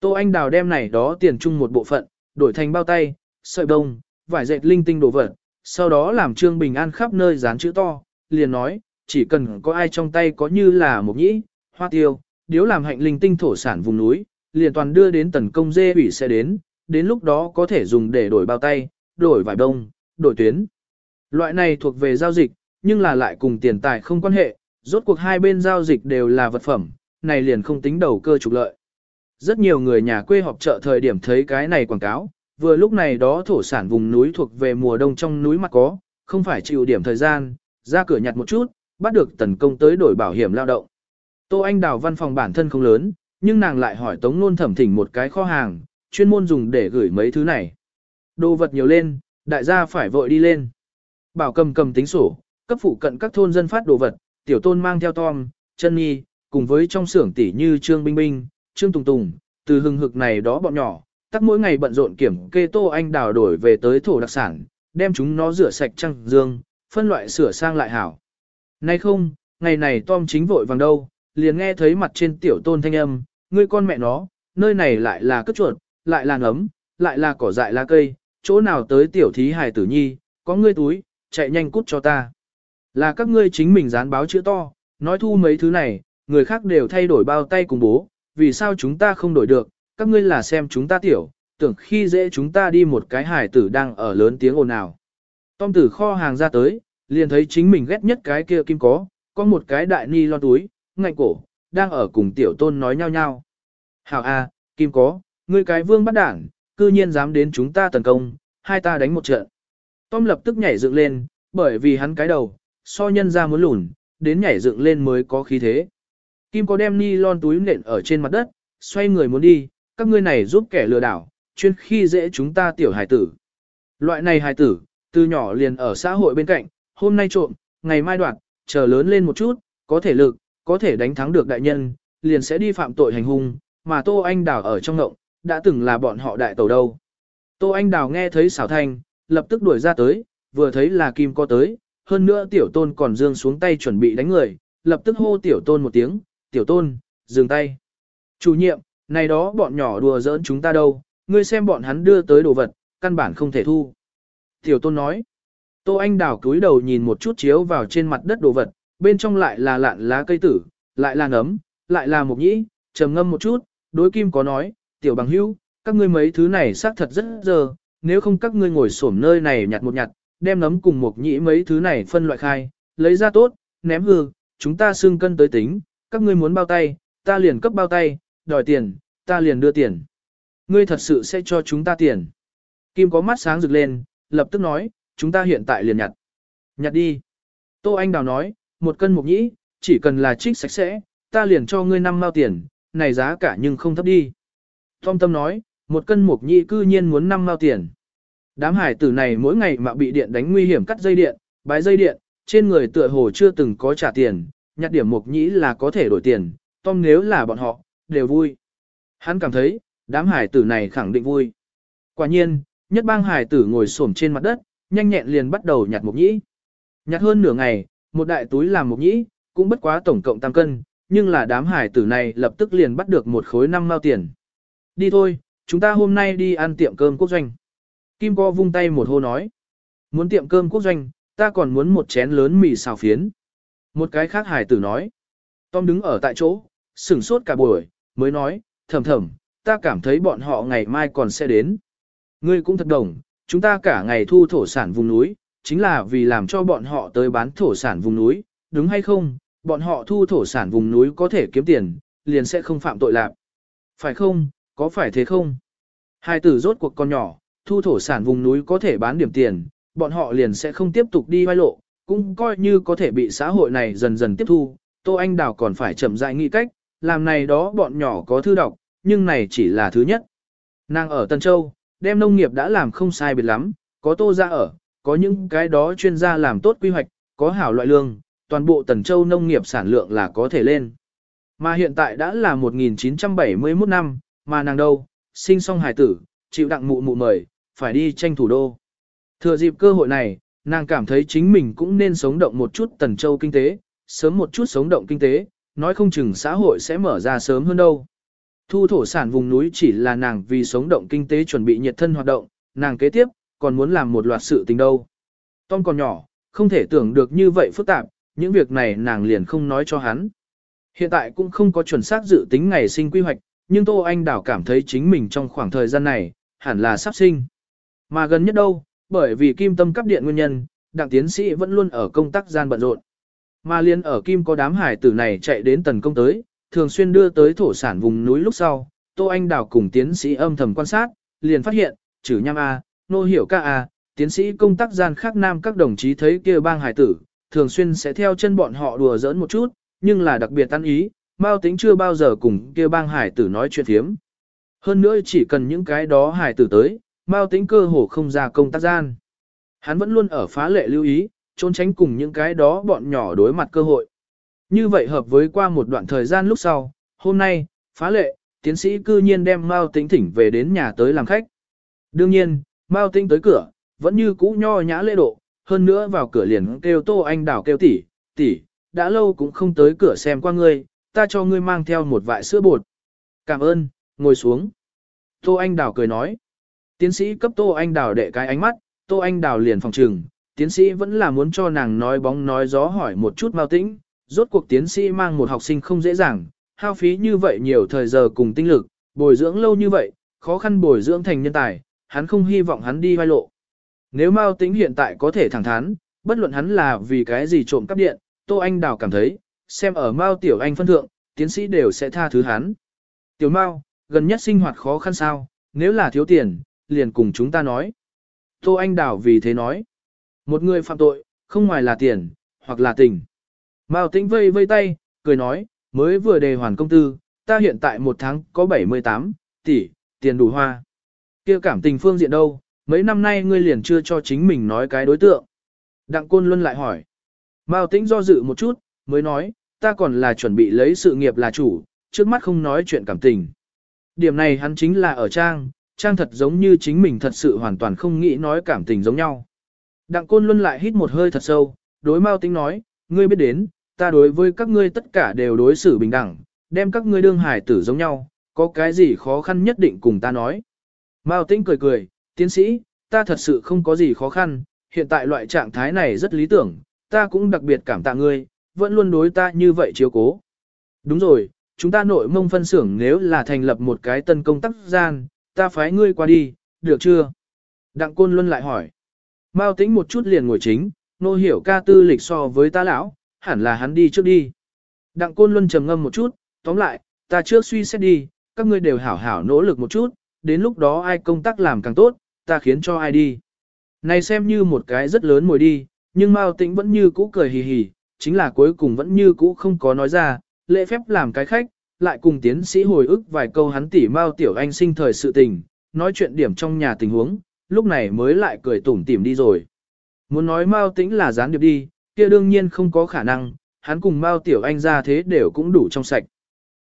Tô Anh Đào đem này đó tiền chung một bộ phận, đổi thành bao tay, sợi bông, vải dệt linh tinh đồ vật, sau đó làm Trương Bình An khắp nơi dán chữ to, liền nói, chỉ cần có ai trong tay có như là một nhĩ, hoa tiêu, điếu làm hạnh linh tinh thổ sản vùng núi, liền toàn đưa đến tần công dê ủy sẽ đến, đến lúc đó có thể dùng để đổi bao tay, đổi vải đông đổi tuyến. Loại này thuộc về giao dịch, nhưng là lại cùng tiền tài không quan hệ, rốt cuộc hai bên giao dịch đều là vật phẩm, này liền không tính đầu cơ trục lợi. Rất nhiều người nhà quê họp chợ thời điểm thấy cái này quảng cáo, vừa lúc này đó thổ sản vùng núi thuộc về mùa đông trong núi mặt có, không phải chịu điểm thời gian, ra cửa nhặt một chút, bắt được tần công tới đổi bảo hiểm lao động. Tô Anh Đào văn phòng bản thân không lớn, nhưng nàng lại hỏi Tống Nôn thẩm thỉnh một cái kho hàng, chuyên môn dùng để gửi mấy thứ này. Đồ vật nhiều lên, đại gia phải vội đi lên. Bảo cầm cầm tính sổ, cấp phụ cận các thôn dân phát đồ vật, tiểu tôn mang theo Tom, chân nhi, cùng với trong xưởng tỷ như Trương Binh Binh, Trương Tùng Tùng, từ hưng hực này đó bọn nhỏ, tắt mỗi ngày bận rộn kiểm kê tô anh đào đổi về tới thổ đặc sản, đem chúng nó rửa sạch trăng dương, phân loại sửa sang lại hảo. Nay không, ngày này Tom chính vội vàng đâu, liền nghe thấy mặt trên tiểu tôn thanh âm, ngươi con mẹ nó, nơi này lại là cất chuột, lại là ngấm, lại là cỏ dại lá cây, chỗ nào tới tiểu thí hài tử nhi, có ngươi túi, chạy nhanh cút cho ta. Là các ngươi chính mình dán báo chữ to, nói thu mấy thứ này, người khác đều thay đổi bao tay cùng bố, vì sao chúng ta không đổi được, các ngươi là xem chúng ta tiểu, tưởng khi dễ chúng ta đi một cái hải tử đang ở lớn tiếng ồn ào. Tom tử kho hàng ra tới, liền thấy chính mình ghét nhất cái kia kim có, có một cái đại ni lo túi, ngạnh cổ, đang ở cùng tiểu tôn nói nhau nhau. Hảo a, kim có, ngươi cái vương bắt đảng, cư nhiên dám đến chúng ta tấn công, hai ta đánh một trận. Tom lập tức nhảy dựng lên, bởi vì hắn cái đầu, so nhân ra muốn lùn, đến nhảy dựng lên mới có khí thế. Kim có đem ni lon túi nện ở trên mặt đất, xoay người muốn đi, các ngươi này giúp kẻ lừa đảo, chuyên khi dễ chúng ta tiểu hài tử. Loại này hài tử, từ nhỏ liền ở xã hội bên cạnh, hôm nay trộm, ngày mai đoạt, chờ lớn lên một chút, có thể lực, có thể đánh thắng được đại nhân, liền sẽ đi phạm tội hành hung, mà Tô Anh Đào ở trong ngộng, đã từng là bọn họ đại tàu đâu. Tô Anh Đào nghe thấy xảo thanh, lập tức đuổi ra tới, vừa thấy là Kim có tới, hơn nữa tiểu tôn còn dương xuống tay chuẩn bị đánh người, lập tức hô tiểu tôn một tiếng, tiểu tôn, dừng tay. Chủ nhiệm, này đó bọn nhỏ đùa giỡn chúng ta đâu, ngươi xem bọn hắn đưa tới đồ vật, căn bản không thể thu. Tiểu tôn nói, Tô Anh đào cúi đầu nhìn một chút chiếu vào trên mặt đất đồ vật, bên trong lại là lạn lá cây tử, lại là nấm, lại là mộc nhĩ, trầm ngâm một chút, đối kim có nói, tiểu bằng hữu, các ngươi mấy thứ này xác thật rất dơ, nếu không các ngươi ngồi xổm nơi này nhặt một nhặt, đem nấm cùng mộc nhĩ mấy thứ này phân loại khai, lấy ra tốt, ném hư, chúng ta xương cân tới tính, các ngươi muốn bao tay, ta liền cấp bao tay, đòi tiền, ta liền đưa tiền. ngươi thật sự sẽ cho chúng ta tiền. Kim có mắt sáng rực lên, lập tức nói, chúng ta hiện tại liền nhặt. Nhặt đi. Tô Anh Đào nói, một cân mục nhĩ, chỉ cần là trích sạch sẽ, ta liền cho ngươi năm mao tiền, này giá cả nhưng không thấp đi. Tom Tâm nói, một cân mục nhĩ cư nhiên muốn năm mao tiền. Đám hải tử này mỗi ngày mà bị điện đánh nguy hiểm cắt dây điện, bái dây điện, trên người tựa hồ chưa từng có trả tiền, nhặt điểm mục nhĩ là có thể đổi tiền, Tom nếu là bọn họ, đều vui. Hắn cảm thấy, đám hải tử này khẳng định vui. Quả nhiên, nhất bang hải tử ngồi xổm trên mặt đất, nhanh nhẹn liền bắt đầu nhặt mục nhĩ. Nhặt hơn nửa ngày, một đại túi làm một nhĩ, cũng bất quá tổng cộng tam cân, nhưng là đám hải tử này lập tức liền bắt được một khối năm mao tiền. Đi thôi, chúng ta hôm nay đi ăn tiệm cơm quốc doanh. Kim co vung tay một hô nói. Muốn tiệm cơm quốc doanh, ta còn muốn một chén lớn mì xào phiến. Một cái khác hải tử nói. Tom đứng ở tại chỗ, sửng sốt cả buổi, mới nói, thầm thầm, ta cảm thấy bọn họ ngày mai còn sẽ đến. Ngươi cũng thật đồng, chúng ta cả ngày thu thổ sản vùng núi, chính là vì làm cho bọn họ tới bán thổ sản vùng núi, đúng hay không? Bọn họ thu thổ sản vùng núi có thể kiếm tiền, liền sẽ không phạm tội lạc. Phải không, có phải thế không? Hai tử rốt cuộc con nhỏ, thu thổ sản vùng núi có thể bán điểm tiền, bọn họ liền sẽ không tiếp tục đi vai lộ, cũng coi như có thể bị xã hội này dần dần tiếp thu. Tô Anh Đào còn phải chậm rãi nghĩ cách, làm này đó bọn nhỏ có thư đọc, nhưng này chỉ là thứ nhất. Nàng ở Tân Châu, đem nông nghiệp đã làm không sai biệt lắm, có tô ra ở, có những cái đó chuyên gia làm tốt quy hoạch, có hảo loại lương, toàn bộ Tần Châu nông nghiệp sản lượng là có thể lên. Mà hiện tại đã là 1971 năm, mà nàng đâu, sinh xong hài tử, chịu đặng mụ mụ mời, phải đi tranh thủ đô. Thừa dịp cơ hội này, nàng cảm thấy chính mình cũng nên sống động một chút Tần Châu kinh tế, sớm một chút sống động kinh tế, nói không chừng xã hội sẽ mở ra sớm hơn đâu. Thu thổ sản vùng núi chỉ là nàng vì sống động kinh tế chuẩn bị nhiệt thân hoạt động, nàng kế tiếp, còn muốn làm một loạt sự tình đâu. Tom còn nhỏ, không thể tưởng được như vậy phức tạp, những việc này nàng liền không nói cho hắn. Hiện tại cũng không có chuẩn xác dự tính ngày sinh quy hoạch, nhưng Tô Anh Đảo cảm thấy chính mình trong khoảng thời gian này, hẳn là sắp sinh. Mà gần nhất đâu, bởi vì kim tâm cấp điện nguyên nhân, đặng tiến sĩ vẫn luôn ở công tác gian bận rộn. Mà liên ở kim có đám hải tử này chạy đến tần công tới, thường xuyên đưa tới thổ sản vùng núi lúc sau, Tô Anh Đào cùng tiến sĩ âm thầm quan sát, liền phát hiện, trừ nham A, nô hiểu ca A, tiến sĩ công tác gian khác nam các đồng chí thấy kia bang hải tử, thường xuyên sẽ theo chân bọn họ đùa giỡn một chút, nhưng là đặc biệt tan ý, Mao tính chưa bao giờ cùng kia bang hải tử nói chuyện thiếm. Hơn nữa chỉ cần những cái đó hải tử tới, Mao tính cơ hồ không ra công tác gian. Hắn vẫn luôn ở phá lệ lưu ý, trốn tránh cùng những cái đó bọn nhỏ đối mặt cơ hội. Như vậy hợp với qua một đoạn thời gian lúc sau, hôm nay, phá lệ, tiến sĩ cư nhiên đem Mao Tĩnh thỉnh về đến nhà tới làm khách. Đương nhiên, Mao tinh tới cửa, vẫn như cũ nho nhã lễ độ, hơn nữa vào cửa liền kêu Tô Anh Đào kêu tỷ, tỷ, đã lâu cũng không tới cửa xem qua ngươi, ta cho ngươi mang theo một vại sữa bột. Cảm ơn, ngồi xuống. Tô Anh Đào cười nói. Tiến sĩ cấp Tô Anh Đào đệ cái ánh mắt, Tô Anh Đào liền phòng trừng, tiến sĩ vẫn là muốn cho nàng nói bóng nói gió hỏi một chút Mao Tĩnh, rốt cuộc tiến sĩ mang một học sinh không dễ dàng, hao phí như vậy nhiều thời giờ cùng tinh lực, bồi dưỡng lâu như vậy, khó khăn bồi dưỡng thành nhân tài, hắn không hy vọng hắn đi vai lộ. Nếu Mao Tĩnh hiện tại có thể thẳng thắn, bất luận hắn là vì cái gì trộm cắp điện, Tô Anh Đào cảm thấy, xem ở Mao Tiểu Anh phân thượng, tiến sĩ đều sẽ tha thứ hắn. Tiểu Mao, gần nhất sinh hoạt khó khăn sao, nếu là thiếu tiền, liền cùng chúng ta nói. Tô Anh Đào vì thế nói, một người phạm tội, không ngoài là tiền, hoặc là tình. Mao Tĩnh vây vây tay, cười nói, mới vừa đề hoàn công tư, ta hiện tại một tháng có 78 tỷ, tiền đủ hoa kia cảm tình phương diện đâu, mấy năm nay ngươi liền chưa cho chính mình nói cái đối tượng. Đặng Côn Luân lại hỏi. Mao Tĩnh do dự một chút, mới nói, ta còn là chuẩn bị lấy sự nghiệp là chủ, trước mắt không nói chuyện cảm tình. Điểm này hắn chính là ở Trang, Trang thật giống như chính mình thật sự hoàn toàn không nghĩ nói cảm tình giống nhau. Đặng Côn Luân lại hít một hơi thật sâu, đối Mao Tĩnh nói, ngươi biết đến, ta đối với các ngươi tất cả đều đối xử bình đẳng, đem các ngươi đương hải tử giống nhau, có cái gì khó khăn nhất định cùng ta nói. Mao Tĩnh cười cười, tiến sĩ, ta thật sự không có gì khó khăn, hiện tại loại trạng thái này rất lý tưởng, ta cũng đặc biệt cảm tạ ngươi, vẫn luôn đối ta như vậy chiếu cố. Đúng rồi, chúng ta nội mông phân xưởng nếu là thành lập một cái tân công tác gian, ta phái ngươi qua đi, được chưa? Đặng Côn Luân lại hỏi. Mao Tĩnh một chút liền ngồi chính, nô hiểu ca tư lịch so với ta lão, hẳn là hắn đi trước đi. Đặng Côn Luân trầm ngâm một chút, tóm lại, ta trước suy xét đi, các ngươi đều hảo hảo nỗ lực một chút, đến lúc đó ai công tác làm càng tốt, ta khiến cho ai đi. Này xem như một cái rất lớn mồi đi, nhưng Mao Tĩnh vẫn như cũ cười hì hì, chính là cuối cùng vẫn như cũ không có nói ra, lễ phép làm cái khách, lại cùng tiến sĩ hồi ức vài câu hắn tỉ Mao Tiểu Anh sinh thời sự tình, nói chuyện điểm trong nhà tình huống, lúc này mới lại cười tủm tỉm đi rồi. Muốn nói Mao Tĩnh là gián điệp đi, kia đương nhiên không có khả năng, hắn cùng Mao Tiểu Anh ra thế đều cũng đủ trong sạch.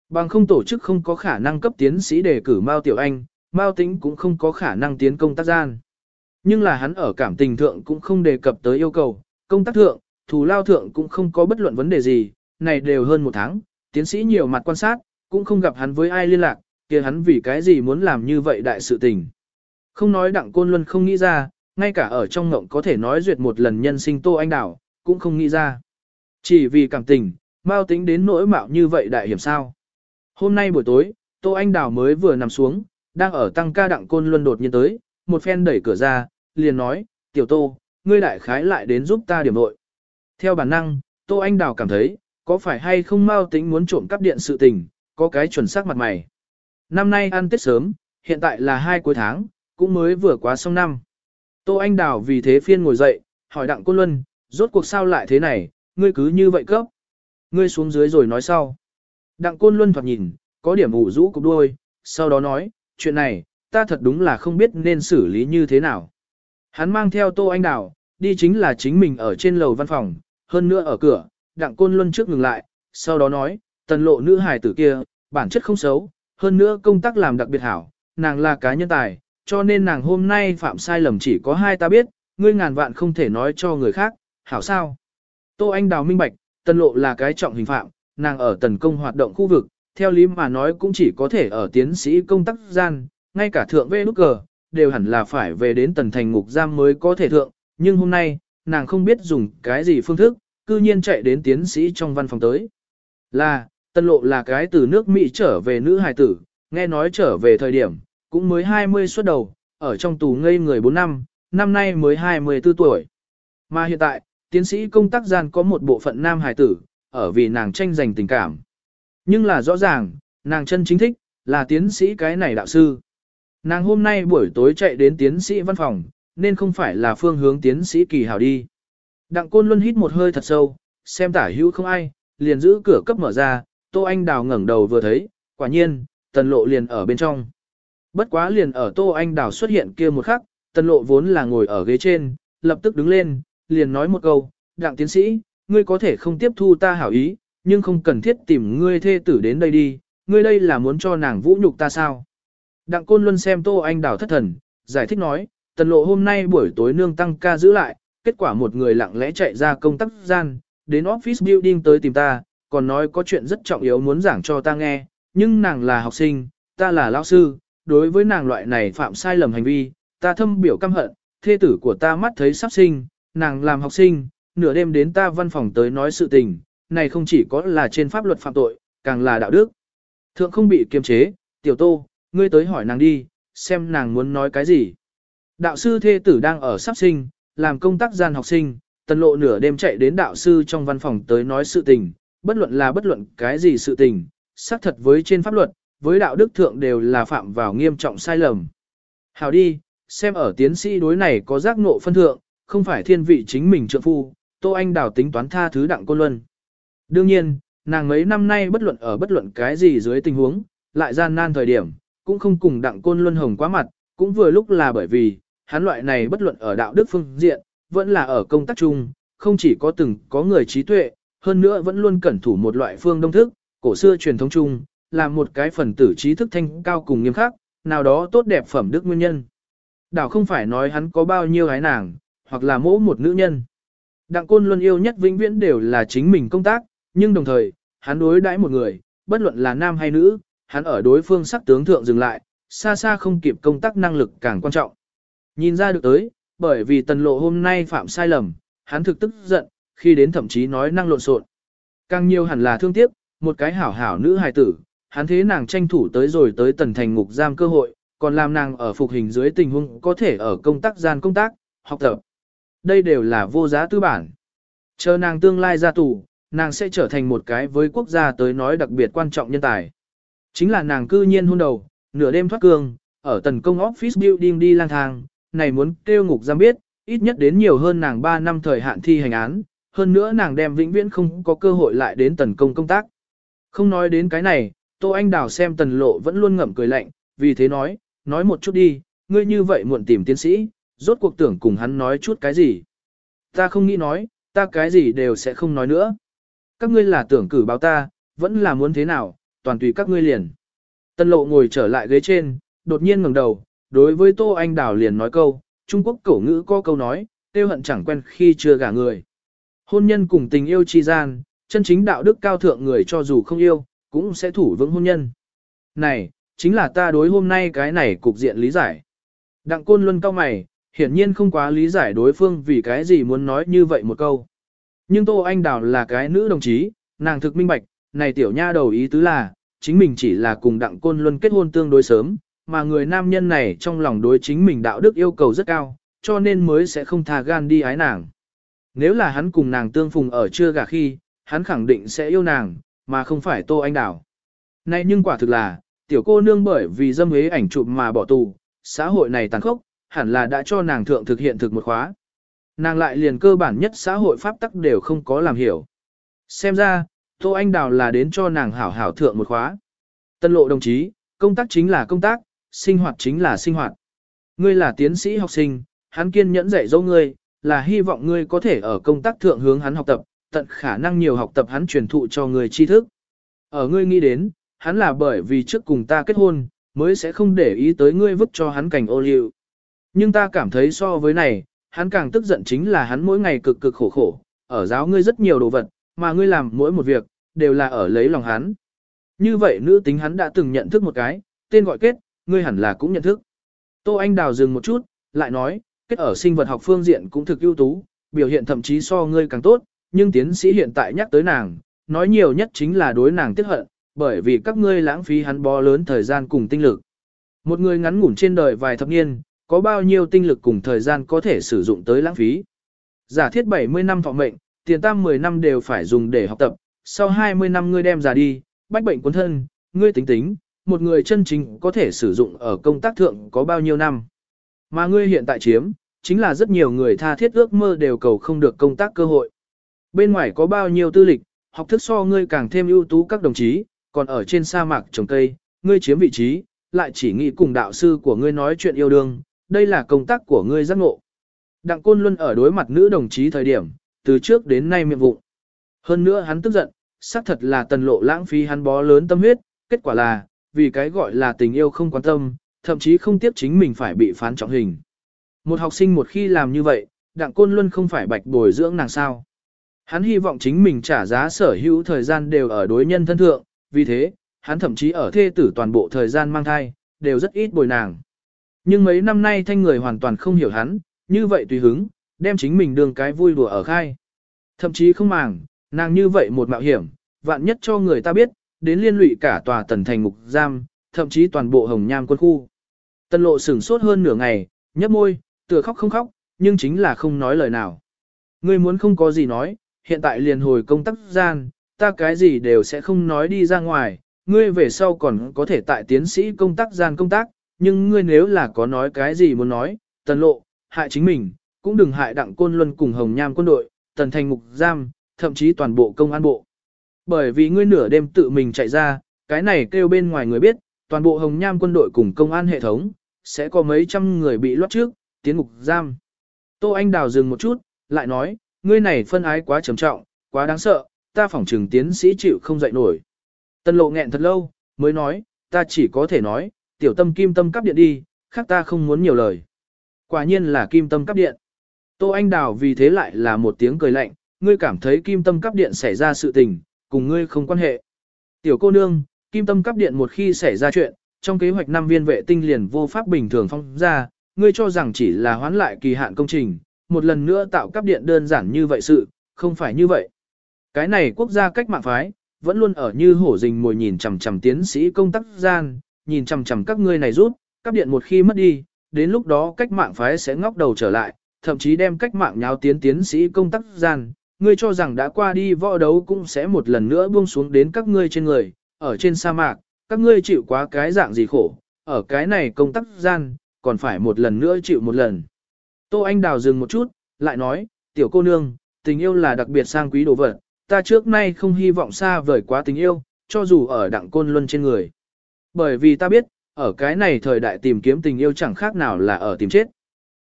Bằng không tổ chức không có khả năng cấp tiến sĩ đề cử Mao Tiểu Anh, Mao Tĩnh cũng không có khả năng tiến công tác gian. Nhưng là hắn ở cảm tình thượng cũng không đề cập tới yêu cầu, công tác thượng, thù lao thượng cũng không có bất luận vấn đề gì, này đều hơn một tháng, tiến sĩ nhiều mặt quan sát, cũng không gặp hắn với ai liên lạc, kia hắn vì cái gì muốn làm như vậy đại sự tình. Không nói đặng côn luân không nghĩ ra, ngay cả ở trong ngộng có thể nói duyệt một lần nhân sinh tô anh đảo, cũng không nghĩ ra. Chỉ vì cảm tình, Mao tính đến nỗi mạo như vậy đại hiểm sao. Hôm nay buổi tối, tô anh đảo mới vừa nằm xuống, đang ở tăng ca đặng côn luân đột nhiên tới, một phen đẩy cửa ra, liền nói, tiểu tô, ngươi đại khái lại đến giúp ta điểm nội. Theo bản năng, tô anh đào cảm thấy, có phải hay không mau tính muốn trộm cắp điện sự tình, có cái chuẩn xác mặt mày. Năm nay ăn Tết sớm, hiện tại là hai cuối tháng, cũng mới vừa quá xong năm. Tô Anh Đào vì thế phiên ngồi dậy, hỏi Đặng Côn Luân, rốt cuộc sao lại thế này, ngươi cứ như vậy cấp. Ngươi xuống dưới rồi nói sau. Đặng Côn Luân thoạt nhìn, có điểm ủ rũ cục đuôi, sau đó nói, chuyện này, ta thật đúng là không biết nên xử lý như thế nào. Hắn mang theo Tô Anh Đào, đi chính là chính mình ở trên lầu văn phòng, hơn nữa ở cửa, Đặng Côn Luân trước ngừng lại, sau đó nói, tần lộ nữ hài tử kia, bản chất không xấu, hơn nữa công tác làm đặc biệt hảo, nàng là cá nhân tài, cho nên nàng hôm nay phạm sai lầm chỉ có hai ta biết, ngươi ngàn vạn không thể nói cho người khác, hảo sao. Tô Anh Đào minh bạch, tần lộ là cái trọng hình phạm, nàng ở tần công hoạt động khu vực, theo lý mà nói cũng chỉ có thể ở tiến sĩ công tác gian, ngay cả thượng vê nút cờ, đều hẳn là phải về đến tần thành ngục giam mới có thể thượng, nhưng hôm nay, nàng không biết dùng cái gì phương thức, cư nhiên chạy đến tiến sĩ trong văn phòng tới. Là, Tân lộ là cái từ nước Mỹ trở về nữ hài tử, nghe nói trở về thời điểm, cũng mới 20 xuất đầu, ở trong tù ngây người 4 năm, năm nay mới 24 tuổi. Mà hiện tại, tiến sĩ công tác gian có một bộ phận nam hài tử, ở vì nàng tranh giành tình cảm. Nhưng là rõ ràng, nàng chân chính thích, là tiến sĩ cái này đạo sư. Nàng hôm nay buổi tối chạy đến tiến sĩ văn phòng, nên không phải là phương hướng tiến sĩ kỳ hảo đi. Đặng Côn Luân hít một hơi thật sâu, xem tả hữu không ai, liền giữ cửa cấp mở ra, Tô Anh Đào ngẩng đầu vừa thấy, quả nhiên, tần lộ liền ở bên trong. Bất quá liền ở Tô Anh Đào xuất hiện kia một khắc, tần lộ vốn là ngồi ở ghế trên, lập tức đứng lên, liền nói một câu, đặng tiến sĩ, ngươi có thể không tiếp thu ta hảo ý, nhưng không cần thiết tìm ngươi thê tử đến đây đi, ngươi đây là muốn cho nàng vũ nhục ta sao. Đặng Côn Luân xem Tô Anh Đào thất thần, giải thích nói, tần lộ hôm nay buổi tối nương tăng ca giữ lại, kết quả một người lặng lẽ chạy ra công tác gian, đến office building tới tìm ta, còn nói có chuyện rất trọng yếu muốn giảng cho ta nghe, nhưng nàng là học sinh, ta là lão sư, đối với nàng loại này phạm sai lầm hành vi, ta thâm biểu căm hận, thê tử của ta mắt thấy sắp sinh, nàng làm học sinh, nửa đêm đến ta văn phòng tới nói sự tình, này không chỉ có là trên pháp luật phạm tội, càng là đạo đức. Thượng không bị kiềm chế, tiểu tô, ngươi tới hỏi nàng đi, xem nàng muốn nói cái gì. Đạo sư thê tử đang ở sắp sinh, làm công tác gian học sinh, tần lộ nửa đêm chạy đến đạo sư trong văn phòng tới nói sự tình, bất luận là bất luận cái gì sự tình, xác thật với trên pháp luật, với đạo đức thượng đều là phạm vào nghiêm trọng sai lầm. Hào đi, xem ở tiến sĩ đối này có giác ngộ phân thượng, không phải thiên vị chính mình trượng phu, Tô Anh Đào tính toán tha thứ đặng cô luân. Đương nhiên, nàng mấy năm nay bất luận ở bất luận cái gì dưới tình huống, lại gian nan thời điểm, cũng không cùng đặng côn luân hồng quá mặt, cũng vừa lúc là bởi vì, hắn loại này bất luận ở đạo đức phương diện, vẫn là ở công tác chung, không chỉ có từng có người trí tuệ, hơn nữa vẫn luôn cẩn thủ một loại phương đông thức, cổ xưa truyền thống chung, là một cái phần tử trí thức thanh cao cùng nghiêm khắc, nào đó tốt đẹp phẩm đức nguyên nhân. Đảo không phải nói hắn có bao nhiêu gái nàng, hoặc là mỗ một nữ nhân. Đặng côn luôn yêu nhất vĩnh viễn đều là chính mình công tác, nhưng đồng thời, hắn đối đãi một người, bất luận là nam hay nữ, hắn ở đối phương sắc tướng thượng dừng lại, xa xa không kịp công tác năng lực càng quan trọng. Nhìn ra được tới, bởi vì tần lộ hôm nay phạm sai lầm, hắn thực tức giận, khi đến thậm chí nói năng lộn xộn. Càng nhiều hẳn là thương tiếc, một cái hảo hảo nữ hài tử, hắn thế nàng tranh thủ tới rồi tới tần thành ngục giam cơ hội, còn làm nàng ở phục hình dưới tình huống có thể ở công tác gian công tác, học tập. Đây đều là vô giá tư bản. Chờ nàng tương lai ra tù, nàng sẽ trở thành một cái với quốc gia tới nói đặc biệt quan trọng nhân tài. Chính là nàng cư nhiên hôn đầu, nửa đêm thoát cương, ở tần công office building đi lang thang, này muốn kêu ngục giam biết, ít nhất đến nhiều hơn nàng 3 năm thời hạn thi hành án, hơn nữa nàng đem vĩnh viễn không có cơ hội lại đến tần công công tác. Không nói đến cái này, Tô Anh Đào xem tần lộ vẫn luôn ngậm cười lạnh, vì thế nói, nói một chút đi, ngươi như vậy muộn tìm tiến sĩ, rốt cuộc tưởng cùng hắn nói chút cái gì. Ta không nghĩ nói, ta cái gì đều sẽ không nói nữa. Các ngươi là tưởng cử báo ta, vẫn là muốn thế nào, toàn tùy các ngươi liền. Tân lộ ngồi trở lại ghế trên, đột nhiên ngẩng đầu, đối với Tô Anh Đào liền nói câu, Trung Quốc cổ ngữ có câu nói, tiêu hận chẳng quen khi chưa gả người. Hôn nhân cùng tình yêu chi gian, chân chính đạo đức cao thượng người cho dù không yêu, cũng sẽ thủ vững hôn nhân. Này, chính là ta đối hôm nay cái này cục diện lý giải. Đặng Côn Luân cao mày, hiển nhiên không quá lý giải đối phương vì cái gì muốn nói như vậy một câu. Nhưng Tô Anh Đào là cái nữ đồng chí, nàng thực minh bạch, này tiểu nha đầu ý tứ là, chính mình chỉ là cùng Đặng Côn Luân kết hôn tương đối sớm, mà người nam nhân này trong lòng đối chính mình đạo đức yêu cầu rất cao, cho nên mới sẽ không thà gan đi ái nàng. Nếu là hắn cùng nàng tương phùng ở chưa gả khi, hắn khẳng định sẽ yêu nàng, mà không phải Tô Anh Đào. Này nhưng quả thực là, tiểu cô nương bởi vì dâm hế ảnh chụp mà bỏ tù, xã hội này tàn khốc, hẳn là đã cho nàng thượng thực hiện thực một khóa. Nàng lại liền cơ bản nhất xã hội pháp tắc đều không có làm hiểu. Xem ra, Tô Anh Đào là đến cho nàng hảo hảo thượng một khóa. Tân lộ đồng chí, công tác chính là công tác, sinh hoạt chính là sinh hoạt. Ngươi là tiến sĩ học sinh, hắn kiên nhẫn dạy dỗ ngươi, là hy vọng ngươi có thể ở công tác thượng hướng hắn học tập, tận khả năng nhiều học tập hắn truyền thụ cho ngươi tri thức. Ở ngươi nghĩ đến, hắn là bởi vì trước cùng ta kết hôn, mới sẽ không để ý tới ngươi vứt cho hắn cảnh ô liu. Nhưng ta cảm thấy so với này, hắn càng tức giận chính là hắn mỗi ngày cực cực khổ khổ, ở giáo ngươi rất nhiều đồ vật, mà ngươi làm mỗi một việc, đều là ở lấy lòng hắn. Như vậy nữ tính hắn đã từng nhận thức một cái, tên gọi kết, ngươi hẳn là cũng nhận thức. Tô Anh Đào dừng một chút, lại nói, kết ở sinh vật học phương diện cũng thực ưu tú, biểu hiện thậm chí so ngươi càng tốt, nhưng tiến sĩ hiện tại nhắc tới nàng, nói nhiều nhất chính là đối nàng tiếc hận, bởi vì các ngươi lãng phí hắn bó lớn thời gian cùng tinh lực. Một người ngắn ngủn trên đời vài thập niên, có bao nhiêu tinh lực cùng thời gian có thể sử dụng tới lãng phí. Giả thiết 70 năm thọ mệnh, tiền tam 10 năm đều phải dùng để học tập, sau 20 năm ngươi đem ra đi, bách bệnh cuốn thân, ngươi tính tính, một người chân chính có thể sử dụng ở công tác thượng có bao nhiêu năm. Mà ngươi hiện tại chiếm, chính là rất nhiều người tha thiết ước mơ đều cầu không được công tác cơ hội. Bên ngoài có bao nhiêu tư lịch, học thức so ngươi càng thêm ưu tú các đồng chí, còn ở trên sa mạc trồng cây, ngươi chiếm vị trí, lại chỉ nghĩ cùng đạo sư của ngươi nói chuyện yêu đương, đây là công tác của ngươi giác ngộ. Đặng Côn Luân ở đối mặt nữ đồng chí thời điểm, từ trước đến nay miệng vụ. Hơn nữa hắn tức giận, xác thật là tần lộ lãng phí hắn bó lớn tâm huyết, kết quả là, vì cái gọi là tình yêu không quan tâm, thậm chí không tiếp chính mình phải bị phán trọng hình. Một học sinh một khi làm như vậy, Đặng Côn Luân không phải bạch bồi dưỡng nàng sao. Hắn hy vọng chính mình trả giá sở hữu thời gian đều ở đối nhân thân thượng, vì thế, hắn thậm chí ở thê tử toàn bộ thời gian mang thai, đều rất ít bồi nàng. Nhưng mấy năm nay thanh người hoàn toàn không hiểu hắn, như vậy tùy hứng, đem chính mình đường cái vui đùa ở khai. Thậm chí không màng, nàng như vậy một mạo hiểm, vạn nhất cho người ta biết, đến liên lụy cả tòa tần thành ngục giam, thậm chí toàn bộ hồng nham quân khu. Tân lộ sửng sốt hơn nửa ngày, nhấp môi, tựa khóc không khóc, nhưng chính là không nói lời nào. Ngươi muốn không có gì nói, hiện tại liền hồi công tác gian, ta cái gì đều sẽ không nói đi ra ngoài, ngươi về sau còn có thể tại tiến sĩ công tác gian công tác, nhưng ngươi nếu là có nói cái gì muốn nói, tần lộ, hại chính mình, cũng đừng hại đặng côn luân cùng hồng nham quân đội, tần thành ngục giam, thậm chí toàn bộ công an bộ. Bởi vì ngươi nửa đêm tự mình chạy ra, cái này kêu bên ngoài người biết, toàn bộ hồng nham quân đội cùng công an hệ thống, sẽ có mấy trăm người bị loát trước, tiến ngục giam. Tô Anh Đào dừng một chút, lại nói, ngươi này phân ái quá trầm trọng, quá đáng sợ, ta phỏng trừng tiến sĩ chịu không dậy nổi. Tân lộ nghẹn thật lâu, mới nói, ta chỉ có thể nói, tiểu tâm kim tâm cắp điện đi, khác ta không muốn nhiều lời. Quả nhiên là kim tâm cắp điện. Tô Anh Đào vì thế lại là một tiếng cười lạnh, ngươi cảm thấy kim tâm cắp điện xảy ra sự tình, cùng ngươi không quan hệ. Tiểu cô nương, kim tâm cắp điện một khi xảy ra chuyện, trong kế hoạch năm viên vệ tinh liền vô pháp bình thường phong ra, ngươi cho rằng chỉ là hoán lại kỳ hạn công trình, một lần nữa tạo cắp điện đơn giản như vậy sự, không phải như vậy. Cái này quốc gia cách mạng phái, vẫn luôn ở như hổ rình mồi nhìn chằm chằm tiến sĩ công tác gian, nhìn chằm chằm các ngươi này rút, các điện một khi mất đi, đến lúc đó cách mạng phái sẽ ngóc đầu trở lại, thậm chí đem cách mạng nháo tiến tiến sĩ công tác gian, ngươi cho rằng đã qua đi võ đấu cũng sẽ một lần nữa buông xuống đến các ngươi trên người, ở trên sa mạc, các ngươi chịu quá cái dạng gì khổ, ở cái này công tác gian, còn phải một lần nữa chịu một lần. Tô Anh Đào dừng một chút, lại nói, tiểu cô nương, tình yêu là đặc biệt sang quý đồ vật, ta trước nay không hy vọng xa vời quá tình yêu, cho dù ở đặng côn luân trên người. Bởi vì ta biết, ở cái này thời đại tìm kiếm tình yêu chẳng khác nào là ở tìm chết.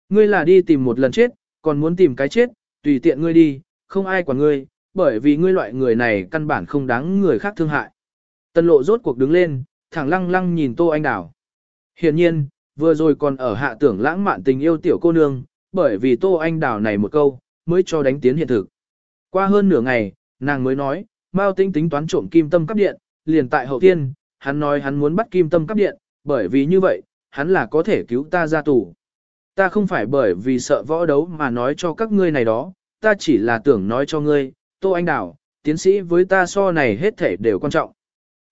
Ngươi là đi tìm một lần chết, còn muốn tìm cái chết, tùy tiện ngươi đi, không ai quản ngươi, bởi vì ngươi loại người này căn bản không đáng người khác thương hại. Tân lộ rốt cuộc đứng lên, thẳng lăng lăng nhìn Tô Anh Đào. Hiển nhiên, vừa rồi còn ở hạ tưởng lãng mạn tình yêu tiểu cô nương, bởi vì Tô Anh Đào này một câu, mới cho đánh tiến hiện thực. Qua hơn nửa ngày, nàng mới nói, Mao tinh tính toán trộm kim tâm cấp điện, liền tại hậu tiên, hắn nói hắn muốn bắt kim tâm cắp điện, bởi vì như vậy, hắn là có thể cứu ta ra tù. Ta không phải bởi vì sợ võ đấu mà nói cho các ngươi này đó, ta chỉ là tưởng nói cho ngươi, Tô Anh Đào, tiến sĩ với ta so này hết thể đều quan trọng.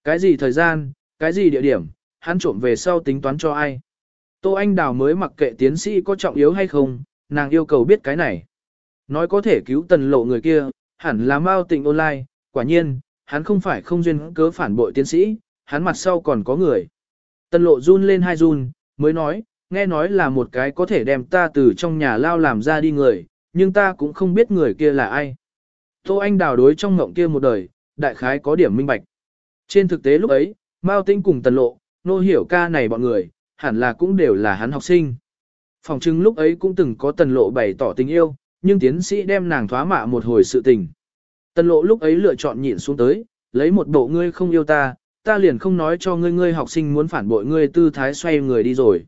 Cái gì thời gian, cái gì địa điểm, hắn trộm về sau tính toán cho ai. Tô Anh Đào mới mặc kệ tiến sĩ có trọng yếu hay không, nàng yêu cầu biết cái này. Nói có thể cứu tần lộ người kia, hẳn là mau Tịnh online, quả nhiên, hắn không phải không duyên cớ phản bội tiến sĩ, hắn mặt sau còn có người. Tần lộ run lên hai run, mới nói, nghe nói là một cái có thể đem ta từ trong nhà lao làm ra đi người, nhưng ta cũng không biết người kia là ai. Tô Anh đào đối trong ngộng kia một đời, đại khái có điểm minh bạch. Trên thực tế lúc ấy, Mao Tĩnh cùng Tần Lộ, nô hiểu ca này bọn người, hẳn là cũng đều là hắn học sinh. Phòng chứng lúc ấy cũng từng có Tần Lộ bày tỏ tình yêu, nhưng tiến sĩ đem nàng thoá mạ một hồi sự tình. Tần Lộ lúc ấy lựa chọn nhịn xuống tới, lấy một bộ ngươi không yêu ta, ta liền không nói cho ngươi ngươi học sinh muốn phản bội ngươi tư thái xoay người đi rồi.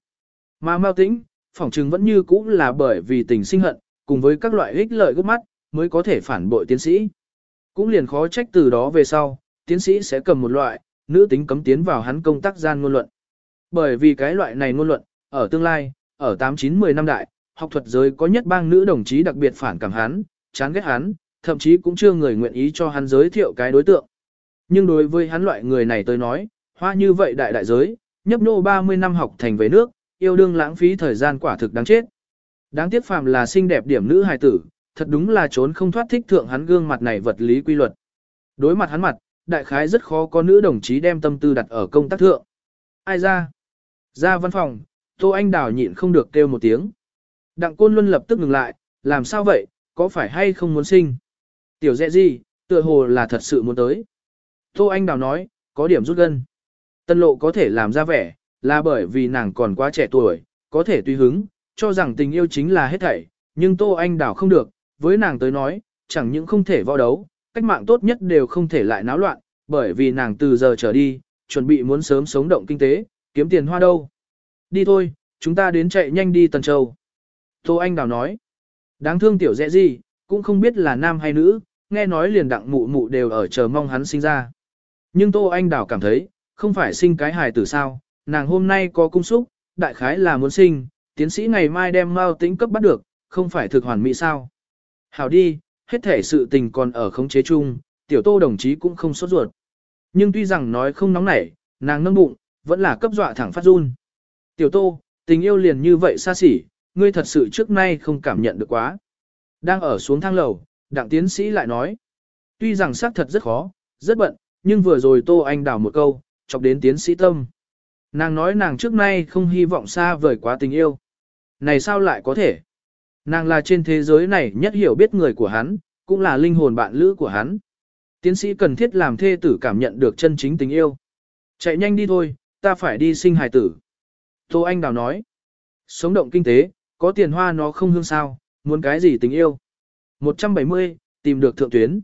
Mà Mao Tĩnh, phỏng chứng vẫn như cũ là bởi vì tình sinh hận, cùng với các loại ích lợi gấp mắt, mới có thể phản bội tiến sĩ. Cũng liền khó trách từ đó về sau, tiến sĩ sẽ cầm một loại, nữ tính cấm tiến vào hắn công tác gian ngôn luận. Bởi vì cái loại này ngôn luận, ở tương lai, ở 8-9-10 năm đại, học thuật giới có nhất bang nữ đồng chí đặc biệt phản cảm hắn, chán ghét hắn, thậm chí cũng chưa người nguyện ý cho hắn giới thiệu cái đối tượng. Nhưng đối với hắn loại người này tôi nói, hoa như vậy đại đại giới, nhấp nô 30 năm học thành về nước, yêu đương lãng phí thời gian quả thực đáng chết. Đáng tiếc phàm là xinh đẹp điểm nữ hài tử, thật đúng là trốn không thoát thích thượng hắn gương mặt này vật lý quy luật. Đối mặt hắn mặt, đại khái rất khó có nữ đồng chí đem tâm tư đặt ở công tác thượng. Ai ra? Ra văn phòng, Tô Anh Đào nhịn không được kêu một tiếng. Đặng Côn Luân lập tức ngừng lại, làm sao vậy, có phải hay không muốn sinh? Tiểu dẹ gì, tựa hồ là thật sự muốn tới. Tô Anh Đào nói, có điểm rút gân. Tân lộ có thể làm ra vẻ, là bởi vì nàng còn quá trẻ tuổi, có thể tùy hứng, cho rằng tình yêu chính là hết thảy, nhưng Tô Anh Đào không được, với nàng tới nói, chẳng những không thể võ đấu, cách mạng tốt nhất đều không thể lại náo loạn, bởi vì nàng từ giờ trở đi, chuẩn bị muốn sớm sống động kinh tế, kiếm tiền hoa đâu. Đi thôi, chúng ta đến chạy nhanh đi Tần Châu. Tô Anh Đào nói, đáng thương tiểu dễ gì, cũng không biết là nam hay nữ, nghe nói liền đặng mụ mụ đều ở chờ mong hắn sinh ra. Nhưng Tô Anh Đào cảm thấy, không phải sinh cái hài tử sao, nàng hôm nay có cung xúc, đại khái là muốn sinh, tiến sĩ ngày mai đem mau tính cấp bắt được, không phải thực hoàn mỹ sao. Hảo đi, hết thể sự tình còn ở khống chế chung, tiểu tô đồng chí cũng không sốt ruột. Nhưng tuy rằng nói không nóng nảy, nàng nâng bụng, vẫn là cấp dọa thẳng phát run. Tiểu tô, tình yêu liền như vậy xa xỉ, ngươi thật sự trước nay không cảm nhận được quá. Đang ở xuống thang lầu, đặng tiến sĩ lại nói. Tuy rằng xác thật rất khó, rất bận, nhưng vừa rồi tô anh đào một câu, chọc đến tiến sĩ tâm. Nàng nói nàng trước nay không hy vọng xa vời quá tình yêu. Này sao lại có thể? Nàng là trên thế giới này nhất hiểu biết người của hắn, cũng là linh hồn bạn lữ của hắn. Tiến sĩ cần thiết làm thê tử cảm nhận được chân chính tình yêu. Chạy nhanh đi thôi, ta phải đi sinh hài tử. Tô Anh Đào nói, sống động kinh tế, có tiền hoa nó không hương sao, muốn cái gì tình yêu. 170, tìm được thượng tuyến.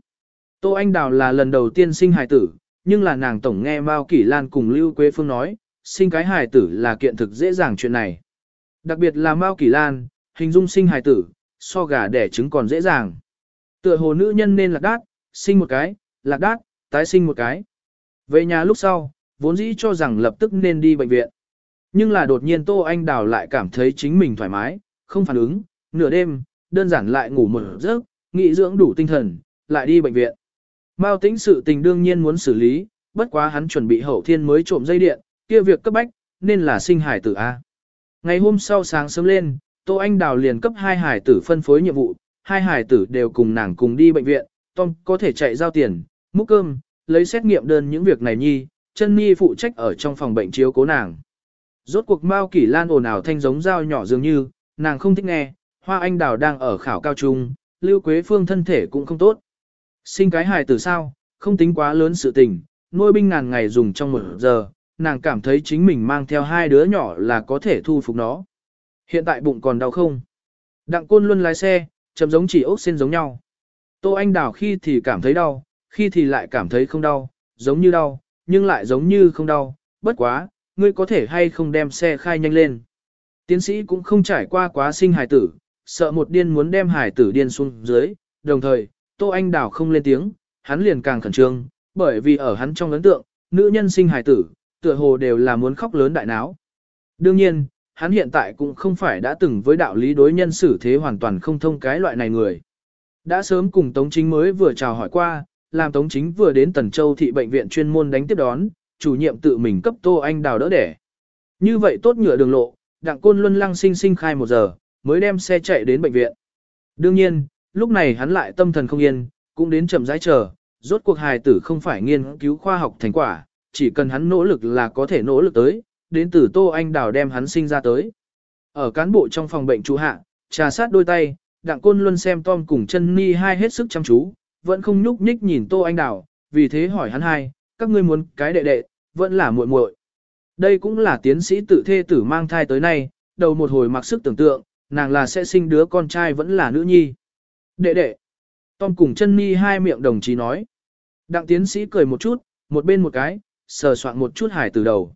Tô Anh Đào là lần đầu tiên sinh hài tử, nhưng là nàng tổng nghe Mao Kỷ Lan cùng Lưu Quế Phương nói, sinh cái hài tử là kiện thực dễ dàng chuyện này. Đặc biệt là Mao Kỷ Lan, hình dung sinh hài tử, so gà đẻ trứng còn dễ dàng. Tựa hồ nữ nhân nên lạc đát, sinh một cái, lạc đát, tái sinh một cái. Về nhà lúc sau, vốn dĩ cho rằng lập tức nên đi bệnh viện. Nhưng là đột nhiên Tô Anh Đào lại cảm thấy chính mình thoải mái, không phản ứng, nửa đêm, đơn giản lại ngủ một giấc, nghỉ dưỡng đủ tinh thần, lại đi bệnh viện. Mao tĩnh sự tình đương nhiên muốn xử lý, bất quá hắn chuẩn bị hậu thiên mới trộm dây điện, kia việc cấp bách, nên là sinh hải tử A. Ngày hôm sau sáng sớm lên, Tô Anh Đào liền cấp hai hải tử phân phối nhiệm vụ, hai hải tử đều cùng nàng cùng đi bệnh viện, Tom có thể chạy giao tiền, múc cơm, lấy xét nghiệm đơn những việc này nhi, chân nhi phụ trách ở trong phòng bệnh chiếu cố nàng. Rốt cuộc Mao Kỷ Lan ồn ào thanh giống dao nhỏ dường như, nàng không thích nghe, Hoa Anh Đào đang ở khảo cao trung, Lưu Quế Phương thân thể cũng không tốt. Sinh cái hài tử sao, không tính quá lớn sự tình, nuôi binh ngàn ngày dùng trong một giờ, nàng cảm thấy chính mình mang theo hai đứa nhỏ là có thể thu phục nó. Hiện tại bụng còn đau không? Đặng Côn luôn lái xe, chậm giống chỉ ốc sen giống nhau. Tô Anh Đào khi thì cảm thấy đau, khi thì lại cảm thấy không đau, giống như đau, nhưng lại giống như không đau, bất quá, ngươi có thể hay không đem xe khai nhanh lên. Tiến sĩ cũng không trải qua quá sinh hài tử, sợ một điên muốn đem hài tử điên xuống dưới, đồng thời, Tô Anh Đào không lên tiếng, hắn liền càng khẩn trương, bởi vì ở hắn trong ấn tượng, nữ nhân sinh hài tử, tựa hồ đều là muốn khóc lớn đại náo. Đương nhiên, hắn hiện tại cũng không phải đã từng với đạo lý đối nhân xử thế hoàn toàn không thông cái loại này người. Đã sớm cùng Tống Chính mới vừa chào hỏi qua, làm Tống Chính vừa đến Tần Châu thị bệnh viện chuyên môn đánh tiếp đón, chủ nhiệm tự mình cấp Tô Anh Đào đỡ đẻ. Như vậy tốt nhựa đường lộ, đặng côn luân lăng sinh sinh khai một giờ, mới đem xe chạy đến bệnh viện. Đương nhiên, lúc này hắn lại tâm thần không yên, cũng đến chậm rãi chờ, rốt cuộc hài tử không phải nghiên cứu khoa học thành quả, chỉ cần hắn nỗ lực là có thể nỗ lực tới, đến từ Tô Anh Đào đem hắn sinh ra tới. Ở cán bộ trong phòng bệnh chú hạ, trà sát đôi tay, đặng côn luân xem Tom cùng chân ni hai hết sức chăm chú, vẫn không nhúc nhích nhìn Tô Anh Đào, vì thế hỏi hắn hai, các ngươi muốn cái đệ đệ, vẫn là muội muội. Đây cũng là tiến sĩ tự thê tử mang thai tới nay, đầu một hồi mặc sức tưởng tượng, nàng là sẽ sinh đứa con trai vẫn là nữ nhi. Đệ đệ. Tom cùng chân ni hai miệng đồng chí nói. Đặng tiến sĩ cười một chút, một bên một cái, sờ soạn một chút hải từ đầu.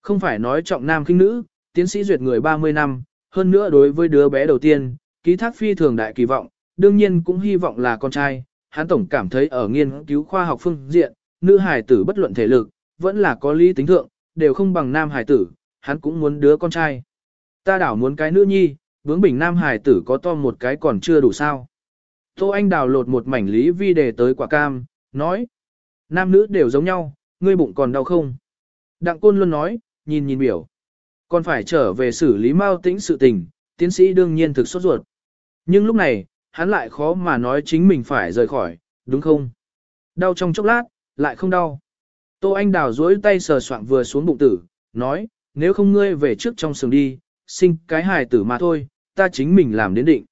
Không phải nói trọng nam khinh nữ, tiến sĩ duyệt người 30 năm, hơn nữa đối với đứa bé đầu tiên, ký thác phi thường đại kỳ vọng, đương nhiên cũng hy vọng là con trai. Hán tổng cảm thấy ở nghiên cứu khoa học phương diện, nữ hải tử bất luận thể lực, vẫn là có lý tính thượng, đều không bằng nam hải tử, hắn cũng muốn đứa con trai. Ta đảo muốn cái nữ nhi, vướng bình nam hải tử có to một cái còn chưa đủ sao. Tô Anh đào lột một mảnh lý vi đề tới quả cam, nói. Nam nữ đều giống nhau, ngươi bụng còn đau không? Đặng Côn luôn nói, nhìn nhìn biểu. Còn phải trở về xử lý mau tĩnh sự tình, tiến sĩ đương nhiên thực sốt ruột. Nhưng lúc này, hắn lại khó mà nói chính mình phải rời khỏi, đúng không? Đau trong chốc lát, lại không đau. Tô Anh Đào duỗi tay sờ soạng vừa xuống bụng tử, nói, nếu không ngươi về trước trong sừng đi, sinh cái hài tử mà thôi, ta chính mình làm đến định.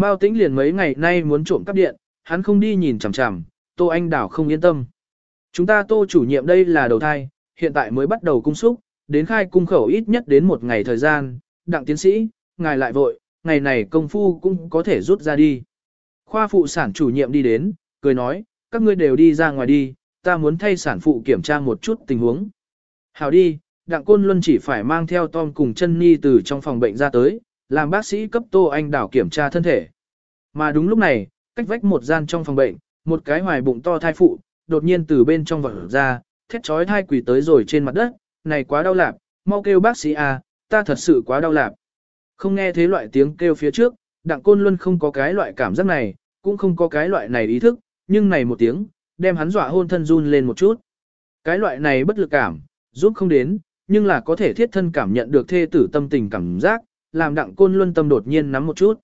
Mao Tĩnh liền mấy ngày nay muốn trộm cắp điện, hắn không đi nhìn chằm chằm, Tô Anh đảo không yên tâm. Chúng ta Tô chủ nhiệm đây là đầu thai, hiện tại mới bắt đầu cung xúc, đến khai cung khẩu ít nhất đến một ngày thời gian, đặng tiến sĩ, ngài lại vội, ngày này công phu cũng có thể rút ra đi. Khoa phụ sản chủ nhiệm đi đến, cười nói, các ngươi đều đi ra ngoài đi, ta muốn thay sản phụ kiểm tra một chút tình huống. Hào đi, Đặng Côn Luân chỉ phải mang theo Tom cùng chân Ni từ trong phòng bệnh ra tới, làm bác sĩ cấp Tô Anh Đảo kiểm tra thân thể. Mà đúng lúc này, cách vách một gian trong phòng bệnh, một cái hoài bụng to thai phụ, đột nhiên từ bên trong vật ra, thét chói thai quỷ tới rồi trên mặt đất, này quá đau lạp, mau kêu bác sĩ à, ta thật sự quá đau lạp. Không nghe thế loại tiếng kêu phía trước, Đặng Côn luôn không có cái loại cảm giác này, cũng không có cái loại này ý thức, nhưng này một tiếng, đem hắn dọa hôn thân run lên một chút. Cái loại này bất lực cảm, giúp không đến, nhưng là có thể thiết thân cảm nhận được thê tử tâm tình cảm giác, làm đặng côn luân tâm đột nhiên nắm một chút.